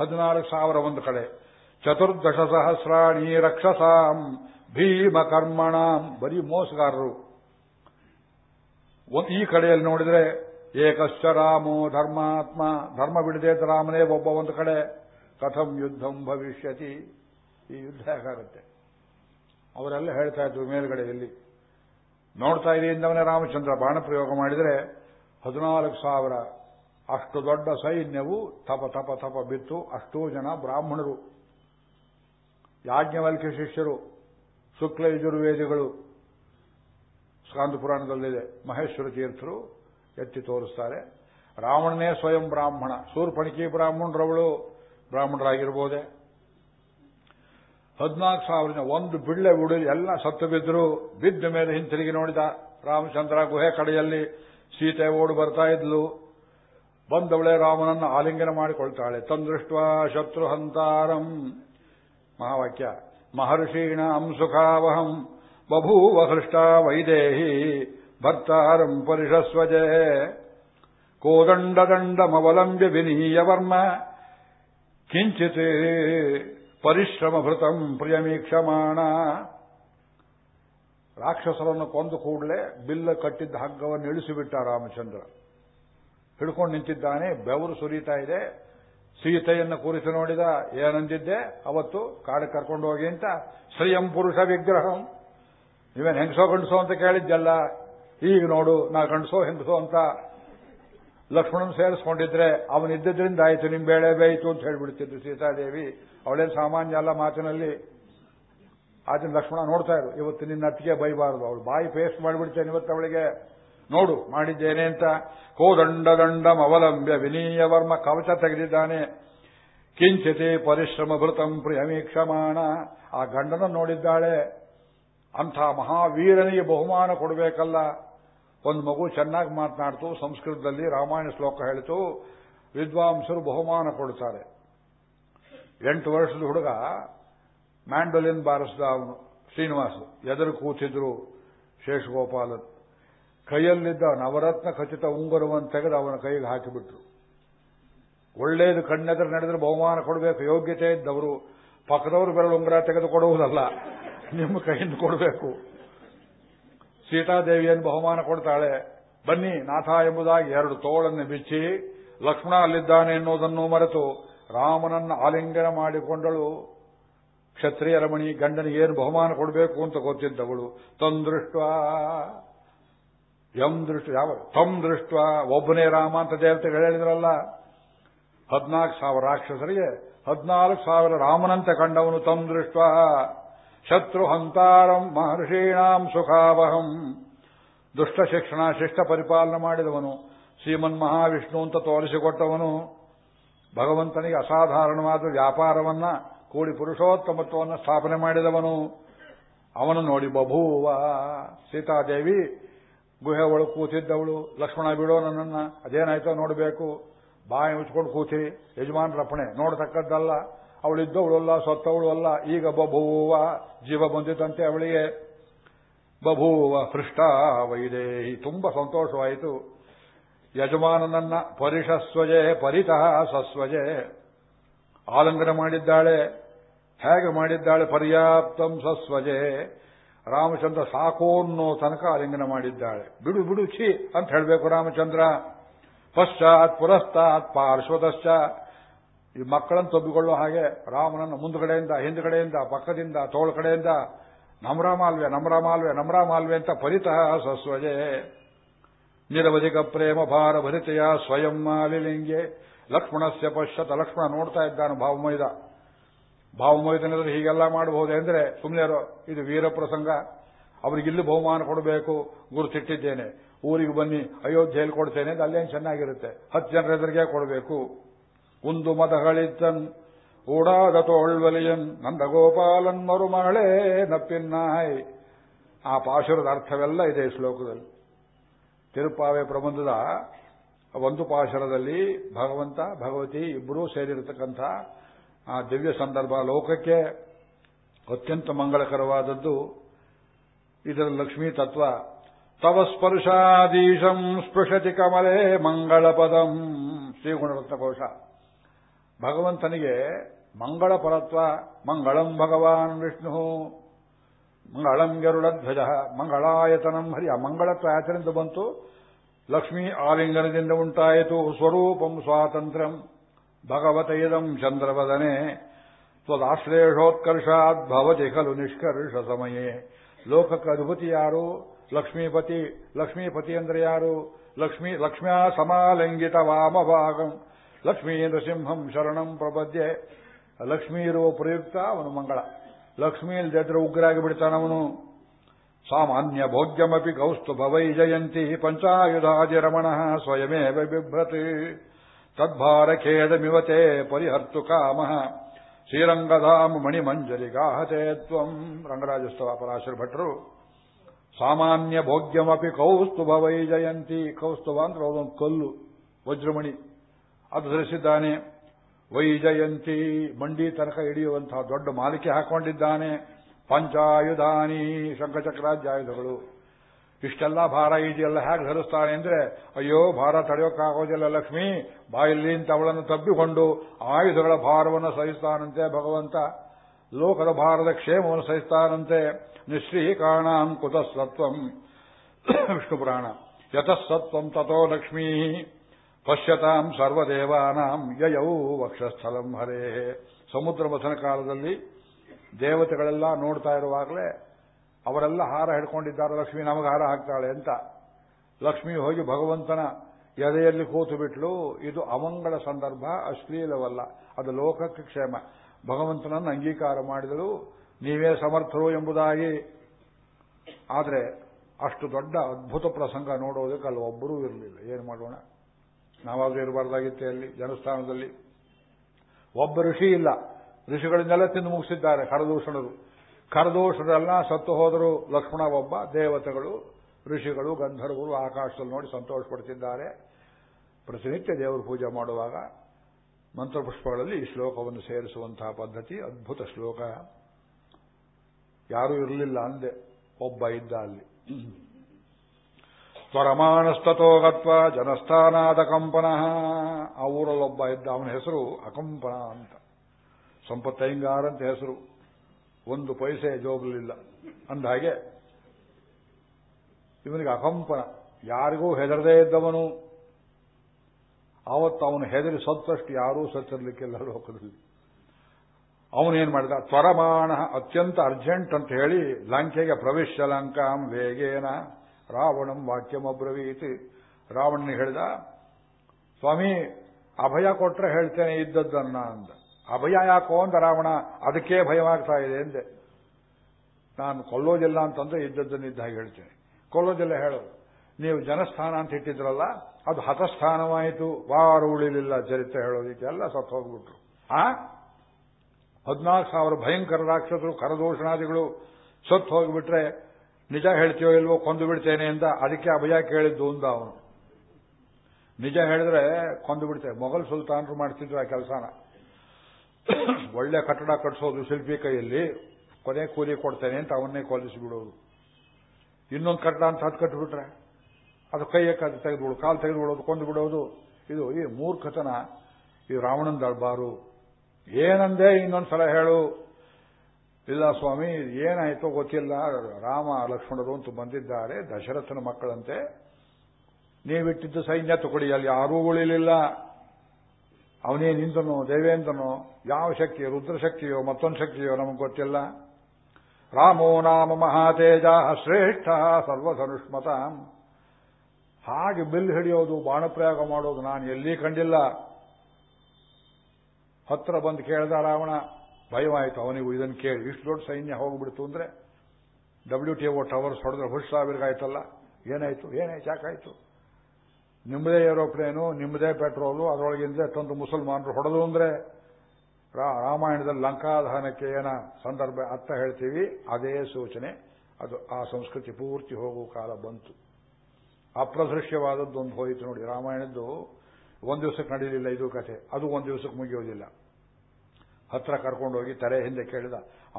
ಹದಿನಾಲ್ಕು ಸಾವಿರ ಒಂದು ಕಡೆ. ಚತುರ್ದಶ ಸಹಸ್ರಾಣಿ ರಕ್ಷಸಾಂ ಭೀಮ ಕರ್ಮಣಾಂ ಬರೀ ಮೋಸಗಾರರು. ಈ ಕಡೆಯಲ್ಲಿ ನೋಡಿದ್ರೆ ಏಕಶ್ಚ ರಾಮೋ ಧರ್ಮಾತ್ಮ, ಧರ್ಮ ಬಿಡದೆ ರಾಮನೇ ಒಬ್ಬ ಒಂದು ಕಡೆ. ಕಥಂ ಯುದ್ಧಂ ಭವಿಷ್ಯತಿ. ಈ ಯುದ್ಧ ಹೇಗಾಗುತ್ತೆ? ಅವರೆಲ್ಲ ಹೇಳ್ತಾ ಇದ್ರು ಮೇಲ್ಗಡೆಯಲ್ಲಿ. ನೋಡ್ತಾ ಇದೆಯಿಂದವನೇ ರಾಮಚಂದ್ರ ಬಾಣ ಪ್ರಯೋಗ ಮಾಡಿದರೆ ಹದಿನಾಲ್ಕು ಸಾವಿರ. ಅಷ್ಟು ದೊಡ್ಡ ಸೈನ್ಯವು ತಪ ತಪ ತಪ ಬಿತ್ತು. ಅಷ್ಟೂ ಜನ ಬ್ರಾಹ್ಮಣರು. ಯಾಜ್ಞವಲ್ಕ್ಯ ಶಿಷ್ಯರು, ಶುಕ್ಲ ಯಜುರ್ವೇದಿಗಳು, ಸ್ಕಾಂದ ಪುರಾಣದಲ್ಲಿದೆ. ಮಹೇಶ್ವರ ತೀರ್ಥರು ಎತ್ತಿ ತೋರಿಸ್ತಾರೆ. ರಾವಣನೇ ಸ್ವಯಂ ಬ್ರಾಹ್ಮಣ. ಸೂರ್ಪಣಿಕಿ ಬ್ರಾಹ್ಮಣರವಳು ಬ್ರಾಹ್ಮಣರಾಗಿರ್ಬೋದೆ. ಹದಿನಾಲ್ಕು ಸಾವಿರ ಒಂದು ಬಿಳ್ಳೆ ಉಡಿ ಎಲ್ಲ ಸತ್ತು ಬಿದ್ದರು ಬಿದ್ದ ಮೇಲೆ ಹಿಂತಿರುಗಿ ನೋಡಿದ ರಾಮಚಂದ್ರ ಗುಹೆ ಕಡೆಯಲ್ಲಿ ಸೀತೆ ಓಡು ಬರ್ತಾ ಇದ್ಲು. ಬಂದವಳೆ ರಾಮನನ್ನು ಆಲಿಂಗನ ಮಾಡಿಕೊಳ್ತಾಳೆ. ತಂದೃಷ್ಟ ಶತ್ರು ಹಂತಾರಂ ಮಹಾವಾಕ್ಯ. ಮಹರ್ಷೀಣ ಸುಖಾವಹಂ ಬಭೂವ ಹೃಷ್ಟಾ ವೈದೇಹಿ ಭರ್ತಾರಂ ಪರಿಷಸ್ವಜೆ. ಕೋದಂಡದಂಡಮವಲಂಬ್ಯ ವಿನೀಯವರ್ಮ. ಕಿಂಚಿತ್ ಪರಿಶ್ರಮಭೃತಂ ಪ್ರಿಯಮೀಕ್ಷಮಾಣ. ರಾಕ್ಷಸರನ್ನು ಕೊಂದು ಕೂಡಲೇ ಬಿಲ್ಲ ಕಟ್ಟಿದ್ದ ಹಗ್ಗವನ್ನು ಇಳಿಸಿಬಿಟ್ಟ ರಾಮಚಂದ್ರ. ಹಿಡ್ಕೊಂಡು ನಿಂತಿದ್ದಾನೆ, ಬೆವರು ಸುರಿತಾ ಇದೆ. ಸೀತೆಯನ್ನು ಕೂರಿಸಿ ನೋಡಿದ ಏನಂದಿದ್ದೆ, ಅವತ್ತು ಕಾಡು ಕರ್ಕೊಂಡು ಹೋಗಿ ಅಂತ ಸ್ವಯಂ ಪುರುಷ ವಿಗ್ರಹಂ. ನೀವೇನು ಹೆಂಗಸೋ ಗಂಡಸೋ ಅಂತ ಕೇಳಿದ್ದಲ್ಲ ಈಗ ನೋಡು, ನಾ ಗಂಡಸೋ ಹೆಂಗಸೋ ಅಂತ ಲಕ್ಷ್ಮಣನ್ ಸೇರಿಸ್ಕೊಂಡಿದ್ರೆ ಅವನಿದ್ದರಿಂದ ಆಯ್ತು, ನಿಮ್ ಬೇಳೆ ಬೇಯಿತು ಅಂತ ಹೇಳ್ಬಿಡ್ತಿದ್ರು ಸೀತಾದೇವಿ. ಅವಳೇನು ಸಾಮಾನ್ಯ ಅಲ್ಲ ಮಾತಿನಲ್ಲಿ. ಆದ್ರೆ ಲಕ್ಷ್ಮಣ ನೋಡ್ತಾ ಇದ್ರು ಇವತ್ತು ನಿನ್ನ ಅತ್ತಿಗೆ ಬೈಬಾರದು. ಅವಳು ಬಾಯಿ ಪೇಸ್ಟ್ ಮಾಡಿಬಿಡ್ತೇನೆ ಇವತ್ತು ಅವಳಿಗೆ. ನೋಡು, ಮಾಡಿದ್ದೇನೆ ಅಂತ. ಕೋದಂಡ ವಿನೀಯ ವರ್ಮ ಕವಚ ತೆಗೆದಿದ್ದಾನೆ. ಕಿಂಚಿತೆ ಪರಿಶ್ರಮ ಭೃತಂ ಪ್ರಿಯಮೀಕ್ಷಮಾಣ ಆ ಗಂಡನ ನೋಡಿದ್ದಾಳೆ. ಅಂಥ ಮಹಾವೀರನಿಗೆ ಬಹುಮಾನ ಕೊಡಬೇಕಲ್ಲ. ಒಂದು ಮಗು ಚೆನ್ನಾಗಿ ಮಾತನಾಡ್ತು, ಸಂಸ್ಕೃತದಲ್ಲಿ ರಾಮಾಯಣ ಶ್ಲೋಕ ಹೇಳಿತು, ವಿದ್ವಾಂಸರು ಬಹುಮಾನ ಕೊಡುತ್ತಾರೆ ಎಂಟು ವರ್ಷದ ಹುಡುಗ, ಮ್ಯಾಂಡೋಲಿನ್ ಬಾರಿಸಿದ ಅವನು, ಶ್ರೀನಿವಾಸ್, ಎದುರು ಕೂತಿದ್ರು ಶೇಷಗೋಪಾಲನ್. ಕೈಯಲ್ಲಿದ್ದ ನವರತ್ನ ಖಚಿತ ಉಂಗುರವನ್ನು ತೆಗೆದು ಅವನ ಕೈಗೆ ಹಾಕಿಬಿಟ್ರು. ಒಳ್ಳೆಯದು ಕಣ್ಣೆದ್ರೆ ನಡೆದ್ರೆ ಬಹುಮಾನ ಕೊಡಬೇಕು. ಯೋಗ್ಯತೆ ಇದ್ದವರು, ಪಕ್ಕದವರು ಬೆರಳು ಉಂಗುರ ತೆಗೆದು ಕೊಡುವುದಲ್ಲ, ನಿಮ್ಮ ಕೈಯಿಂದ ಕೊಡಬೇಕು. ಸೀತಾದೇವಿಯನ್ನು ಬಹುಮಾನ ಕೊಡ್ತಾಳೆ. ಬನ್ನಿ, ನಾಥ ಎಂಬುದಾಗಿ ಎರಡು ತೋಳನ್ನು ಬಿಚ್ಚಿ, ಲಕ್ಷ್ಮಣ ಅಲ್ಲಿದ್ದಾನೆ ಎನ್ನುವುದನ್ನು ಮರೆತು ರಾಮನನ್ನು ಆಲಿಂಗನ ಮಾಡಿಕೊಂಡಳು. ಕ್ಷತ್ರಿಯರಮಣಿ ಗಂಡನಿಗೆ ಏನು ಬಹುಮಾನ ಕೊಡಬೇಕು ಅಂತ ಗೊತ್ತಿದ್ದವಳು. ತಂದೃಷ್ಟ. ಎಂ ದೃಷ್ಟ ಯಾವ ತಂ ದೃಷ್ಟ ಒಬ್ಬನೇ ರಾಮ ಅಂತ ದೇವತೆಗಳು ಹೇಳಿದ್ರಲ್ಲ, ಹದಿನಾಲ್ಕು ಸಾವಿರ ರಾಕ್ಷಸರಿಗೆ, ಹದಿನಾಲ್ಕು ಸಾವಿರ ರಾಮನಂತೆ ಕಂಡವನು ತಂ ದೃಷ್ಟ ಶತ್ರು ಹಂತಾರಂ ಮಹರ್ಷೀಣಾಂ ಸುಖಾವಹಂ. ದುಷ್ಟ ಶಿಕ್ಷಣ, ಶಿಷ್ಟ ಪರಿಪಾಲನೆ ಮಾಡಿದವನು, ಶ್ರೀಮನ್ ಮಹಾವಿಷ್ಣು ಅಂತ ತೋರಿಸಿಕೊಟ್ಟವನು. ಭಗವಂತನಿಗೆ ಅಸಾಧಾರಣವಾದ ವ್ಯಾಪಾರವನ್ನ, ಕೂಡಿ ಪುರುಷೋತ್ತಮತ್ವವನ್ನು ಸ್ಥಾಪನೆ ಮಾಡಿದವನು. ಅವನು ನೋಡಿ ಬಭೂವ, ಸೀತಾದೇವಿ ಗುಹೆ ಒಳಗೆ ಕೂತಿದ್ದವಳು, ಲಕ್ಷ್ಮಣ, ಬಿಡೋ, ನನ್ನನ್ನ ಅದೇನಾಯ್ತೋ ನೋಡಬೇಕು. ಬಾಯಿ ಮುಚ್ಕೊಂಡು ಕೂತಿ ಯಜಮಾನ್ರಪ್ಪಣೆ ನೋಡತಕ್ಕದ್ದಲ್ಲ. ಅವಳಿದ್ದವಳಲ್ಲ ಸತ್ತವಳು ಅಲ್ಲ. ಈಗ ಬಭೂವ ಜೀವ ಬಂದಿತಂತೆ ಅವಳಿಗೆ. ಬಭೂವ ಹೃಷ್ಟ ವೈದೇಹಿ ತುಂಬಾ ಸಂತೋಷವಾಯಿತು. ಯಜಮಾನನನ್ನ ಪರಿಷಸ್ವಜೆ ಪರಿತಃ ಸಸ್ವಜೆ. ಆಲಂಗನ ಮಾಡಿದ್ದಾಳೆ, ಹೇಗೆ ಮಾಡಿದ್ದಾಳೆ, ಪರ್ಯಾಪ್ತಂ ಸಸ್ವಜೆ. ರಾಮಚಂದ್ರ ಸಾಕೋ ಅನ್ನೋ ತನಕ ಆಲಿಂಗನ ಮಾಡಿದ್ದಾಳೆ. ಬಿಡು ಬಿಡು, ಛಿ ಅಂತ ಹೇಳಬೇಕು ರಾಮಚಂದ್ರ. ಪಶ್ಚಾತ್ ಪುರಸ್ತಾತ್ ಪಾರ್ಶ್ವದಶ್ಚ ಈ ಮಕ್ಕಳನ್ನು ತಬ್ಬಿಕೊಳ್ಳೋ ಹಾಗೆ ರಾಮನನ್ನು ಮುಂದುಗಡೆಯಿಂದ, ಹಿಂದುಗಡೆಯಿಂದ, ಪಕ್ಕದಿಂದ, ತೋಳ ಕಡೆಯಿಂದ, ನಮ್ರ ಮಾಲ್ವೆ ನಮ್ರ ಮಾಲ್ವೆ ನಮ್ರ ಮಾಲ್ವೆ ಅಂತ ಪರಿತಃ ಸಸ್ವಜೆ. ನಿರವಧಿಕ ಪ್ರೇಮ ಭಾರ ಭರಿತೆಯ ಸ್ವಯಂ ಮಾಲಿಲಿಂಗೆ ಲಕ್ಷ್ಮಣಸ್ಯ ಪಶ್ಯತ ಲಕ್ಷ್ಮಣ ನೋಡ್ತಾ ಇದ್ದಾನೆ ಭಾವಮೈದ. ಭಾವಮೈದನಿದ್ರೆ ಹೀಗೆಲ್ಲ ಮಾಡಬಹುದು ಅಂದ್ರೆ ಸುಮ್ಮನೆ ಇದು ವೀರ ಪ್ರಸಂಗ. ಅವರಿಗಿಲ್ಲಿ ಬಹುಮಾನ ಕೊಡಬೇಕು, ಗುರುತಿಟ್ಟಿದ್ದೇನೆ. ಊರಿಗೆ ಬನ್ನಿ, ಅಯೋಧ್ಯೆಯಲ್ಲಿ ಕೊಡ್ತೇನೆ ಅಂತ ಅಲ್ಲೇನು ಚೆನ್ನಾಗಿರುತ್ತೆ. ಹತ್ತು ಜನರ ಎದುರಿಗೆ ಕೊಡಬೇಕು. ಒಂದು ಮದಗಳಿದ್ದನ್ ಓಡಾದ ತೋಳ್ವಲಿಯನ್, ನಂದಗೋಪಾಲನ್ ಮರುಮಗಳೇ ನಪ್ಪಿನ್ನಾಯ್. ಆ ಪಾಶುರದ ಅರ್ಥವೆಲ್ಲ ಇದೆ ಶ್ಲೋಕದಲ್ಲಿ. ತಿರುಪಾವೆ ಪ್ರಬಂಧದ ಒಂದು ಪಾಶರದಲ್ಲಿ ಭಗವಂತ, ಭಗವತಿ ಇಬ್ಬರೂ ಸೇರಿರತಕ್ಕಂಥ ಆ ದಿವ್ಯ ಸಂದರ್ಭ ಲೋಕಕ್ಕೆ ಅತ್ಯಂತ ಮಂಗಳಕರವಾದದ್ದು. ಇದರ ಲಕ್ಷ್ಮೀ ತತ್ವ, ತವ ಸ್ಪರ್ಶಾದೀಶಂ ಸ್ಪೃಶತಿ ಕಮಲೇ ಮಂಗಳ ಪದಂ ಶ್ರೀಗುಣರತ್ನಕೋಶ. ಭಗವಂತನಿಗೆ ಮಂಗಳ ಪರತ್ವ, ಮಂಗಳಂ ಭಗವಾನ್ ವಿಷ್ಣು, ಮಂಗಳಂ ಗರುಡಧ್ವಜ, ಮಂಗಳಾಯತನಂ ಹರಿ, ಆ ಮಂಗಳತ್ವ ಆಚರಿಂದ ಬಂತು? ಲಕ್ಷ್ಮೀ ಆಲಿಂಗನದಿಂದ ಉಂಟಾಯಿತು, ಸ್ವರೂಪಂ ಸ್ವಾತಂತ್ರ್ಯಂ. ಭಗವತ ಇದಂ ಚಂದ್ರವದನೆ. ತ್ವದಾಶ್ಲೇಷೋತ್ಕರ್ಷಾತ್ ಭವತಿ ಖಲು ನಿಷ್ಕರ್ಷ ಸಮಯೇ. ಲೋಕಕ್ಕೆ ಅಧಿಪತಿ ಯಾರು? ಲಕ್ಷ್ಮೀಪತಿ ಲಕ್ಷ್ಮೀಪತಿ ಅಂದ್ರೆ ಯಾರು? ಲಕ್ಷ್ಮೀ ಲಕ್ಷ್ಮ್ಯಾ ಸಮಾಲಂಗಿತ ವಾಮಭಾಗಂ. ಲಕ್ಷ್ಮೀ ನೃಸಿಂಹಂ ಶರಣಂ ಪ್ರಪದ್ಯೆ. ಲಕ್ಷ್ಮೀ ಇರುವ ಪ್ರಯುಕ್ತ ಅವನು ಮಂಗಳ. ಲಕ್ಷ್ಮೀ ಇಲ್ದಿದ್ರೆ ಉಗ್ರಾಗಿ ಬಿಡ್ತಾನವನು ಸಾಮಾನ್ಯ ಭೋಗ್ಯಮಪಿ ಕೌಸ್ತುಭವೈ ಜಯಂತಿ ಪಂಚಾಯುಧಾದಿರಮಣ ಸ್ವಯಮೇವ ಬಿಭ್ರತಿ. ತದ್ಭಾರಖೇದಮಿವತೆ ಪರಿಹರ್ತು ಕಾಮಃ ಶ್ರೀರಂಗಧಾಮ ಮಣಿಮಂಜರಿಗಾಹತೆ ತ್ವಂ ರಂಗರಾಜಸ್ತವ ಪರಾಶರ ಸಾಮಾನ್ಯ ಭೋಗ್ಯಮಪಿ ಕೌಸ್ತುಭ ವೈ ಜಯಂತಿ ಕೌಸ್ತುಭ ಅಂದ್ರೆ ಕಲ್ಲು ವಜ್ರಮಣಿ, ಅದು ಧರಿಸಿದ್ದಾನೆ ವೈಜಯಂತಿ ಮಂಡಿ ತನಕ ಹಿಡಿಯುವಂತಹ ದೊಡ್ಡ ಮಾಲಿಕೆ ಹಾಕೊಂಡಿದ್ದಾನೆ। ಪಂಚಾಯುಧಾನಿ ಶಂಖಚಕ್ರಾಧ್ಯಾಯುಧಗಳು ಇಷ್ಟೆಲ್ಲ ಭಾರ ಇದೆಯಲ್ಲ ಹೇಗೆ ಧರಿಸ್ತಾನೆ ಅಂದ್ರೆ, ಅಯ್ಯೋ, ಭಾರ ತಡೆಯೋಕ್ಕಾಗೋದಿಲ್ಲ ಲಕ್ಷ್ಮಿ, ಬಾಯಲ್ಲಿ ಅವಳನ್ನು ತಬ್ಬಿಕೊಂಡು ಆಯುಧಗಳ ಭಾರವನ್ನು ಸಹಿಸ್ತಾನಂತೆ ಭಗವಂತ. ಲೋಕದ ಭಾರದ ಕ್ಷೇಮವನ್ನು ಸಹಿಸ್ತಾನಂತೆ. ನಿಶ್ರೀಕಾಣಾಂ ಕುತಃಸತ್ವಂ ವಿಷ್ಣು ಪುರಾಣ ಯತಸತ್ವಂ ತಥೋ ಲಕ್ಷ್ಮೀ. ಪಶ್ಯತಾಂ ಸರ್ವದೇವಾನಾಂ ಯಯೌ ವಕ್ಷಸ್ಥಲಂ ಹರೇ. ಸಮುದ್ರ ಮಥನ ಕಾಲದಲ್ಲಿ ದೇವತೆಗಳೆಲ್ಲ ನೋಡ್ತಾ ಇರುವಾಗಲೇ ಅವರೆಲ್ಲ ಹಾರ ಹಿಡ್ಕೊಂಡಿದ್ದಾರೆ, ಲಕ್ಷ್ಮಿ ನಮಗೆ ಹಾರ ಹಾಕ್ತಾಳೆ ಅಂತ. ಲಕ್ಷ್ಮಿ ಹೋಗಿ ಭಗವಂತನ ಎದೆಯಲ್ಲಿ ಕೂತು ಬಿಟ್ಲು. ಇದು ಅಮಂಗಳ ಸಂದರ್ಭ, ಅಶ್ಲೀಲವಲ್ಲ. ಅದು ಲೋಕಕ್ಕೆ ಕ್ಷೇಮ. ಭಗವಂತನನ್ನು ಅಂಗೀಕಾರ ಮಾಡಿದಳು. ನೀವೇ ಸಮರ್ಥರು ಎಂಬುದಾಗಿ. ಆದರೆ ಅಷ್ಟು ದೊಡ್ಡ ಅದ್ಭುತ ಪ್ರಸಂಗ ನೋಡೋದಕ್ಕೆ ಅಲ್ಲಿ ಒಬ್ಬರೂ ಇರಲಿಲ್ಲ. ಏನು ಮಾಡೋಣ? ನಾವಾದರೂ ಇರಬಾರ್ದಾಗಿತ್ತೆ ಅಲ್ಲಿ ಜನಸ್ಥಾನದಲ್ಲಿ. ಒಬ್ಬ ಋಷಿ ಇಲ್ಲ. ಋಷಿಗಳನ್ನೆಲ್ಲ ತಿಂದು ಮುಗಿಸಿದ್ದಾರೆ ಕರದೂಷಣರು ಕರದೂಷಣರೆಲ್ಲ ಸತ್ತು ಹೋದರು ಲಕ್ಷ್ಮಣ ಒಬ್ಬ, ದೇವತೆಗಳು, ಋಷಿಗಳು, ಗಂಧರ್ವರು ಆಕಾಶದಲ್ಲಿ ನೋಡಿ ಸಂತೋಷ ಪಡ್ತಿದ್ದಾರೆ ಪ್ರತಿನಿತ್ಯ ದೇವರು ಪೂಜೆ ಮಾಡುವಾಗ ಮಂತ್ರಪುಷ್ಪಗಳಲ್ಲಿ ಈ ಶ್ಲೋಕವನ್ನು ಸೇರಿಸುವಂತಹ ಪದ್ಧತಿ ಅದ್ಭುತ ಶ್ಲೋಕ. ಯಾರೂ ಇರಲಿಲ್ಲ ಅಂದೆ, ಒಬ್ಬ ಇದ್ದ ಅಲ್ಲಿ. ತ್ವರಮಾಣಸ್ತೋ ಗತ್ವ ಜನಸ್ಥಾನಾದ ಕಂಪನ ಆ ಊರಲ್ಲೊಬ್ಬ ಇದ್ದ, ಅವನ ಹೆಸರು ಅಕಂಪನ ಅಂತ. ಸಂಪತ್ತೈಂಗಾರ ಅಂತ ಹೆಸರು. ಒಂದು ಪೈಸೆ ಜೋಬಲಿಲ್ಲ. ಅಂದ ಹಾಗೆ ಇವನಿಗೆ ಅಕಂಪನ. ಯಾರಿಗೂ ಹೆದರದೇ ಇದ್ದವನು. ಆವತ್ತು ಅವನು ಹೆದರಿ ಸತ್ತಷ್ಟು ಯಾರೂ ಸತ್ತಿರಲಿಕ್ಕಿಲ್ಲ ಲೋಕದಲ್ಲಿ. ಅವನೇನ್ ಮಾಡಿದ? ತ್ವರಮಾಣ ಅತ್ಯಂತ ಅರ್ಜೆಂಟ್ ಅಂತ ಹೇಳಿ ಲಂಕೆಗೆ ಪ್ರವೇಶ ಲಂಕಾಂ ವೇಗೇನ ರಾವಣಂ ವಾಕ್ಯಮಬ್ರವೀತಿ ರಾವಣ ಹೇಳಿದ, ಸ್ವಾಮಿ, ಅಭಯ ಕೊಟ್ರೆ ಹೇಳ್ತೇನೆ ಇದ್ದದ್ದನ್ನ ಅಂದ. ಅಭಯ ಯಾಕೋ ಅಂತ ರಾವಣ ಅದಕ್ಕೆ ಭಯವಾಗ್ತಾ ಇದೆ ಎಂದೆ ನಾನು ಕೊಲ್ಲೋದಿಲ್ಲ ಅಂತಂದ್ರೆ ಇದ್ದದ್ದನ್ನಿದ್ದ ಹಾಗೆ ಹೇಳ್ತೇನೆ. ಕೊಲ್ಲೋದಿಲ್ಲ ಹೇಳೋದು. ನೀವು ಜನಸ್ಥಾನ ಅಂತ ಇಟ್ಟಿದ್ರಲ್ಲ, ಅದು ಹತಸ್ಥಾನವಾಯಿತು. ವಾರು ಉಳಿಲಿಲ್ಲ ಚರಿತ್ರೆ ಹೇಳೋದಿಕ್ಕೆ ಎಲ್ಲ ಸತ್ತು ಹೋಗ್ಬಿಟ್ರು. ಆ? ಹದಿನಾಲ್ಕು ಸಾವಿರ ಭಯಂಕರ ರಾಕ್ಷಸರು ಕರದೋಷಣಾದಿಗಳು ಸತ್ತು ಹೋಗಿಬಿಟ್ರೆ ನಿಜ ಹೇಳ್ತೀಯೋ ಇಲ್ವೋ ಕೊಂದು ಬಿಡ್ತೇನೆ ಅಂತ ಅದಕ್ಕೆ ಅಭಯ ಕೇಳಿದ್ದು ಅಂದ ಅವನು. ನಿಜ ಹೇಳಿದ್ರೆ ಕೊಂದು ಬಿಡ್ತೇವೆ ಮೊಘಲ್ ಸುಲ್ತಾನರು ಮಾಡ್ತಿದ್ರು ಆ ಕೆಲಸನ. ಒಳ್ಳೆ ಕಟ್ಟಡ ಕಟ್ಟಿಸೋದು ಶಿಲ್ಪಿ ಕೈಯಲ್ಲಿ, ಕೊನೆ ಕೂಲಿ ಕೊಡ್ತೇನೆ ಅಂತ ಅವನ್ನೇ ಕೊಲ್ಲಿಸಿಬಿಡೋದು ಇನ್ನೊಂದು ಕಟ್ಟಡ ಅಂತ ಹತ್ತು ಕಟ್ಟಿಬಿಟ್ರೆ ಅದು ಕೈಯ ತೆಗೆದುಬಿಡು, ಕಾಲು ತೆಗೆದುಬಿಡೋದು, ಕೊಂದು ಬಿಡೋದು. ಇದು ಈ ಮೂರ್ಖತನ ಈ ರಾವಣನ ದರ್ಬಾರು. ಏನಂದೆ ಇನ್ನೊಂದ್ಸಲ ಹೇಳು. ಇಲ್ಲ ಸ್ವಾಮಿ, ಏನಾಯ್ತೋ ಗೊತ್ತಿಲ್ಲ. ರಾಮ ಲಕ್ಷ್ಮಣರು ಅಂತ ಬಂದಿದ್ದಾರೆ, ದಶರಥನ ಮಕ್ಕಳಂತೆ. ನೀವಿಟ್ಟಿದ್ದು ಸೈನ್ಯ ತಗೊಳ್ಳಿ, ಅಲ್ಲಿ ಯಾರೂ ಉಳಿಲಿಲ್ಲ. ಅವನೇನಿಂದನೋ ದೇವೇಂದ್ರನೋ, ಯಾವ ಶಕ್ತಿ ರುದ್ರಶಕ್ತಿಯೋ, ಮತ್ತೊಂದು ಶಕ್ತಿಯೋ ನಮಗೆ ಗೊತ್ತಿಲ್ಲ. ರಾಮೋ ನಾಮ ಮಹಾತೇಜ ಶ್ರೇಷ್ಠ ಸರ್ವಧನುಷ್ಮತ. ಹಾಗೆ ಬಿಲ್ ಹಿಡಿಯೋದು, ಬಾಣಪ್ರಯೋಗ ಮಾಡೋದು ನಾನು ಎಲ್ಲಿ ಕಂಡಿಲ್ಲ. ಹತ್ರ ಬಂದು ಕೇಳ್ದ ರಾವಣ, ಭಯವಾಯಿತು, ಅವನಿಗೂ ಇದನ್ನು ಕೇಳಿ. ಇಷ್ಟು ದೊಡ್ಡ ಸೈನ್ಯ ಹೋಗ್ಬಿಡ್ತು ಅಂದ್ರೆ ಡಬ್ಲ್ಯೂ ಟಿ ಒ ಟವರ್ಸ್ ಹೊಡೆದ್ರೆ ಹುಷ್ ಸಾವಿರಗಾಯ್ತಲ್ಲ ಏನಾಯ್ತು? ಏನಾಯ್ತು? ಯಾಕಾಯ್ತು? ನಿಮ್ಮದೇ ಏರೋಪ್ಲೇನು, ನಿಮ್ಮದೇ ಪೆಟ್ರೋಲು, ಅದರೊಳಗಿಂದ ತಂದು ಮುಸಲ್ಮಾನರು ಹೊಡೆದು ಅಂದ್ರೆ ರಾಮಾಯಣದಲ್ಲಿ ಲಂಕಾದಹನಕ್ಕೆ ಏನ ಸಂದರ್ಭ ಅರ್ಥ ಹೇಳ್ತೀವಿ, ಅದೇ ಸೂಚನೆ. ಅದು ಆ ಸಂಸ್ಕೃತಿ ಪೂರ್ತಿ ಹೋಗುವ ಕಾಲ ಬಂತು. ಅಪ್ರದೃಶ್ಯವಾದದ್ದೊಂದು ಹೋಯಿತು ನೋಡಿ, ರಾಮಾಯಣದ್ದು ಒಂದು ದಿವಸಕ್ಕೆ ನಡೀಲಿಲ್ಲ ಇದು ಕಥೆ. ಅದು ಒಂದು ದಿವಸಕ್ಕೆ ಮುಗಿಯೋದಿಲ್ಲ. ಹತ್ರ ಕರ್ಕೊಂಡೋಗಿ ತಲೆ ಹಿಂದೆ ಕೇಳಿದ,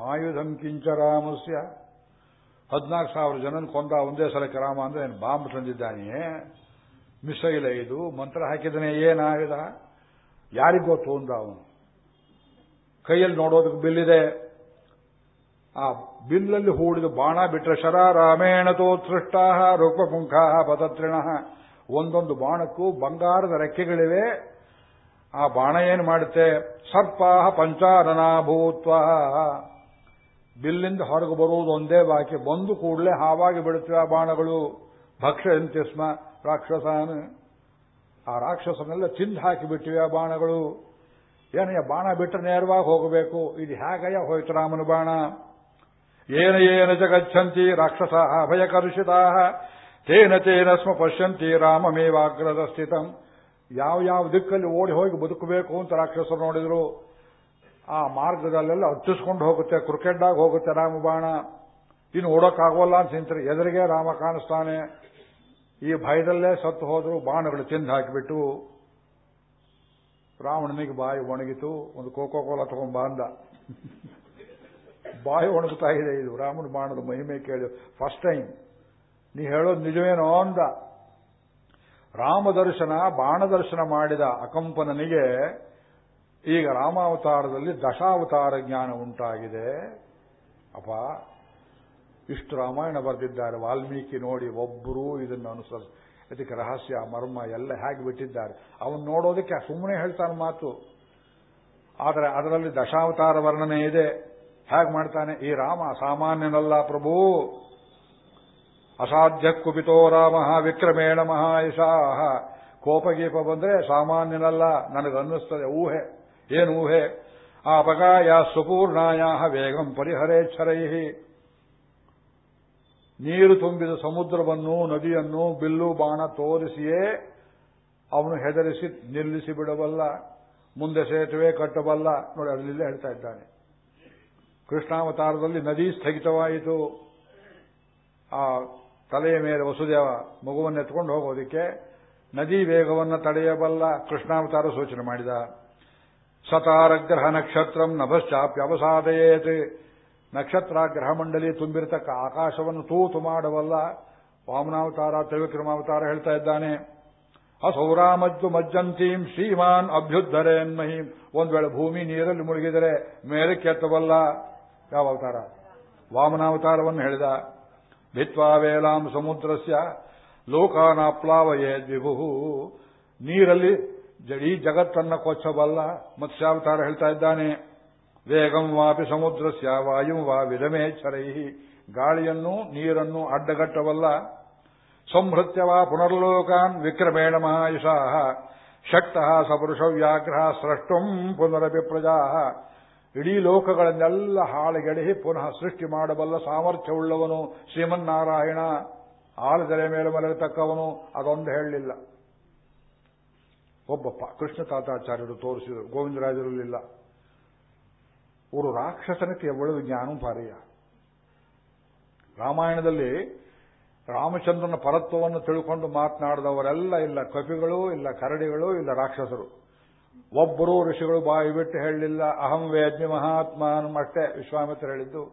ಆಯುಧಂ ಕಿಂಚ ರಾಮಸ್ಯ. ಹದಿನಾಲ್ಕು ಸಾವಿರ ಜನನ ಕೊಂದ ಒಂದೇ ಸಲಕ್ಕೆ ರಾಮ ಅಂದ್ರೆ ಬಾಂಬ್ ತಂದಿದ್ದಾನೆ? ಮಿಸೈಲ ಇದು, ಮಂತ್ರ ಹಾಕಿದನೆ ಏನಾಗಿದ ಯಾರಿಗೊತ್ತು ಅಂದ ಅವನು? ಕೈಯಲ್ಲಿ ನೋಡೋದಕ್ಕೆ ಬಿಲ್ಲಿದೆ. ಆ ಬಿಲ್ಲಲ್ಲಿ ಹೂಡಿದ ಬಾಣ ಬಿಟ್ಟರೆ ಶರ, ರಾಮೇಣ ತೋತ್ಸೃಷ್ಟಾ ರೂಪಪುಂಖಾ ಪದತ್ರಿಣ. ಒಂದೊಂದು ಬಾಣಕ್ಕೂ ಬಂಗಾರದ ರೆಕ್ಕೆಗಳಿವೆ. ಆ ಬಾಣ ಏನು ಮಾಡುತ್ತೆ? ಸರ್ಪಾಹ ಪಂಚಾನನಾ ಭೂತ್ವ. ಬಿಲ್ಲಿಂದ ಹೊರಗೆ ಬರುವುದು ಒಂದೇ ಬಾಕಿ ಬಂದು ಕೂಡಲೇ ಹಾವಾಗಿ ಬಿಡುತ್ತವೆ ಆ ಬಾಣಗಳು. ಭಕ್ಷ್ಯ ಸ್ಮ ರಾಕ್ಷಸಾನ. ಆ ರಾಕ್ಷಸನೆಲ್ಲ ತಿಂದು ಹಾಕಿಬಿಟ್ಟಿವೆ ಆ ಬಾಣಗಳು. ಏನಯ್ಯ ಬಾಣ ಬಿಟ್ಟರೆ ನೇರವಾಗಿ ಹೋಗಬೇಕು. ಇದು ಹೇಗಯ್ಯ ಹೋಯ್ತು ರಾಮನ ಬಾಣ? ಏನ ಏನ ಜಗಚ್ಛಂತಿ ರಾಕ್ಷಸ ಭಯಕರುಷಿತಾ ತೇನ ತೇನ ಸ್ಮ ಪಶ್ಯಂತಿ ರಾಮಮೇವಾಗ್ರದ ಸ್ಥಿತಂ. ಯಾವ ಯಾವ ದಿಕ್ಕಲ್ಲಿ ಓಡಿ ಹೋಗಿ ಬದುಕಬೇಕು ಅಂತ ರಾಕ್ಷಸರು ನೋಡಿದ್ರು. ಆ ಮಾರ್ಗದಲ್ಲೆಲ್ಲ ಹತ್ತಿಸ್ಕೊಂಡು ಹೋಗುತ್ತೆ ಕ್ರಿಕೆಟ್ಡಾಗಿ ಹೋಗುತ್ತೆ ರಾಮಬಾಣ. ಇನ್ನು ಓಡೋಕ್ಕಾಗೋಲ್ಲ ಅಂತ ನಿಂತರೆ ಎದುರಿಗೆ ರಾಮ ಕಾಣಿಸ್ತಾನೆ. ಈ ಭಯದಲ್ಲೇ ಸತ್ತು ಹೋದ್ರು, ಬಾಣಗಳು ತಿಂದು ಹಾಕಿಬಿಟ್ಟು ರಾವಣನಿಗೆ ಬಾಯಿ ಒಣಗಿತು. ಒಂದು ಕೋಕೋ ಕೋಲ ತಗೊಂಡ್ ಬಾಂದ ಬಾಯಿ ಒಣಗುತ್ತಾ ಇದೆ ಇದು. ರಾಮನ ಬಾಣದ ಮಹಿಮೆ ಕೇಳಿ. ಫಸ್ಟ್ ಟೈಮ್ ನೀ ಹೇಳೋದು ನಿಜವೇನೋ ಅಂದ. ರಾಮದರ್ಶನ ಬಾಣದರ್ಶನ ಮಾಡಿದ ಅಕಂಪನನಿಗೆ ಈಗ ರಾಮಾವತಾರದಲ್ಲಿ ದಶಾವತಾರ ಜ್ಞಾನ ಉಂಟಾಗಿದೆ. ಅಪ್ಪ ಇಷ್ಟು ರಾಮಾಯಣ ಬರೆದಿದ್ದಾರೆ. ವಾಲ್ಮೀಕಿ ನೋಡಿ ಒಬ್ಬರೂ ಇದನ್ನು ಅನುಸರಿಸ ಇದಕ್ಕೆ ರಹಸ್ಯ, ಮರ್ಮ ಎಲ್ಲ ಹೇಗೆ ಬಿಟ್ಟಿದ್ದಾರೆ. ಅವನು ನೋಡೋದಕ್ಕೆ ಸುಮ್ಮನೆ ಹೇಳ್ತಾನೆ ಮಾತು. ಆದರೆ ಅದರಲ್ಲಿ ದಶಾವತಾರ ವರ್ಣನೆ ಇದೆ. ಹೇಗೆ ಮಾಡ್ತಾನೆ? ಈ ರಾಮ ಸಾಮಾನ್ಯನಲ್ಲ ಪ್ರಭು. ಅಸಾಧ್ಯ ಕುಪಿತೋ ರಾಮ, ವಿಕ್ರಮೇಣ ಮಹಾಯಶಾಹ. ಕೋಪಗೀಪ ಬಂದ್ರೆ ಸಾಮಾನ್ಯನಲ್ಲ. ನನಗನ್ನಿಸ್ತದೆ ಊಹೆ. ಏನು ಊಹೆ? ಆ ಅಪಗಾಯ ಸುಪೂರ್ಣಾಯ ವೇಗಂ ಪರಿಹರೇಚ್ಛರೈ ನೀರು ತುಂಬಿದ ಸಮುದ್ರವನ್ನು, ನದಿಯನ್ನು, ಬಿಲ್ಲು, ಬಾಣ ತೋರಿಸಿಯೇ ಅವನು ಹೆದರಿಸಿ ನಿಲ್ಲಿಸಿ ಬಿಡಬಲ್ಲ, ಮುಂದೆ ಸೇತುವೆ ಕಟ್ಟಬಲ್ಲ. ನೋಡಿ ಅಲ್ಲಿಲ್ಲೇ ಹೇಳ್ತಾ ಇದ್ದಾನೆ. ಕೃಷ್ಣಾವತಾರದಲ್ಲಿ ನದಿ ಸ್ಥಗಿತವಾಯಿತು. ಆ ತಲೆಯ ಮೇಲೆ ವಸುದೇವ ಮಗುವನ್ನು ಎತ್ಕೊಂಡು ಹೋಗೋದಕ್ಕೆ ನದಿ ವೇಗವನ್ನು ತಡೆಯಬಲ್ಲ ಕೃಷ್ಣಾವತಾರ ಸೂಚನೆ ಮಾಡಿದ. ಸತಾರಗ್ರಹ ನಕ್ಷತ್ರಂ ನಭಶ್ಚಾಪ್ಯವಸಾದಯೇತ್. ನಕ್ಷತ್ರ ಗ್ರಹ ಮಂಡಲಿ ತುಂಬಿರತಕ್ಕ ಆಕಾಶವನ್ನು ತೂತು ಮಾಡವಲ್ಲ. ವಾಮನಾವತಾರ, ತ್ರಿವಿಕ್ರಮಾವತಾರ ಹೇಳ್ತಾ ಇದ್ದಾನೆ. ಅಸೌರಾಮಜ್ಜು ಮಜ್ಜಂತೀಂ ಶ್ರೀಮಾನ್ ಅಭ್ಯುದ್ಧರೇನ್ ಮಹಿಂ ಒಂದ್ ವೇಳೆ ಭೂಮಿ ನೀರಲ್ಲಿ ಮುಳುಗಿದರೆ ಮೇಲೆ ಕೆತ್ತಬಲ್ಲ ಯಾವ ಅವತಾರ? ವಾಮನಾವತಾರವನ್ನು ಹೇಳಿದ. ಭಿತ್ವಾ ವೇಲಾಂ ಸಮುದ್ರಸ್ಯ ಲೋಕಾನಾಪ್ಲಾವಯೇ ದ್ವಿಭು. ನೀರಲ್ಲಿ ಜಡಿ ಜಗತ್ತನ್ನ ಕೊಚ್ಚಬಲ್ಲ. ಮತ್ಸ್ಯಾವತಾರ ಹೇಳ್ತಾ ಇದ್ದಾನೆ. ವೇಗಂ ವಾಪಿ ಸಮುದ್ರಸ್ಯ ವಾಯುಂ ವಾ ವಿಧಮೇಚ್ಛರೈ ಗಾಳಿಯನ್ನು, ನೀರನ್ನು ಅಡ್ಡಗಟ್ಟವಲ್ಲ ಸಂಹೃತ್ಯವಾ ಪುನರ್ಲೋಕಾನ್ ವಿಕ್ರಮೇಣ ಮಹಾಯುಷಾಹ. ಶಕ್ತಃ ಸಪುರುಷ ವ್ಯಾಘ್ರ ಸೃಷ್ಟುಂ ಪುನರಪಿ ಪ್ರಜಾ ಇಡೀ ಲೋಕಗಳನ್ನೆಲ್ಲ ಹಾಳುಗೆಡಹಿ ಪುನಃ ಸೃಷ್ಟಿ ಮಾಡಬಲ್ಲ ಸಾಮರ್ಥ್ಯವುಳ್ಳವನು ಶ್ರೀಮನ್ನಾರಾಯಣ. ಆಲದೆಲೆ ಮೇಲೆ ಮಲಗತಕ್ಕವನು ಅದೊಂದು ಹೇಳಲಿಲ್ಲ. ಒಬ್ಬಪ್ಪ, ಕೃಷ್ಣ ತಾತಾಚಾರ್ಯರು ತೋರಿಸಿದರು ಗೋವಿಂದರಾಜರಲ್ಲಿಲ್ಲ ഒരു ರಾಕ್ಷಸನಕ್ಕೆ എവ്വളവ് ಜ್ಞಾನ ಭಾರೀಯ. ರಾಮಾಯಣದಲ್ಲಿ ರಾಮಚಂದ್ರನ ಪರತ್ವವನ್ನು ತಿಳ್ಕೊಂಡು ಮಾತನಾಡಿದವರೆಲ್ಲ ಇಲ್ಲ, ಕಪಿಗಳು ಇಲ್ಲ, ಕರಡಿಗಳು ಇಲ್ಲ, ರಾಕ್ಷಸರು. ಒಬ್ಬರು ಋಷಿಗಳು ಬಾಯಿ ಬಿಟ್ಟು ಹೇಳಲಿಲ್ಲ, ಅಹಂ ವೇದ್ಮಿ ಮಹಾತ್ಮ ಅಷ್ಟೇ ವಿಶ್ವಾಮಿತ್ರ ಹೇಳಿದ್ದು.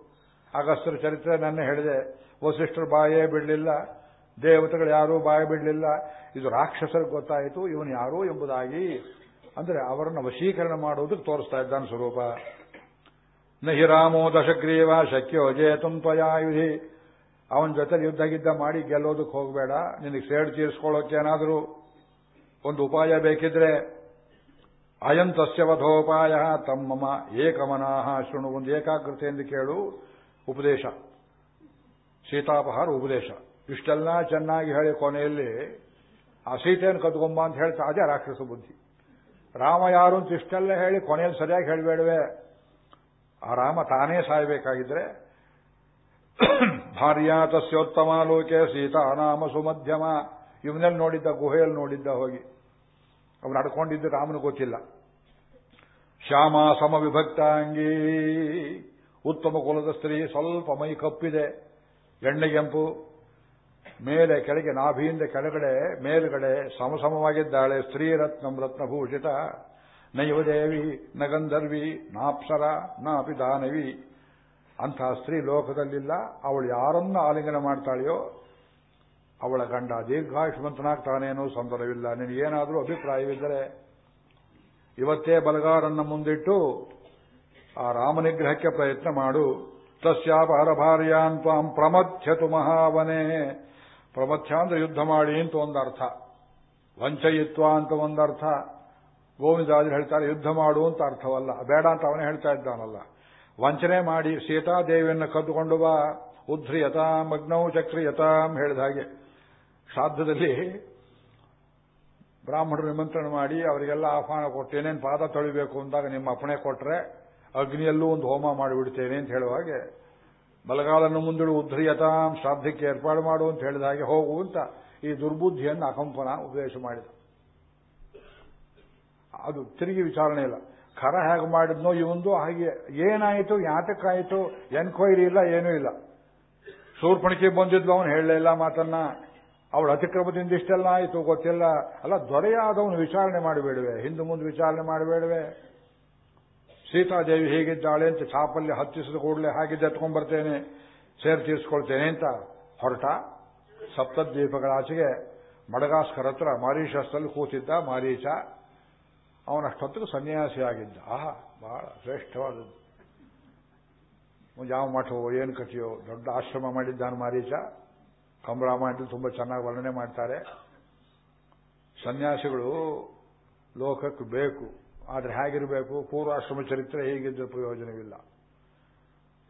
ಅಗಸ್ತ್ರ ಚರಿತ್ರೆ ನನ್ನ ಹೇಳಿದೆ, ವಸಿಷ್ಠರು ಬಾಯೇ ಬಿಡಲಿಲ್ಲ, ದೇವತೆಗಳು ಯಾರೂ ಬಾಯಿ ಬಿಡಲಿಲ್ಲ, ಇದು ರಾಕ್ಷಸರಿಗೆ ಗೊತ್ತಾಯಿತು, ಇವನು ಯಾರು ಎಂಬುದಾಗಿ. ಅಂದರೆ ಅವರನ್ನು ವಶೀಕರಣ ಮಾಡುವುದಕ್ಕೆ ತೋರಿಸ್ತಾ ಇದ್ದಾನೆ ಸ್ವರೂಪ. ನಹಿ ರಾಮೋ ದಶಗ್ರೀವ ಶಕ್ಯೋ ಜೇತಂ ತ್ವಯಾಯುಧಿ. ಅವನ ಜೊತೆ ಯುದ್ಧ ಗಿದ್ದ ಮಾಡಿ ಗೆಲ್ಲೋದಕ್ಕೆ ಹೋಗಬೇಡ. ನಿನಗೆ ಸೇಡ್ ತೀರಿಸ್ಕೊಳ್ಳೋಕ್ಕೇನಾದರೂ ಒಂದು ಉಪಾಯ ಬೇಕಿದ್ರೆ ಅಯಂತಸ್ಯ ವಧೋಪಾಯ ತಮ್ಮಮ ಏಕಮನಾಹ ಶೃಣು. ಒಂದು ಎಂದು ಕೇಳು. ಉಪದೇಶ. ಸೀತಾಪಹಾರ ಉಪದೇಶ. ಇಷ್ಟೆಲ್ಲ ಚೆನ್ನಾಗಿ ಹೇಳಿ ಕೊನೆಯಲ್ಲಿ ಆ ಸೀತೆಯನ್ನು ಕದ್ಕೊಂಬ ಅಂತ ಹೇಳ್ತಾ ಅದೇ ರಾಕ್ಷಸ ಬುದ್ಧಿ. ರಾಮ ಯಾರು ಅಂತ ಇಷ್ಟೆಲ್ಲ ಹೇಳಿ ಕೊನೆಯಲ್ಲಿ ಸರಿಯಾಗಿ ಹೇಳಬೇಡವೆ. ಆ ರಾಮ ತಾನೇ ಸಾಯಬೇಕಾಗಿದ್ರೆ ಭಾರ್ಯಾ ತಸ್ಯೋತ್ತಮ ಲೋಕೆ ಸೀತಾ ನಾಮ ಸುಮಧ್ಯಮ. ಇವನಲ್ಲಿ ನೋಡಿದ್ದ, ಗುಹೆಯಲ್ಲಿ ನೋಡಿದ್ದ ಹೋಗಿ. ಅವನು ನಡ್ಕೊಂಡಿದ್ದು ರಾಮನು ಗೊತ್ತಿಲ್ಲ. ಶ್ಯಾಮ ಸಮವಿಭಕ್ತಾಂಗಿ. ಉತ್ತಮ ಕುಲದ ಸ್ತ್ರೀ ಸ್ವಲ್ಪ ಮೈ ಕಪ್ಪಿದೆ. ಎಣ್ಣೆಗೆಂಪು ಮೇಲೆ ಕೆಳಗೆ, ನಾಭಿಯಿಂದ ಕೆಳಗಡೆ, ಮೇಲುಗಡೆ ಸಮಸಮವಾಗಿದ್ದಾಳೆ. ಸ್ತ್ರೀ ರತ್ನಂ ದೇವಿ ನ ನಗಂಧರ್ವಿ ನಾಪ್ಸರ ನಾಪಿ ದಾನವಿ ಅಂಥ ಸ್ತ್ರೀ ಲೋಕದಲ್ಲಿಲ್ಲ. ಅವಳು ಯಾರನ್ನ ಆಲಿಂಗನ ಮಾಡ್ತಾಳೆಯೋ ಅವಳ ಗಂಡ ದೀರ್ಘಾಯುಷ್ಮಂತನಾಗ್ತಾನೇನೋ ಸಂದರ್ಭವಿಲ್ಲ ನಿನಗೇನಾದರೂ ಅಭಿಪ್ರಾಯವಿದ್ದರೆ ಇವತ್ತೇ ಬಲಗಾರನ್ನ ಮುಂದಿಟ್ಟು ಆ ರಾಮನಿಗ್ರಹಕ್ಕೆ ಪ್ರಯತ್ನ ಮಾಡು. ತಸ್ಯಾಪಹರ ಭಾರ್ಯಾನ್ ತ್ವಾಂ ಪ್ರಮಥ್ಯತು ಮಹಾವನೇ. ಪ್ರಮಥ್ಯ ಅಂದ್ರೆ ಯುದ್ಧ ಮಾಡಿ ಅಂತ ಒಂದರ್ಥ. ವಂಚಯಿತ್ವ ಅಂತ ಒಂದರ್ಥ. ಗೋವಿಂದಾಜರು ಹೇಳ್ತಾರೆ, ಯುದ್ಧ ಮಾಡು ಅಂತ ಅರ್ಥವಲ್ಲ. ಬೇಡ ಅಂತ ಅವನೇ ಹೇಳ್ತಾ ಇದ್ದಾನಲ್ಲ. ವಂಚನೆ ಮಾಡಿ ಸೀತಾದೇವಿಯನ್ನು ಕದ್ದುಕೊಂಡು ಬಾ ಉದ್ರಿಯತಾಂ ಅಗ್ನೌ ಚಕ್ರಿಯತಾಂ ಹೇಳಿದ ಹಾಗೆ. ಶ್ರಾದ್ದದಲ್ಲಿ ಬ್ರಾಹ್ಮಣರು ನಿಮಂತ್ರಣ ಮಾಡಿ, ಅವರಿಗೆಲ್ಲ ಆಹ್ವಾನ ಕೊಟ್ಟು, ಏನೇನು ಪಾದ ತೊಳಿಬೇಕು ಅಂದಾಗ ನಿಮ್ಮ ಅಪಣೆ ಕೊಟ್ಟರೆ ಅಗ್ನಿಯಲ್ಲೂ ಒಂದು ಹೋಮ ಮಾಡಿಬಿಡ್ತೇನೆ ಅಂತ ಹೇಳುವ ಹಾಗೆ, ಬಲಗಾಲನ್ನು ಮುಂದಿಡು ಉದ್ರಿಯತಾಂ ಶ್ರಾದ್ದಕ್ಕೆ ಏರ್ಪಾಡು ಮಾಡು ಅಂತ ಹೇಳಿದ ಹಾಗೆ ಹೋಗು ಅಂತ ಈ ದುರ್ಬುದ್ಧಿಯನ್ನು ಅಕಂಪನ ಉಪದೇಶ ಮಾಡಿದ ಅದು ತಿರುಗಿ ವಿಚಾರಣೆ ಇಲ್ಲ. ಖರ ಹೇಗೆ ಮಾಡಿದ್ನೋ ಇವಂದು, ಹಾಗೆ ಏನಾಯಿತು ಯಾತಕ್ಕಾಯಿತು ಎನ್ಕ್ವೈರಿ ಇಲ್ಲ, ಏನೂ ಇಲ್ಲ. ಸೂರ್ಪಣಿಕೆ ಬಂದಿದ್ಲು, ಅವನು ಹೇಳಲೇ ಇಲ್ಲ ಮಾತನ್ನ. ಅವಳ ಅತಿಕ್ರಮದಿಂದ ಇಷ್ಟೆಲ್ಲ ಆಯಿತು, ಗೊತ್ತಿಲ್ಲ. ಅಲ್ಲ, ದೊರೆಯಾದವನು ವಿಚಾರಣೆ ಮಾಡಬೇಡುವೆ, ಹಿಂದೆ ಮುಂದೆ ವಿಚಾರಣೆ ಮಾಡಬೇಡುವೆ. ಸೀತಾದೇವಿ ಹೇಗಿದ್ದಾಳೆ ಅಂತ ಚಾಪಲ್ಲಿ ಹತ್ತಿಸಿದ ಕೂಡಲೇ ಹಾಗಿದ್ದೆ ಎತ್ಕೊಂಡ್ಬರ್ತೇನೆ, ಸೇರ್ ತೀರಿಸ್ಕೊಳ್ತೇನೆ ಅಂತ. ಹೊರಟ ಸಪ್ತದ್ವೀಪಗಳ ಆಚೆಗೆ ಮಡಗಾಸ್ಕರ್ ಹತ್ರ ಮಾರೀಶಸ್ನಲ್ಲಿ ಕೂತಿದ್ದ ಮಾರೀಚ. ಅವನಷ್ಟೊತ್ತಿಗೆ ಸನ್ಯಾಸಿಯಾಗಿದ್ದ ಆಹಾ, ಬಹಳ ಶ್ರೇಷ್ಠವಾದದ್ದು. ಯಾವ ಮಠವೋ, ಏನು ಕಥೆಯೋ, ದೊಡ್ಡ ಆಶ್ರಮ ಮಾಡಿದ್ದಾನೆ ಮಾರೀಚ. ಕಂಬರಾಮಾಯಣದಲ್ಲಿ ತುಂಬಾ ಚೆನ್ನಾಗಿ ವರ್ಣನೆ ಮಾಡ್ತಾರೆ. ಸನ್ಯಾಸಿಗಳು ಲೋಕಕ್ಕೆ ಬೇಕು, ಆದರೆ ಹೇಗಿರಬೇಕು? ಪೂರ್ವಾಶ್ರಮ ಚರಿತ್ರೆ ಹೇಗಿದ್ದ ಪ್ರಯೋಜನವಿಲ್ಲ.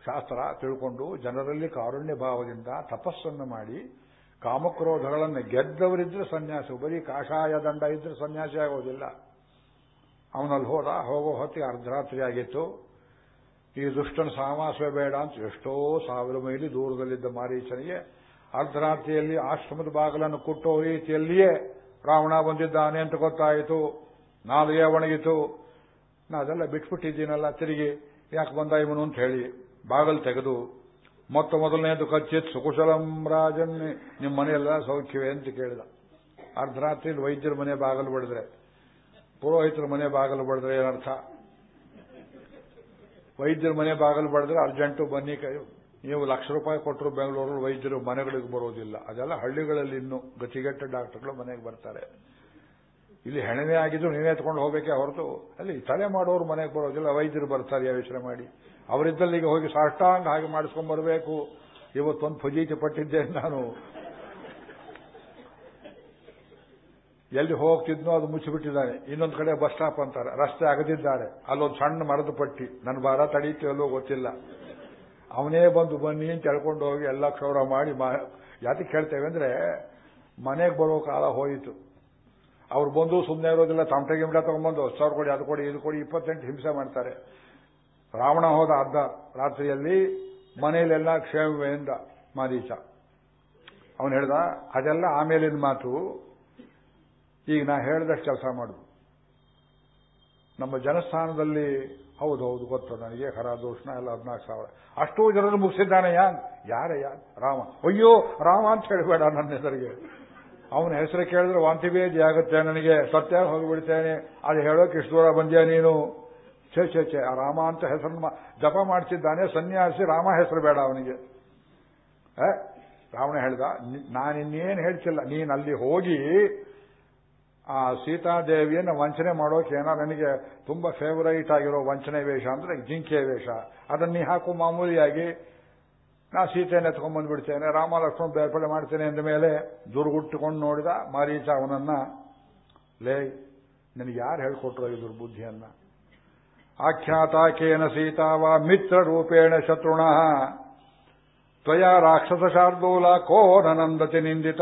ಶಾಸ್ತ್ರ ತಿಳ್ಕೊಂಡು ಜನರಲ್ಲಿ ಕಾರುಣ್ಯ ಭಾವದಿಂದ ತಪಸ್ಸನ್ನು ಮಾಡಿ, ಕಾಮಕ್ರೋಧಗಳನ್ನು ಗೆದ್ದವರಿದ್ರೆ ಸನ್ಯಾಸಿ, ಬರೀ ಕಾಷಾಯ ದಂಡ ಇದ್ರೆ ಸನ್ಯಾಸಿ ಆಗೋದಿಲ್ಲ. ಅವನಲ್ಲಿ ಹೋದ, ಹೋಗೋ ಹೊತ್ತಿಗೆ ಅರ್ಧರಾತ್ರಿ ಆಗಿತ್ತು. ಈ ದುಷ್ಟನ ಸಾಮಾಸವೇ ಬೇಡ ಅಂತ ಎಷ್ಟೋ ಸಾವಿರ ಮೈಲಿ ದೂರದಲ್ಲಿದ್ದ ಮಾರೀಚನಿಗೆ ಅರ್ಧರಾತ್ರಿಯಲ್ಲಿ ಆಶ್ರಮದ ಬಾಗಿಲನ್ನು ಕುಟ್ಟೋ ರೀತಿಯಲ್ಲಿಯೇ ರಾವಣ ಬಂದಿದ್ದಾನೆ ಅಂತ ಗೊತ್ತಾಯಿತು. ನಾಲಿಗೆ ಒಣಗಿತು. ಅದೆಲ್ಲ ಬಿಟ್ಬಿಟ್ಟಿದ್ದೀನಲ್ಲ, ತಿರುಗಿ ಯಾಕೆ ಬಂದ ಇವನು ಅಂತ ಹೇಳಿ ಬಾಗಲ್ ತೆಗೆದು ಮೊತ್ತ ಮೊದಲನೇದು ಕಚ್ಚಿತ್, ಸುಕುಶಲಂ ರಾಜನ್ ನಿಮ್ಮ ಮನೆಯೆಲ್ಲ ಸೌಖ್ಯವೇ ಅಂತ ಕೇಳಿದ. ಅರ್ಧರಾತ್ರಿಯಲ್ಲಿ ವೈದ್ಯರ ಮನೆ ಬಾಗಲು ಬಡಿದ್ರೆ ಪುರೋಹಿತರ ಮನೆ ಬಾಗಿಲು ಬಡಿದ್ರೆ ಏನರ್ಥ? ವೈದ್ಯರ ಮನೆ ಬಾಗಲು ಬಡಿದ್ರೆ ಅರ್ಜೆಂಟು ಬನ್ನಿ ನೀವು ಲಕ್ಷ ರೂಪಾಯಿ ಕೊಟ್ಟರು ಬೆಂಗಳೂರಲ್ಲಿ ವೈದ್ಯರು ಮನೆಗಳಿಗೆ ಬರೋದಿಲ್ಲ. ಅದೆಲ್ಲ ಹಳ್ಳಿಗಳಲ್ಲಿ ಇನ್ನು ಗತಿಗೆಟ್ಟ ಡಾಕ್ಟರ್ಗಳು ಮನೆಗೆ ಬರ್ತಾರೆ. ಇಲ್ಲಿ ಹೆಣವೆ ಆಗಿದ್ರು ನೀವೇ ಎತ್ಕೊಂಡು ಹೋಗಬೇಕೆ ಹೊರತು. ಅಲ್ಲಿ ತಲೆ ಮಾಡೋರು ಮನೆಗೆ ಬರೋದಿಲ್ಲ. ವೈದ್ಯರು ಬರ್ತಾರೆ ಯೋಚನೆ ಮಾಡಿ. ಅವರಿದ್ದಲ್ಲಿ ಈಗ ಹೋಗಿ ಸಾಷ್ಟಾಂಗ ಹಾಗೆ ಮಾಡಿಸ್ಕೊಂಡ್ ಬರಬೇಕು. ಇವತ್ತೊಂದು ಫಜೀತಿ ಪಟ್ಟಿದ್ದೆ ನಾನು. ಎಲ್ಲಿ ಹೋಗ್ತಿದ್ನೋ ಅದು ಮುಚ್ಚಿಬಿಟ್ಟಿದ್ದಾನೆ ಇನ್ನೊಂದು ಕಡೆ ಬಸ್ ಸ್ಟಾಪ್ ಅಂತಾರೆ. ರಸ್ತೆ ಅಗದಿದ್ದಾರೆ. ಅಲ್ಲೊಂದು ಸಣ್ಣ ಮರದ ಪಟ್ಟಿ. ನನ್ನ ಬಾರ ತಡೀತೀವಲ್ಲೋ ಗೊತ್ತಿಲ್ಲ. ಅವನೇ ಬಂದು ಬನ್ನಿ ಅಂತ ಹೇಳ್ಕೊಂಡು ಹೋಗಿ ಎಲ್ಲ ಕ್ಷೌರ ಮಾಡಿ ಯಾತಕ್ಕೆ ಕೇಳ್ತೇವೆ ಅಂದ್ರೆ ಮನೆಗೆ ಬರೋ ಕಾಲ ಹೋಯಿತು. ಅವ್ರು ಬಂದು ಸುಮ್ಮನೆ ಇರೋದಿಲ್ಲ. ತಮಟೆ ಗಿಮಟ ತಗೊಂಡ್ಬಂದು ಸಾವಿರ ಕೊಡಿ, ಅದು ಕೊಡಿ, ಇದು ಕೊಡಿ, ಇಪ್ಪತ್ತೆಂಟು ಹಿಂಸೆ ಮಾಡ್ತಾರೆ. ರಾವಣ ಹೋದ ಅರ್ಧ ರಾತ್ರಿಯಲ್ಲಿ ಮನೆಯಲ್ಲೆಲ್ಲ ಕ್ಷೇಮೆಯಿಂದ ಮಾರೀಚ ಅವನು ಹೇಳ್ದ, ಅದೆಲ್ಲ ಆಮೇಲಿನ ಮಾತು. ಈಗ ನಾ ಹೇಳಿದಷ್ಟು ಕೆಲಸ ಮಾಡು ನಮ್ಮ ಜನಸ್ಥಾನದಲ್ಲಿ ಹೌದು ಹೌದು ಗೊತ್ತು, ನನಗೆ ಖರ ದೋಷಣ ಎಲ್ಲ ಹದಿನಾಲ್ಕು ಸಾವಿರ. ಅಷ್ಟೂ ಜನರು ಮುಗಿಸಿದ್ದಾನೆ ಯಾನ್? ಯಾ ರಾಮ. ಅಯ್ಯೋ, ರಾಮ ಅಂತ ಹೇಳಬೇಡ ನನ್ನ ಹೆಸರಿಗೆ. ಅವನ ಹೆಸರು ಕೇಳಿದ್ರೆ ವಾಂತಿಭೇದಿ ಆಗುತ್ತೆ, ನನಗೆ ಸತ್ಯ ಹೋಗಿಬಿಡ್ತೇನೆ. ಅದು ಹೇಳೋಕೆ ಇಷ್ಟು ದೂರ ಬಂದ್ಯಾ ನೀನು? ಛೇ ಛೇ ಛೇ, ಆ ರಾಮ ಅಂತ ಹೆಸರನ್ನು ಜಪ ಮಾಡ್ತಿದ್ದಾನೆ ಸನ್ಯಾಸಿ ರಾಮ ಹೆಸರು ಬೇಡ ಅವನಿಗೆ. ರಾವಣ ಹೇಳ್ದ ನಾನಿನ್ನೇನು ಹೇಳ್ತಿಲ್ಲ, ನೀನು ಅಲ್ಲಿ ಹೋಗಿ ಆ ಸೀತಾದೇವಿಯನ್ನು ವಂಚನೆ ಮಾಡೋಕೆ ಏನೋ, ನನಗೆ ತುಂಬ ಫೇವರೈಟ್ ಆಗಿರೋ ವಂಚನೆ ವೇಷ ಅಂದರೆ ಜಿಂಕೆ ವೇಷ. ಅದನ್ನು ಹಾಕು ಮಾಮೂಲಿಯಾಗಿ. ನಾ ಸೀತೆಯನ್ನು ಎತ್ಕೊಂಡ್ಬಂದ್ಬಿಡ್ತೇನೆ ರಾಮ ಲಕ್ಷ್ಮಣ ಬೇರ್ಪಡೆ ಮಾಡ್ತೇನೆ ಅಂದ ಮೇಲೆ ದುರ್ಗುಟ್ಟುಕೊಂಡು ನೋಡಿದ ಮಾರೀಚ ಅವನನ್ನ, ಲೇ, ನಿನಗೆ ಯಾರು ಹೇಳ್ಕೊಟ್ರು ಈ ದುರ್ಬುದ್ಧಿಯನ್ನ? ಆಖ್ಯಾತಾಕೇನ ಸೀತಾವ ಮಿತ್ರ ರೂಪೇಣ ಶತ್ರುಣ. ತ್ವಯ ರಾಕ್ಷಸ ಶಾರ್ದೂಲ ಕೋ ನಿಂದಿತ.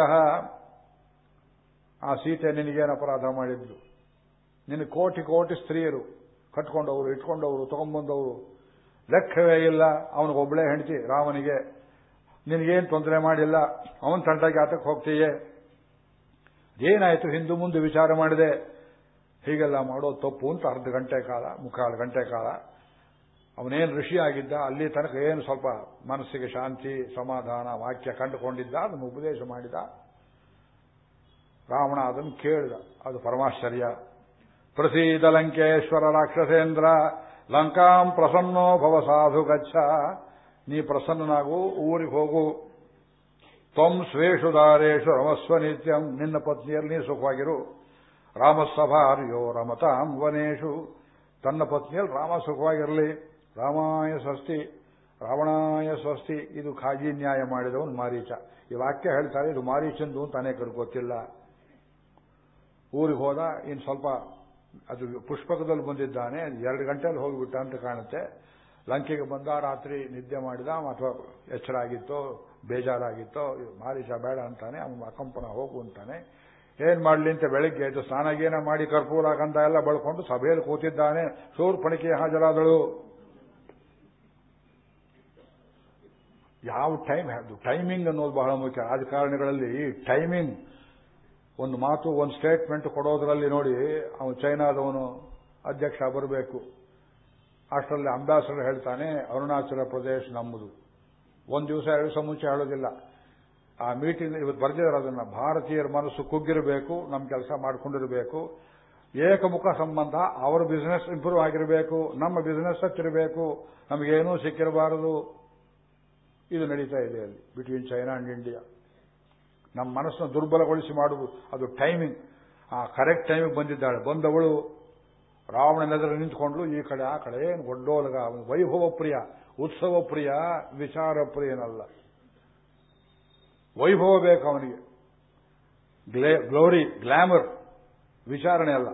ಆ ಸೀತೆ ನಿನಗೇನು ಅಪರಾಧ ಮಾಡಿದ್ಲು? ನಿನ್ನ ಕೋಟಿ ಕೋಟಿ ಸ್ತ್ರೀಯರು ಕಟ್ಕೊಂಡವರು, ಇಟ್ಕೊಂಡವರು, ತಗೊಂಡ್ಬಂದವರು. ಲೆಕ್ಕವೇ ಇಲ್ಲ. ಅವನಿಗೊಬ್ಬಳೇ ಹೆಂಡತಿ, ರಾಮನಿಗೆ. ನಿನಗೇನು ತೊಂದರೆ ಮಾಡಿಲ್ಲ? ಅವನ ತಂಡಕ್ಕೆ ಆತಕ್ಕೆ ಹೋಗ್ತೀಯೇ? ಏನಾಯಿತು? ಹಿಂದೂ ಮುಂದೆ ವಿಚಾರ ಮಾಡಿದೆ. ಹೀಗೆಲ್ಲ ಮಾಡೋ ತಪ್ಪು ಅಂತ ಅರ್ಧ ಗಂಟೆ ಕಾಲ, ಮುಕ್ಕಾಲು ಗಂಟೆ ಕಾಲ. ಅವನೇನು ಋಷಿ ಆಗಿದ್ದ, ಅಲ್ಲಿ ತನಕ ಏನು ಸ್ವಲ್ಪ ಮನಸ್ಸಿಗೆ ಶಾಂತಿ, ಸಮಾಧಾನ, ವಾಕ್ಯ ಕಂಡುಕೊಂಡಿದ್ದ, ಅದನ್ನು ಉಪದೇಶ ಮಾಡಿದ. ರಾವಣ ಅದನ್ನು ಕೇಳಿದ. ಅದು ಪರಮಾಶ್ಚರ್ಯ. ಪ್ರಸೀದ ಲಂಕೇಶ್ವರ ರಾಕ್ಷಸೇಂದ್ರ, ಲಂಕಾಂ ಪ್ರಸನ್ನೋ ಭವ ಸಾಧು ಗಚ್ಚ. ನೀ ಪ್ರಸನ್ನನಾಗು, ಊರಿಗೆ ಹೋಗು. ತ್ವಂ ಸ್ವೇಷು ದಾರೇಶು ರಮಸ್ವ ನಿತ್ಯಂ. ನಿನ್ನ ಪತ್ನಿಯಲ್ಲಿ ನೀ ಸುಖವಾಗಿರು. ರಾಮಸಭಾರ್ಯೋ ರಮತಾಂ ವನೇಶು ತನ್ನ ಪತ್ನಿಯಲ್ಲಿ ರಾಮ ಸುಖವಾಗಿರಲಿ. ರಾಮಾಯ ಸ್ವಸ್ತಿ. ರಾವಣಾಯ ಸ್ವಸ್ತಿ. ಇದು ಖಾಜಿ ನ್ಯಾಯ ಮಾಡಿದವನು ಮಾರೀಚ. ಈ ವಾಕ್ಯ ಹೇಳ್ತಾರೆ, ಇದು ಮಾರೀಚಂದು ಅಂತ ಅನೇಕರು ಊರಿಗೆ ಹೋದ ಇನ್ನು ಸ್ವಲ್ಪ ಅದು ಪುಷ್ಪಕದಲ್ಲಿ ಬಂದಿದ್ದಾನೆ, ಎರಡು ಗಂಟೆಯಲ್ಲಿ ಹೋಗಿಬಿಟ್ಟ ಅಂತ ಕಾಣುತ್ತೆ. ಲಂಕೆಗೆ ಬಂದ, ರಾತ್ರಿ ನಿದ್ದೆ ಮಾಡಿದ ಅಥವಾ ಎಚ್ಚರ ಆಗಿತ್ತೋ, ಬೇಜಾರಾಗಿತ್ತೋ ಮಾರೀಷ ಬೇಡ ಅಂತಾನೆ ಅವನು ಅಕಂಪನ ಹೋಗು ಅಂತಾನೆ. ಏನ್ ಮಾಡ್ಲಿ ಅಂತ ಬೆಳಗ್ಗೆ ಎದ್ದು ಸ್ನಾನಗೇನ ಮಾಡಿ ಕರ್ಪೂರ, ಗಂಧ ಎಲ್ಲ ಬಳ್ಕೊಂಡು ಸಭೆಯಲ್ಲಿ ಕೂತಿದ್ದಾನೆ. ಶೂರ್ಪಣಿಕೆ ಹಾಜರಾದಳು. ಯಾವ ಟೈಮ್ ಟೈಮಿಂಗ್ ಅನ್ನೋದು ಬಹಳ ಮುಖ್ಯ. ರಾಜಕಾರಣಿಗಳಲ್ಲಿ ಟೈಮಿಂಗ್ ಒಂದು ಮಾತು, ಒಂದು ಸ್ಟೇಟ್ಮೆಂಟ್ ಕೊಡೋದ್ರಲ್ಲಿ ನೋಡಿ ಅವನು ಚೈನಾದವನು ಅಧ್ಯಕ್ಷ ಬರಬೇಕು. ಅಷ್ಟರಲ್ಲಿ ಅಂಬಾಸಡರ್ ಹೇಳ್ತಾನೆ, ಅರುಣಾಚಲ ಪ್ರದೇಶ ನಮ್ಮದು. ಒಂದು ದಿವಸ ಎರಡು ದಿವಸ ಮುಂಚೆ ಹೇಳೋದಿಲ್ಲ. ಆ ಮೀಟಿಂಗ್ ಇವತ್ತು ಬರ್ದಿದ್ದಾರೆ ಅದನ್ನ. ಭಾರತೀಯರ ಮನಸ್ಸು ಕುಗ್ಗಿರಬೇಕು ನಮ್ಮ ಕೆಲಸ ಮಾಡ್ಕೊಂಡಿರಬೇಕು. ಏಕಮುಖ ಸಂಬಂಧ ಅವರ ಬಿಸಿನೆಸ್ ಇಂಪ್ರೂವ್ ಆಗಿರಬೇಕು, ನಮ್ಮ ಬಿಸಿನೆಸ್ ಹತ್ತಿರಬೇಕು ನಮಗೇನೂ ಸಿಕ್ಕಿರಬಾರದು. ಇದು ನಡೀತಾ ಇದೆ ಅಲ್ಲಿ ಬಿಟ್ವೀನ್ ಚೈನಾ ಅಂಡ್ ಇಂಡಿಯಾ ನಮ್ಮ ಮನಸ್ಸನ್ನು ದುರ್ಬಲಗೊಳಿಸಿ ಮಾಡುವುದು. ಅದು ಟೈಮಿಂಗ್ ಆ ಕರೆಕ್ಟ್ ಟೈಮಿಗೆ ಬಂದಿದ್ದಾಳೆ. ಬಂದವಳು ರಾವಣನೆದುರು ನಿಂತ್ಕೊಂಡ್ಲು ಈ ಕಡೆ, ಆ ಕಡೆ, ಏನು ಒಡ್ಡೋಲಗ ವೈಭವ ಪ್ರಿಯ ಉತ್ಸವ ಪ್ರಿಯ ವಿಚಾರ ಪ್ರಿಯನಲ್ಲ ವೈಭವ ಬೇಕು ಅವನಿಗೆ. ಗ್ಲೋರಿ ಗ್ಲಾಮರ್ ವಿಚಾರಣೆ ಅಲ್ಲ.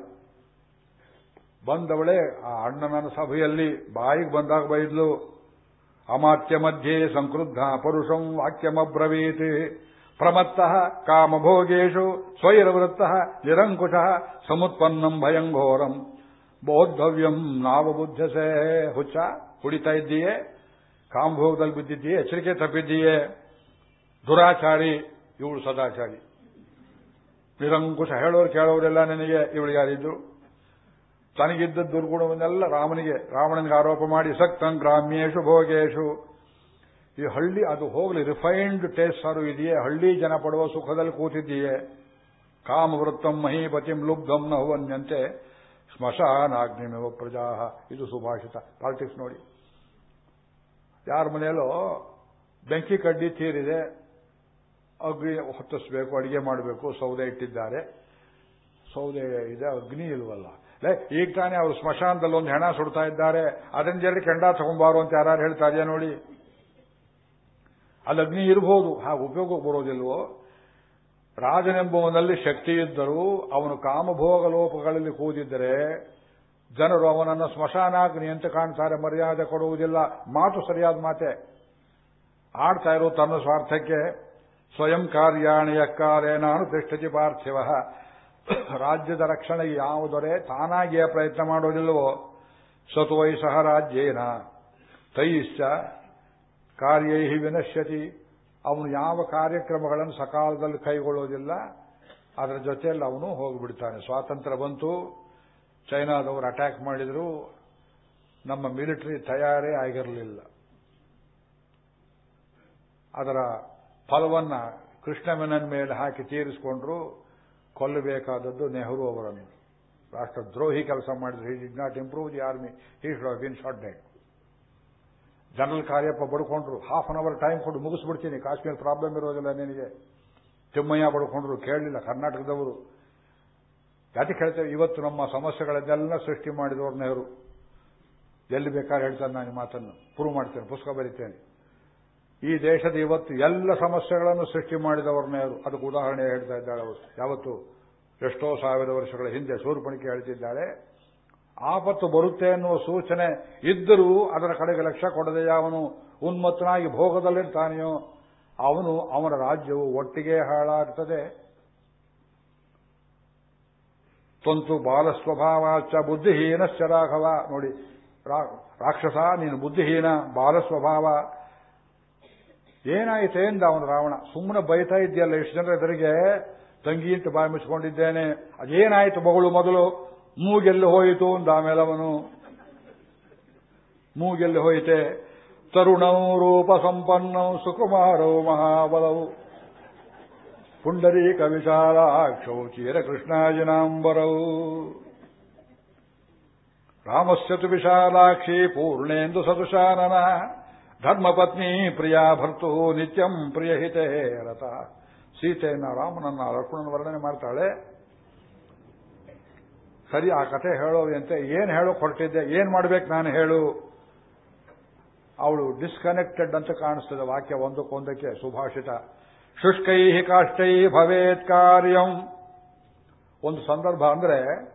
ಬಂದವಳೆ ಆ ಅಣ್ಣನ ಸಭೆಯಲ್ಲಿ ಬಾಯಿಗೆ ಬಂದಾಗ ಬೈದ್ಲು, ಅಮಾತ್ಯ ಮಧ್ಯೆ ಸಂಕೃದ್ಧ ಪರುಷಂ ವಾಕ್ಯಮಬ್ರವೀತ್. ಪ್ರಮತ್ತಃ ಕಾಮಭೋಗೇಶು ಸ್ವೈರವೃತ್ತಃ ನಿರಂಕುಶ ಸಮುತ್ಪನ್ನಂ ಭಯಂಘೋರಂ. ಬೋದ್ಧವ್ಯಂ ನಾವಬುದ್ಧಸೆ ಹುಚ್ಚ, ಕುಡಿತಾ ಇದ್ದೀಯೇ? ಕಾಮಭೋಗದಲ್ಲಿ ಬಿದ್ದಿದ್ದೀಯೇ? ಎಚ್ಚರಿಕೆ ತಪ್ಪಿದ್ದೀಯೇ? ದುರಾಚಾರಿ, ಇವಳು ಸದಾಚಾರಿ. ನಿರಂಕುಶ ಹೇಳೋರು ಕೇಳೋರೆಲ್ಲ ನಿನಗೆ, ಇವಳು ಯಾರಿದ್ರು? ತನಗಿದ್ದ ದುರ್ಗುಣವನ್ನೆಲ್ಲ ರಾಮನಿಗೆ, ರಾವಣನಿಗೆ ಆರೋಪ ಮಾಡಿ, ಸಕ್ತಂ ಗ್ರಾಮ್ಯೇಶು ಭೋಗೇಶು. ಈ ಹಳ್ಳಿ ಅದು ಹೋಗಲಿ ರಿಫೈನ್ಡ್ ಟೇಸ್ಟ್ ಸಾರು ಇದೆಯೇ? ಹಳ್ಳಿ ಜನ ಪಡುವ ಸುಖದಲ್ಲಿ ಕೂತಿದ್ದೀಯೇ? ಕಾಮವೃತ್ತಂ ಮಹೀಪತಿಂ ಲುಬ್ಧಂ ನಹುವನ್ಯಂತೆ ಸ್ಮಶಾನಾಗ್ನಿಮೇವ ಪ್ರಜಾ ಇದು ಸುಭಾಷಿತ. ಪಾಲಿಟಿಕ್ಸ್ ನೋಡಿ. ಯಾರ ಮನೆಯಲ್ಲೋ ಬೆಂಕಿ ಕಡ್ಡಿ ತೀರಿದೆ, ಅಗ್ನಿ ಹೊತ್ತಿಸ್ಬೇಕು, ಅಡಿಗೆ ಮಾಡಬೇಕು, ಸೌದೆ ಇಟ್ಟಿದ್ದಾರೆ. ಸೌದೆ ಇದೆ, ಅಗ್ನಿ ಇಲ್ವಲ್ಲ. ಈಗ ತಾನೇ ಅವರು ಸ್ಮಶಾನದಲ್ಲಿ ಒಂದು ಹೆಣ ಸುಡ್ತಾ ಇದ್ದಾರೆ. ಅದನ್ನ ಜಲ್ಲಿ ಕೆಂಡ ತಗೊಂಬಾರು ಅಂತ ಯಾರು ಹೇಳ್ತಾ ಇದೆಯಾ ನೋಡಿ? ಅಲ್ಲಿ ಅಗ್ನಿ ಇರಬಹುದು ಹಾಗೆ ಉಪಯೋಗಕ್ಕೆ ಬರೋದಿಲ್ವೋ? ರಾಜನೆಂಬುವನಲ್ಲಿ ಶಕ್ತಿ ಇದ್ದರೂ, ಅವನು ಕಾಮಭೋಗ ಲೋಪಗಳಲ್ಲಿ ಕೂದಿದ್ದರೆ, ಜನರು ಅವನನ್ನು ಸ್ಮಶಾನಾಗ್ನಿ ಅಂತ ಕಾಣ್ತಾರೆ, ಮರ್ಯಾದೆ ಕೊಡುವುದಿಲ್ಲ. ಮಾತು ಸರಿಯಾದ ಮಾತೆ. ಆಡ್ತಾ ಇರೋ ತನ್ನ ಸ್ವಾರ್ಥಕ್ಕೆ ಸ್ವಯಂ ಕಾರ್ಯಾಣಿಯ ನಾನು ತಿಷ್ಠತಿ ಪಾರ್ಥಿವ. ರಾಜ್ಯದ ರಕ್ಷಣೆ ಯಾವುದೊರೆ? ತಾನಾಗಿಯೇ ಪ್ರಯತ್ನ ಮಾಡೋದಿಲ್ಲವೋ ಸತ್ವೈ ಸಹ ರಾಜ್ಯೇನ. ತೈಶ್ಚ ಕಾರ್ಯೈ ವಿನಶ್ಯತಿ. ಅವನು ಯಾವ ಕಾರ್ಯಕ್ರಮಗಳನ್ನು ಸಕಾಲದಲ್ಲಿ ಕೈಗೊಳ್ಳೋದಿಲ್ಲ, ಅದರ ಜೊತೆಯಲ್ಲಿ ಅವನು ಹೋಗಿಬಿಡ್ತಾನೆ. ಸ್ವಾತಂತ್ರ್ಯ ಬಂತು, ಚೈನಾದವರು ಅಟ್ಯಾಕ್ ಮಾಡಿದ್ರು, ನಮ್ಮ ಮಿಲಿಟರಿ ತಯಾರೇ ಆಗಿರಲಿಲ್ಲ. ಅದರ ಫಲವನ್ನ ಕೃಷ್ಣ ಮೆನನ್ ಮೇಲೆ ಹಾಕಿ ತೀರಿಸಿಕೊಂಡ್ರು, ಕೊಲ್ಲಬೇಕಾದದ್ದು ನೆಹರು ಅವರನ್ನು. ರಾಷ್ಟ್ರದ್ರೋಹಿ ಕೆಲಸ ಮಾಡಿದ್ರು. He did not improve the army he should been shot dead general Cariappa ಬಡ್ಕೊಂಡ್ರು. Half an hour time ಕೊಟ್ಟು ಮುಗಿಸ್ಬಿಡ್ತೀನಿ. ಕಾಶ್ಮೀರ ಪ್ರಾಬ್ಲಮ್ ಇರೋದಿಲ್ಲ ನಿನಗೆ. ತಿಮ್ಮಯ್ಯ ಬಡ್ಕೊಂಡ್ರು, ಕೇಳಲಿಲ್ಲ. ಕರ್ನಾಟಕದವರು. ಯಾಕೆ ಹೇಳ್ತೇವೆ ಇವತ್ತು ನಮ್ಮ ಸಮಸ್ಯೆಗಳನ್ನೆಲ್ಲ ಸೃಷ್ಟಿ ಮಾಡಿದವರು ನೆಹರು. ಎಲ್ಲಿ ಬೇಕಾದ್ರೆ ಹೇಳ್ತಾನೆ ನಾನು ಮಾತನ್ನು. ಪ್ರೂವ್ ಮಾಡ್ತೇನೆ, ಪುಸ್ತಕ ಬರೀತೇನೆ. ಈ ದೇಶದ ಇವತ್ತು ಎಲ್ಲ ಸಮಸ್ಯೆಗಳನ್ನು ಸೃಷ್ಟಿ ಮಾಡಿದವರು ನೆಹರು. ಅದಕ್ಕೆ ಉದಾಹರಣೆ ಹೇಳ್ತಾ ಇದ್ದಾಳೆ ಅವರು. ಯಾವತ್ತು? ಎಷ್ಟೋ ಸಾವಿರ ವರ್ಷಗಳ ಹಿಂದೆ ಶೂರ್ಪಣಿಕೆ ಹೇಳ್ತಿದ್ದಾಳೆ. ಆಪತ್ತು ಬರುತ್ತೆ ಅನ್ನುವ ಸೂಚನೆ ಇದ್ದರೂ ಅದರ ಕಡೆಗೆ ಲಕ್ಷ್ಯ ಕೊಡದೆ ಅವನು ಉನ್ಮತ್ತನಾಗಿ ಭೋಗದಲ್ಲಿರ್ತಾನೆಯೋ ಅವನು ಅವನ ರಾಜ್ಯವು ಒಟ್ಟಿಗೆ ಹಾಳಾಗ್ತದೆ. ತ್ವಂತು ಬಾಲಸ್ವಭಾವಾಚ ಬುದ್ಧಿಹೀನಶ್ಚ ರಾಘವ. ನೋಡಿ ರಾಕ್ಷಸ, ನೀನು ಬುದ್ಧಿಹೀನ, ಬಾಲಸ್ವಭಾವ. ಏನಾಯಿತೆ ಎಂದ ಅವನು ರಾವಣ, ಸುಮ್ಮನೆ ಬೈತಾ ಇದೆಯಲ್ಲ ಎಷ್ಟು ಜನರ ಎದುರಿಗೆ ತಂಗಿ ಅಂತ ಬಾಯಿ ಮುಚ್ಚಿಕೊಂಡಿದ್ದೇನೆ. ಅದೇನಾಯಿತು ಮಗಳು ಮೊದಲು? ಮೂಗೆಲ್ಲಿ ಹೋಯಿತು ಅಂದ ಆಮೇಲೆ ಅವನು, ಮೂಗೆಲ್ಲಿ ಹೋಯಿತೆ ತರುಣವು ರೂಪ ಸಂಪನ್ನವು ಸುಕುಮಾರವು ಮಹಾಬಲವು. ಪುಂಡರೀಕ ವಿಶಾಲಾಕ್ಷವು ಚೀರ ಕೃಷ್ಣಾಜಿನಾಂಬರವು ರಾಮಸ್ಯತು ವಿಶಾಲಾಕ್ಷಿ ಪೂರ್ಣೇಂದು ಸದುಶಾನನ. ಧರ್ಮಪತ್ನಿ ಪ್ರಿಯಾ ಭರ್ತು ನಿತ್ಯಂ ಪ್ರಿಯಹಿತೆ ರಥ. ಸೀತೆಯನ್ನ ರಾಮನನ್ನ ಲಕ್ಷ್ಮಣನ ವರ್ಣನೆ ಮಾಡ್ತಾಳೆ. ಸರಿ, ಆ ಕಥೆ ಹೇಳೋದಂತೆ ಏನು ಹೇಳೋ ಹೊರಟಿದ್ದೆ ಏನ್ ಮಾಡ್ಬೇಕು ನಾನು ಹೇಳು. ಅವಳು ಡಿಸ್ಕನೆಕ್ಟೆಡ್ ಅಂತ ಕಾಣಿಸ್ತದೆ ವಾಕ್ಯ ಒಂದಕ್ಕೊಂದಕ್ಕೆ ಸುಭಾಷಿತ. ಶುಷ್ಕೈ ಕಾಷ್ಟೈ ಭವೇತ್ ಕಾರ್ಯಂ. ಒಂದು ಸಂದರ್ಭ ಅಂದ್ರೆ,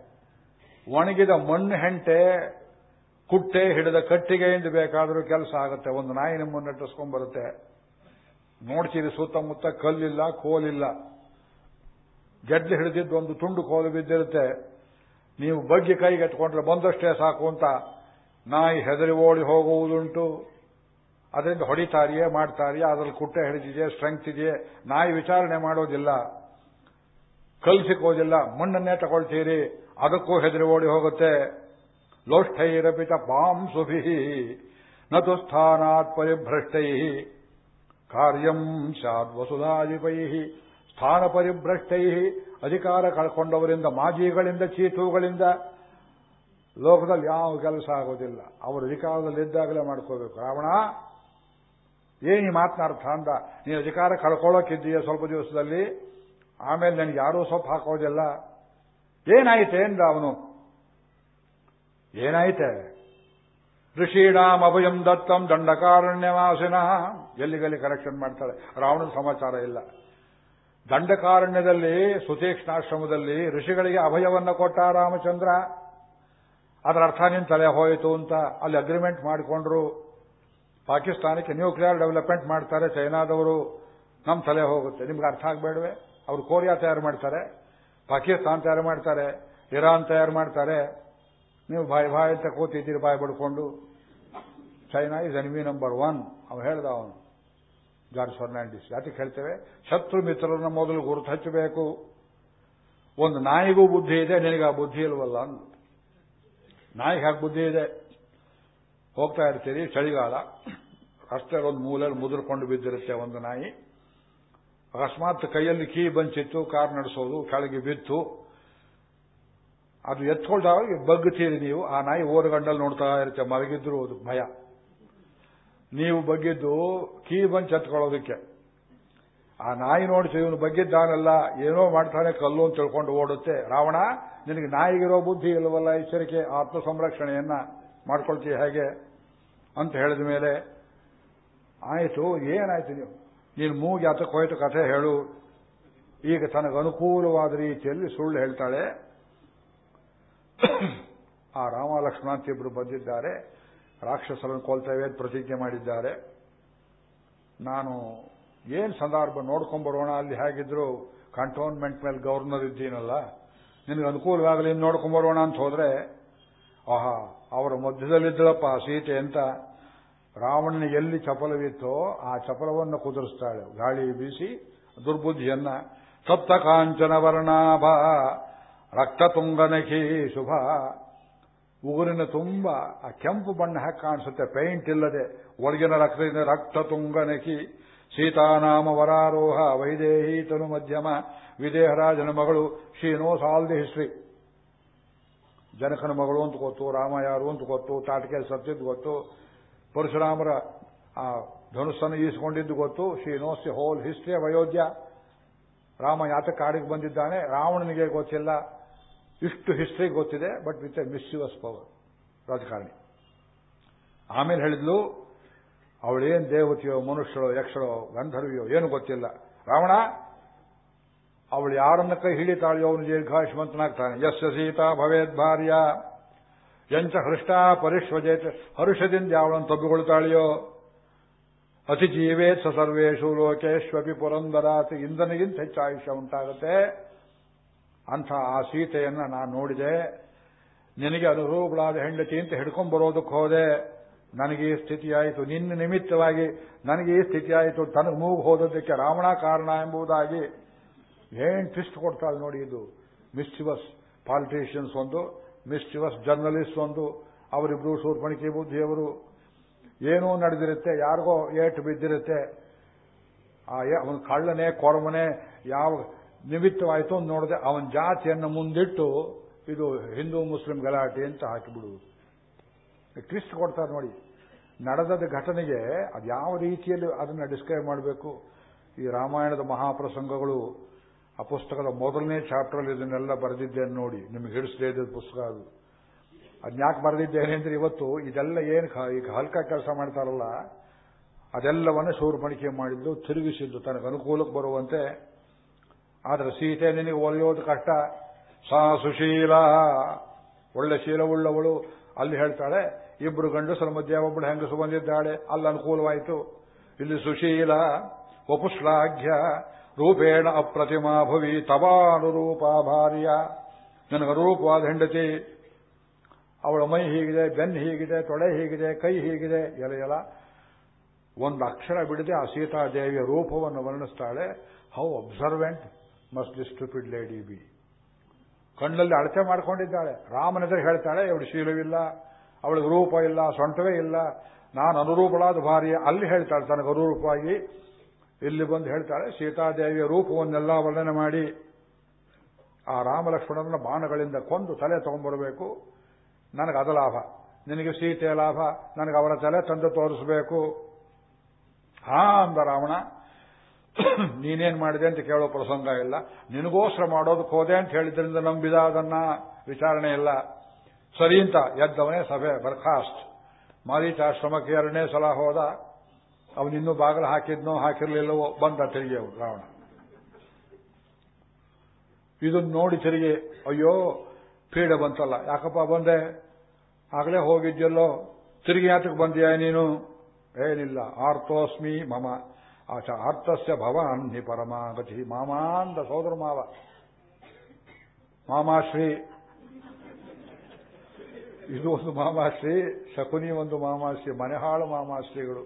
ಒಣಗಿದ ಮಣ್ಣು ಹೆಂಟೆ, ಕುಟ್ಟೆ ಹಿಡಿದ ಕಟ್ಟಿಗೆಯಿಂದ ಬೇಕಾದರೂ ಕೆಲಸ ಆಗುತ್ತೆ. ಒಂದು ನಾಯಿ ನಿಮ್ಮನ್ನು ನೆಟ್ಟಿಸ್ಕೊಂಡ್ಬರುತ್ತೆ ನೋಡ್ತೀರಿ ಸುತ್ತಮುತ್ತ ಕಲ್ಲಿಲ್ಲ, ಕೋಲಿಲ್ಲ. ಗೆಡ್ಲು ಹಿಡಿದಿದ್ದು ಒಂದು ತುಂಡು ಕೋಲು ಬಿದ್ದಿರುತ್ತೆ. ನೀವು ಬಗ್ಗೆ ಕೈಗೆಟ್ಕೊಂಡ್ರೆ ಬಂದಷ್ಟೇ ಸಾಕು ಅಂತ ನಾಯಿ ಹೆದರಿ ಓಡಿ ಹೋಗುವುದುಂಟು. ಅದರಿಂದ ಹೊಡಿತಾರಿಯೇ, ಮಾಡ್ತಾರಿಯೇ, ಅದ್ರಲ್ಲಿ ಕುಟ್ಟೆ ಹಿಡಿದಿದೆಯೇ ಸ್ಟ್ರೆಂಗ್ತ್ ಇದೆಯೇ, ನಾಯಿ ವಿಚಾರಣೆ ಮಾಡೋದಿಲ್ಲ. ಕಲ್ಸಿಕೋದಿಲ್ಲ. ಮಣ್ಣನ್ನೇ ತಗೊಳ್ತೀರಿ, ಅದಕ್ಕೂ ಹೆದರಿ ಓಡಿ ಹೋಗುತ್ತೆ. ಲೋಷ್ಠೈರಪಿತ ಪಾಂ ಸುಭಿ, ನತು ಸ್ಥಾನಾತ್ ಪರಿಭ್ರಷ್ಟೈ. ಕಾರ್ಯಂ ಸ್ಯಾದ್ ವಸುಧಾಧಿಪೈ ಸ್ಥಾನ ಪರಿಭ್ರಷ್ಟೈ ಅಧಿಕಾರ ಕಳ್ಕೊಂಡವರಿಂದ, ಮಾಜಿಗಳಿಂದ, ಚೀಟುಗಳಿಂದ ಲೋಕದಲ್ಲಿ ಯಾವ ಕೆಲಸ ಆಗೋದಿಲ್ಲ. ಅವರು ಅಧಿಕಾರದಲ್ಲಿದ್ದಾಗಲೇ ಮಾಡ್ಕೋಬೇಕು. ರಾವಣ, ಏನು ಈ ಮಾತನಾಡ್ತಾ ಅಂದ? ನೀನು ಅಧಿಕಾರ ಕಳ್ಕೊಳ್ಳೋಕ್ಕಿದ್ದೀಯ ಸ್ವಲ್ಪ ದಿವಸದಲ್ಲಿ? ಆಮೇಲೆ ನನಗೆ ಯಾರೂ ಸೊಪ್ಪು ಹಾಕೋದಿಲ್ಲ. ಏನಾಯಿತೆ ಎಂದ ಅವನು? ಏನಾಯಿತೆ? ಋಷೀಣಾಂ ಅಭಯಂ ದತ್ತಂ ದಂಡಕಾರಣ್ಯವಾಸಿನ. ಎಲ್ಲಿಗಲ್ಲಿ ಕರೆಕ್ಷನ್ ಮಾಡ್ತಾಳೆ? ರಾವಣನ ಸಮಾಚಾರ ಇಲ್ಲ. ದಂಡಕಾರಣ್ಯದಲ್ಲಿ, ಸುತೀಕ್ಷ್ಣಾಶ್ರಮದಲ್ಲಿ ಋಷಿಗಳಿಗೆ ಅಭಯವನ್ನು ಕೊಟ್ಟ ರಾಮಚಂದ್ರ. ಅದರ ಅರ್ಥ ನಿನ್ ತಲೆ ಹೋಯಿತು ಅಂತ ಅಲ್ಲಿ ಅಗ್ರಿಮೆಂಟ್ ಮಾಡಿಕೊಂಡ್ರು. ಪಾಕಿಸ್ತಾನಕ್ಕೆ ನ್ಯೂಕ್ಲಿಯರ್ ಡೆವಲಪ್ಮೆಂಟ್ ಮಾಡ್ತಾರೆ ಚೈನಾದವರು. ನಮ್ಮ ತಲೆ ಹೋಗುತ್ತೆ. ನಿಮ್ಗೆ ಅರ್ಥ ಆಗಬೇಡವೆ? ಅವರು ಕೊರಿಯಾ ತಯಾರು ಮಾಡ್ತಾರೆ, ಪಾಕಿಸ್ತಾನ ತಯಾರು ಮಾಡ್ತಾರೆ, ಇರಾನ್ ತಯಾರು ಮಾಡ್ತಾರೆ. ನೀವು ಬಾಯಿ ಬಾಯಿ ಅಂತ ಕೂತಿದ್ದೀರಿ, ಬಾಯಿ ಬಡ್ಕೊಂಡು. China is enemy number one ಅವ್ ಹೇಳ್ದ ಅವನು. ಜಾರ್ಜ್ ಫರ್ನಾಂಡಿಸ್. ಯಾತಕ್ಕೆ ಹೇಳ್ತೇವೆ? ಶತ್ರು ಮಿತ್ರರನ್ನು ಮೊದಲು ಗುರುತು ಹಚ್ಚಬೇಕು. ಒಂದು ನಾಯಿಗೂ ಬುದ್ಧಿ ಇದೆ, ನಿನಗೆ ಆ ಬುದ್ಧಿ ಇಲ್ವಲ್ಲ ನಾಯಿಗೆ ಹಾಗೆ ಬುದ್ಧಿ ಇದೆ? ಹೋಗ್ತಾ ಇರ್ತೀರಿ, ಚಳಿಗಾಲ. ಅಷ್ಟೇ ಒಂದು ಮೂಲೆಯಲ್ಲಿ ಮುದುರ್ಕೊಂಡು ಬಿದ್ದಿರುತ್ತೆ ಒಂದು ನಾಯಿ. ಅಕಸ್ಮಾತ್ ಕೈಯಲ್ಲಿ ಕೀ ಬಂಚಿತ್ತು, ಕಾರ್ ನಡೆಸೋದು, ಕೆಳಗೆ ಬಿತ್ತು. ಅದು ಎತ್ಕೊಂಡಾಗ ಬಗ್ಗುತ್ತೀರಿ ನೀವು. ಆ ನಾಯಿ ಓರಗಂಡಲ್ಲಿ ನೋಡ್ತಾ ಇರುತ್ತೆ, ಮಲಗಿದ್ರು ಅದು ಭಯ. ನೀವು ಬಗ್ಗಿದ್ದು ಕೀ ಬಂಚ್ ಚತ್ಕೊಳ್ಳೋದಕ್ಕೆ. ಆ ನಾಯಿ ನೋಡ್ತೀವಿ ಇವನು ಬಗ್ಗಿದ್ದಾನಲ್ಲ, ಏನೋ ಮಾಡ್ತಾನೆ, ಕಲ್ಲು ಅಂತ ತಿಳ್ಕೊಂಡು ಓಡುತ್ತೆ. ರಾವಣ, ನಿನಗೆ ನಾಯಿಗಿರೋ ಬುದ್ಧಿ ಇಲ್ಲವಲ್ಲ ಎಚ್ಚರಿಕೆ ಆತ್ಮ ಸಂರಕ್ಷಣೆಯನ್ನ ಮಾಡ್ಕೊಳ್ತೀವಿ ಹೇಗೆ? ಅಂತ ಹೇಳಿದ ಮೇಲೆ, ಆಯಿತು, ಏನಾಯ್ತು ನೀವು? ನೀನು ಮೂಗಿ ಆತಕ್ಕೆ ಹೋಯ್ತು ಕಥೆ ಹೇಳು. ಈಗ ತನಗೆ ಅನುಕೂಲವಾದ ರೀತಿಯಲ್ಲಿ ಸುಳ್ಳು ಹೇಳ್ತಾಳೆ. ಆ ರಾಮ ಲಕ್ಷ್ಮಣ ಅಂತ ಇಬ್ರು ಬಂದಿದ್ದಾರೆ. ರಾಕ್ಷಸರನ್ನು ಕೊಲ್ತೇವೆ ಪ್ರತಿಜ್ಞೆ ಮಾಡಿದ್ದಾರೆ. ನಾನು ಏನ್ ಸಂದರ್ಭ ನೋಡ್ಕೊಂಡ್ಬರೋಣ, ಅಲ್ಲಿ ಹೇಗಿದ್ರು ಕಂಟೋನ್ಮೆಂಟ್ ಮೇಲೆ ಗವರ್ನರ್ ಇದ್ದೀನಲ್ಲ, ನಿನಗೆ ಅನುಕೂಲವಾಗಲಿ ನೋಡ್ಕೊಂಡ್ಬರೋಣ ಅಂತ ಹೋದ್ರೆ, ಆಹಾ, ಅವರ ಮಧ್ಯದಲ್ಲಿದ್ದಳಪ್ಪ ಸೀತೆ ಅಂತ ರಾವಣನ ಎಲ್ಲಿ ಚಪಲವಿತ್ತೋ ಆ ಚಪಲವನ್ನು ಕುದುರಿಸ್ತಾಳೆ. ಗಾಳಿ ಬೀಸಿ ದುರ್ಬುದ್ಧಿಯನ್ನ ಸಪ್ತ ಕಾಂಚನ ವರ್ಣಾಭ, ರಕ್ತತುಂಗನಖಿ ಶುಭ ಉಗುರಿನ ತುಂಬ, ಆ ಕೆಂಪು ಬಣ್ಣ ಹಾಕಿ ಕಾಣಿಸುತ್ತೆ ಪೇಂಟ್ ಇಲ್ಲದೆ, ಒಳಗಿನ ರಕ್ತದಿಂದ ರಕ್ತ ತುಂಗನಕಿ ಸೀತಾನಾಮ ವರಾರೋಹ, ವೈದೇಹಿ ತನು ಮಧ್ಯಮ, ವಿದೇಹರಾಜನ ಮಗಳು she knows all the history. ಜನಕನ ಮಗಳು ಅಂತ ಗೊತ್ತು ರಾಮ ಯಾರು ಅಂತ ಗೊತ್ತು ತಾಟಕೆ ಸತ್ತಿದ್ದು ಗೊತ್ತು, ಪರಶುರಾಮರ, ಆ, ಧನುಸ್ಸನ್ನು ಈಸ್ಕೊಂಡಿದ್ದು ಗೊತ್ತು, she knows whole history Ayodhya. Rama ಯಾತ ಕಾಡಿಗೆ ಬಂದಿದ್ದಾನೆ, ರಾವಣನಿಗೆ ಗೊತ್ತಿಲ್ಲ ಇಷ್ಟು ಹಿಸ್ಟ್ರಿ ಗೊತ್ತಿದೆ but with a misuse power ರಾಜಕಾರಣಿ. ಆಮೇಲೆ ಹೇಳಿದ್ಲು, ಅವಳೇನ್ ದೇವತೆಯೋ, ಮನುಷ್ಯಳೋ, ಯಕ್ಷಳೋ, ಗಂಧರ್ವಿಯೋ, ಏನು ಗೊತ್ತಿಲ್ಲ. ರಾವಣ, ಅವಳು ಯಾರನ್ನ ಕೈ ಹಿಡಿತಾಳೆಯೋ ಅವನು ದೀರ್ಘಾಯುಷ್ಮಂತನಾಗ್ತಾನೆ. ಯಸ್ಯ ಸೀತಾ ಭವೇದ್ ಭಾರ್ಯ ಎಂಚ ಹೃಷ್ಟ ಪರಿಶ್ವಜೇತ, ಹರುಷದಿಂದ ಯಾವಳನ್ನು ತಬ್ಬಿಕೊಳ್ತಾಳೆಯೋ? ಅತಿ ಜೀವೇತ್ ಸ ಸರ್ವೇಶು ಲೋಕೇಶ್ವಪಿ ಪುರಂದರಾತಿ, ಇಂದನಿಗಿಂತ ಹೆಚ್ಚು ಆಯುಷ್ಯ ಉಂಟಾಗುತ್ತೆ. ಅಂಥ ಆ ಸೀತೆಯನ್ನ ನಾನು ನೋಡಿದೆ. ನಿನಗೆ ಅನುರೂಪಳಾದ ಹೆಂಡತಿ ಅಂತ ಹಿಡ್ಕೊಂಡ್ ಬರೋದಕ್ಕೆ ಹೋದೆ. ನನಗೆ ಈ ಸ್ಥಿತಿಯಾಯಿತು ನಿನ್ನ ನಿಮಿತ್ತವಾಗಿ ನನಗೆ ಈ ಸ್ಥಿತಿಯಾಯಿತು ತನಗೆ ಮೂಗು ಹೋದದ್ದಕ್ಕೆ ರಾವಣ ಕಾರಣ ಎಂಬುದಾಗಿ ಏನ್ ಟ್ವಿಸ್ಟ್ ಕೊಡ್ತಾಳೆ ನೋಡಿ ಇದು. ಮಿಸ್ಚಿವಸ್ ಪಾಲಿಟಿಷಿಯನ್ಸ್ ಒಂದು ಮಿಸ್ಚಿವಸ್ ಜರ್ನಲಿಸ್ಟ್ ಒಂದು, ಅವರಿಬ್ರು ಶೂರ್ಪಣಿಕೆ ಬುದ್ಧಿಯವರು. ಏನೋ ನಡೆದಿರುತ್ತೆ, ಯಾರಿಗೋ ಏಟು ಬಿದ್ದಿರುತ್ತೆ. ಆ ಅವನ ಕಳ್ಳನೆ ಕೊರಮನೆ ಯಾವ ನಿಮಿತ್ತವಾಯಿತು ಅಂತ ನೋಡಿದೆ ಅವನ ಜಾತಿಯನ್ನು ಮುಂದಿಟ್ಟು ಇದು ಹಿಂದೂ ಮುಸ್ಲಿಂ ಗಲಾಟೆ ಅಂತ ಹಾಕಿಬಿಡುವುದು. ಟ್ವಿಸ್ಟ್ ಕೊಡ್ತಾರೆ ನೋಡಿ ನಡೆದ ಘಟನೆಗೆ ಅದು ಯಾವ ರೀತಿಯಲ್ಲಿ ಅದನ್ನು ಡಿಸ್ಕ್ರೈಬ್ ಮಾಡಬೇಕು? ಈ ರಾಮಾಯಣದ ಮಹಾಪ್ರಸಂಗಗಳು, ಆ ಪುಸ್ತಕದ ಮೊದಲನೇ ಚಾಪ್ಟರ್ ಇದನ್ನೆಲ್ಲ ಬರೆದಿದ್ದೇನೆ ನೋಡಿ, ನಿಮಗೆ ಹಿಡಿಸದೇ ಇದ್ದ ಪುಸ್ತಕ ಅದು. ಅದನ್ಯಾಕೆ ಬರೆದಿದ್ದೇನೆ ಅಂದ್ರೆ ಇವತ್ತು ಇದೆಲ್ಲ ಏನು ಈಗ ಹಲ್ಕ ಕೆಲಸ ಮಾಡ್ತಾರಲ್ಲ, ಅದೆಲ್ಲವನ್ನ ಶೂರ್ಪಣಿಕೆ ಮಾಡಿದ್ದು, ತಿರುಗಿಸಿದ್ದು ತನಗೆ ಅನುಕೂಲಕ್ಕೆ ಬರುವಂತೆ ಆದರೆ ಸೀತೆ ನಿನಗೆ ಒಲಿಯೋದು ಕಷ್ಟ. ಸಾ ಸುಶೀಲ ಒಳ್ಳೆ ಶೀಲವುಳ್ಳವಳು ಅಲ್ಲಿ ಹೇಳ್ತಾಳೆ, ಇಬ್ರು ಗಂಡಸರ ಮಧ್ಯೆ ಒಬ್ಬಳು ಹೆಂಗಸು ಬಂದಿದ್ದಾಳೆ. ಅಲ್ಲಿ ಅನುಕೂಲವಾಯಿತು. ಇಲ್ಲಿ ಸುಶೀಲ, ವಪುಶ್ಲಾಘ್ಯ, ರೂಪೇಣ ಅಪ್ರತಿಮಾ ಭವಿ ತವಾನುರೂಪ ಭಾರ್ಯ. ನನಗೆ ರೂಪವಾದ ಹೆಂಡತಿ. ಅವಳ ಮೈ ಹೀಗಿದೆ ಬೆನ್ನು ಹೀಗಿದೆ, ತೊಡೆ ಹೀಗಿದೆ, ಕೈ ಹೀಗಿದೆ. ಎಲ ಎಲ. ಒಂದು ಅಕ್ಷರ ಬಿಡದೆ ಆ ಸೀತಾದೇವಿಯ ರೂಪವನ್ನು ವರ್ಣಿಸ್ತಾಳೆ. How observant must the stupid lady be. ಕಣ್ಣಲ್ಲಿ ಅಳತೆ ಮಾಡ್ಕೊಂಡಿದ್ದಾಳೆ. ರಾಮನೆದುರು ಹೇಳ್ತಾಳೆ ಅವಳು ಶೀಲವಿಲ್ಲ, ಅವಳಿಗೆ ರೂಪ ಇಲ್ಲ, ಸೊಂಟವೇ ಇಲ್ಲ, ನಾನು ಅನುರೂಪಳಾದ ಭಾರ್ಯ. ಅಲ್ಲಿ ಹೇಳ್ತಾಳೆ ತನಗೆ ಅನುರೂಪವಾಗಿ. ಇಲ್ಲಿ ಬಂದು ಹೇಳ್ತಾಳೆ, ಸೀತಾದೇವಿಯ ರೂಪವನ್ನೆಲ್ಲ ವರ್ಣನೆ ಮಾಡಿ, ಆ ರಾಮಲಕ್ಷ್ಮಣನ ಬಾಣಗಳಿಂದ ಕೊಂದು ತಲೆ ತಗೊಂಡ್ಬರಬೇಕು. ನನಗೆ ಅದ ಲಾಭ. ನಿನಗೆ ಸೀತೆಯ ಲಾಭ. ನನಗೆ ಅವರ ತಲೆ ತಂದು ತೋರಿಸಬೇಕು. ಹಾ ಅಂದ ರಾವಣ. [COUGHS] ನೀನೇನ್ ಮಾಡಿದೆ ಅಂತ ಕೇಳೋ ಪ್ರಸಂಗ ಇಲ್ಲ. ನಿನಗೋಸ್ಕರ ಮಾಡೋದಕ್ಕೆ ಹೋದೆ ಅಂತ ಹೇಳಿದ್ರಿಂದ ನಂಬಿದ ಅದನ್ನ ವಿಚಾರಣೆ ಇಲ್ಲ. ಸರಿ ಅಂತ ಎದ್ದವನೇ ಸಭೆ ಬರ್ಖಾಸ್ಟ್ ಮಾರೀಚಾಶ್ರಮಕ್ಕೆ ಎರಡನೇ ಸಲ ಹೋದ. ಅವನಿನ್ನೂ ಬಾಗಿಲು ಹಾಕಿದ್ನೋ ಹಾಕಿರ್ಲಿಲ್ಲವೋ ಬಂದ ತಿರುಗಿ ರಾವಣ. ಇದನ್ನು ನೋಡಿ ತಿರುಗಿ, ಅಯ್ಯೋ, ಪೀಡೆ ಬಂತಲ್ಲ. ಯಾಕಪ್ಪ ಬಂದೆ? ಆಗಲೇ ಹೋಗಿದ್ಯಲ್ಲೋ. ತಿರುಗಿ ಯಾತಕ್ಕೆ ಬಂದ್ಯಾ ನೀನು? ಏನಿಲ್ಲ. ಆರ್ತೋಸ್ಮಿ ಮಮ. ಆರ್ತಸ್ಯ ಭವಾನ್ ನಿ ಪರಮಾಗತಿ. ಮಾಮಾಂದ ಸೋದರ ಮಾವ. ಮಾಮಾಶ್ರೀ. ಇದು ಒಂದು ಮಾಮಾಶ್ರೀ, ಶಕುನಿ ಒಂದು ಮಾಮಾಶ್ರೀ, ಮನೆಹಾಳು ಮಾಮಾಶ್ರೀಗಳು.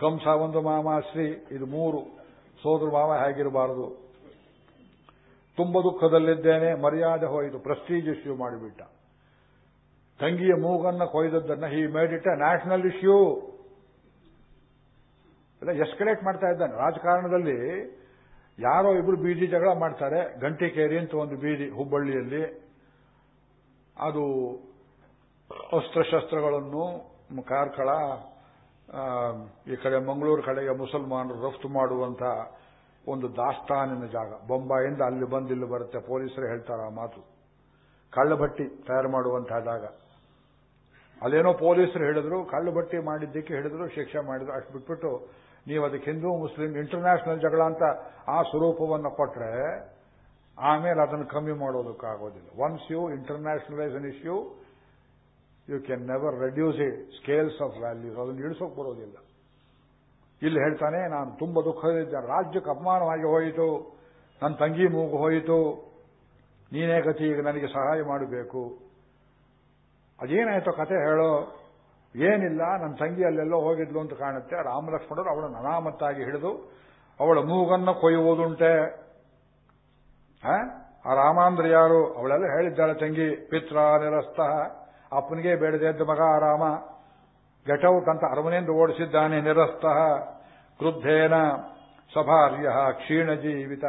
ಕಂಸ ಒಂದು ಮಾಮಾಶ್ರೀ, ಇದು ಮೂರು. ಸೋದರ ಮಾವ ಹೇಗಿರಬಾರದು? ತುಂಬ ದುಃಖದಲ್ಲಿದ್ದೇನೆ, ಮರ್ಯಾದೆ ಹೋಯಿತು ಪ್ರೆಸ್ಟೀಜ್ ಇಶ್ಯೂ ಮಾಡಿಬಿಟ್ಟ. ತಂಗಿಯ ಮೂಗನ್ನ ಕೊಯ್ದದ್ದನ್ನ he made it a national issue ಎಲ್ಲ ಎಸ್ಕಲೇಟ್ ಮಾಡ್ತಾ ಇದ್ದಾನೆ. ರಾಜಕಾರಣದಲ್ಲಿ ಯಾರೋ ಇಬ್ರು ಬೀದಿ ಜಗಳ ಮಾಡ್ತಾರೆ. ಗಂಟಿಕೇರಿ ಅಂತ ಒಂದು ಬೀದಿ ಹುಬ್ಬಳ್ಳಿಯಲ್ಲಿ. ಅದು ಅಸ್ತ್ರಶಸ್ತ್ರಗಳನ್ನು, ಕಾರ್ಕಳ ಈ ಕಡೆ ಮಂಗಳೂರು ಕಡೆಗೆ ಮುಸಲ್ಮಾನರು ರಫ್ತು ಮಾಡುವಂತ ಒಂದು ದಾಸ್ತಾನಿನ ಜಾಗ. ಬೊಂಬಾಯಿಂದ ಅಲ್ಲಿ ಬಂದು ಇಲ್ಲಿ ಬರುತ್ತೆ. ಪೊಲೀಸರು ಹೇಳ್ತಾರೆ ಆ ಮಾತು. ಕಳ್ಳಭಟ್ಟಿ ತಯಾರು ಮಾಡುವಂತಹ ಜಾಗ. ಅಲ್ಲೇನೋ ಪೊಲೀಸರು ಹೇಳಿದ್ರು, ಕಳ್ಳಭಟ್ಟಿ ಮಾಡಿದ್ದಕ್ಕೆ ಹೇಳಿದ್ರು, ಶಿಕ್ಷೆ ಮಾಡಿದ್ರು. ಅಷ್ಟು ಬಿಟ್ಬಿಟ್ಟು ನೀವು ಅದಕ್ಕೆ ಹಿಂದೂ, ಮುಸ್ಲಿಂ ಇಂಟರ್ನ್ಯಾಷನಲ್ ಜಗಳ ಅಂತ ಆ ಸ್ವರೂಪವನ್ನು ಕೊಟ್ಟರೆ ಆಮೇಲೆ ಅದನ್ನು ಕಮ್ಮಿ ಮಾಡೋದಕ್ಕಾಗೋದಿಲ್ಲ. Once you internationalize an issue you can never reduce it scales of values ಅದನ್ನು ಇಳಿಸೋಕೆ ಬರೋದಿಲ್ಲ. ಇಲ್ಲಿ ಹೇಳ್ತಾನೆ, ನಾನು ತುಂಬ ದುಃಖದಿದ್ದೆ ರಾಜ್ಯಕ್ಕೆ ಅಪಮಾನವಾಗಿ ಹೋಯಿತು. ನನ್ನ ತಂಗಿ ಮೂಗು ಹೋಯಿತು. ನೀನೇ ಗತಿ, ಈಗ ನನಗೆ ಸಹಾಯ ಮಾಡಬೇಕು. ಅದೇನಾಯ್ತೋ ಕತೆ ಹೇಳೋ ಏನಿಲ್ಲ ನನ್ನ ತಂಗಿ ಅಲ್ಲೆಲ್ಲೋ ಹೋಗಿದ್ಲು ಅಂತ ಕಾಣುತ್ತೆ. ರಾಮಲಕ್ಷ್ಮಣರು ಅವಳ ಅನಾಮತ್ತಾಗಿ ಹಿಡಿದು ಅವಳ ಮೂಗನ್ನ ಕೊಯ್ಯುವುದುಂಟೆ. ಆ ರಾಮಾಂದ್ರ ಯಾರು? ಅವಳೆಲ್ಲ ಹೇಳಿದ್ದಾಳೆ, ತಂಗಿ, ಪಿತ್ರ ನಿರಸ್ತ. ಅಪ್ಪನಿಗೆ ಬೇಡದೆದ್ದ ಮಗ ರಾಮ. ಘಟೌಟ್ ಅಂತ ಅರಮನೆಯಿಂದ ಓಡಿಸಿದ್ದಾನೆ, ನಿರಸ್ತ. ಕ್ರುದ್ಧೇನ ಸಭಾರ್ಯ, ಕ್ಷೀಣ ಜೀವಿತ.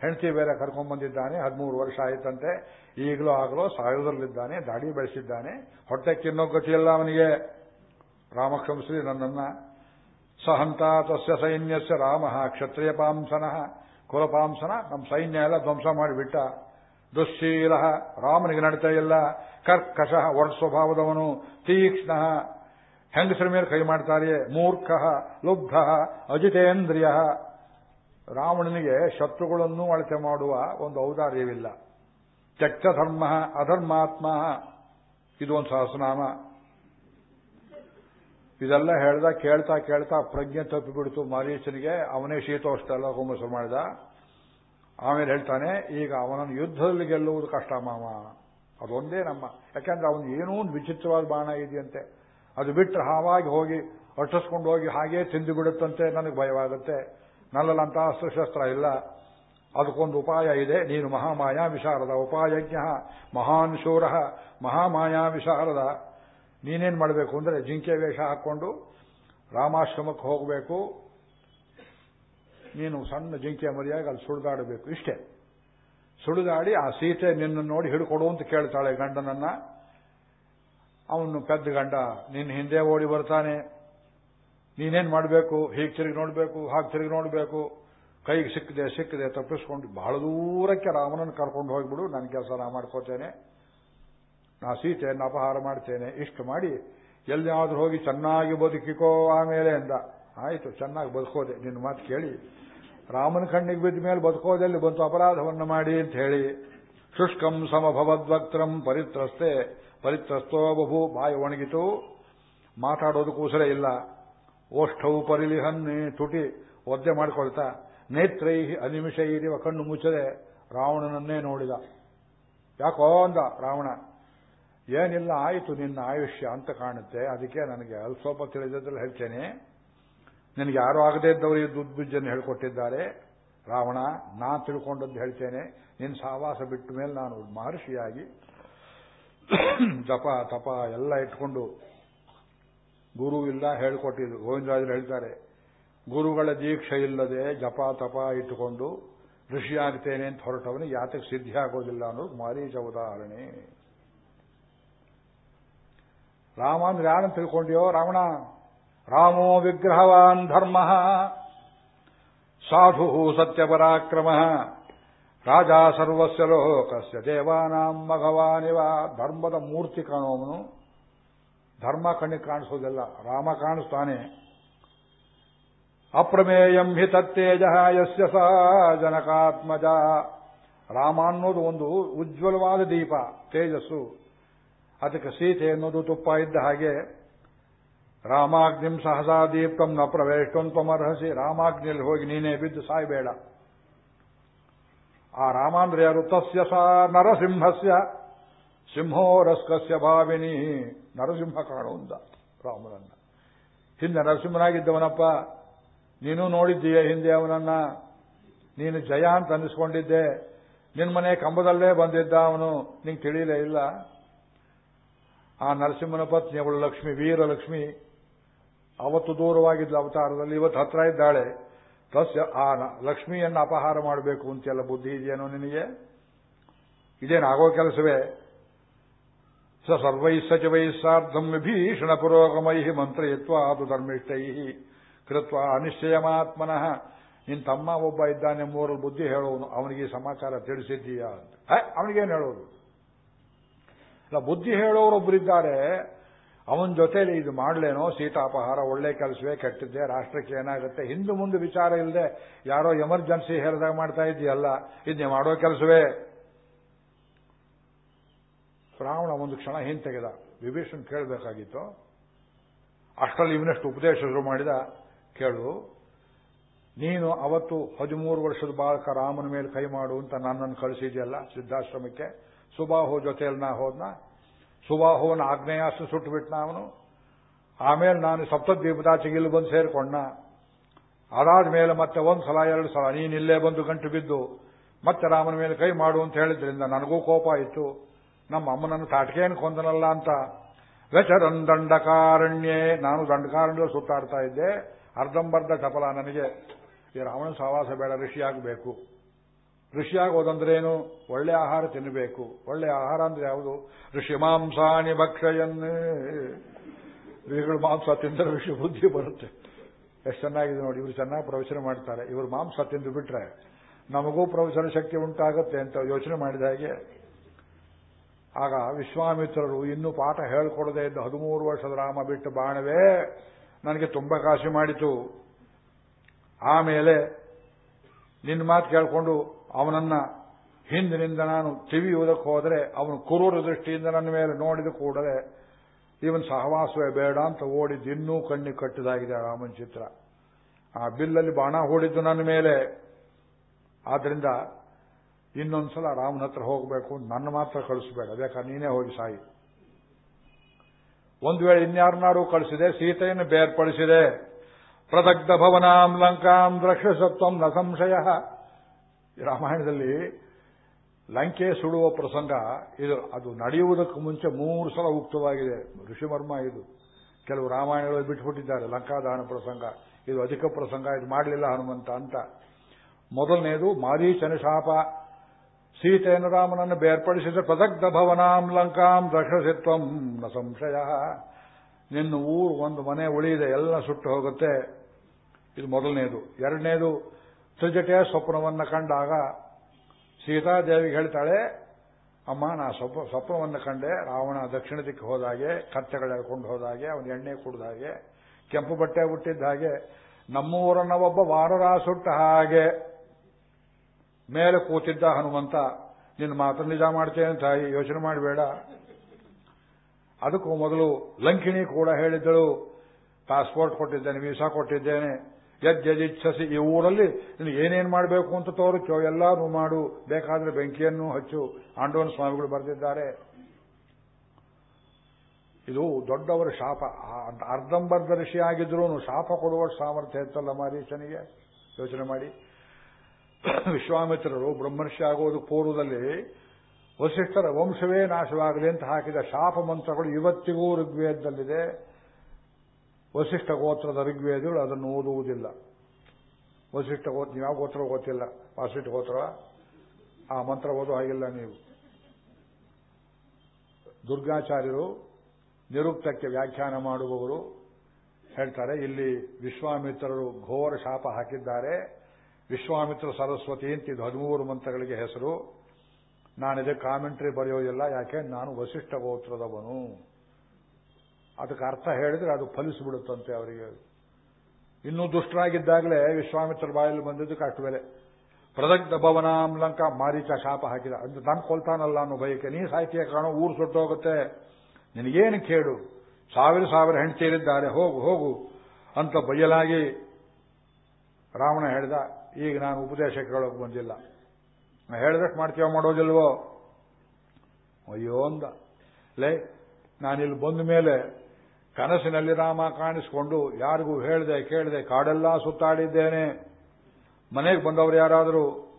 ಹೆಂಡತಿ ಬೇರೆ ಕರ್ಕೊಂಡ್ಬಂದಿದ್ದಾನೆ ಹದಿಮೂರು ವರ್ಷ ಆಯಿತಂತೆ. ಈಗಲೂ ಆಗಲೋ ಸಾಯೋದ್ರಲ್ಲಿದ್ದಾನೆ, ದಾಡಿ ಬೆಳೆಸಿದ್ದಾನೆ. ಹೊಟ್ಟೆ ತಿನ್ನೋ ಗತಿಯಲ್ಲ ಅವನಿಗೆ. ರಾಮಕ್ಷಂಶ್ರೀ ನನ್ನನ್ನ ಸಹಂತ ತಸ್ಯ ಸೈನ್ಯಸ್ಯ ರಾಮ ಕ್ಷತ್ರಿಯ ಪಾಂಸನ ಕುಲಪಾಂಸನ ನಮ್ಮ ಸೈನ್ಯ ಎಲ್ಲ ಧ್ವಂಸ ಮಾಡಿಬಿಟ್ಟ ದುಶ್ಶೀಲ, ರಾಮನಿಗೆ ನಡೀತಾ ಇಲ್ಲ. ಕರ್ಕಶ ವರ್ಣ ಸ್ವಭಾವದವನು, ತೀಕ್ಷ್ಣ. ಹೆಂಗಸರ ಮೇಲೆ ಕೈ ಮಾಡ್ತಾರೆ ಮೂರ್ಖ, ಲುಬ್ಧ, ಅಜಿತೇಂದ್ರಿಯ. ರಾವಣನಿಗೆ ಶತ್ರುಗಳನ್ನು ಅಳತೆ ಮಾಡುವ ಒಂದು ಔದಾರ್ಯವಿಲ್ಲ. ಧರ್ಮ ಅಧರ್ಮಾತ್ಮ. ಇದು ಒಂದು ಸಹಸ್ರನಾಮ. ಇದೆಲ್ಲ ಹೇಳ್ದ, ಕೇಳ್ತಾ ಕೇಳ್ತಾ ಪ್ರಜ್ಞೆ ತಪ್ಪಿಬಿಡ್ತು ಮಾರೀಚನಿಗೆ ಅವನೇ ಶೀತೋಷ್ಟೆಲ್ಲ ಹುಮ್ಮಸ್ಸು ಮಾಡಿದ. ಆಮೇಲೆ ಹೇಳ್ತಾನೆ, ಈಗ ಅವನನ್ನು ಯುದ್ಧದಲ್ಲಿ ಗೆಲ್ಲುವುದು ಕಷ್ಟ ಮಾಮ. ಅದೊಂದೇ ನಮ್ಮ. ಯಾಕೆಂದ್ರೆ ಅವನು ಏನೋ ಒಂದು ವಿಚಿತ್ರವಾದ ಬಾಣ ಇದೆಯಂತೆ. ಅದು ಬಿಟ್ಟರೆ ಹಾವಾಗಿ ಹೋಗಿ ಅಟ್ಟಿಸ್ಕೊಂಡು ಹೋಗಿ ಹಾಗೇ ತಿಂದು ಬಿಡುತ್ತಂತೆ, ನನಗೆ ಭಯವಾಗುತ್ತೆ. ನಲ್ಲಂತ ಅಸ್ತ್ರಶಸ್ತ್ರ ಇಲ್ಲ. ಅದಕ್ಕೊಂದು ಉಪಾಯ ಇದೆ. ನೀನು ಮಹಾಮಾಯಾ ವಿಶಾರದ ಉಪಾಯಜ್ಞ. ಮಹಾನ್ ಶೂರ. ಮಹಾಮಾಯಾ ವಿಶಾರದ ನೀನೇನ್ ಮಾಡಬೇಕು ಅಂದ್ರೆ ಜಿಂಕೆ ವೇಷ ಹಾಕೊಂಡು ರಾಮಾಶ್ರಮಕ್ಕೆ ಹೋಗಬೇಕು. ನೀನು ಸಣ್ಣ ಜಿಂಕೆ ಮರಿಯಾಗಿ ಅಲ್ಲಿ ಸುಳಿದಾಡಬೇಕು ಇಷ್ಟೇ. ಸುಳಿದಾಡಿ ಆ ಸೀತೆ ನಿನ್ನ ನೋಡಿ ಹಿಡ್ಕೊಡು ಅಂತ ಕೇಳ್ತಾಳೆ ಗಂಡನನ್ನ. ಅವನು ಪೆದ್ದ ಗಂಡ, ನಿನ್ನ ಹಿಂದೆ ಓಡಿ ಬರ್ತಾನೆ. ನೀನೇನ್ ಮಾಡಬೇಕು? ಹೀಗೆ ತಿರುಗಿ ನೋಡಬೇಕು, ಹಾಗೆ ತಿರುಗಿ ನೋಡಬೇಕು. ಕೈಗೆ ಸಿಕ್ಕಿದೆ ಸಿಕ್ಕದೆ ತಪ್ಪಿಸ್ಕೊಂಡು ಬಹಳ ದೂರಕ್ಕೆ ರಾಮನನ್ನು ಕರ್ಕೊಂಡು ಹೋಗ್ಬಿಡು. ನನ್ನ ಕೆಲಸ ನಾ ಮಾಡ್ಕೋತೇನೆ. ನಾ ಸೀತೆಯನ್ನು ಅಪಹಾರ ಮಾಡ್ತೇನೆ. ಇಷ್ಟು ಮಾಡಿ ಎಲ್ಲಿಯಾದರೂ ಹೋಗಿ ಚೆನ್ನಾಗಿ ಬದುಕಿಕೋ ಆಮೇಲೆ ಅಂದ ಆಯಿತು, ಚೆನ್ನಾಗಿ ಬದುಕೋದೆ. ನಿನ್ನ ಮಾತು ಕೇಳಿ. ರಾಮನ ಕಣ್ಣಿಗೆ ಬಿದ್ದ ಮೇಲೆ ಬದುಕೋದಲ್ಲಿ ಬಂತು ಅಪರಾಧವನ್ನು ಮಾಡಿ ಅಂತ ಹೇಳಿ. ಶುಷ್ಕಂ ಸಮಭವದ್ವಕ್ತ್ರಂ ಪರಿತ್ರಸ್ತೆ. ಪರಿತ್ರಸ್ತೋ ಬಹು ಬಾಯಿ ಒಣಗಿತು. ಮಾತಾಡೋದಕ್ಕೂಸರೇ ಇಲ್ಲ. ಓಷ್ಠವು ಪರಿಲಿಹನ್ನಿ ತುಟಿ. ಒದ್ದೆ ಮಾಡಿಕೊಳ್ತಾ ನೇತ್ರೈ ಅನಿಮಿಷ ಇರಿವ ಕಣ್ಣು ಮುಚ್ಚದೆ. ರಾವಣನನ್ನೇ ನೋಡಿದ. ಯಾಕೋ ಅಂದ ರಾವಣ ಏನಿಲ್ಲ, ಆಯಿತು ನಿನ್ನ ಆಯುಷ್ಯ ಅಂತ ಕಾಣುತ್ತೆ. ಅದಕ್ಕೆ ನನಗೆ ಅಲ್ಲಿ ಸ್ವಲ್ಪ ತಿಳಿದಿದ್ರಲ್ಲಿ ಹೇಳ್ತೇನೆ. ನಿನಗೆ ಯಾರು ಆಗದೇ ಇದ್ದವರು ಈ ದುಡ್ಬುಜ್ಜನ್ನು ಹೇಳ್ಕೊಟ್ಟಿದ್ದಾರೆ. ರಾವಣ, ನಾ ತಿಳ್ಕೊಂಡದ್ದು ಹೇಳ್ತೇನೆ. ನಿನ್ನ ಸಹವಾಸ ಬಿಟ್ಟ ಮೇಲೆ ನಾನು ಮಹರ್ಷಿಯಾಗಿ ಜಪ, ತಪ ಎಲ್ಲ ಇಟ್ಕೊಂಡು ಗುರು ಇಲ್ಲ ಹೇಳ್ಕೊಟ್ಟಿದ್ದು. ಗೋವಿಂದರಾಜರು ಹೇಳ್ತಾರೆ, ಗುರುಗಳ ದೀಕ್ಷೆ ಇಲ್ಲದೆ ಜಪ, ತಪ ಇಟ್ಟುಕೊಂಡು ಋಷಿಯಾಗ್ತೇನೆ ಅಂತ ಹೊರಟವನು ಯಾತಕ್ಕೆ ಸಿದ್ಧಿ ಆಗೋದಿಲ್ಲ ಅನ್ನೋದು ಮಾರೀಚ ಉದಾಹರಣೆ. ರಾಮ ಅಂದ್ರೆ ಯಾರನ್ನು ತಿಳ್ಕೊಂಡ್ಯೋ? ರಾವಣ. ರಾಮೋ ವಿಗ್ರಹವಾನ್ ಧರ್ಮ. ಸಾಧು ಸತ್ಯಪರಾಕ್ರಮ ರಾಜ ಸರ್ವಸ್ಯ ಲೋಕಸ್ಯ ದೇವಾನಾಂ ಮಗವಾನಿವ ಧರ್ಮದ ಮೂರ್ತಿ ಕಾಣುವವನು. ಧರ್ಮ ಕಣ್ಣಿಗೆ ಕಾಣಿಸೋದಿಲ್ಲ. ರಾಮ ಕಾಣಿಸ್ತಾನೆ. ಅಪ್ರಮೇಯಂ ಹಿ ತತ್ತೇಜ ಯಸ್ಯ ಸ ಜನಕಾತ್ಮಜ. ರಾಮ ಅನ್ನೋದು ಒಂದು ಉಜ್ವಲವಾದ ದೀಪ, ತೇಜಸ್ಸು. ಅದಕ್ಕೆ ಸೀತೆ ಅನ್ನೋದು ತುಪ್ಪ ಇದ್ದ ಹಾಗೆ ರಾಮಾಗ್ನಿಂ ಸಹಸಾ ದೀಪ್ತಂ ನ ಪ್ರವೇಷ್ಟಂತ್ವಮರ್ಹಸಿ ರಾಮಾಗ್ನಿಯಲ್ಲಿ ಹೋಗಿ ನೀನೇ ಬಿದ್ದು ಸಾಯಬೇಡ. ಆ ರಾಮಾಂದ್ರೆ ಯಾರು ತಸ್ಯ ಸಾ ನರಸಿಂಹಸ್ಯ. ಸಿಂಹೋರಸ್ಕಸ್ಯ ಭಾವಿನಿ. ನರಸಿಂಹ ಕಾಣುವಂತ ರಾಮನನ್ನ. ಹಿಂದೆ ನರಸಿಂಹನಾಗಿದ್ದವನಪ್ಪ, ನೀನು ನೋಡಿದ್ದೀಯ ಹಿಂದೆ ಅವನನ್ನ? ನೀನು ಜಯ ಅಂತ ಅನ್ನಿಸ್ಕೊಂಡಿದ್ದೆ. ನಿನ್ನ ಮನೆ ಕಂಬದಲ್ಲೇ ಬಂದಿದ್ದ ಅವನು. ನಿಂಗೆ ತಿಳಿಯಲೇ ಇಲ್ಲ. ಆ ನರಸಿಂಹನ ಪತ್ನಿ, ಅವಳು ಲಕ್ಷ್ಮಿ ವೀರಲಕ್ಷ್ಮಿ ಅವತ್ತು ದೂರವಾಗಿದ್ದ ಅವತಾರದಲ್ಲಿ, ಇವತ್ತು ಹತ್ರ ಇದ್ದಾಳೆ. ತಸ್ಯ ಆ ಲಕ್ಷ್ಮಿಯನ್ನು ಅಪಹಾರ ಮಾಡಬೇಕು ಅಂತೆಲ್ಲ ಬುದ್ಧಿ ಇದೆಯೇನೋ ನಿನಗೆ? ಇದೇನಾಗೋ ಕೆಲಸವೇ? ಸ ಸರ್ವೈ ಸಚಿವೈ ಸಾರ್ಧಂ ವಿಭೀಷಣ ಪುರೋಗಮೈ ಮಂತ್ರಯತ್ವ ಅದು ಧರ್ಮಿಷ್ಠೈ. ಕೃತ್ವ ಅನಿಶ್ಚಯಮಾತ್ಮನಃ. ನಿನ್ ತಮ್ಮ ಒಬ್ಬ ಇದ್ದಾನೆ ಮೂರಲ್ಲಿ ಬುದ್ಧಿ ಹೇಳೋನು ಅವನಿಗೆ ಸಮಾಚಾರ ತಿಳಿಸಿದ್ದೀಯಾ ಅಂತ. ಅವನಿಗೇನು ಹೇಳೋದು? ಅಲ್ಲ ಬುದ್ಧಿ ಹೇಳೋರೊಬ್ಬರಿದ್ದಾರೆ ಅವನ ಜೊತೆಲಿ ಇದು ಮಾಡಲೇನೋ ಸೀತಾಪಹಾರ ಒಳ್ಳೆ ಕೆಲಸವೇ, ಕೆಟ್ಟಿದ್ದೆ, ರಾಷ್ಟ್ರಕ್ಕೆ ಏನಾಗುತ್ತೆ? ಹಿಂದೆ ಮುಂದೆ ವಿಚಾರ ಇಲ್ಲದೆ ಯಾರೋ ಎಮರ್ಜೆನ್ಸಿ ಹೇಳಿದಾಗ ಮಾಡ್ತಾ ಇದೆಯಲ್ಲ ಇದನ್ನೇ ಮಾಡೋ ಕೆಲಸವೇ? ರಾವಣ ಒಂದು ಕ್ಷಣ ಹಿಂತೆಗೆದ ವಿಭೀಷಣ್ ಕೇಳಬೇಕಾಗಿತ್ತು. ಅಷ್ಟರಲ್ಲಿ ಇವನಷ್ಟು ಉಪದೇಶ ಶುರು ಮಾಡಿದ. ಕೇಳು, ನೀನು ಅವತ್ತು ಹದಿಮೂರು ವರ್ಷದ ಬಾಲಕ ರಾಮನ ಮೇಲೆ ಕೈ ಮಾಡು ಅಂತ ನನ್ನನ್ನು ಕಳಿಸಿದೆಯಲ್ಲ, ಸಿದ್ಧಾಶ್ರಮಕ್ಕೆ? ಸುಬಾಹು ಜೊತೆಯಲ್ಲಿ ನಾ ಹೋದ್ನ. ಸುಬಾಹುವನ ಆಗ್ನೇಯಾಸ್ತ್ರ ಸುಟ್ಟುಬಿಟ್ನ ಅವನು. ಆಮೇಲೆ ನಾನು ಸಪ್ತದ್ವೀಪದಾಚೆಗೆ ಇಲ್ಲಿ ಬಂದು ಸೇರಿಕೊಂಡ ಅದಾದ ಮೇಲೆ ಮತ್ತೆ ಒಂದು ಸಲ, ಎರಡು ಸಲ ನೀನು ಇಲ್ಲೇ ಬಂದು ಗಂಟು ಬಿದ್ದು ಮತ್ತೆ ರಾಮನ ಮೇಲೆ ಕೈ ಮಾಡು ಅಂತ ಹೇಳಿದ್ರಿಂದ ನನಗೂ ಕೋಪ ಇತ್ತು ನಮ್ಮ ಅಮ್ಮನನ್ನು ತಾಟಕೇನು ಕೊಂದನಲ್ಲ ಅಂತ. ವೆಚರನ್ ದಂಡಕಾರಣ್ಯೇ, ನಾನು ದಂಡಕಾರಣ್ಯ ಸುತ್ತಾಡ್ತಾ ಇದ್ದೆ. ಅರ್ಧಂಬರ್ಧ ಚಪಲ ನನಗೆ. ಈ ರಾವಣ ಸಹವಾಸ ಬೇಡ ಋಷಿಯಾಗಬೇಕು ಋಷಿಯಾಗೋದಂದ್ರೇನು ಒಳ್ಳೆ ಆಹಾರ ತಿನ್ನಬೇಕು ಒಳ್ಳೆ ಆಹಾರ ಅಂದ್ರೆ ಯಾವುದು? ಋಷಿ ಮಾಂಸಾನಿ ಭಕ್ಷಯನ್ನೇ ಋಷಿಗಳು ಮಾಂಸ ತಿಂದರೆ ಋಷಿ ಬುದ್ಧಿ ಬರುತ್ತೆ. ಎಷ್ಟು ಚೆನ್ನಾಗಿದೆ ನೋಡಿ, ಇವರು ಚೆನ್ನಾಗಿ ಪ್ರವಚನ ಮಾಡ್ತಾರೆ. ಇವರು ಮಾಂಸ ತಿಂದು ಬಿಟ್ರೆ ನಮಗೂ ಪ್ರವಚನ ಶಕ್ತಿ ಉಂಟಾಗುತ್ತೆ ಅಂತ ಯೋಚನೆ ಮಾಡಿದ ಹಾಗೆ. ಆಗ ವಿಶ್ವಾಮಿತ್ರರು ಇನ್ನೂ ಪಾಠ ಹೇಳ್ಕೊಡದೆ ಇದ್ದ ಹದಿಮೂರು ವರ್ಷದ ರಾಮ ಬಿಟ್ಟು ಬಾಣವೇ, ನನಗೆ ತುಂಬ ಕಾಶಿ ಮಾಡಿತು. ಆಮೇಲೆ ನಿನ್ನ ಮಾತು ಕೇಳಿಕೊಂಡು ಅವನನ್ನ ಹಿಂದಿನಿಂದ ನಾನು ತಿವಿಯುವುದಕ್ಕೆ ಹೋದರೆ ಅವನು ಕುರೂರ ದೃಷ್ಟಿಯಿಂದ ನನ್ನ ಮೇಲೆ ನೋಡಿದ ಕೂಡಲೇ ಇವನ್ ಸಹವಾಸವೇ ಬೇಡ ಅಂತ ಓಡಿದ್ದು ಇನ್ನೂ ಕಣ್ಣಿಗೆ ಕಟ್ಟಿದಾಗಿದೆ ರಾಮನ ಚಿತ್ರ. ಆ ಬಿಲ್ಲಲ್ಲಿ ಬಾಣ ಹೂಡಿದ್ದು ನನ್ನ ಮೇಲೆ. ಆದ್ರಿಂದ ಇನ್ನೊಂದ್ಸಲ ರಾಮನ ಹತ್ರ ಹೋಗಬೇಕು ನನ್ನ ಮಾತ್ರ ಕಳಿಸಬೇಡ. ಬೇಕಾದ್ರೆ ನೀನೇ ಹೋಗಿ ಸಾಯಿ. ಒಂದು ವೇಳೆ ಇನ್ಯಾರನ್ನಾರು ಕಳಿಸಿದೆ, ಸೀತೆಯನ್ನು ಬೇರ್ಪಡಿಸಿದೆ. ಪ್ರದಗ್ಧ ಭವನಾಂ ಲಂಕಾಂ ದ್ರಕ್ಷಸತ್ವಂ ನ ಸಂಶಯ. ರಾಮಾಯಣದಲ್ಲಿ ಲಂಕೆ ಸುಡುವ ಪ್ರಸಂಗ ಇದು, ಅದು ನಡೆಯುವುದಕ್ಕೂ ಮುಂಚೆ ಮೂರು ಸಲ ಉಕ್ತವಾಗಿದೆ. ಋಷಿಮರ್ಮ ಇದು, ಕೆಲವು ರಾಮಾಯಣಗಳು ಬಿಟ್ಟುಬಿಟ್ಟಿದ್ದಾರೆ, ಲಂಕಾದಾನ ಪ್ರಸಂಗ, ಇದು ಅಧಿಕ ಪ್ರಸಂಗ, ಇದು ಮಾಡಲಿಲ್ಲ ಹನುಮಂತ ಅಂತ. ಮೊದಲನೇದು ಮಾರೀಚನ ಶಾಪ ಸೀತೆಯನ್ನು ರಾಮನನ್ನು ಬೇರ್ಪಡಿಸಿದ ಪ್ರದಗ್ಧ ಭವನಾಂ ಲಂಕಾಂ ರಕ್ಷಸಿತ್ವಂ, ನ ಸಂಶಯ. ನಿನ್ನ ಊರು, ಒಂದು ಮನೆ, ಉಳಿಯಿದೆ, ಎಲ್ಲ ಸುಟ್ಟು ಹೋಗುತ್ತೆ. ಇದು ಮೊದಲನೇದು. ಎರಡನೇದು ತ್ರಿಜಟೆಯ ಸ್ವಪ್ನವನ್ನು ಕಂಡಾಗ ಸೀತಾದೇವಿಗೆ ಹೇಳ್ತಾಳೆ, ಅಮ್ಮ, ನಾ ಸ್ವಪ್ನ, ಸ್ವಪ್ನವನ್ನು ಕಂಡೆ. ರಾವಣ ದಕ್ಷಿಣ ದಿಕ್ಕಿಗೆ ಹೋದಾಗೆ ಕತ್ತೆಗಳೆಳ್ಕೊಂಡು ಹೋದಾಗೆ, ಅವನ ಎಣ್ಣೆ ಕುಡಿದ ಹಾಗೆ, ಕೆಂಪು ಬಟ್ಟೆ ಹುಟ್ಟಿದ್ದ ಹಾಗೆ, ನಮ್ಮೂರನ್ನ ಒಬ್ಬ ವಾರರ ಸುಟ್ಟ ಹಾಗೆ, ಮೇಲೆ ಕೂತಿದ್ದ ಹನುಮಂತ ನಿನ್ನ ಮಾತನ್ನು ನಿಜ ಮಾಡ್ತೇನೆ ತಾಯಿ ಯೋಚನೆ ಮಾಡಬೇಡ. ಅದಕ್ಕೂ ಮೊದಲು ಲಂಕಿಣಿ ಕೂಡ ಹೇಳಿದ್ದಳು ಪಾಸ್ಪೋರ್ಟ್ ಕೊಟ್ಟಿದ್ದೇನೆ ವೀಸಾ ಕೊಟ್ಟಿದ್ದೇನೆ. ಯಜ್ಜದಿಚ್ಛಸಿ ಈ ಊರಲ್ಲಿ ನೀನು ಏನೇನು ಮಾಡಬೇಕು ಅಂತ ತೋರಿಸೋ ಎಲ್ಲಾನು ಮಾಡು. ಬೇಕಾದ್ರೆ ಬೆಂಕಿಯನ್ನು ಹಚ್ಚು. ಆಂಡೋನ್ ಸ್ವಾಮಿಗಳು ಬರೆದಿದ್ದಾರೆ. ಇದು ದೊಡ್ಡವರ ಶಾಪ. ಅರ್ಧಂಬರ್ಧ ಋಷಿ ಆಗಿದ್ರು ಶಾಪ ಕೊಡುವ ಸಾಮರ್ಥ್ಯ ಇತ್ತಲ್ಲ ಮಾರೀಚನಿಗೆ ಯೋಚನೆ ಮಾಡಿ. ವಿಶ್ವಾಮಿತ್ರರು ಬ್ರಹ್ಮರ್ಷಿ ಆಗೋದು ಪೂರ್ವದಲ್ಲಿ ವಸಿಷ್ಠರ ವಂಶವೇ ನಾಶವಾಗಲಿ ಅಂತ ಹಾಕಿದ ಶಾಪ ಮಂತ್ರಗಳು ಇವತ್ತಿಗೂ ಋಗ್ವೇದದಲ್ಲಿದೆ. ವಸಿಷ್ಠ ಗೋತ್ರದ ಋಗ್ವೇದಗಳು ಅದನ್ನು ಓದುವುದಿಲ್ಲ. ವಸಿಷ್ಠ ಗೋತ್ರ ಯಾವ ಗೋತ್ರ ಗೊತ್ತಿಲ್ಲ ವಾಸಿಷ್ಠ ಗೋತ್ರ? ಆ ಮಂತ್ರ ಓದೋ ಹಾಗಿಲ್ಲ ನೀವು. ದುರ್ಗಾಚಾರ್ಯರು ನಿರುಕ್ತಕ್ಕೆ ವ್ಯಾಖ್ಯಾನ ಮಾಡುವವರು ಹೇಳ್ತಾರೆ, ಇಲ್ಲಿ ವಿಶ್ವಾಮಿತ್ರರು ಘೋರ ಶಾಪ ಹಾಕಿದ್ದಾರೆ. ವಿಶ್ವಾಮಿತ್ರ ಸರಸ್ವತಿ ಅಂತ ಇದು ಹದಿಮೂರು ಮಂತ್ರಗಳಿಗೆ ಹೆಸರು. ನಾನಿದೆ ಕಾಮೆಂಟ್ರಿ ಬರೆಯೋದಿಲ್ಲ, ಯಾಕೆ? ನಾನು ವಸಿಷ್ಠ ಗೋತ್ರದವನು. ಅದಕ್ಕೆ ಅರ್ಥ ಹೇಳಿದ್ರೆ ಅದು ಫಲಿಸಿಬಿಡುತ್ತಂತೆ ಅವರಿಗೆ. ಇನ್ನೂ ದುಷ್ಟರಾಗಿದ್ದಾಗಲೇ ವಿಶ್ವಾಮಿತ್ರ ಬಾಯಲ್ಲಿ ಬಂದಿದ್ದಕ್ಕೆ ಅಷ್ಟು ಬೆಲೆ. ಪ್ರದಗ್ಧ ಭವನಾಂ ಲಂಕ ಮಾರೀಚ ಶಾಪ ಹಾಕಿದ. ಅಂದ್ರೆ ನಾನು ಕೊಲ್ತಾನಲ್ಲ ಅನ್ನೋ ಬಯಕೆ. ನೀ ಸಾಹಿತ್ಯ ಕಾಣೋ, ಊರು ಸುಟ್ಟೋಗುತ್ತೆ. ನಿನಗೇನು ಕೇಳು ಸಾವಿರ ಸಾವಿರ ಹೆಂಡತಿಯರಿದ್ದಾರೆ. ಹೋಗು ಹೋಗು ಅಂತ ಬಯಲಾಗಿ ರಾವಣ ಹೇಳಿದ, ಈಗ ನಾನು ಉಪದೇಶ ಕೇಳೋಕೆ ಬಂದಿಲ್ಲ. ಹೇಳಿದಷ್ಟು ಮಾಡ್ತೀವ ಮಾಡೋದಿಲ್ವೋ? ಅಯ್ಯೋ ಅಂದ. ಲೇ, ನಾನಿಲ್ಲಿ ಬಂದ ಮೇಲೆ ಕನಸಿನಲ್ಲಿ ರಾಮ ಕಾಣಿಸಿಕೊಂಡು ಯಾರಿಗೂ ಹೇಳಿದೆ ಕೇಳಿದೆ ಕಾಡೆಲ್ಲ ಸುತ್ತಾಡಿದ್ದೇನೆ. ಮನೆಗೆ ಬಂದವರು ಯಾರಾದರೂ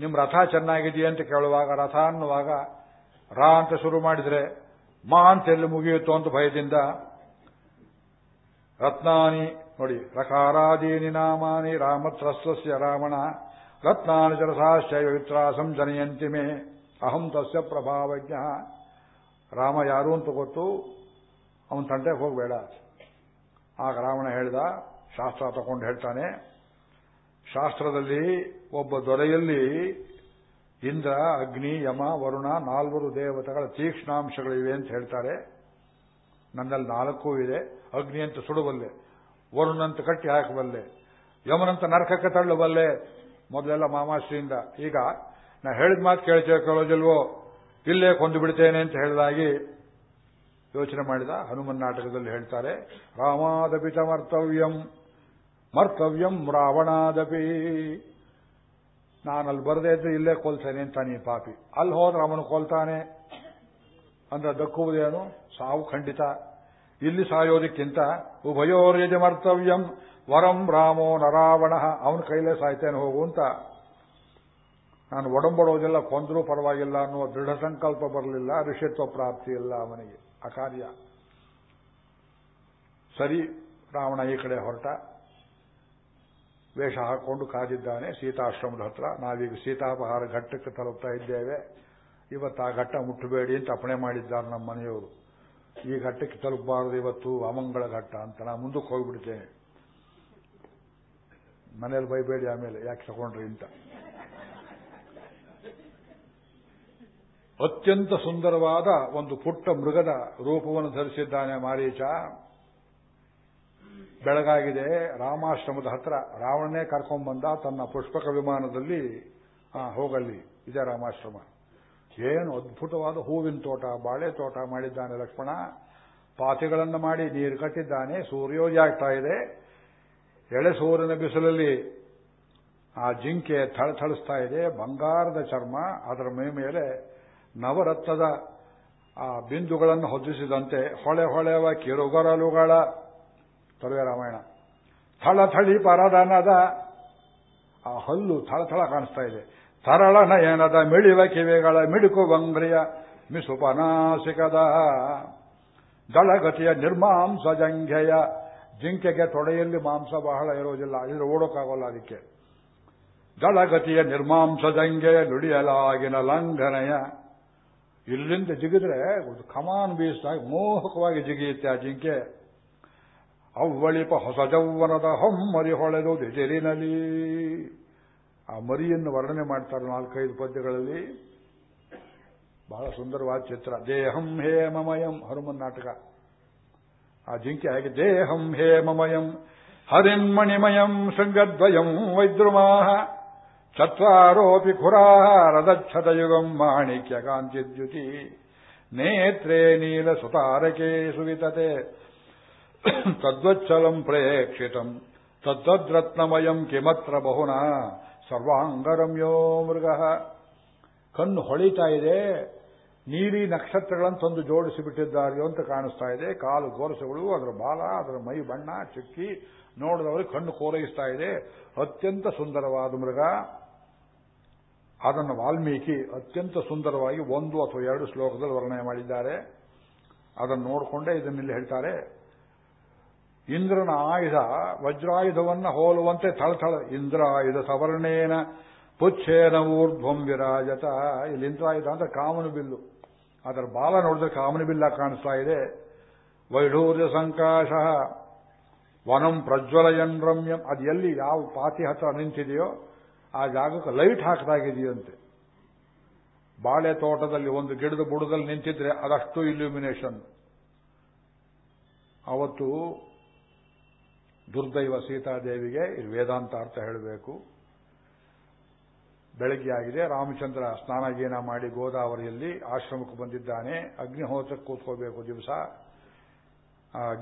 ನಿಮ್ಮ ರಥ ಚೆನ್ನಾಗಿದೆಯೇ? ಅಂತ ಕೇಳುವಾಗ, ರಥ ಅನ್ನುವಾಗ, ರಾ ಅಂತ ಶುರು ಮಾಡಿದ್ರೆ, ಮಾ ಅಂತ ಎಲ್ಲಿ ಮುಗಿಯಿತು ಅಂತ ಭಯದಿಂದ, ರತ್ನಾನಿ ನೋಡಿ ರಕಾರಾದೀನಿ ನಾಮಾನಿ ರಾಮತ್ರಸ್ವಸ್ಯ ರಾವಣ, ರತ್ನಾನಿ ಜನಯಂತಿ ಮೇ ಅಹಂ ತಸ್ಯ ಪ್ರಭಾವಜ್ಞ. ರಾಮ ಯಾರು ಅಂತ ಗೊತ್ತು? ಅವನ ತಂಟೆಗೆ ಹೋಗಬೇಡ ಆಗ ರಾವಣ ಹೇಳ್ದ, ಶಾಸ್ತ್ರ ತಗೊಂಡು ಹೇಳ್ತಾನೆ, ಶಾಸ್ತ್ರದಲ್ಲಿ ಒಬ್ಬ ದೊರೆಯಲ್ಲಿ ಇಂದ್ರ, ಅಗ್ನಿ, ಯಮ, ವರುಣ ನಾಲ್ವರು ದೇವತೆಗಳ ತೀಕ್ಷ್ಣಾಂಶಗಳಿವೆ ಅಂತ ಹೇಳ್ತಾರೆ. ನನ್ನಲ್ಲಿ ನಾಲ್ಕೂ ಇದೆ. ಅಗ್ನಿ ಅಂತ ಸುಡಬಲ್ಲೆ ವರುಣಂತ ಕಟ್ಟಿ ಹಾಕಬಲ್ಲೆ, ಯಮನಂತ ನರಕಕ್ಕೆ ತಳ್ಳಬಲ್ಲೆ, ಮೊದಲೆಲ್ಲ ಮಾಮಾಶ್ರೀಯಿಂದ. ಈಗ ನಾ ಹೇಳಿದ ಮಾತು ಕೇಳ್ತೇವೆ ಕೇಳೋದಿಲ್ವೋ, ಇಲ್ಲೇ ಕೊಂದು ಬಿಡ್ತೇನೆ ಅಂತ ಹೇಳಿದಾಗಿ ಯೋಚನೆ ಮಾಡಿದ ಹನುಮನ್ ನಾಟಕದಲ್ಲಿ ಹೇಳ್ತಾರೆ ರಾಮಾದಪಿ ಚ ಮರ್ತವ್ಯಂ ಮರ್ತವ್ಯಂ ರಾವಣಾದಪಿ. ನಾನಲ್ಲಿ ಬರದೇ ಇದ್ರೆ ಇಲ್ಲೇ ಕೊಲ್ತೇನೆ ಅಂತ ನೀ ಪಾಪಿ. ಅಲ್ಲಿ ಹೋದ್ರೆ ಅವನು ಕೊಲ್ತಾನೆ. ಅಂದ್ರೆ ದಕ್ಕುವುದೇನು ಸಾವು ಖಂಡಿತ. ಇಲ್ಲಿ ಸಾಯೋದಕ್ಕಿಂತ ಉಭಯೋರ್ಯಜ ಮರ್ತವ್ಯಂ, ವರಂ ರಾಮೋ ನರಾವಣ ಅವನ ಕೈಲೇ ಸಾಯ್ತೇನೆ ಹೋಗು ಅಂತ. ನಾನು ಒಡಂಬಡೋದೆಲ್ಲ ಕೊಂದರೂ ಪರವಾಗಿಲ್ಲ ಅನ್ನುವ ದೃಢ ಸಂಕಲ್ಪ ಬರಲಿಲ್ಲ, ಋಷಿತ್ವ ಪ್ರಾಪ್ತಿ ಇಲ್ಲ ಅವನಿಗೆ. ಅಕಾರ್ಯ. ಸರಿ, ರಾವಣ ಈ ಕಡೆ ಹೊರಟ. ವೇಷ ಹಾಕೊಂಡು ಕಾದಿದ್ದಾನೆ ಸೀತಾಶ್ರಮದ ಹತ್ರ. ನಾವೀಗ ಸೀತಾಪಹಾರ ಘಟ್ಟಕ್ಕೆ ತಲುಪ್ತಾ ಇದ್ದೇವೆ. ಇವತ್ತು ಆ ಘಟ್ಟ ಮುಟ್ಟಬೇಡಿ ಅಂತ ಅಪಣೆ ಮಾಡಿದ್ದಾರೆ ನಮ್ಮ ಮನೆಯವರು. ಈ ಘಟ್ಟಕ್ಕೆ ತಲುಪಬಾರದು ಇವತ್ತು, ಅಮಂಗಳ ಘಟ್ಟ ಅಂತ ನಾ ಮುಂದಕ್ಕೆ ಹೋಗ್ಬಿಡ್ತೇನೆ. ಮನೇಲಿ ಬೈಬೇಡಿ ಆಮೇಲೆ, ಯಾಕೆ ತಗೊಂಡ್ರಿ ಅಂತ. ಅತ್ಯಂತ ಸುಂದರವಾದ ಒಂದು ಪುಟ್ಟ ಮೃಗದ ರೂಪವನ್ನು ಧರಿಸಿದ್ದಾನೆ ಮಾರೀಚ. ಬೆಳಗಾಗಿದೆ ರಾಮಾಶ್ರಮದ ಹತ್ರ. ರಾವಣನೇ ಕರ್ಕೊಂಡ್ಬಂದ ತನ್ನ ಪುಷ್ಪಕ ವಿಮಾನದಲ್ಲಿ ಹೋಗಲ್ಲಿ. ಇದೆ ರಾಮಾಶ್ರಮ. ಏನು ಅದ್ಭುತವಾದ ಹೂವಿನ ತೋಟ, ಬಾಳೆ ತೋಟ ಮಾಡಿದ್ದಾನೆ ಲಕ್ಷ್ಮಣ. ಪಾತಿಗಳನ್ನು ಮಾಡಿ ನೀರು ಕಟ್ಟಿದ್ದಾನೆ. ಸೂರ್ಯೋದಯ ಆಗ್ತಾ ಇದೆ. ಎಳೆ ಸೂರ್ಯನ ಬಿಸಿಲಲ್ಲಿ ಆ ಜಿಂಕೆ ಥಳಥಳಿಸ್ತಾ ಇದೆ. ಬಂಗಾರದ ಚರ್ಮ. ಅದರ ಮೈ ಮೇಲೆ ನವರತ್ನದ ಆ ಬಿಂದುಗಳನ್ನು ಹೊದಿಸಿದಂತೆ ಹೊಳೆ ಹೊಳೆವ ಕಿರುಗೊರಲುಗಳ ತರುವೆ ರಾಮಾಯಣ. ಥಳಥಳಿ ಪರದನದ ಆ ಹಲ್ಲು ಥಳಥಳ ಕಾಣಿಸ್ತಾ ಇದೆ. ತರಳ ನಯನದ ಮಿಳಿವ ಕಿವಿಗಳ ಮಿಡುಕು ಬಂಗ್ರಿಯ ಮಿಸುಪನಾಸಿಕದ ದಳಗತಿಯ ನಿರ್ಮಾಂಸ ಜಂಘೆಯ ಜಿಂಕೆಗೆ ತೊಡೆಯಲ್ಲಿ ಮಾಂಸ ಬಹಳ ಇರೋದಿಲ್ಲ ಇಲ್ಲಿ ಓಡೋಕ್ಕಾಗೋಲ್ಲ ಅದಕ್ಕೆ. ದಳಗತಿಯ ನಿರ್ಮಾಂಸ ಜಂಘೆಯ ನುಡಿಯಲಾಗಿನ ಲಂಘನೆಯ ಇಲ್ಲಿಂದ ಜಿಗಿದ್ರೆ ಒಂದು ಕಮಾನ್ ಬೀಸಿದಾಗ ಮೋಹಕವಾಗಿ ಜಿಗಿಯುತ್ತೆ ಆ ಜಿಂಕೆ. ಅವ್ವಳಿಪ ಹೊಸ ಜೌವನದ ಹೊಮ್ಮರಿ ಹೊಳೆದು ದಿಜಿರಿನಲ್ಲಿ ಆ ಮರಿಯನ್ನು ವರ್ಣನೆ ಮಾಡ್ತಾರೆ ನಾಲ್ಕೈದು ಪದ್ಯಗಳಲ್ಲಿ. ಬಹಳ ಸುಂದರವಾದ ಚಿತ್ರ. ದೇಹಂ ಹೇಮಮಯಂ, ಹನುಮನ್ ನಾಟಕ. ಆ ಜಿಂಕೆ ಹಾಗೆ ದೇಹಂ ಹೇಮಮಯಂ, ಹರಿನ್ಮಣಿಮಯಂ, ಶೃಂಗದ್ವಯಂ, ವೈದ್ರುಮಾಹ. ಚತ್ವಾರೋಪಿ ಖುರಾಹ ರದಚ್ಛದಯುಗಂ ಮಾಣಿಕ್ಯ ಕಾಂತಿದ್ಯುತಿ ನೇತ್ರೇ ನೀಲ ಸುತಾರಕೆ ಸುವಿತತೆ ತದ್ವಚ್ಚಲಂ ಪ್ರೇಕ್ಷಿತಂ ತದ್ದದ್ರತ್ನಮಯಂ ಕಿಮತ್ರ ಬಹುನ ಸರ್ವಾಂಗರಮ್ಯೋ ಮೃಗ ಕಣ್ಣು ಹೊಳಿತಾ ಇದೆ. ನೀಲಿ ನಕ್ಷತ್ರಗಳನ್ನು ತಂದು ಜೋಡಿಸಿಬಿಟ್ಟಿದ್ದಾರೆಯೋ ಅಂತ ಕಾಣಿಸ್ತಾ ಇದೆ. ಕಾಲು ಗೋರಸುಗಳು, ಅದರ ಬಾಲ, ಅದರ ಮೈ ಬಣ್ಣ, ಚಿಕ್ಕಿ ನೋಡಿದವರು ಕಣ್ಣು ಕೋರೈಸ್ತಾ ಇದೆ. ಅತ್ಯಂತ ಸುಂದರವಾದ ಮೃಗ. ಅದನ್ನು ವಾಲ್ಮೀಕಿ ಅತ್ಯಂತ ಸುಂದರವಾಗಿ ಒಂದು ಅಥವಾ ಎರಡು ಶ್ಲೋಕದಲ್ಲಿ ವರ್ಣನೆ ಮಾಡಿದ್ದಾರೆ. ಅದನ್ನು ನೋಡಿಕೊಂಡೇ ಇದನ್ನಿಲ್ಲಿ ಹೇಳ್ತಾರೆ, ಇಂದ್ರನ ಆಯುಧ ವಜ್ರಾಯುಧವನ್ನು ಹೋಲುವಂತೆ ಥಳಥಳ ಇಂದ್ರಾಯುಧ ಸವರ್ಣೇನ ಪುಚ್ಛೇನ ಊರ್ಧ್ವಂ ವಿರಾಜತ. ಇಲ್ಲಿ ಇಂದ್ರಾಯುಧ ಅಂತ ಕಾಮನ ಬಿಲ್ಲು. ಅದರ ಬಾಲ ನೋಡಿದ್ರೆ ಕಾಮನ ಬಿಲ್ಲ ಕಾಣಿಸ್ತಾ ಇದೆ. ವೈಢೂರ್ಯ ಸಂಕಾಶ, ವನಂ ಪ್ರಜ್ವಲಯನ್ ರಮ್ಯಂ. ಅದು ಎಲ್ಲಿ ಯಾವ ಪಾತಿ ಹತ್ರ ನಿಂತಿದೆಯೋ ಆ ಜಾಗಕ್ಕೆ ಲೈಟ್ ಹಾಕದಾಗಿದೆಯಂತೆ. ಬಾಳೆ ತೋಟದಲ್ಲಿ ಒಂದು ಗಿಡದ ಬುಡದಲ್ಲಿ ನಿಂತಿದ್ರೆ ಅದಷ್ಟು ಇಲ್ಯೂಮಿನೇಷನ್ ಅವತ್ತು ದುರ್ದೈವ ಸೀತಾದೇವಿಗೆ ಇದು ವೇದಾಂತ ಅರ್ಥ ಹೇಳಬೇಕು. ಬೆಳಗ್ಗೆ ಆಗಿದೆ, ರಾಮಚಂದ್ರ ಸ್ನಾನಗೀನ ಮಾಡಿ ಗೋದಾವರಿಯಲ್ಲಿ ಆಶ್ರಮಕ್ಕೆ ಬಂದಿದ್ದಾನೆ. ಅಗ್ನಿಹೋತ್ರಕ್ಕೆ ಕೂತ್ಕೋಬೇಕು ದಿವಸ.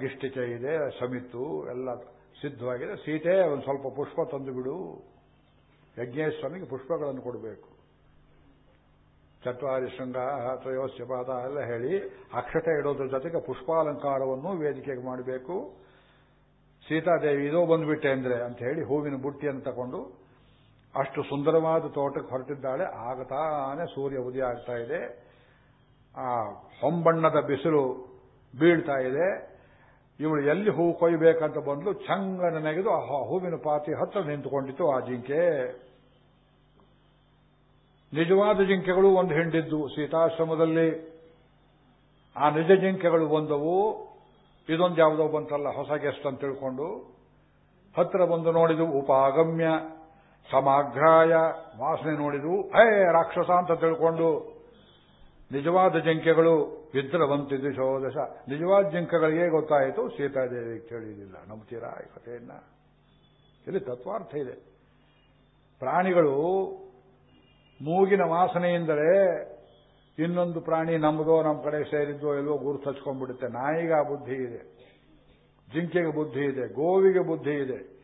ಗಿಷ್ಟಿಕೆ ಇದೆ, ಸಮಿತ್ತು, ಎಲ್ಲ ಸಿದ್ಧವಾಗಿದೆ. ಸೀತೆ ಒಂದು ಸ್ವಲ್ಪ ಪುಷ್ಪ ತಂದು ಬಿಡು ಯಜ್ಞೇಶ್ವರನಿಗೆ ಪುಷ್ಪಗಳನ್ನು ಕೊಡಬೇಕು. ಚತ್ವಾರಿ ಶೃಂಗ ತ್ರಯೋಸ್ಯಪಾದ ಎಲ್ಲ ಹೇಳಿ ಅಕ್ಷತೆ ಇಡೋದ್ರ ಜೊತೆಗೆ ಪುಷ್ಪಾಲಂಕಾರವನ್ನು ವೇದಿಕೆಗೆ ಮಾಡಬೇಕು. ಸೀತಾದೇವಿ ಇದೋ ಬಂದ್ಬಿಟ್ಟೆ ಅಂದ್ರೆ ಅಂತ ಹೇಳಿ ಹೂವಿನ ಬುಟ್ಟಿಯನ್ನು ತಗೊಂಡು ಅಷ್ಟು ಸುಂದರವಾದ ತೋಟಕ್ಕೆ ಹೊರಟಿದ್ದಾಳೆ. ಆಗತಾನೆ ಸೂರ್ಯ ಉದಯ ಆಗ್ತಾ ಇದೆ. ಆ ಹೊಂಬಣ್ಣದ ಬಿಸಿಲು ಬೀಳ್ತಾ ಇದೆ. ಇವಳು ಎಲ್ಲಿ ಹೂ ಕೊಯ್ಬೇಕಂತ ಬಂದ್ಲು ಚಂಗನ ನೆಗೆದು ಆ ಹೂವಿನ ಪಾತಿ ಹತ್ತಿರ ನಿಂತುಕೊಂಡಿತ್ತು ಆ ಜಿಂಕೆ. ನಿಜವಾದ ಜಿಂಕೆಗಳು ಒಂದು ಹಿಂಡಿದ್ದು ಸೀತಾಶ್ರಮದಲ್ಲಿ. ಆ ನಿಜ ಜಿಂಕೆಗಳು ಬಂದವು. ಇದೊಂದು ಯಾವುದೋ ಬಂತಲ್ಲ, ಹೊಸ ಗೆಸ್ಟ್ ಅಂತ ತಿಳ್ಕೊಂಡು. ಹತ್ತಿರ ಬಂದು ನೋಡಿದು ಉಪಾಗಮ್ಯ, ಸಮಾಗ್ರಾಯ, ವಾಸನೆ ನೋಡಿದು ಹೇ, ರಾಕ್ಷಸ ಅಂತ ತಿಳ್ಕೊಂಡು. ನಿಜವಾದ ಜಿಂಕೆಗಳು. ವಿದ್ರವಂತಿ ದಿಶೋದಶ ನಿಜವಾದ ಜಿಂಕಗಳಿಗೆ ಗೊತ್ತಾಯಿತು, ಸೀತಾದೇವಿ ಕೇಳಿದಿಲ್ಲ ನಂಬ್ತೀರಾ ಈ ಕಥೆಯನ್ನ? ಇಲ್ಲಿ ತತ್ವಾರ್ಥ ಇದೆ. ಪ್ರಾಣಿಗಳು ಮೂಗಿನ ವಾಸನೆಯಿಂದಲೇ ಇನ್ನೊಂದು ಪ್ರಾಣಿ ನಮ್ಮದೋ ನಮ್ಮ ಕಡೆ ಸೇರಿದ್ದೋ ಎಲ್ಲೋ ಗುರುತು ಹಚ್ಕೊಂಡ್ಬಿಡುತ್ತೆ. ನಾಯಿಗೆ ಆ ಬುದ್ಧಿ ಇದೆ. ಜಿಂಕೆಗೆ ಬುದ್ಧಿ ಇದೆ. ಗೋವಿಗೆ ಬುದ್ಧಿ ಇದೆ.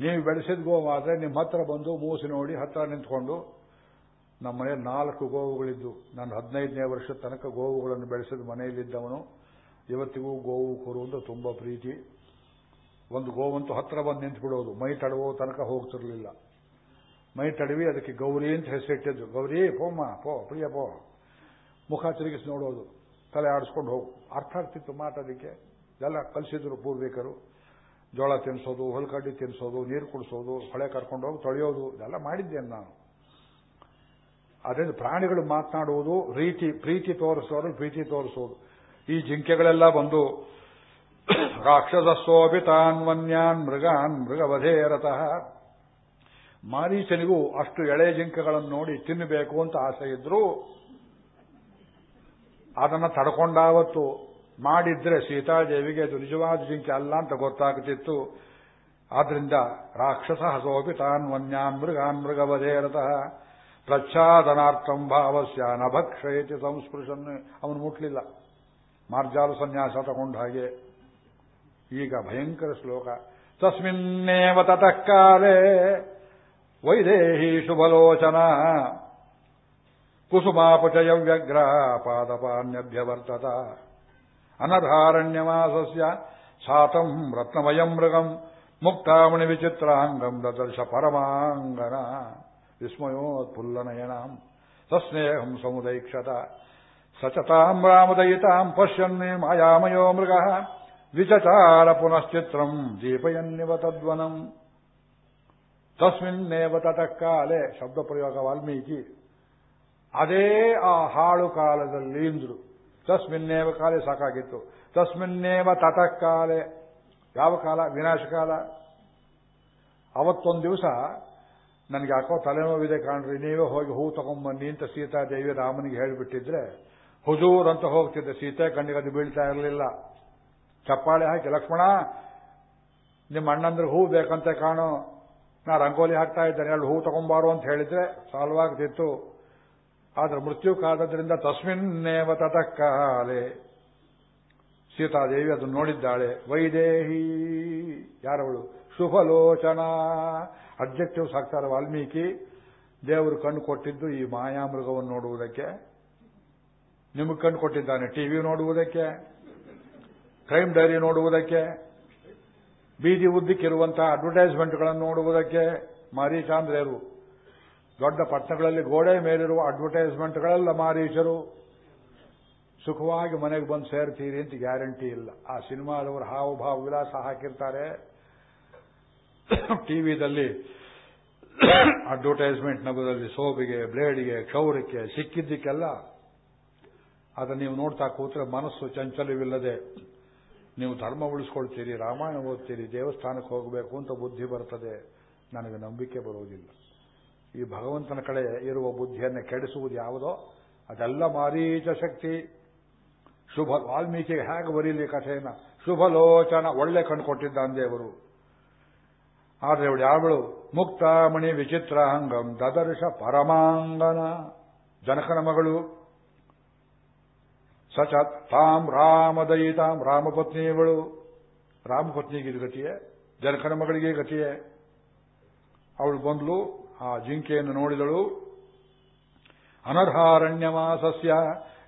ನೀವು ಬೆಳೆಸಿದ ಗೋವಾದ್ರೆ ನಿಮ್ಮ ಹತ್ರ ಬಂದು ಮೂಸಿ ನೋಡಿ ಹತ್ರ ನಿಂತ್ಕೊಂಡು ನಮ್ಮ ಮನೆಯಲ್ಲಿ ನಾಲ್ಕು ಗೋವುಗಳಿದ್ದು, ನಾನು ಹದಿನೈದನೇ ವರ್ಷದ ತನಕ ಗೋವುಗಳನ್ನು ಬೆಳೆಸಿದ ಮನೆಯಲ್ಲಿದ್ದವನು. ಇವತ್ತಿಗೂ ಗೋವು ಕೊರು ಅಂತ ತುಂಬಾ ಪ್ರೀತಿ. ಒಂದು ಗೋವಂತೂ ಹತ್ರ ಬಂದು ನಿಂತ್ಬಿಡೋದು. ಮೈ ತಡವೋ ತನಕ ಹೋಗ್ತಿರಲಿಲ್ಲ. ಮೈ ತಡವಿ ಅದಕ್ಕೆ ಗೌರಿ ಅಂತ ಹೆಸರಿಟ್ಟಿದ್ದು. ಗೌರಿ, ಪೋಮ್ಮ, ಪೋ, ಪ್ರಿಯ ಪೋ. ಮುಖ ತಿರುಗಿಸಿ ನೋಡೋದು. ತಲೆ ಆಡಿಸ್ಕೊಂಡು ಹೋಗು. ಅರ್ಥ ಆಗ್ತಿತ್ತು ಮಾತಾಡಿಕೆ ಎಲ್ಲ ಕಲಿಸಿದ್ರು ಪೂರ್ವಿಕರು. ಜೋಳ ತಿನ್ನಿಸೋದು ಹೊಲಕಡ್ಡಿ ತಿನ್ನಿಸೋದು ನೀರು ಕುಡಿಸೋದು, ಹೊಳೆ ಕರ್ಕೊಂಡು ಹೋಗಿ ತೊಳೆಯೋದು. ಇದೆಲ್ಲ ಮಾಡಿದ್ದೇನೆ ನಾನು. ಅದರಿಂದ ಪ್ರಾಣಿಗಳು ಮಾತನಾಡುವುದು ರೀತಿ, ಪ್ರೀತಿ ತೋರಿಸೋರು ಪ್ರೀತಿ ತೋರಿಸೋದು. ಈ ಜಿಂಕೆಗಳೆಲ್ಲ ಬಂದು ರಾಕ್ಷಸಸ್ಸೋಭಿತಾನ್ ವನ್ಯಾನ್ ಮೃಗಾನ್ ಮೃಗವಧೇರತಃ. ಮಾರೀಚನಿಗೂ ಅಷ್ಟು ಎಳೆ ಜಿಂಕೆಗಳನ್ನು ನೋಡಿ ತಿನ್ನಬೇಕು ಅಂತ ಆಸೆ ಇದ್ರು ಅದನ್ನು ತಡ್ಕೊಂಡಾವತ್ತು ಮಾಡಿದ್ರೆ ಸೀತಾದೇವಿಗೆ ಅದು ನಿಜವಾದ ಜಿಂಕೆ ಅಲ್ಲ ಅಂತ ಗೊತ್ತಾಗುತ್ತಿತ್ತು ಆದ್ರಿಂದ ರಾಕ್ಷಸ ಹಸೋಪಿ ತಾನ್ ವನ್ಯಾನ್ ಮೃಗಾನ್ ಮೃಗವಧೇರತಃ. ಪ್ರಚ್ಛಾದನಾರ್ಥಂ ಭಾವಸ್ಯ ನಭಕ್ಷಯತಿ ಸಂಸ್ಪೃಶನ್. ಅವನು ಮುಟ್ಲಿಲ್ಲ. ಮಾರ್ಜಾಲ ಸನ್ಯಾಸ ತಗೊಂಡ ಹಾಗೆ. ಈಗ ಭಯಂಕರ ಶ್ಲೋಕ. ತಸ್ಮಿನ್ನೇವ ತತಃ ಕಾಲೇ ವೈದೇಹಿ ಶುಭಲೋಚನ. ಕುಸುಮಾಪಚಯ ವ್ಯಗ್ರ ಪಾದಪಾನ್ಯಭ್ಯವರ್ತತ ಅನಧಾರಣ್ಯಮಾಸಸ್ಯ ಸಾತಂ ರತ್ನಮಯಂ ಮೃಗಂ, ಮುಕ್ತಾಮಣಿ ವಿಚಿತ್ರಾಂಗಂ ದದರ್ಶ ಪರಮಾಂಗನ. ವಿಸ್ಮಯೋತ್ಫುಲ್ಲನಯನಾಂ ಸಸ್ನೇಹಂ ಸಮುದೈಕ್ಷತ ಸಚತಾಂ ರಾಮದಯಿತಾಂ ಪಶ್ಯನ್ನೇ ಮಾಯಾಮಯೋ ಮೃಗ ವಿಚಚಾರ ಪುನಶ್ಚಿತ್ರಂ ದೀಪಯನ್ನಿವ ತದ್ವನಂ. ತಸ್ಮಿನ್ನೇವ ತತಃಕಾಲೆ ಶಬ್ದ ಪ್ರಯೋಗ ವಾಲ್ಮೀಕಿ. ಅದೇ ಆ ಹಾಳು ಕಾಲದಲ್ಲಿ ಇಂದ್ರು. ತಸ್ಮಿನ್ನೇವ ಕಾಲೆ ಸಾಕಾಗಿತ್ತು. ತಸ್ಮಿನ್ನೇವ ಯಾವ ಕಾಲ. ವಿನಾಶ ಕಾಲ? ಅವತ್ತೊಂದು ದಿವಸ ನನಗೆ ಯಾಕೋ ತಲೆನೋವಿದೆ ಕಾಣ್ರಿ, ನೀವೇ ಹೋಗಿ ಹೂ ತಗೊಂಬನ್ನಿ ಅಂತ ಸೀತಾದೇವಿ ರಾಮನಿಗೆ ಹೇಳಿಬಿಟ್ಟಿದ್ರೆ, ಹುಜೂರ್ ಅಂತ ಹೋಗ್ತಿದ್ದೆ ಸೀತೆ, ಕಣ್ಣಿಗೆ ಅದು ಬೀಳ್ತಾ ಇರಲಿಲ್ಲ. ಚಪ್ಪಾಳೆ ಹಾಕಿ, ಲಕ್ಷ್ಮಣ, ನಿಮ್ಮ ಅಣ್ಣಂದ್ರೆ ಹೂ ಬೇಕಂತೆ ಕಾಣೋ. ನಾ ರಂಗೋಲಿ ಹಾಕ್ತಾ ಇದ್ದೇನೆ, ಎರಡು ಹೂ ತಗೊಂಬಾರು ಅಂತ ಹೇಳಿದ್ರೆ ಸಾಲ್ವಾಗ್ತಿತ್ತು. ಆದ್ರೆ ಮೃತ್ಯು ಕಾದದ್ರಿಂದ ತಸ್ಮಿನ್ನೇವ ತತಃ ಕಾಲೆ ಸೀತಾದೇವಿ ಅದನ್ನು ನೋಡಿದ್ದಾಳೆ. ವೈದೇಹಿ, ಯಾರವಳು? ಶುಭಲೋಚನ ಅಬ್ಜೆಕ್ಟಿವ್ಸ್ ಹಾಕ್ತಾರೆ ವಾಲ್ಮೀಕಿ ದೇವರು ಕಣ್ಣು ಕೊಟ್ಟಿದ್ದು ಈ ಮಾಯಾಮೃಗವನ್ನು ನೋಡುವುದಕ್ಕೆ. ನಿಮಗೆ ಕಣ್ಣು ಕೊಟ್ಟಿದ್ದಾನೆ ಟಿವಿ ನೋಡುವುದಕ್ಕೆ ಕ್ರೈಮ್ ಡೈರಿ ನೋಡುವುದಕ್ಕೆ, ಬೀದಿ ಉದ್ದಕ್ಕಿರುವಂತಹ ಅಡ್ವರ್ಟೈಸ್ಮೆಂಟ್ಗಳನ್ನು ನೋಡುವುದಕ್ಕೆ. ಮಾರೀಚಾಂದ್ರೆಯರು, ದೊಡ್ಡ ಪಟ್ಟಣಗಳಲ್ಲಿ ಗೋಡೆ ಮೇಲಿರುವ ಅಡ್ವರ್ಟೈಸ್ಮೆಂಟ್ಗಳೆಲ್ಲ ಮಾರೀಚರು. ಸುಖವಾಗಿ ಮನೆಗೆ ಬಂದು ಸೇರ್ತೀರಿ ಅಂತ ಗ್ಯಾರಂಟಿ ಇಲ್ಲ. ಆ ಸಿನಿಮಾದವರು ಹಾವು ಭಾವ ವಿಲಾಸ ಟಿವಿದಲ್ಲಿ ಅಡ್ವರ್ಟೈಸ್ಮೆಂಟ್ ನಗುದಲ್ಲಿ ಸೋಪಿಗೆ, ಬ್ಲೇಡಿಗೆ, ಕ್ಷೌರಕ್ಕೆ ಸಿಕ್ಕಿದ್ದಕ್ಕೆಲ್ಲ ಅದನ್ನು ನೀವು ನೋಡ್ತಾ ಕೂತ್ರೆ ಮನಸ್ಸು ಚಂಚಲವಿಲ್ಲದೆ ನೀವು ಧರ್ಮ ಉಳಿಸ್ಕೊಳ್ತೀರಿ, ರಾಮಾಯಣ ಓದ್ತೀರಿ, ದೇವಸ್ಥಾನಕ್ಕೆ ಹೋಗಬೇಕು ಅಂತ ಬುದ್ಧಿ ಬರ್ತದೆ, ನನಗೆ ನಂಬಿಕೆ ಬರುವುದಿಲ್ಲ. ಈ ಭಗವಂತನ ಕಡೆ ಇರುವ ಬುದ್ಧಿಯನ್ನು ಕೆಡಿಸುವುದು ಯಾವುದೋ? ಅದೆಲ್ಲ ಮಾರೀಚ ಶಕ್ತಿ. ಶುಭ ವಾಲ್ಮೀಕಿಗೆ ಹೇಗೆ ಬರೀಲಿ ಕಥೆಯನ್ನ? ಶುಭಲೋಚನ ಒಳ್ಳೆ ಕಣ್ಣು ಕೊಟ್ಟಿದ್ದ ದೇವರು. ಆದ್ರೆ ಅವಳು ಯಾವಳು? ಮುಕ್ತಾಮಣಿ ವಿಚಿತ್ರ ಅಂಗಂ ದದರ್ಶ ಪರಮಾಂಗನ. ಜನಕನ ಮಗಳು. ಸಚ ತಾಂ ರಾಮದಯಿತಾಂ ರಾಮಪತ್ನಿಯವಳು ರಾಮಪತ್ನಿಗೆ ಇದು ಗತಿಯೇ? ಜನಕನ ಮಗಳಿಗೆ ಗತಿಯೇ? ಅವಳು ಬಂದ್ಲು, ಆ ಜಿಂಕೆಯನ್ನು ನೋಡಿದಳು. ಅನರ್ಹಾರಣ್ಯವಾಸಸ್ಯ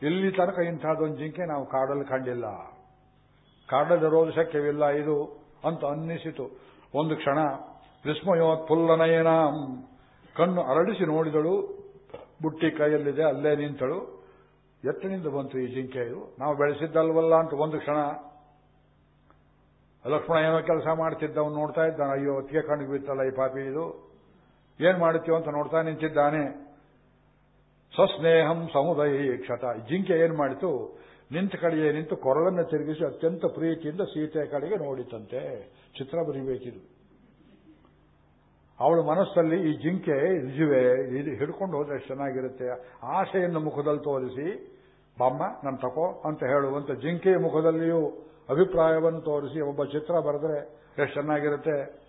ಇಲ್ಲಿ ತನಕ ಇಂಥದ್ದೊಂದು ಜಿಂಕೆ ನಾವು ಕಾಡಲ್ಲಿ ಕಂಡಿಲ್ಲ. ಕಾಡಲ್ಲಿರೋದು ಶಕ್ಯವಿಲ್ಲ ಇದು ಅಂತ ಅನ್ನಿಸಿತು. ಒಂದು ಕ್ಷಣ ವಿಸ್ಮಯೋತ್ಫುಲ್ಲನಯನ ಕಣ್ಣು ಅರಳಿಸಿ ನೋಡಿದಳು, ಬುಟ್ಟಿ ಕೈಯಲ್ಲಿದೆ, ಅಲ್ಲೇ ನಿಂತಳು. ಎತ್ತಿನಿಂದ ಬಂತು ಈ ಜಿಂಕೆಯು. ನಾವು ಬೆಳೆಸಿದ್ದಲ್ವಲ್ಲ ಅಂತ ಒಂದು ಕ್ಷಣ, ಲಕ್ಷ್ಮಣ ಏನೋ ಕೆಲಸ ಮಾಡ್ತಿದ್ದವನು ನೋಡ್ತಾ ಇದ್ದಾನೆ. ಅಯ್ಯೋ, ಹೊತ್ತಿಗೆ ಕಣ್ಣಿಗೆ ಬಿತ್ತಲ್ಲ ಈ ಪಾಪಿ ಇದು. ಏನ್ ಮಾಡುತ್ತೀವ ಅಂತ ನೋಡ್ತಾ ನಿಂತಿದ್ದಾನೆ. ಸ್ವಸ್ನೇಹಂ ಸಮುದಯ ಕ್ಷತ ಜಿಂಕೆ ಏನ್ ಮಾಡಿತು? ನಿಂತ ಕಡೆಯೇ ನಿಂತು ಕೊರಳನ್ನು ತಿರುಗಿಸಿ ಅತ್ಯಂತ ಪ್ರೀತಿಯಿಂದ ಸೀತೆ ಕಡೆಗೆ ನೋಡಿತಂತೆ. ಚಿತ್ರ ಬರೀಬೇಕಿದು. ಅವಳ ಮನಸ್ಸಲ್ಲಿ ಈ ಜಿಂಕೆ ನಿಜವೇ ಇದು ಹಿಡ್ಕೊಂಡು ಹೋದ್ರೆ ಚೆನ್ನಾಗಿರುತ್ತೆ. ಆಶೆಯನ್ನು ಮುಖದಲ್ಲಿ ತೋರಿಸಿ, ಬಾಮ್ಮ, ನಾನು ತಕೋ ಅಂತ ಹೇಳುವಂತ ಜಿಂಕೆಯ ಮುಖದಲ್ಲಿಯೂ ಅಭಿಪ್ರಾಯವನ್ನು ತೋರಿಸಿ ಒಬ್ಬ ಚಿತ್ರ ಬರೆದ್ರೆ ಎಷ್ಟು ಚೆನ್ನಾಗಿರುತ್ತೆ.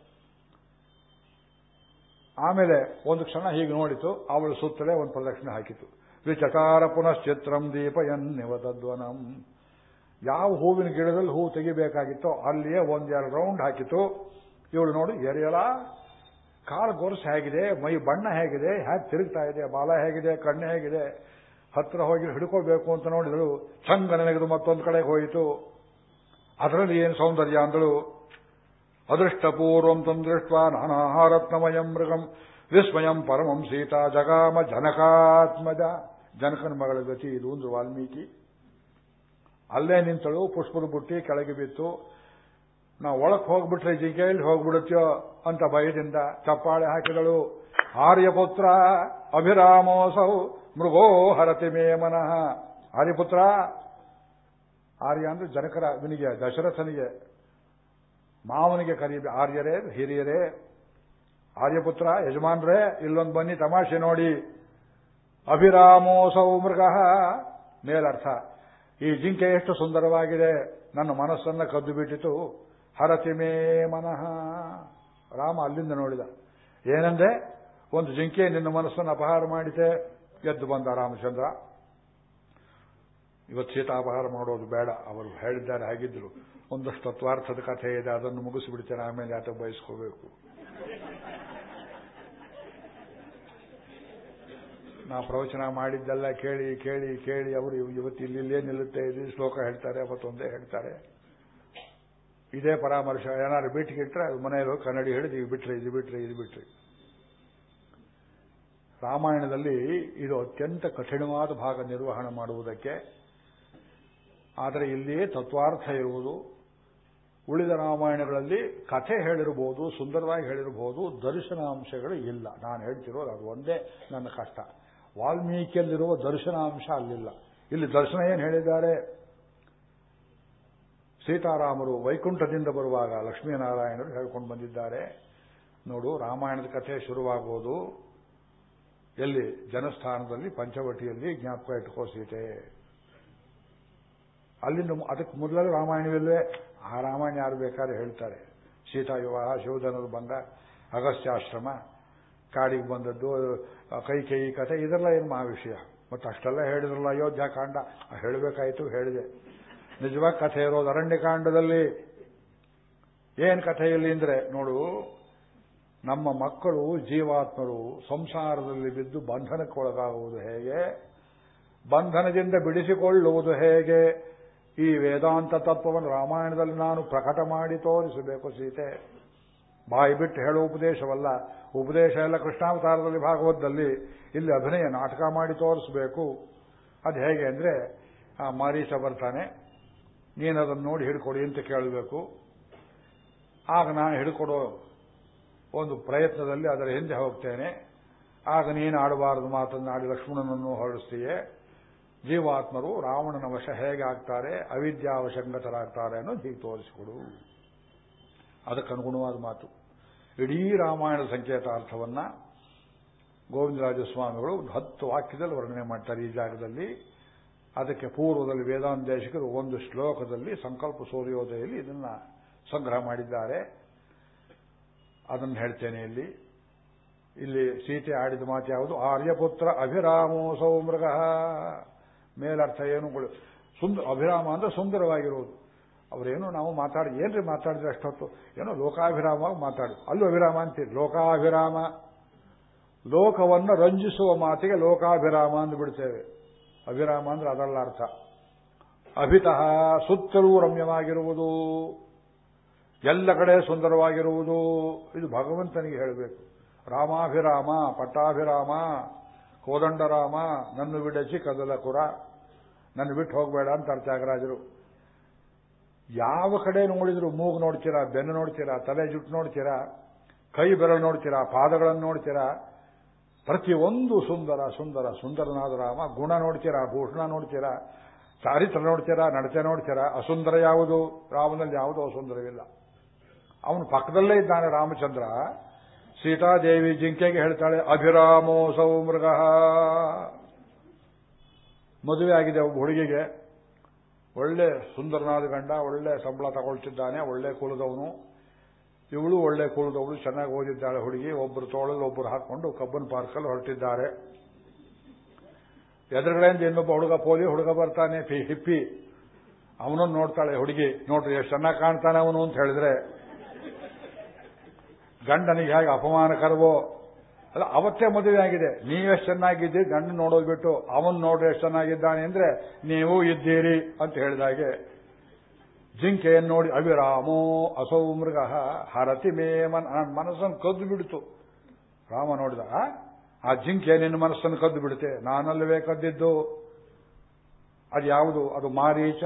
ಆಮೇಲೆ ಒಂದು ಕ್ಷಣ ಹೀಗೆ ನೋಡಿತು, ಅವಳು ಸುತ್ತಲೇ ಒಂದು ಪ್ರದಕ್ಷಿಣೆ ಹಾಕಿತು. ವಿಚಕಾರ ಪುನಶ್ಚಿತ್ರಂ ದೀಪಯನ್ನಿವತದ್ವನಂ ಯಾವ ಹೂವಿನ ಗಿಡದಲ್ಲಿ ಹೂ ತೆಗಿಬೇಕಾಗಿತ್ತೋ ಅಲ್ಲಿಯೇ ಒಂದೆರಡು ರೌಂಡ್ ಹಾಕಿತು ಇವಳು ನೋಡಿ, ಎರೆಯಲ, ಕಾಲು ಗೊರಸು ಹೇಗಿದೆ, ಮೈ ಬಣ್ಣ ಹೇಗಿದೆ ಹ್ಯಾಕ್ ತಿರುಗ್ತಾ ಇದೆ, ಬಾಲ ಹೇಗಿದೆ, ಕಣ್ಣು ಹೇಗಿದೆ, ಹತ್ರ ಹೋಗಿ ಹಿಡ್ಕೋಬೇಕು ಅಂತ ನೋಡಿದಳು. ನೆನೆಗೆದು ಮತ್ತೊಂದು ಕಡೆಗೆ ಹೋಯಿತು. ಅದರಲ್ಲಿ ಏನು ಸೌಂದರ್ಯ ಅಂದಳು? ಅದೃಷ್ಟಪೂರ್ವಂ ತಂದೃಷ್ಟ ನಾನಾಹಾರತ್ನಮಯ ಮೃಗಂ. ವಿಸ್ಮಯಂ ಪರಮಂ ಸೀತಾ ಜಗಾಮ ಜನಕಾತ್ಮಜ. ಜನಕನ ಮಗಳ ಗತಿ ಇದು ಒಂದು ವಾಲ್ಮೀಕಿ. ಅಲ್ಲೇ ನಿಂತಳು, ಪುಷ್ಪದ ಬುಟ್ಟಿ ಕೆಳಗೆ ಬಿತ್ತು. ನಾವು ಒಳಕ್ ಹೋಗ್ಬಿಟ್ರೆ ಜಿಂಕೆಯಲ್ಲಿ ಹೋಗ್ಬಿಡುತ್ತೋ ಅಂತ ಭಯದಿಂದ ಚಪ್ಪಾಳೆ ಹಾಕಿದಳು. ಆರ್ಯಪುತ್ರ, ಅಭಿರಾಮೋಸೌ ಮೃಗೋ ಹರತಿ ಮೇ ಆರ್ಯಪುತ್ರ ಆರ್ಯ ಅಂದ್ರೆ ಜನಕರ ಇವನಿಗೆ ದಶರಥನಿಗೆ. ಮಾವನಿಗೆ ಕರಿ ಆರ್ಯರೇ, ಹಿರಿಯರೇ. ಆರ್ಯಪುತ್ರ, ಯಜಮಾನ್ರೇ, ಇಲ್ಲೊಂದು ಬನ್ನಿ ತಮಾಷೆ ನೋಡಿ. ಅಭಿರಾಮೋಸೌ ಮೃಗ. ಮೇಲರ್ಥ. ಈ ಜಿಂಕೆ ಎಷ್ಟು ಸುಂದರವಾಗಿದೆ. ನನ್ನ ಮನಸ್ಸನ್ನ ಕದ್ದು ಬಿಟ್ಟಿತು ಹರತಿಮೇ ಮನಃ. ರಾಮ ಅಲ್ಲಿಂದ ನೋಡಿದ. ಏನಂದ್ರೆ ಒಂದು ಜಿಂಕೆ ನಿನ್ನ ಮನಸ್ಸನ್ನು ಅಪಹಾರ ಮಾಡಿದೆ ಎದ್ದು ಬಂದ ರಾಮಚಂದ್ರ. ಇವತ್ತು ಸೀತಾಪಹಾರ ಮಾಡೋದು ಬೇಡ. ಅವರು ಹೇಳಿದ್ದಾರೆ, ಹಾಗಿದ್ರು. ಒಂದಷ್ಟು ತತ್ವಾರ್ಥದ ಕಥೆ ಇದೆ. ಅದನ್ನು ಮುಗಿಸಿಬಿಡ್ತೇನೆ. ಆಮೇಲೆ ಆತ ಬಯಸ್ಕೋಬೇಕು? ನಾ ಪ್ರವಚನ ಮಾಡಿದ್ದೆಲ್ಲ ಕೇಳಿ ಕೇಳಿ ಕೇಳಿ ಅವರು ಇವತ್ತು ಇಲ್ಲಿಲ್ಲೇ ನಿಲ್ಲುತ್ತೆ ಇಲ್ಲಿ ಶ್ಲೋಕ ಹೇಳ್ತಾರೆ, ಅವತ್ತೊಂದೇ ಹೇಳ್ತಾರೆ. ಇದೇ ಪರಾಮರ್ಶ. ಏನಾದ್ರು ಬಿಟ್ಟಿಗಿಟ್ರೆ ಅದು ಮನೆಯಲ್ಲಿ ಕನ್ನಡಿ ಹಿಡಿದು ಇದು ಬಿಟ್ರೆ ಇದು ಬಿಟ್ರೆ, ಇದು ಬಿಟ್ರಿ. ರಾಮಾಯಣದಲ್ಲಿ ಇದು ಅತ್ಯಂತ ಕಠಿಣವಾದ ಭಾಗ ನಿರ್ವಹಣೆ ಮಾಡುವುದಕ್ಕೆ, ಆದರೆ ಇಲ್ಲಿಯೇ ತತ್ವಾರ್ಥ ಇರುವುದು. ಉಳಿದ ರಾಮಾಯಣಗಳಲ್ಲಿ ಕಥೆ ಹೇಳಿರಬಹುದು, ಸುಂದರವಾಗಿ ಹೇಳಿರಬಹುದು, ದರ್ಶನಾಂಶಗಳು ಇಲ್ಲ. ನಾನು ಹೇಳ್ತಿರೋದು ಅದು ಒಂದೇ ನನ್ನ ಕಷ್ಟ. ವಾಲ್ಮೀಕಿಯಲ್ಲಿರುವ ದರ್ಶನಾಂಶ ಅಲ್ಲಿಲ್ಲ. ಇಲ್ಲಿ ದರ್ಶನ ಏನು ಹೇಳಿದ್ದಾರೆ? ಸೀತಾರಾಮರು ವೈಕುಂಠದಿಂದ ಬರುವಾಗ ಲಕ್ಷ್ಮೀನಾರಾಯಣರು ಹೇಳ್ಕೊಂಡು ಬಂದಿದ್ದಾರೆ. ನೋಡು, ರಾಮಾಯಣದ ಕಥೆ ಶುರುವಾಗೋದು ಎಲ್ಲಿ? ಜನಸ್ಥಾನದಲ್ಲಿ, ಪಂಚವಟಿಯಲ್ಲಿ ಜ್ಞಾಪಕ ಇಟ್ಕೋ ಸೀತೆ. ಅಲ್ಲಿಂದ ಅದಕ್ಕೆ ಮೊದಲೇ ರಾಮಾಯಣವಿಲ್ವೇ ಆ ಯಾರು ಬೇಕಾದ್ರೆ ಹೇಳ್ತಾರೆ. ಸೀತಾ ವಿವಾಹ, ಶಿವಧನರು ಬಂದ ಅಗಸ್ತ್ಯಾಶ್ರಮ, ಕಾಡಿಗೆ ಬಂದದ್ದು ಕೈ ಕೈ ಕಥೆ ಇದೆಲ್ಲ ಏನು ಮಹಾ ವಿಷಯ ಮತ್ತು ಅಷ್ಟೆಲ್ಲ ಹೇಳಿದ್ರಲ್ಲ ಅಯೋಧ್ಯಾಕಾಂಡ ಹೇಳಬೇಕಾಯಿತು, ಹೇಳಿದೆ. ನಿಜವಾಗಿ ಕಥೆ ಇರೋದು ಅರಣ್ಯಕಾಂಡದಲ್ಲಿ. ಕಥೆ ಇಲ್ಲಿ ಅಂದರೆ, ನೋಡು, ನಮ್ಮ ಮಕ್ಕಳು, ಜೀವಾತ್ಮರು ಸಂಸಾರದಲ್ಲಿ ಬಿದ್ದು ಬಂಧನಕ್ಕೊಳಗಾಗುವುದು ಹೇಗೆ? ಬಂಧನದಿಂದ ಬಿಡಿಸಿಕೊಳ್ಳುವುದು ಹೇಗೆ? ಈ ವೇದಾಂತ ತತ್ವವನ್ನು ರಾಮಾಯಣದಲ್ಲಿ ನಾನು ಪ್ರಕಟ ಮಾಡಿ ತೋರಿಸಬೇಕು ಸೀತೆ. ಬಾಯಿ ಬಿಟ್ಟು ಹೇಳೋ ಉಪದೇಶವಲ್ಲ. ಉಪದೇಶ ಎಲ್ಲ ಕೃಷ್ಣಾವತಾರದಲ್ಲಿ ಭಾಗವತದಲ್ಲಿ ಇಲ್ಲಿ ಅಭಿನಯ ನಾಟಕ ಮಾಡಿ ತೋರಿಸಬೇಕು. ಅದು ಹೇಗೆ ಅಂದ್ರೆ, ಆ ಮಾರೀಚ ಬರ್ತಾನೆ ನೀನು ಅದನ್ನು ನೋಡಿ ಹಿಡ್ಕೊಡಿ ಅಂತ ಕೇಳಬೇಕು. ಆಗ ನಾನು ಹಿಡ್ಕೊಡೋ ಒಂದು ಪ್ರಯತ್ನದಲ್ಲಿ ಅದರ ಹಿಂದೆ ಹೋಗ್ತೇನೆ. ಆಗ ನೀನು ಆಡಬಾರದು ಮಾತನ್ನಾಡಿ ಲಕ್ಷ್ಮಣನನ್ನು ಹೊರಡಿಸ್ತೀಯೇ. ಜೀವಾತ್ಮರು ರಾವಣನ ವಶ ಹೇಗೆ ಆಗ್ತಾರೆ ಅವಿದ್ಯಾವಶಂಗತರಾಗ್ತಾರೆ ಅನ್ನೋದು ಹೀಗೆ ತೋರಿಸಿಕೊಡು. ಅದಕ್ಕನುಗುಣವಾದ ಮಾತು. ಇಡೀ ರಾಮಾಯಣದ ಸಂಕೇತಾರ್ಥವನ್ನ ಗೋವಿಂದರಾಜ ಸ್ವಾಮಿಗಳು ಹತ್ತು ವಾಕ್ಯದಲ್ಲಿ ವರ್ಣನೆ ಮಾಡ್ತಾರೆ. ಈ ಜಾಗದಲ್ಲಿ ಅದಕ್ಕೆ ಪೂರ್ವದಲ್ಲಿ ವೇದಾಂತೇಶಕರು ಒಂದು ಶ್ಲೋಕದಲ್ಲಿ ಸಂಕಲ್ಪ ಸೂರ್ಯೋದಯದಲ್ಲಿ ಇದನ್ನ ಸಂಗ್ರಹ ಮಾಡಿದ್ದಾರೆ. ಅದನ್ನು ಹೇಳ್ತೇನೆ ಇಲ್ಲಿ. ಇಲ್ಲಿ ಸೀತೆ ಆಡಿದ ಮಾತು ಯಾವುದು? ಆರ್ಯಪುತ್ರ ಅಭಿರಾಮೋ ಮೃಗ ಮೇಲರ್ಥ ಏನು ಸುಂದರ, ಅಭಿರಾಮ ಅಂದ್ರೆ ಸುಂದರವಾಗಿರುವುದು. ಅವರೇನು ನಾವು ಮಾತಾಡಿ, ಏನ್ರಿ ಮಾತಾಡಿದ್ರೆ ಅಷ್ಟೊತ್ತು? ಏನೋ ಲೋಕಾಭಿರಾಮವಾಗಿ ಮಾತಾಡಿ. ಅಲ್ಲೂ ಅಭಿರಾಮ ಅಂತೀರಿ, ಲೋಕಾಭಿರಾಮ. ಲೋಕವನ್ನು ರಂಜಿಸುವ ಮಾತಿಗೆ ಲೋಕಾಭಿರಾಮ ಅಂದು ಬಿಡ್ತೇವೆ. ಅಭಿರಾಮ ಅಂದ್ರೆ ಅದಲ್ಲ ಅರ್ಥ. ಅಭಿತಃ ಸುತ್ತಲೂ ರಮ್ಯವಾಗಿರುವುದು. ಎಲ್ಲ ಕಡೆ ಸುಂದರವಾಗಿರುವುದು. ಇದು ಭಗವಂತನಿಗೆ ಹೇಳಬೇಕು. ರಾಮಾಭಿರಾಮ, ಪಟ್ಟಾಭಿರಾಮ, ಕೋದಂಡರಾಮ, ನನ್ನ ಬಿಡಚಿ ಕದಲ ಕುರ ನನ್ನ ಬಿಟ್ಟು ಹೋಗಬೇಡ ಅಂತ ತ್ಯಾಗರಾಜರು. ಯಾವ ಕಡೆ ನೋಡಿದ್ರು ಮೂಗು ನೋಡ್ತೀರಾ, ಬೆನ್ನು ನೋಡ್ತೀರಾ, ತಲೆ ಜುಟ್ಟು ನೋಡ್ತೀರಾ, ಕೈ ಬೆರಳು ನೋಡ್ತೀರಾ, ಪಾದಗಳನ್ನು ನೋಡ್ತೀರಾ, ಪ್ರತಿಯೊಂದು ಸುಂದರ ಸುಂದರ, ಸುಂದರನಾದ ರಾಮ, ಗುಣ ನೋಡ್ತೀರಾ, ಭೂಷಣ ನೋಡ್ತೀರಾ, ಚಾರಿತ್ರ ನೋಡ್ತೀರಾ, ನಡತೆ ನೋಡ್ತೀರಾ, ಅಸುಂದರ ಯಾವುದು? ರಾಮನಲ್ಲಿ ಯಾವುದೋ ಅಸುಂದರವಿಲ್ಲ. ಅವನು ಪಕ್ಕದಲ್ಲೇ ಇದ್ದಾನೆ ರಾಮಚಂದ್ರ. ಸೀತಾದೇವಿ ಜಿಂಕೆಗೆ ಹೇಳ್ತಾಳೆ, ಅಭಿರಾಮೋಸೌ ಮೃಗ. ಮದುವೆ ಆಗಿದೆ ಒಬ್ಬ ಹುಡುಗಿಗೆ. ಒಳ್ಳೆ ಸುಂದರನಾದ ಗಂಡ, ಒಳ್ಳೆ ಸಂಬಳ ತಗೊಳ್ತಿದ್ದಾನೆ, ಒಳ್ಳೆ ಕುಲದವನು. ಇವಳು ಒಳ್ಳೆ ಕುಲದವಳು, ಚೆನ್ನಾಗಿ ಓದಿದ್ದಾಳೆ ಹುಡುಗಿ. ಒಬ್ಬರು ತೋಳಲ್ಲಿ ಒಬ್ಬರು ಹಾಕೊಂಡು ಕಬ್ಬನ್ ಪಾರ್ಕಲ್ಲಿ ಹೊರಟಿದ್ದಾರೆ. ಎದುರುಗಡೆಯಿಂದ ಇನ್ನೊಬ್ಬ ಹುಡುಗ ಪೋಲಿ, ಹುಡುಗ ಬರ್ತಾನೆ, ಪಿ, ಹಿಪ್ಪಿ. ಅವನನ್ನು ನೋಡ್ತಾಳೆ ಹುಡುಗಿ. ನೋಡ್ರಿ, ಎಷ್ಟು ಚೆನ್ನಾಗಿ ಕಾಣ್ತಾನೆ ಅವನು ಅಂತ ಹೇಳಿದ್ರೆ, ಗಂಡನಿಗೆ ಹೇಗೆ ಅಪಮಾನಕರವೋ ಅಲ್ಲ, ಅವತ್ತೇ ಮದುವೆ ಆಗಿದೆ. ನೀವೆಷ್ಟು ಚೆನ್ನಾಗಿದ್ದೀರಿ ಗಂಡು ನೋಡೋದು ಬಿಟ್ಟು ಅವನ್ ನೋಡ್ರಿ ಎಷ್ಟು ಚೆನ್ನಾಗಿದ್ದಾನೆ ಅಂದ್ರೆ ನೀವು ಇದ್ದೀರಿ ಅಂತ ಹೇಳಿದಾಗೆ ಜಿಂಕೆಯನ್ನು ನೋಡಿ ಅವಿರಾಮೋ ಅಸೌ ಮೃಗ ಹರತಿ ಮೇಮನ್ ನನ್ನ ಮನಸ್ಸನ್ನು ಕದ್ದು ಬಿಡ್ತು. ರಾಮ ನೋಡಿದ, ಆ ಜಿಂಕೆ ನಿನ್ನ ಮನಸ್ಸನ್ನು ಕದ್ದು ಬಿಡುತ್ತೆ. ನಾನಲ್ಲವೇ ಕದ್ದಿದ್ದು? ಅದು ಯಾವುದು? ಅದು ಮಾರೀಚ,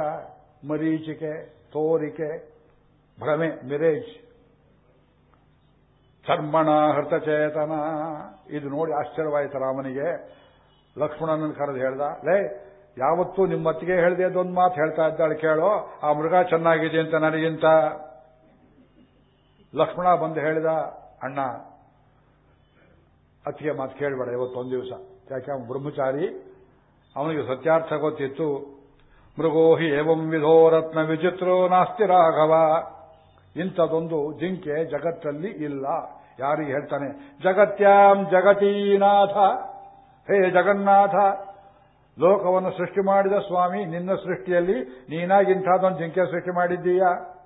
ಮರೀಚಿಕೆ, ತೋರಿಕೆ, ಭ್ರಮೆ, ಮಿರೇಜ್. ಚರ್ಮಣ ಹೃತಚೇತನ ಇದು ನೋಡಿ ಆಶ್ಚರ್ಯವಾಯಿತು ರಾಮನಿಗೆ. ಲಕ್ಷ್ಮಣನನ್ನು ಕರೆದು ಹೇಳ್ದ, ಲೇ, ಯಾವತ್ತೂ ನಿಮ್ಮತ್ತಿಗೆ ಹೇಳಿದೆ ಅದೊಂದು ಮಾತು ಹೇಳ್ತಾ ಇದ್ದಾಳೆ ಕೇಳೋ, ಆ ಮೃಗ ಚೆನ್ನಾಗಿದೆ ಅಂತ ನನಗಿಂತ. ಲಕ್ಷ್ಮಣ ಬಂದು ಹೇಳಿದ, ಅಣ್ಣ, ಅತ್ತಿಗೆ ಮಾತು ಕೇಳಬೇಡ ಇವತ್ತೊಂದು ದಿವಸ. ಯಾಕೆ, ಅವನು ಬ್ರಹ್ಮಚಾರಿ. ಅವನಿಗೆ ಸತ್ಯಾರ್ಥ ಗೊತ್ತಿತ್ತು. ಮೃಗೋಹಿ ಏವಂ ವಿಧೋ ರತ್ನ ವಿಚಿತ್ರೋ ನಾಸ್ತಿ ರಾಘವ. ಇಂಥದೊಂದು ಜಿಂಕೆ ಜಗತ್ತಲ್ಲಿ ಇಲ್ಲ. ಯಾರಿಗೆ ಹೇಳ್ತಾನೆ? ಜಗತ್ಯಾಂ ಜಗತೀನಾಥ. ಹೇ ಜಗನ್ನಾಥ, ಲೋಕವನ್ನು ಸೃಷ್ಟಿ ಮಾಡಿದ ಸ್ವಾಮಿ, ನಿನ್ನ ಸೃಷ್ಟಿಯಲ್ಲಿ ನೀನಾಗಿ ಇಂಥದ್ದೊಂದು ಜಿಂಕೆ ಸೃಷ್ಟಿ ಮಾಡಿದ್ದೀಯಾ?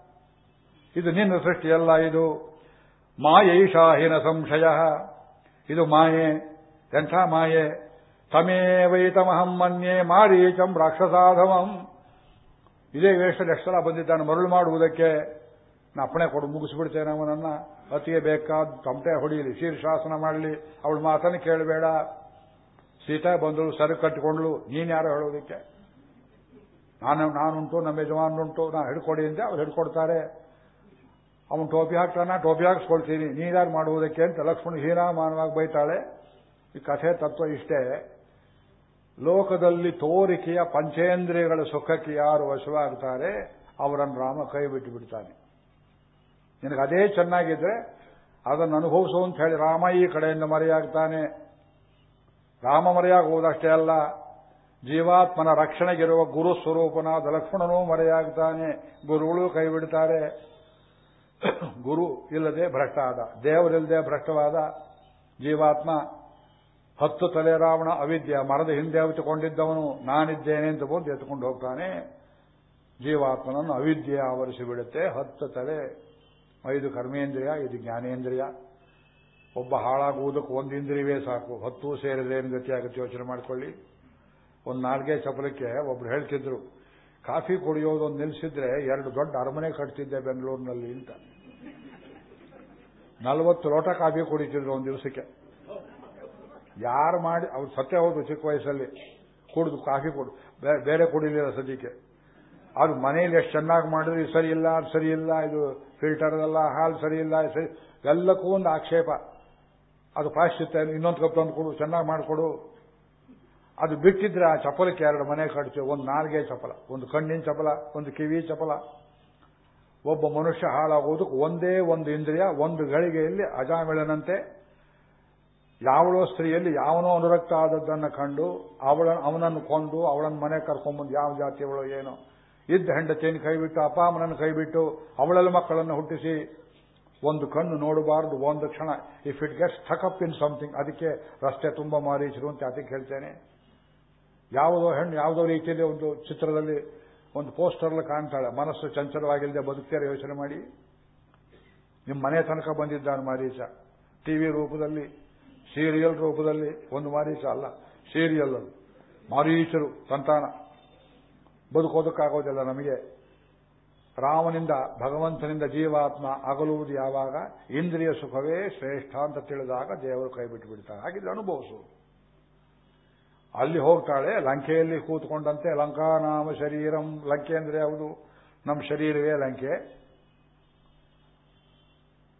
ಇದು ನಿನ್ನ ಸೃಷ್ಟಿಯಲ್ಲ ಇದು. ಮಾಯೈಷಾಹಿನ ಸಂಶಯ. ಇದು ಮಾಯೆ. ಎಂಥ ಮಾಯೆ? ತಮೇವೈತಮಹಂ ಮನ್ಯೆ ಮಾರೀಚಂ ರಾಕ್ಷಸಾಧಮಂ. ಇದೇ ವೇಷ ಲಕ್ಷಲ ಬಂದಿದ್ದಾನೆ ಮರಳು ಮಾಡುವುದಕ್ಕೆ. ಅಪ್ಪಣೆ ಕೊಡು, ಮುಗಿಸ್ಬಿಡ್ತೇನೆ ಅವನನ್ನ. ಅತಿಗೆ ಬೇಕಾದ ತಮಟೆ ಹೊಡೀಲಿ ಶೀರ್ಷಾಸನ ಮಾಡಲಿ. ಅವಳ ಮಾತನ್ನು ಕೇಳಬೇಡ. ಸೀತಾ ಬಂದಳು, ಸರಿ ಕಟ್ಟಿಕೊಂಡ್ಳು. ನೀನ್ ಯಾರೋ ಹೇಳೋದಕ್ಕೆ? ನಾನು, ನಾನುಂಟು, ನಮ್ಮ ಯಜಮಾನುಂಟು ನಾನು ಹಿಡ್ಕೊಡಿ ಅಂತ ಅವ್ರು ಹಿಡ್ಕೊಡ್ತಾರೆ. ಅವನು ಟೋಪಿ ಹಾಕ್ತಾನ ಟೋಪಿ ಹಾಕ್ಸ್ಕೊಳ್ತೀನಿ. ನೀನ್ಯಾರು ಮಾಡುವುದಕ್ಕೆ ಅಂತ ಲಕ್ಷ್ಮಣ ಹೀನಾಮಾನವಾಗಿ ಬೈತಾಳೆ. ಈ ಕಥೆ ತತ್ವ ಇಷ್ಟೇ. ಲೋಕದಲ್ಲಿ ತೋರಿಕೆಯ ಪಂಚೇಂದ್ರಿಯಗಳ ಸುಖಕ್ಕೆ ಯಾರು ವಶವಾಗ್ತಾರೆ, ಅವರನ್ನು ರಾಮ ಕೈ ಬಿಟ್ಟು ಬಿಡ್ತಾನೆ. ನಿನಗೆ ಅದೇ ಚೆನ್ನಾಗಿದ್ರೆ ಅದನ್ನು ಅನುಭವಿಸು ಅಂತ ಹೇಳಿ ರಾಮ ಈ ಕಡೆಯಿಂದ ಮರೆಯಾಗ್ತಾನೆ. ರಾಮ ಮರೆಯಾಗುವುದಷ್ಟೇ ಅಲ್ಲ, ಜೀವಾತ್ಮನ ರಕ್ಷಣೆಗಿರುವ ಗುರು ಸ್ವರೂಪನಾದ ಲಕ್ಷ್ಮಣನೂ ಮರೆಯಾಗ್ತಾನೆ. ಗುರುಗಳು ಕೈ ಬಿಡ್ತಾರೆ ಗುರು ಇಲ್ಲದೆ ಭ್ರಷ್ಟಾದ, ದೇವರಿಲ್ಲದೆ ಭ್ರಷ್ಟವಾದ ಜೀವಾತ್ಮ. ಹತ್ತು ತಲೆ ರಾವಣ ಅವಿದ್ಯ ಮರದ ಹಿಂದೆ ಅವಿತುಕೊಂಡಿದ್ದವನು, ನಾನಿದ್ದೇನೆ ಅಂತ ಬಂದು ಎತ್ಕೊಂಡು ಹೋಗ್ತಾನೆ. ಜೀವಾತ್ಮನನ್ನು ಅವಿದ್ಯೆ ಆವರಿಸಿಬಿಡುತ್ತೆ ಹತ್ತು ತಲೆ. ಐದು ಕರ್ಮೇಂದ್ರಿಯ ಇದು ಜ್ಞಾನೇಂದ್ರಿಯ. ಒಬ್ಬ ಹಾಳಾಗುವುದಕ್ಕೆ ಒಂದು ಇಂದ್ರಿಯವೇ ಸಾಕು. ಹತ್ತು ಸೇರಿದ್ರೆ ಏನು ಗತಿಯಾಗುತ್ತೆ ಯೋಚನೆ ಮಾಡ್ಕೊಳ್ಳಿ. ಒಂದು ನಾಲ್ಗೆ ಚಪಲಕ್ಕೆ ಒಬ್ರು ಹೇಳ್ತಿದ್ರು, ಕಾಫಿ ಕುಡಿಯೋದೊಂದು ನಿಲ್ಲಿಸಿದ್ರೆ ಎರಡು ದೊಡ್ಡ ಅರಮನೆ ಕಟ್ತಿದ್ದೆ ಬೆಂಗಳೂರಿನಲ್ಲಿ ಅಂತ. ನಲವತ್ತು ಲೋಟ ಕಾಫಿ ಕುಡಿತಿದ್ರು ಒಂದು ದಿವಸಕ್ಕೆ. ಯಾರು ಮಾಡಿ, ಅವ್ರು ಸತ್ಯ ಹೋದ್ರು ಚಿಕ್ಕ ವಯಸ್ಸಲ್ಲಿ. ಕುಡಿದು ಕಾಫಿ ಕೊಡು ಬೇರೆ ಕುಡಿಲಿಲ್ಲ ಸದ್ಯಕ್ಕೆ. ಅದು ಮನೆಯಲ್ಲಿ ಎಷ್ಟು ಚೆನ್ನಾಗಿ ಮಾಡಿದ್ರೆ ಇದು ಸರಿಯಿಲ್ಲ ಅದು ಸರಿಯಿಲ್ಲ ಇದು ಫಿಲ್ಟರ್ ಅಲ್ಲ ಹಾಲು ಸರಿಯಿಲ್ಲ ಸರಿ ಎಲ್ಲಕ್ಕೂ ಒಂದು ಆಕ್ಷೇಪ. ಅದು ಪಾಶ್ಚಿತ್ಯ, ಇನ್ನೊಂದು ಕಪ್ ತಂದು ಕೊಡು, ಚೆನ್ನಾಗಿ ಮಾಡಿಕೊಡು. ಅದು ಬಿಟ್ಟಿದ್ರೆ ಆ ಚಪಲಕ್ಕೆ ಎರಡು ಮನೆ ಕಟ್ತೀವಿ. ಒಂದು ನಾಲ್ಗೆ ಚಪಲ ಒಂದು ಕಣ್ಣಿನ ಚಪಲ ಒಂದು ಕಿವಿ ಚಪಲ ಒಬ್ಬ ಮನುಷ್ಯ ಹಾಳಾಗುವುದಕ್ಕೆ ಒಂದೇ ಒಂದು ಇಂದ್ರಿಯ, ಒಂದು ಗಳಿಗೆಯಲ್ಲಿ ಅಜಾಮಿಳನಂತೆ ಯಾವಳೋ ಸ್ತ್ರೀಯಲ್ಲಿ ಯಾವನೋ ಅನುರಕ್ತ ಆದದ್ದನ್ನು ಕಂಡು ಅವಳ, ಅವನನ್ನು ಕೊಂದು ಅವಳನ್ನು ಮನೆ ಕರ್ಕೊಂಬಂದು ಯಾವ ಜಾತಿಯವಳು ಏನೋ ಇದ್ದ ಹೆಂಡತಿಯನ್ನು ಕೈಬಿಟ್ಟು, ಅಪ್ಪ ಅಮ್ಮನನ್ನು ಕೈಬಿಟ್ಟು, ಅವಳಲ್ಲಿ ಮಕ್ಕಳನ್ನು ಹುಟ್ಟಿಸಿ, ಒಂದು ಕಣ್ಣು ನೋಡಬಾರದು, ಒಂದು ಕ್ಷಣ. If it gets up in something ಅದಕ್ಕೆ ರಸ್ತೆ ತುಂಬ ಮಾರೀಚರು ಅಂತ ಅದಕ್ಕೆ ಹೇಳ್ತೇನೆ. ಯಾವುದೋ ಹೆಣ್ಣು, ಯಾವುದೋ ರೀತಿಯಲ್ಲಿ ಒಂದು ಚಿತ್ರದಲ್ಲಿ ಒಂದು ಪೋಸ್ಟರ್ಲ್ಲಿ ಕಾಣ್ತಾಳೆ. ಮನಸ್ಸು ಚಂಚಲವಾಗಿಲ್ಲದೆ ಬದುಕ್ತಾರೆ ಯೋಚನೆ ಮಾಡಿ. ನಿಮ್ಮ ಮನೆ ತನಕ ಬಂದಿದ್ದಾನೆ ಮಾರೀಚ. ಟಿವಿ ರೂಪದಲ್ಲಿ ಸೀರಿಯಲ್ ರೂಪದಲ್ಲಿ ಒಂದು ಮಾರೀಚ ಅಲ್ಲ ಸೀರಿಯಲ್ ಅದು ಮಾರೀಚರು, ಸಂತಾನ. ಬದುಕೋದಕ್ಕಾಗೋದಿಲ್ಲ ನಮಗೆ. ರಾಮನಿಂದ ಭಗವಂತನಿಂದ ಜೀವಾತ್ಮ ಅಗಲುವುದು ಯಾವಾಗ? ಇಂದ್ರಿಯ ಸುಖವೇ ಶ್ರೇಷ್ಠ ಅಂತ ತಿಳಿದಾಗ ದೇವರು ಕೈ ಬಿಟ್ಟು ಬಿಡ್ತಾರೆ. ಹಾಗಿದ್ರೆ ಅನುಭವಿಸು. ಅಲ್ಲಿ ಹೋಗ್ತಾಳೆ, ಲಂಕೆಯಲ್ಲಿ ಕೂತ್ಕೊಂಡಂತೆ ಲಂಕಾನಾಮ ಶರೀರಂ. ಲಂಕೆ ಅಂದ್ರೆ ಯಾವುದು? ನಮ್ಮ ಶರೀರವೇ ಲಂಕೆ.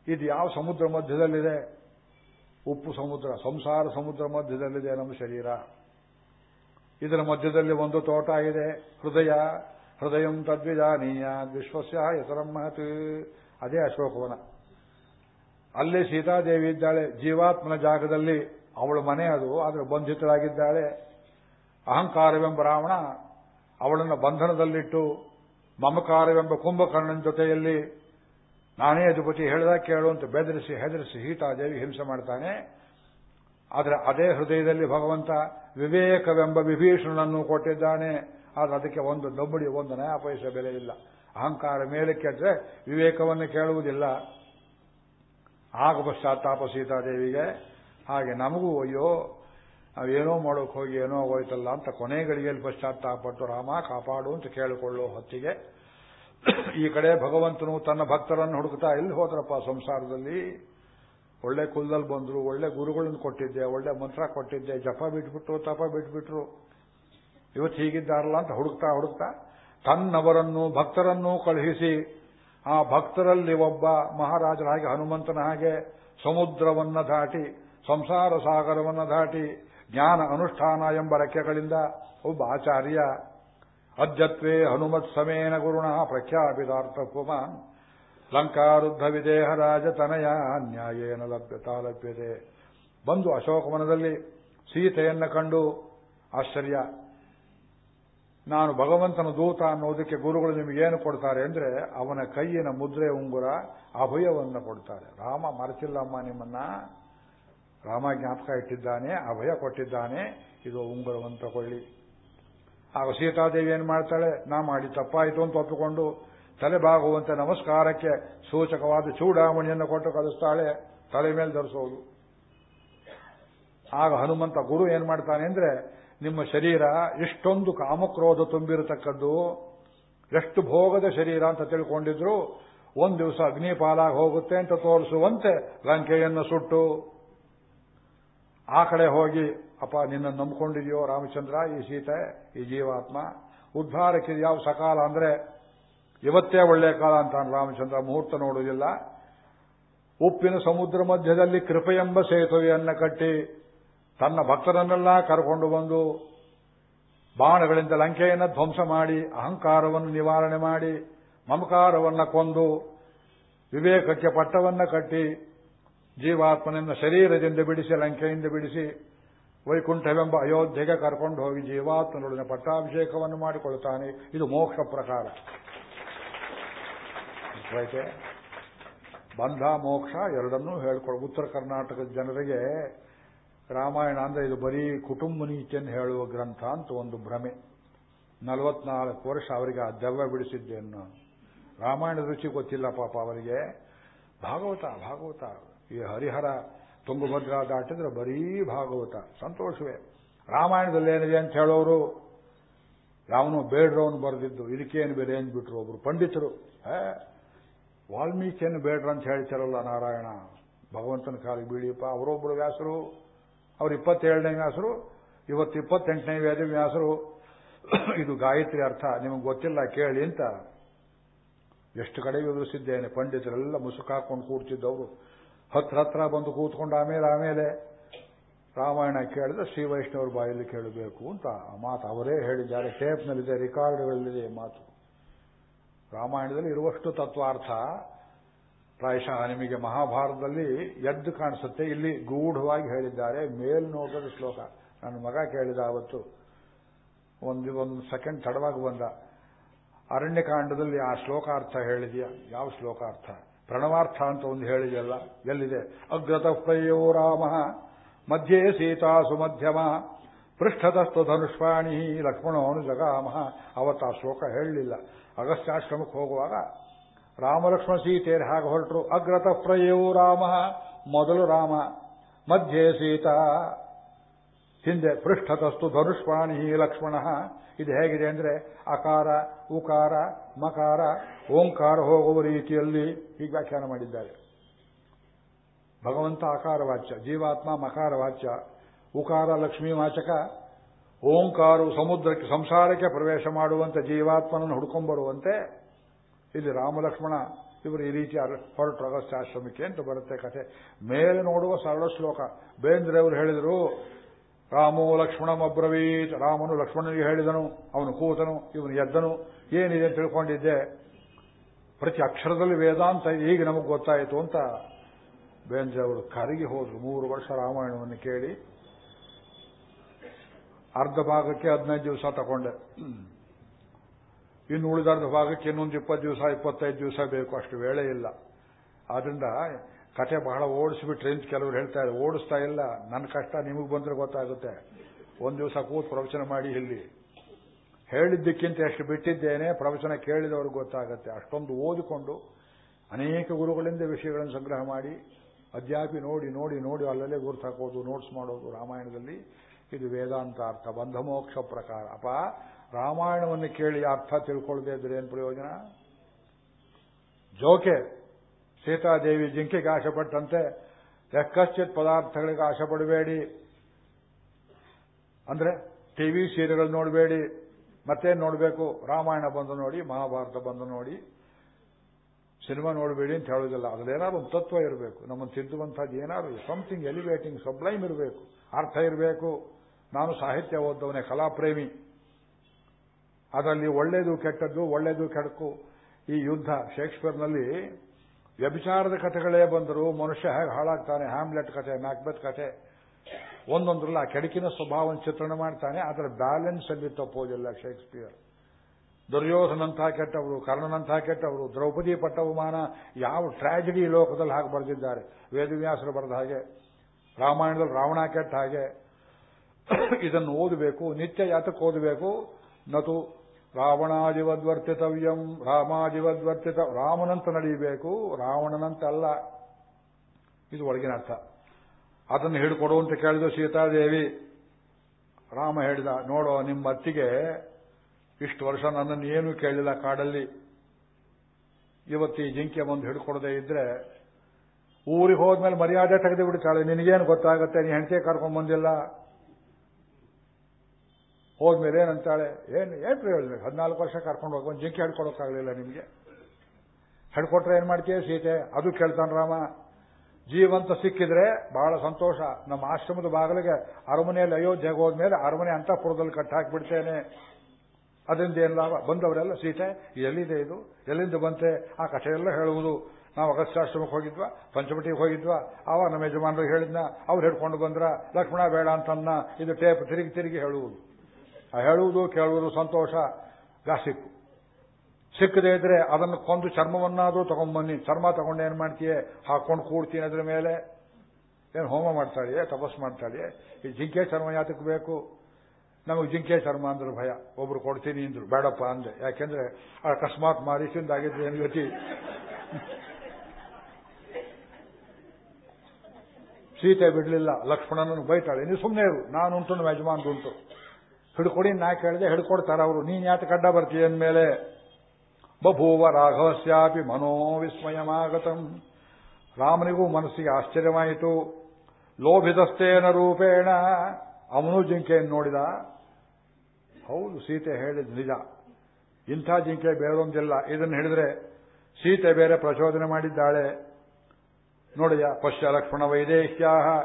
ಇದು ಯಾವ ಸಮುದ್ರ ಮಧ್ಯದಲ್ಲಿದೆ? ಉಪ್ಪು ಸಮುದ್ರ, ಸಂಸಾರ ಸಮುದ್ರ ಮಧ್ಯದಲ್ಲಿದೆ ನಮ್ಮ ಶರೀರ. ಇದರ ಮಧ್ಯದಲ್ಲಿ ಒಂದು ತೋಟ ಇದೆ. ಹೃದಯ, ಹೃದಯಂ ತದ್ವಿಜಾನೀಯ, ವಿಶ್ವಸ್ಯ ಹೆಸರಂ ಮಹತ್. ಅದೇ ಅಶೋಕವನ. ಅಲ್ಲಿ ಸೀತಾದೇವಿ ಇದ್ದಾಳೆ. ಜೀವಾತ್ಮನ ಜಾಗದಲ್ಲಿ ಅವಳ ಮನೆ ಅದು, ಆದರೆ ಬಂಧಿತರಾಗಿದ್ದಾಳೆ ಅಹಂಕಾರವೆಂಬ ರಾವಣ ಅವಳನ್ನು ಬಂಧನದಲ್ಲಿಟ್ಟು ಮಮಕಾರವೆಂಬ ಕುಂಭಕರ್ಣನ ಜೊತೆಯಲ್ಲಿ, ನಾನೇ ಅಧಿಪತಿ ಹೇಳಿದ ಕೇಳು ಅಂತ ಬೆದರಿಸಿ ಹೆದರಿಸಿ ಸೀತಾದೇವಿ ಹಿಂಸೆ ಮಾಡ್ತಾನೆ. ಆದರೆ ಅದೇ ಹೃದಯದಲ್ಲಿ ಭಗವಂತ ವಿವೇಕವೆಂಬ ವಿಭೀಷಣನನ್ನು ಕೊಟ್ಟಿದ್ದಾನೆ. ಆದರೆ ಅದಕ್ಕೆ ಒಂದು ದಬ್ಬಡಿ, ಒಂದು ನಯ ಪೈಸೆ ಬೆಲೆ ಇಲ್ಲ. ಅಹಂಕಾರ ಮೇಲೆ ಕೆಟ್ಟರೆ ವಿವೇಕವನ್ನು ಕೇಳುವುದಿಲ್ಲ. ಆಗ ಪಶ್ಚಾತ್ತಾಪ ಸೀತಾದೇವಿಗೆ ಹಾಗೆ ನಮಗೂ ಅಯ್ಯೋ ನಾವೇನೋ ಮಾಡೋಕೆ ಹೋಗಿ ಏನೋ ಹೋಯ್ತಲ್ಲ ಅಂತ ಕೊನೆ ಗಳಿಗೆಯಲ್ಲಿ ಪಶ್ಚಾತ್ತಾಪಟ್ಟು, ರಾಮ ಕಾಪಾಡು ಅಂತ ಕೇಳಿಕೊಳ್ಳೋ ಹೊತ್ತಿಗೆ, ಈ ಕಡೆ ಭಗವಂತನು ತನ್ನ ಭಕ್ತರನ್ನು ಹುಡುಕ್ತಾ ಎಲ್ಲಿ ಹೋದ್ರಪ್ಪ ಸಂಸಾರದಲ್ಲಿ? ಒಳ್ಳೆ ಕುಲದಲ್ಲಿ ಬಂದ್ರು, ಒಳ್ಳೆ ಗುರುಗಳನ್ನು ಕೊಟ್ಟಿದ್ದೆ, ಒಳ್ಳೆ ಮಂತ್ರ ಕೊಟ್ಟಿದ್ದೆ, ಜಪ ಬಿಟ್ಬಿಟ್ರು, ತಪ ಬಿಟ್ಬಿಟ್ರು. ಇವತ್ತು ಹೀಗಿದ್ದಾರಲ್ಲ ಅಂತ ಹುಡುಕ್ತಾ ಹುಡುಕ್ತಾ ತನ್ನವರನ್ನು, ಭಕ್ತರನ್ನು ಕಳುಹಿಸಿ, ಆ ಭಕ್ತರಲ್ಲಿ ಒಬ್ಬ ಮಹಾರಾಜರ ಹಾಗೆ ಹನುಮಂತನ ಹಾಗೆ ಸಮುದ್ರವನ್ನ ದಾಟಿ, ಸಂಸಾರ ಸಾಗರವನ್ನು ದಾಟಿ, ಜ್ಞಾನ ಅನುಷ್ಠಾನ ಎಂಬ ರೆಕ್ಕೆಗಳಿಂದ ಒಬ್ಬ ಆಚಾರ್ಯ, ಅದ್ಯತ್ವೇ ಹನುಮತ್ ಸಮೇನ ಗುರುಣ ಪ್ರಖ್ಯಾಪಿತಾರ್ಥ ಪುಮಾನ್ ಲಂಕಾರುದ್ಧ ವಿದೇಹ ರಾಜ ತನಯ ನ್ಯಾಯೇನ ಲಭ್ಯತಾ ಲಭ್ಯತೆ ಬಂದು ಅಶೋಕವನದಲ್ಲಿ ಸೀತೆಯನ್ನ ಕಂಡು, ಆಶ್ಚರ್ಯ. ನಾನು ಭಗವಂತನ ದೂತ ಅನ್ನೋದಕ್ಕೆ ಗುರುಗಳು ನಿಮಗೇನು ಕೊಡ್ತಾರೆ ಅಂದ್ರೆ, ಅವನ ಕೈಯಿನ ಮುದ್ರೆ, ಉಂಗುರ, ಅಭಯವನ್ನು ಕೊಡ್ತಾರೆ. ರಾಮ ಮರೆತಿಲ್ಲಮ್ಮ ನಿಮ್ಮನ್ನ. ರಾಮ ಜ್ಞಾಪಕ ಇಟ್ಟಿದ್ದಾನೆ, ಅಭಯ ಕೊಟ್ಟಿದ್ದಾನೆ. ಇದು ಉಂಗುರವನ್ನು ತಗೊಳ್ಳಿ. ಆಗ ಸೀತಾದೇವಿ ಏನು ಮಾಡ್ತಾಳೆ? ನಾ ಮಾಡಿ ತಪ್ಪಾಯಿತು ಅಂತ ಒಪ್ಪಿಕೊಂಡು ತಲೆ ಬಾಗುವಂತೆ ನಮಸ್ಕಾರಕ್ಕೆ ಸೂಚಕವಾದ ಚೂಡಾಮಣಿಯನ್ನು ಕೊಟ್ಟು ಕಲಿಸ್ತಾಳೆ, ತಲೆ ಮೇಲೆ ಧರಿಸೋದು. ಆಗ ಹನುಮಂತ ಗುರು ಏನ್ ಮಾಡ್ತಾನೆ ಅಂದ್ರೆ, ನಿಮ್ಮ ಶರೀರ ಎಷ್ಟೊಂದು ಕಾಮಕ್ರೋಧ ತುಂಬಿರತಕ್ಕದ್ದು, ಎಷ್ಟು ಭೋಗದ ಶರೀರ ಅಂತ ತಿಳ್ಕೊಂಡಿದ್ರು, ಒಂದು ದಿವಸ ಅಗ್ನಿಪಾಲಾಗಿ ಹೋಗುತ್ತೆ ಅಂತ ತೋರಿಸುವಂತೆ ಲಂಕೆಯನ್ನು ಸುಟ್ಟು, ಆ ಕಡೆ ಹೋಗಿ, ಅಪ್ಪ ನಿನ್ನ ನಂಬಿಕೊಂಡಿದೆಯೋ ರಾಮಚಂದ್ರ, ಈ ಸೀತೆ, ಈ ಜೀವಾತ್ಮ ಉದ್ಧಾರಕ್ಕೆ ಯಾವ ಸಕಾಲ ಅಂದ್ರೆ ಇವತ್ತೇ ಒಳ್ಳೆಯ ಕಾಲ ಅಂತಾನೆ ರಾಮಚಂದ್ರ ಮುಹೂರ್ತ ನೋಡುವುದಿಲ್ಲ. ಉಪ್ಪಿನ ಸಮುದ್ರ ಮಧ್ಯದಲ್ಲಿ ಕೃಪೆಯೆಂಬ ಸೇತುವೆಯನ್ನು ಕಟ್ಟಿ ತನ್ನ ಭಕ್ತರನ್ನೆಲ್ಲ ಕರ್ಕೊಂಡು ಬಂದು ಬಾಣಗಳಿಂದ ಲಂಕೆಯನ್ನು ಧ್ವಂಸ ಮಾಡಿ, ಅಹಂಕಾರವನ್ನು ನಿವಾರಣೆ ಮಾಡಿ, ಮಮಕಾರವನ್ನು ಕೊಂದು, ವಿವೇಕಕ್ಕೆ ಪಟ್ಟವನ್ನು ಕಟ್ಟಿ, ಜೀವಾತ್ಮನನ್ನು ಶರೀರದಿಂದ ಬಿಡಿಸಿ, ಲಂಕೆಯಿಂದ ಬಿಡಿಸಿ, ವೈಕುಂಠವೆಂಬ ಅಯೋಧ್ಯೆಗೆ ಕರ್ಕೊಂಡು ಹೋಗಿ ಜೀವಾತ್ಮನೊಡನೆ ಪಟ್ಟಾಭಿಷೇಕವನ್ನು ಮಾಡಿಕೊಳ್ಳುತ್ತಾನೆ. ಇದು ಮೋಕ್ಷ ಪ್ರಕಾರ ಬಂಧ, ಮೋಕ್ಷ ಎರಡನ್ನೂ ಹೇಳ್ಕೊಡು ಉತ್ತರ ಕರ್ನಾಟಕದ ಜನರಿಗೆ ರಾಮಾಯಣ ಅಂದ್ರೆ ಇದು ಬರೀ ಕುಟುಂಬ ನೀತಿಯನ್ನು ಹೇಳುವ ಗ್ರಂಥ ಅಂತ ಒಂದು ಭ್ರಮೆ. ನಲವತ್ನಾಲ್ಕು ವರ್ಷ ಅವರಿಗೆ ಆ ದೆವ್ವ ಬಿಡಿಸಿದ್ದೇನು ನಾನು ರಾಮಾಯಣದ ರುಚಿ ಗೊತ್ತಿಲ್ಲ ಪಾಪ ಅವರಿಗೆ. ಭಾಗವತ ಭಾಗವತ. ಈ ಹರಿಹರ ತುಂಗಭದ್ರಾ ದಾಟಿದ್ರೆ ಬರೀ ಭಾಗವತ. ಸಂತೋಷವೇ. ರಾಮಾಯಣದಲ್ಲಿ ಏನಿದೆ ಅಂತ ಹೇಳೋರು, ಯಾವನೋ ಬೇಡ್ರವನು ಬರೆದಿದ್ದು, ಇದಕ್ಕೇನು ಬೇರೆ ಬಿಟ್ರು ಒಬ್ರು ಪಂಡಿತರು. ವಾಲ್ಮೀಕಿಯನ್ನು ಬೇಡ್ರ ಅಂತ ಹೇಳ್ತಾರಲ್ಲ ನಾರಾಯಣ. ಭಗವಂತನ ಕಾಲಿಗೆ ಬೀಳಿಯಪ್ಪ. ಅವರೊಬ್ಬರು ವ್ಯಾಸರು, ಅವ್ರು ಇಪ್ಪತ್ತೇಳನೇ ವ್ಯಾಸರು, ಇವತ್ತು ಇಪ್ಪತ್ತೆಂಟನೇ ವೇದ ವ್ಯಾಸರು. ಇದು ಗಾಯತ್ರಿ ಅರ್ಥ. ನಿಮಗೆ ಗೊತ್ತಿಲ್ಲ, ಕೇಳಿ ಅಂತ. ಎಷ್ಟು ಕಡೆ ವಿವರಿಸಿದ್ದೇನೆ ಪಂಡಿತರೆಲ್ಲ ಮುಸುಕಾಕೊಂಡು ಕೂಡ್ತಿದ್ದವರು. ಹತ್ರ ಹತ್ರ ಬಂದು ಕೂತ್ಕೊಂಡು ಆಮೇಲೆ ಆಮೇಲೆ. ರಾಮಾಯಣ ಕೇಳಿದ್ರೆ ಶ್ರೀ ವೈಷ್ಣವರ ಬಾಯಲ್ಲಿ ಕೇಳಬೇಕು ಅಂತ ಆ ಮಾತು ಅವರೇ ಹೇಳಿದ್ದಾರೆ. ಟೇಪ್ನಲ್ಲಿದೆ, ರೆಕಾರ್ಡ್ಗಳಲ್ಲಿದೆ ಮಾತು. ರಾಮಾಯಣದಲ್ಲಿ ಇರುವಷ್ಟು ತತ್ವಾರ್ಥ ಪ್ರಾಯಶಃ ನಿಮಗೆ ಮಹಾಭಾರತದಲ್ಲಿ ಎದ್ದು ಕಾಣಿಸುತ್ತೆ. ಇಲ್ಲಿ ಗೂಢವಾಗಿ ಹೇಳಿದ್ದಾರೆ. ಮೇಲ್ನೋಟದ ಶ್ಲೋಕ. ನನ್ನ ಮಗ ಕೇಳಿದ ಅವತ್ತು ಒಂದು ಒಂದು ಸೆಕೆಂಡ್ ತಡವಾಗಿ ಬಂದ. ಅರಣ್ಯಕಾಂಡದಲ್ಲಿ ಆ ಶ್ಲೋಕಾರ್ಥ ಹೇಳಿದೆಯಾ? ಯಾವ ಶ್ಲೋಕಾರ್ಥ? ಪ್ರಣವಾರ್ಥ ಅಂತ ಒಂದು ಹೇಳಿದೆಯಲ್ಲ. ಎಲ್ಲಿದೆ? ಅಗ್ರತ ಪ್ರಯೋ ರಾಮ. ಮಧ್ಯೆ ಸೀತಾ ಮಧ್ಯಮ. ಪೃಷ್ಠತಸ್ತು ಧನುಷ್ವಾಣಿ ಲಕ್ಷ್ಮಣವನು ಜಗಾಮಹ ಅವತ್ತ ಆ ಶ್ಲೋಕ ಹೇಳಲಿಲ್ಲ. ಅಗಸ್ತ್ಯಾಶ್ರಮಕ್ಕೆ ಹೋಗುವಾಗ ರಾಮಲಕ್ಷ್ಮಣ ಸೀತೆಯರು ಹಾಗೆ ಹೊರಟರು. ಅಗ್ರತ ಪ್ರಯೋ ರಾಮ, ಮೊದಲು ರಾಮ, ಮಧ್ಯೆ ಸೀತಾ. ಹಿಂದೆ ಪೃಷ್ಠತಸ್ತು ಧನುಷ್ವಾಣಿ ಲಕ್ಷ್ಮಣ. ಇದು ಹೇಗಿದೆ ಅಂದ್ರೆ ಅಕಾರ, ಉಕಾರ, ಮಕಾರ, ಓಂಕಾರ ಹೋಗುವ ರೀತಿಯಲ್ಲಿ ಹೀಗೆ ವ್ಯಾಖ್ಯಾನ ಮಾಡಿದ್ದಾರೆ. ಭಗವಂತ ಆಕಾರ ವಾಚ್ಯ ಜೀವಾತ್ಮ ಮಕಾರ ವಾಚ್ಯ ಉಕಾರ ಲಕ್ಷ್ಮೀ ವಾಚಕ, ಓಂಕಾರು ಸಮುದ್ರಕ್ಕೆ, ಸಂಸಾರಕ್ಕೆ ಪ್ರವೇಶ ಮಾಡುವಂತೆ ಜೀವಾತ್ಮನನ್ನು ಹುಡ್ಕೊಂಬರುವಂತೆ ಇಲ್ಲಿ ರಾಮಲಕ್ಷ್ಮಣ ಇವರು ಈ ರೀತಿ ಹೊರಟು ಅಗಸ್ತ್ಯಾಶ್ರಮಕ್ಕೆ ಅಂತ ಬರುತ್ತೆ ಕಥೆ. ಮೇಲೆ ನೋಡುವ ಸರಳ ಶ್ಲೋಕ. ಬೇಂದ್ರೆಯವರು ಹೇಳಿದರು, ರಾಮೋ ಲಕ್ಷ್ಮಣಮಬ್ರವೀತ್ ರಾಮನು ಲಕ್ಷ್ಮಣನಿಗೆ ಹೇಳಿದನು, ಅವನು ಕೂತನು, ಇವನು ಎದ್ದನು. ಏನಿದೆ ಅಂತ ತಿಳ್ಕೊಂಡಿದ್ದೆ? ಪ್ರತಿ ಅಕ್ಷರದಲ್ಲಿ ವೇದಾಂತ ಈಗ ನಮಗೆ ಗೊತ್ತಾಯಿತು ಅಂತ ಬೇಂದ್ರೆ ಅವರು ಕರಗಿ ಹೋದರು. ಮೂರು ವರ್ಷ ರಾಮಾಯಣವನ್ನು ಕೇಳಿ ಅರ್ಧ ಭಾಗಕ್ಕೆ ಹದಿನೈದು ದಿವಸ ತಗೊಂಡೆ. ಇನ್ನು ಉಳಿದ ಅರ್ಧ ಭಾಗಕ್ಕೆ ಇನ್ನೊಂದು ಇಪ್ಪತ್ತು ದಿವಸ, ಇಪ್ಪತ್ತೈದು ದಿವಸ ಬೇಕು, ಅಷ್ಟು ವೇಳೆ ಇಲ್ಲ. ಆದ್ರಿಂದ ಕತೆ ಬಹಳ ಓಡಿಸ್ಬಿಟ್ರಿ ಅಂತ ಕೆಲವರು ಹೇಳ್ತಾ ಇದ್ದಾರೆ. ಓಡಿಸ್ತಾ ಇಲ್ಲ. ನನ್ನ ಕಷ್ಟ ನಿಮಗೆ ಬಂದ್ರೆ ಗೊತ್ತಾಗುತ್ತೆ. ಒಂದು ದಿವಸ ಕೂತು ಪ್ರವಚನ ಮಾಡಿ ಇಲ್ಲಿ. ಹೇಳಿದ್ದಕ್ಕಿಂತ ಎಷ್ಟು ಬಿಟ್ಟಿದ್ದೇನೆ, ಪ್ರವಚನ ಕೇಳಿದವ್ರಿಗೆ ಗೊತ್ತಾಗುತ್ತೆ. ಅಷ್ಟೊಂದು ಓದಿಕೊಂಡು ಅನೇಕ ಗುರುಗಳಿಂದ ವಿಷಯಗಳನ್ನು ಸಂಗ್ರಹ ಮಾಡಿ, ಅದ್ಯಾಪಿ ನೋಡಿ ನೋಡಿ ನೋಡಿ, ಅಲ್ಲಲ್ಲೇ ಗುರುತು ಹಾಕೋದು ನೋಟ್ಸ್ ಮಾಡೋದು ರಾಮಾಯಣದಲ್ಲಿ. ಇದು ವೇದಾಂತ ಅರ್ಥ ಬಂಧಮೋಕ್ಷ ಪ್ರಕಾರ. ಅಪ ರಾಮಾಯಣವನ್ನು ಕೇಳಿ ಅರ್ಥ ತಿಳ್ಕೊಳ್ಳದೆ ಇದ್ರೆ ಏನು ಪ್ರಯೋಜನ? ಜೋಕೆ, ಸೀತಾದೇವಿ ಜಿಂಕೆಗೆ ಆಶೆಪಟ್ಟಂತೆ, ಯಕ್ಕಶ್ಚಿತ್ ಪದಾರ್ಥಗಳಿಗೆ ಆಶೆ ಪಡಬೇಡಿ ಅಂದ್ರೆ, ಟಿವಿ ಸೀರಿಯಲ್ ನೋಡಬೇಡಿ. ಮತ್ತೇನು ನೋಡಬೇಕು? ರಾಮಾಯಣ ಬಂದು ನೋಡಿ, ಮಹಾಭಾರತ ಬಂದು ನೋಡಿ. ಸಿನಿಮಾ ನೋಡಬೇಡಿ ಅಂತ ಹೇಳೋದಿಲ್ಲ. ಅದರಲ್ಲೇನಾದ್ರು ಒಂದು ತತ್ವ ಇರಬೇಕು. ನಮ್ಮನ್ನು ತಿದ್ದುವಂಥದ್ದು ಏನಾದ್ರು ಸಮಥಿಂಗ್ ಎಲಿವೇಟಿಂಗ್ ಸಬ್ಲೈಮ್ ಇರಬೇಕು. ಅರ್ಥ ಇರಬೇಕು. ನಾನು ಸಾಹಿತ್ಯ ಓದ್ದವನೇ, ಕಲಾಪ್ರೇಮಿ. ಅದರಲ್ಲಿ ಒಳ್ಳೇದು ಕೆಟ್ಟದ್ದು, ಒಳ್ಳೇದು ಕೆಡಕು. ಈ ಯುದ್ಧ, ಶೇಕ್ಸ್ಪಿಯರ್ನಲ್ಲಿ ವ್ಯಭಿಚಾರದ ಕಥೆಗಳೇ ಬಂದರೂ ಮನುಷ್ಯ ಹೇಗೆ ಹಾಳಾಗ್ತಾನೆ? ಹ್ಯಾಮ್ಲೆಟ್ ಕಥೆ, ಮ್ಯಾಕ್ಬೆತ್ ಕಥೆ. ಒಂದೊಂದ್ರಲ್ಲ ಕೆಡಕಿನ ಸ್ವಭಾವವನ್ನು ಚಿತ್ರಣ ಮಾಡ್ತಾನೆ. ಅದರ ಬ್ಯಾಲೆನ್ಸ್ ಅಲ್ಲಿ ತಪ್ಪೋದಿಲ್ಲ ಶೇಕ್ಸ್ಪಿಯರ್. ದುರ್ಯೋಧನಂತಹ ಕೆಟ್ಟವರು ಕರ್ಣನಂತಹ ಕೆಟ್ಟವರು, ದ್ರೌಪದಿ ಪಟ್ಟವಮಾನ ಯಾವ ಟ್ರಾಜಿಡಿ ಲೋಕದಲ್ಲಿ ಹಾಗೆ ಬರೆದಿದ್ದಾರೆ. ವೇದವ್ಯಾಸರು ಬರೆದ ಹಾಗೆ, ರಾಮಾಯಣದಲ್ಲಿ ರಾವಣ ಕೆಟ್ಟ ಹಾಗೆ [COUGHS] ಇದನ್ನು ಓದಬೇಕು ನಿತ್ಯ ಯಾತಕ್ಕೆ ಓದಬೇಕು. ನತು ರಾವಣಾಜಿವದ್ವರ್ತಿತವ್ಯಂ ರಾಮಾದಿವದ್ವರ್ತಿತ ರಾಮನಂತ ನಡೆಯಬೇಕು ರಾವಣನಂತ ಅಲ್ಲ. ಇದು ಒಳಗಿನ ಅರ್ಥ. ಅದನ್ನು ಹಿಡ್ಕೊಡು ಅಂತ ಕೇಳಿದ್ರು ಸೀತಾದೇವಿ. ರಾಮ ಹೇಳಿದ, ನೋಡೋ ನಿಮ್ಮ ಅತ್ತಿಗೆ ಇಷ್ಟು ವರ್ಷ ನನ್ನನ್ನು ಏನೂ ಕೇಳಿಲ್ಲ ಕಾಡಲ್ಲಿ. ಇವತ್ತು ಈ ಜಿಂಕೆ ಬಂದು ಹಿಡ್ಕೊಡದೆ ಇದ್ರೆ ಊರಿಗೆ ಹೋದ್ಮೇಲೆ ಮರ್ಯಾದೆ ತೆಗೆದು ಬಿಡ್ತಾಳೆ. ನಿನಗೇನು ಗೊತ್ತಾಗುತ್ತೆ? ನೀ ಹೆಂಡತಿ ಕರ್ಕೊಂಡ್ ಬಂದಿಲ್ಲ. ಹೋದ್ಮೇಲೆ ಏನಂತಾಳೆ, ಏನು ಏನು ಪ್ರಯೋಜನ? ಹದಿನಾಲ್ಕು ವರ್ಷ ಕರ್ಕೊಂಡು ಹೋಗಿ, ಒಂದು ಜಿಂಕೆ ಹಿಡ್ಕೊಡೋಕ್ಕಾಗಲಿಲ್ಲ ನಿಮಗೆ. ಹಿಡ್ಕೊಟ್ರೆ ಏನು ಮಾಡ್ತೀಯ ಸೀತೆ? ಅದು ಕೇಳ್ತಾನೆ ರಾಮ. ಜೀವಂತ ಸಿಕ್ಕಿದ್ರೆ ಬಹಳ ಸಂತೋಷ. ನಮ್ಮ ಆಶ್ರಮದ ಬಾಗಿಲಿಗೆ ಅರಮನೆಯಲ್ಲಿ ಅಯೋಧ್ಯೆಗೆ ಹೋದ್ಮೇಲೆ ಅರಮನೆ ಅಂತಃಪುರದಲ್ಲಿ ಕಟ್ಟಾಕ್ಬಿಡ್ತೇನೆ ಅದರಿಂದ ಏನು ಲಾಭ? ಬಂದವರೆಲ್ಲ ಸೀತೆ, ಎಲ್ಲಿದೆ ಇದು? ಎಲ್ಲಿಂದ ಬಂತೆ? ಆ ಕಥೆ ಎಲ್ಲ ಹೇಳುವುದು. ನಾವು ಅಗಸ್ತ್ಯಾಶ್ರಮಕ್ಕೆ ಹೋಗಿದ್ವಾ ಪಂಚಮಟಿಗೆ ಹೋಗಿದ್ವಾ. ಅವ ನಮ್ಮ ಯಜಮಾನರು ಹೇಳಿದ್ನ, ಅವ್ರು ಹಿಡ್ಕೊಂಡು ಬಂದ್ರ, ಲಕ್ಷ್ಮಣ ಬೇಡ ಅಂತನ್ನ ಇದು ಟೇಪ್ ತಿರುಗಿ ತಿರುಗಿ ಹೇಳುವುದು. ಹೇಳುವುದು ಕೇಳುವುದು ಸಂತೋಷ. ಗಾಸಿಕ್ಕು ಸಿಕ್ಕದೇ ಇದ್ರೆ ಅದನ್ನು ಕೊಂದು ಚರ್ಮವನ್ನಾದರೂ ತಗೊಂಡ್ಬನ್ನಿ. ಚರ್ಮ ತಗೊಂಡು ಏನು ಮಾಡ್ತೀಯ? ಹಾಕೊಂಡು ಕೂಡ್ತೀನಿ ಅದ್ರ ಮೇಲೆ. ಏನು ಹೋಮ ಮಾಡ್ತಾಳೆಯೇ? ತಪಸ್ಸು ಮಾಡ್ತಾಳೆಯೇ? ಈ ಜಿಂಕೆ ಚರ್ಮ ಯಾತಕ್ಕೆ ಬೇಕು? ನಮಗೆ ಜಿಂಕೆ ಚರ್ಮ ಅಂದ್ರೆ ಭಯ. ಒಬ್ರು ಕೊಡ್ತೀನಿ ಅಂದ್ರು. ಬೇಡಪ್ಪ ಅಂದೆ. ಯಾಕೆಂದ್ರೆ ಅಕಸ್ಮಾತ್ ಮಾರಿಸಿಂದಾಗಿದ್ರೆ ಏನು ಗತಿ? ಸೀತೆ ಬಿಡಲಿಲ್ಲ. ಲಕ್ಷ್ಮಣನನ್ನು ಬೈತಾಳೆ. ನೀವು ಸುಮ್ಮನೆ ಇರು. ನಾನು ಉಂಟು ನಮ್ಮ ಯಜಮಾನ್ದು ಉಂಟು ಹಿಡ್ಕೊಡಿ ನಾ ಕೇಳಿದೆ ಹಿಡ್ಕೊಡ್ತಾರ ಅವರು. ನೀನ್ ಯಾತ ಕಡ್ಡ ಬರ್ತೀಯ ಅಂದಮೇಲೆ? ಬಭೂವ ರಾಘವಸ್ಯಾಪಿ ಮನೋವಿಸ್ಮಯಮಾಗತಂ. ರಾಮನಿಗೂ ಮನಸ್ಸಿಗೆ ಆಶ್ಚರ್ಯವಾಯಿತು. ಲೋಭಿತಸ್ತೇನ ರೂಪೇಣ. ಅವನು ಜಿಂಕೆಯನ್ನು ನೋಡಿದ. ಹೌದು, ಸೀತೆ ಹೇಳಿದ ನಿಜ. ಇಂಥ ಜಿಂಕೆ ಬೇರೊಂದಿಲ್ಲ. ಇದನ್ನು ಹಿಡಿದ್ರೆ ಸೀತೆ ಬೇರೆ ಪ್ರಚೋದನೆ ಮಾಡಿದ್ದಾಳೆ. ನೋಡಿದ ಪಶ್ಯ ಲಕ್ಷ್ಮಣ ವೈದೇಹ್ಯಾ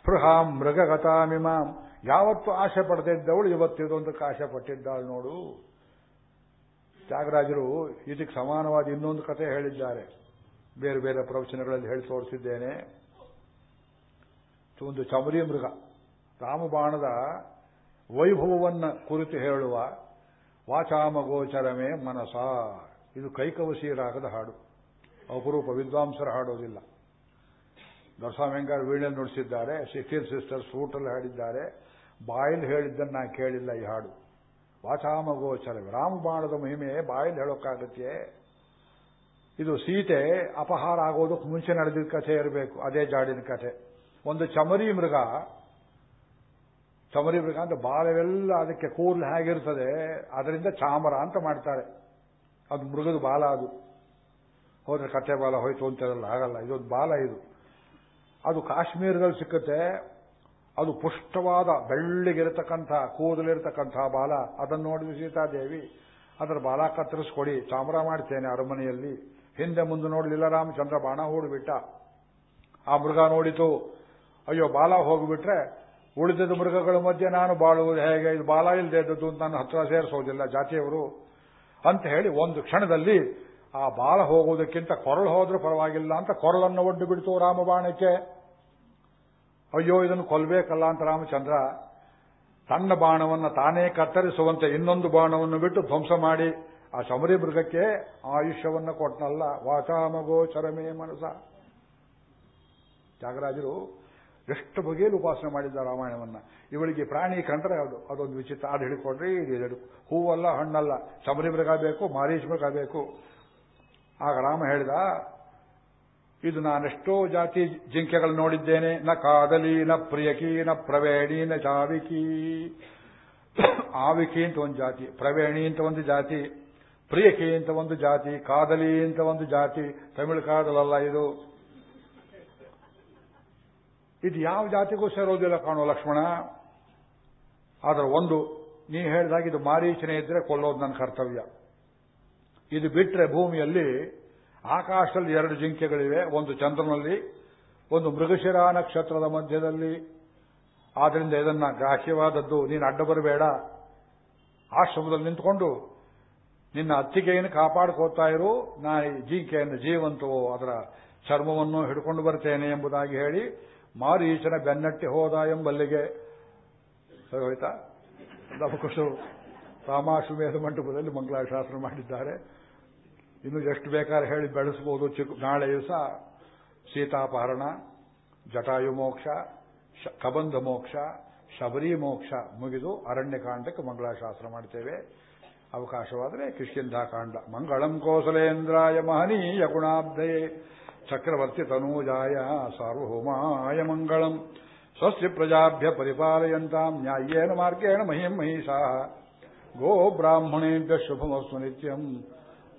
ಸ್ಪೃಹಾಂ ಮೃಗಗತಾಮಿಮಾಂ ಯಾವತ್ತು ಆಶೆ ಪಡೆದಿದ್ದವಳು ಇವತ್ತಿದು ಒಂದಕ್ಕೆ ಆಶೆ ಪಟ್ಟಿದ್ದಾಳು ನೋಡು. ತ್ಯಾಗರಾಜರು ಇದಕ್ಕೆ ಸಮಾನವಾದ ಇನ್ನೊಂದು ಕಥೆ ಹೇಳಿದ್ದಾರೆ. ಬೇರೆ ಬೇರೆ ಪ್ರವಚನಗಳಲ್ಲಿ ಹೇಳಿ ತೋರಿಸಿದ್ದೇನೆ. ಒಂದು ಚಮರಿ ಮೃಗ. ರಾಮಬಾಣದ ವೈಭವವನ್ನ ಕುರಿತು ಹೇಳುವ ವಾಚಾಮಗೋಚರಮೇ ಮನಸ. ಇದು ಕೈಕವಸಿ ರಾಗದ ಹಾಡು. ಅಪರೂಪ ವಿದ್ವಾಂಸರು ಹಾಡೋದಿಲ್ಲ. ದೊರಸ್ವಾಮಿ ಹೆಂಗಾರ್ ವೀಣೆ ನುಡಿಸಿದ್ದಾರೆ. ಶಿಖಿರ್ ಸಿಸ್ಟರ್ಸ್ ಫೂಟಲ್ಲಿ ಹಾಡಿದ್ದಾರೆ. ಬಾಯಲ್ಲಿ ಹೇಳಿದ್ದನ್ನು ನಾ ಕೇಳಿಲ್ಲ ಈ ಹಾಡು. ವಾಚಾಮಗೋಚರ ರಾಮಬಾಣದ ಮಹಿಮೆ ಬಾಯಲ್ಲಿ ಹೇಳೋಕ್ಕಾಗತ್ತೆ ಇದು ಸೀತೆ ಅಪಹಾರ ಆಗೋದಕ್ಕೆ ಮುಂಚೆ ನಡೆದಿದ್ದ ಕಥೆ ಇರಬೇಕು, ಅದೇ ಜಾಡಿನ ಕಥೆ. ಒಂದು ಚಮರಿ ಮೃಗ ಚಮರಿ ಮೃಗ ಅಂದ್ರೆ ಬಾಲವೆಲ್ಲ ಅದಕ್ಕೆ ಕೂದಲು ಹೇಗಿರ್ತದೆ, ಅದರಿಂದ ಚಾಮರ ಅಂತ ಮಾಡ್ತಾರೆ. ಅದು ಮೃಗದ ಬಾಲ ಅದು. ಹೋದ್ರೆ ಕತೆ ಬಾಲ ಹೋಯ್ತು ಅಂತಾರಲ್ಲ ಆಗಲ್ಲ ಇದೊಂದು ಬಾಲ ಇದು. ಅದು ಕಾಶ್ಮೀರದಲ್ಲಿ ಸಿಕ್ಕುತ್ತೆ ಅದು ಪುಷ್ಟವಾದ ಬೆಳ್ಳಿಗಿರತಕ್ಕಂಥ, ಕೂದಲಿರತಕ್ಕಂಥ ಬಾಲ. ಅದನ್ನು ನೋಡಿದ ಸೀತಾದೇವಿ. ಅದರ ಬಾಲ ಕತ್ತರಿಸ್ಕೊಡಿ ಚಾಮರ ಮಾಡ್ತೇನೆ ಅರಮನೆಯಲ್ಲಿ. ಹಿಂದೆ ಮುಂದೆ ನೋಡಲಿಲ್ಲ ರಾಮಚಂದ್ರ, ಬಾಣ ಹೂಡಿಬಿಟ್ಟ. ಆ ಮೃಗ ನೋಡಿತು. ಅಯ್ಯೋ, ಬಾಲ ಹೋಗಿಬಿಟ್ರೆ ಉಳಿದದ ಮೃಗಗಳ ಮಧ್ಯೆ ನಾನು ಬಾಳುವುದು ಹೇಗೆ? ಇದು ಬಾಲ ಇಲ್ಲದೆ ಇದ್ದದ್ದು ಅಂತ ನನ್ನ ಹತ್ರ ಸೇರಿಸೋದಿಲ್ಲ ಜಾತಿಯವರು. ಅಂತ ಹೇಳಿ ಒಂದು ಕ್ಷಣದಲ್ಲಿ ಆ ಬಾಲ ಹೋಗುವುದಕ್ಕಿಂತ ಕೊರಳು ಹೋದ್ರೂ ಪರವಾಗಿಲ್ಲ ಅಂತ ಕೊರಳನ್ನು ಒಡ್ಡು ಬಿಡ್ತು ರಾಮಬಾಣಕ್ಕೆ. ಅಯ್ಯೋ, ಇದನ್ನು ಕೊಲ್ಬೇಕಲ್ಲ ಅಂತ ರಾಮಚಂದ್ರ ತನ್ನ ಬಾಣವನ್ನು ತಾನೇ ಕತ್ತರಿಸುವಂತೆ ಇನ್ನೊಂದು ಬಾಣವನ್ನು ಬಿಟ್ಟು ಧ್ವಂಸ ಮಾಡಿ ಆ ಶಮರಿ ಮೃಗಕ್ಕೆ ಆಯುಷ್ಯವನ್ನು ಕೊಟ್ಟನಲ್ಲ ವಾಚಾಮಗೋಚರಮೇ ಮನಸ. ತ್ಯಾಗರಾಜರು ಎಷ್ಟು ಬಗೆಯಲ್ಲಿ ಉಪಾಸನೆ ಮಾಡಿದ್ದ ರಾಮಾಯಣವನ್ನ. ಇವಳಿಗೆ ಪ್ರಾಣಿ ಕಂಡ್ರೆ ಅದು, ಅದೊಂದು ವಿಚಿತ್ರ. ಅದು ಹಿಡ್ಕೊಡ್ರಿ ಇದು ಹೂವಲ್ಲ, ಹಣ್ಣಲ್ಲ. ಶಬರಿ ಮೃಗ ಬೇಕು ಮಾರೀಶ್ ಮೃಗ ಬೇಕು. ಆಗ ರಾಮ ಹೇಳಿದ ಇದು ನಾನೆಷ್ಟೋ ಜಾತಿ ಜಿಂಕೆಗಳು ನೋಡಿದ್ದೇನೆ. ನ ಕಾದಲಿ, ನ ಪ್ರಿಯಕಿ, ನ ಪ್ರವೇಣಿ, ನ ಚಾವಿಕಿ ಆವಿಕಿ ಅಂತ ಒಂದು ಜಾತಿ, ಪ್ರವೇಣಿ ಅಂತ ಒಂದು ಜಾತಿ, ಪ್ರಿಯಕಿ ಅಂತ ಒಂದು ಜಾತಿ, ಕಾದಲಿ ಅಂತ ಒಂದು ಜಾತಿ, ತಮಿಳು ಕಾದಲಲ್ಲ ಇದು. ಇದು ಯಾವ ಜಾತಿಗೂ ಸೇರೋದಿಲ್ಲ ಕಾಣೋ ಲಕ್ಷ್ಮಣ. ಆದರೆ ಒಂದು, ನೀ ಹೇಳಿದಾಗ ಇದು ಮಾರೀಚನೆ ಇದ್ರೆ ಕೊಲ್ಲೋದು ನನ್ನ ಕರ್ತವ್ಯ. ಇದು ಬಿಟ್ರೆ ಭೂಮಿಯಲ್ಲಿ ಆಕಾಶದಲ್ಲಿ ಎರಡು ಜಿಂಕೆಗಳಿವೆ, ಒಂದು ಚಂದ್ರನಲ್ಲಿ, ಒಂದು ಮೃಗಶಿರಾ ನಕ್ಷತ್ರದ ಮಧ್ಯದಲ್ಲಿ. ಆದ್ರಿಂದ ಇದನ್ನ ಗ್ರಾಹ್ಯವಾದದ್ದು, ನೀನು ಅಡ್ಡ ಬರಬೇಡ. ಆಶ್ರಮದಲ್ಲಿ ನಿಂತುಕೊಂಡು, ನಿನ್ನ ಅತ್ತಿಗೆಯನ್ನು ಕಾಪಾಡ್ಕೋತಾ ಇರು, ನಾ ಈ ಜಿಂಕೆಯನ್ನು ಜೀವಂತವೋ ಅದರ ಚರ್ಮವನ್ನು ಹಿಡ್ಕೊಂಡು ಬರ್ತೇನೆ ಎಂಬುದಾಗಿ ಹೇಳಿ, ಮಾರೀಚನ ಬೆನ್ನಟ್ಟಿ ಹೋದ ಎಂಬಲ್ಲಿಗೆ. ಸರಿ ಹೋಯ್ತಾ? ಲವಕುಶರು ರಾಮಾಶ್ವಮೇಧ ಮಂಟಪದಲ್ಲಿ ಮಂಗಳಾಶಾಸ್ತ್ರ ಮಾಡಿದ್ದಾರೆ. ಇನ್ನು ಎಷ್ಟು ಬೇಕಾದ್ರೆ ಹೇಳಿ ಬೆಳೆಸ್ಬೋದು. ಚಿಕ್ಕ ನಾಳೆ ದಿವಸ ಸೀತಾಪಹರಣ, ಜಟಾಯು ಮೋಕ್ಷ ಕಬಂಧ ಮೋಕ್ಷ, ಶಬರಿ ಮೋಕ್ಷ ಮುಗಿದು ಅರಣ್ಯಕಾಂಡಕ್ಕೆ ಮಂಗಳಾಶಾಸ್ತ್ರ ಮಾಡ್ತೇವೆ. ಅವಕಾಶವಾದರೆ ಕಿಷ್ಕಿಂಧಾಕಾಂಡ ಮಂಗಳಂ ಕೋಸಲೇಂದ್ರಾಯ ಮಹನೀಯ ಗುಣಾಬ್ಧಯೇ ಚಕ್ರವರ್ತಿ ತನೂಜಾಯ ಸಾರ್ವಭೌಮಾಯ ಮಂಗಳಂ. ಸ್ವಸ್ಯ ಪ್ರಜಾಭ್ಯ ಪರಿಪಾಲಯಂತಾಂ ನ್ಯಾಯೇನ ಮಾರ್ಗೇಣ ಮಹಿಂ ಮಹಿಷಾ ಗೋ ಬ್ರಾಹ್ಮಣೇಭ್ಯ ಶುಭಮಸ್ತು ನಿತ್ಯಂ.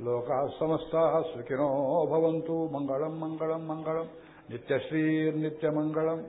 ಲೋಕಾ ಸಮಸ್ತಾ ಸುಖಿನೋ ಭವಂತು ಮಂಗಳಂ ಮಂಗಳಂ ಮಂಗಳಂ. ನಿತ್ಯಶ್ರೀರ್ನಿತ್ಯಮಂಗಳಂ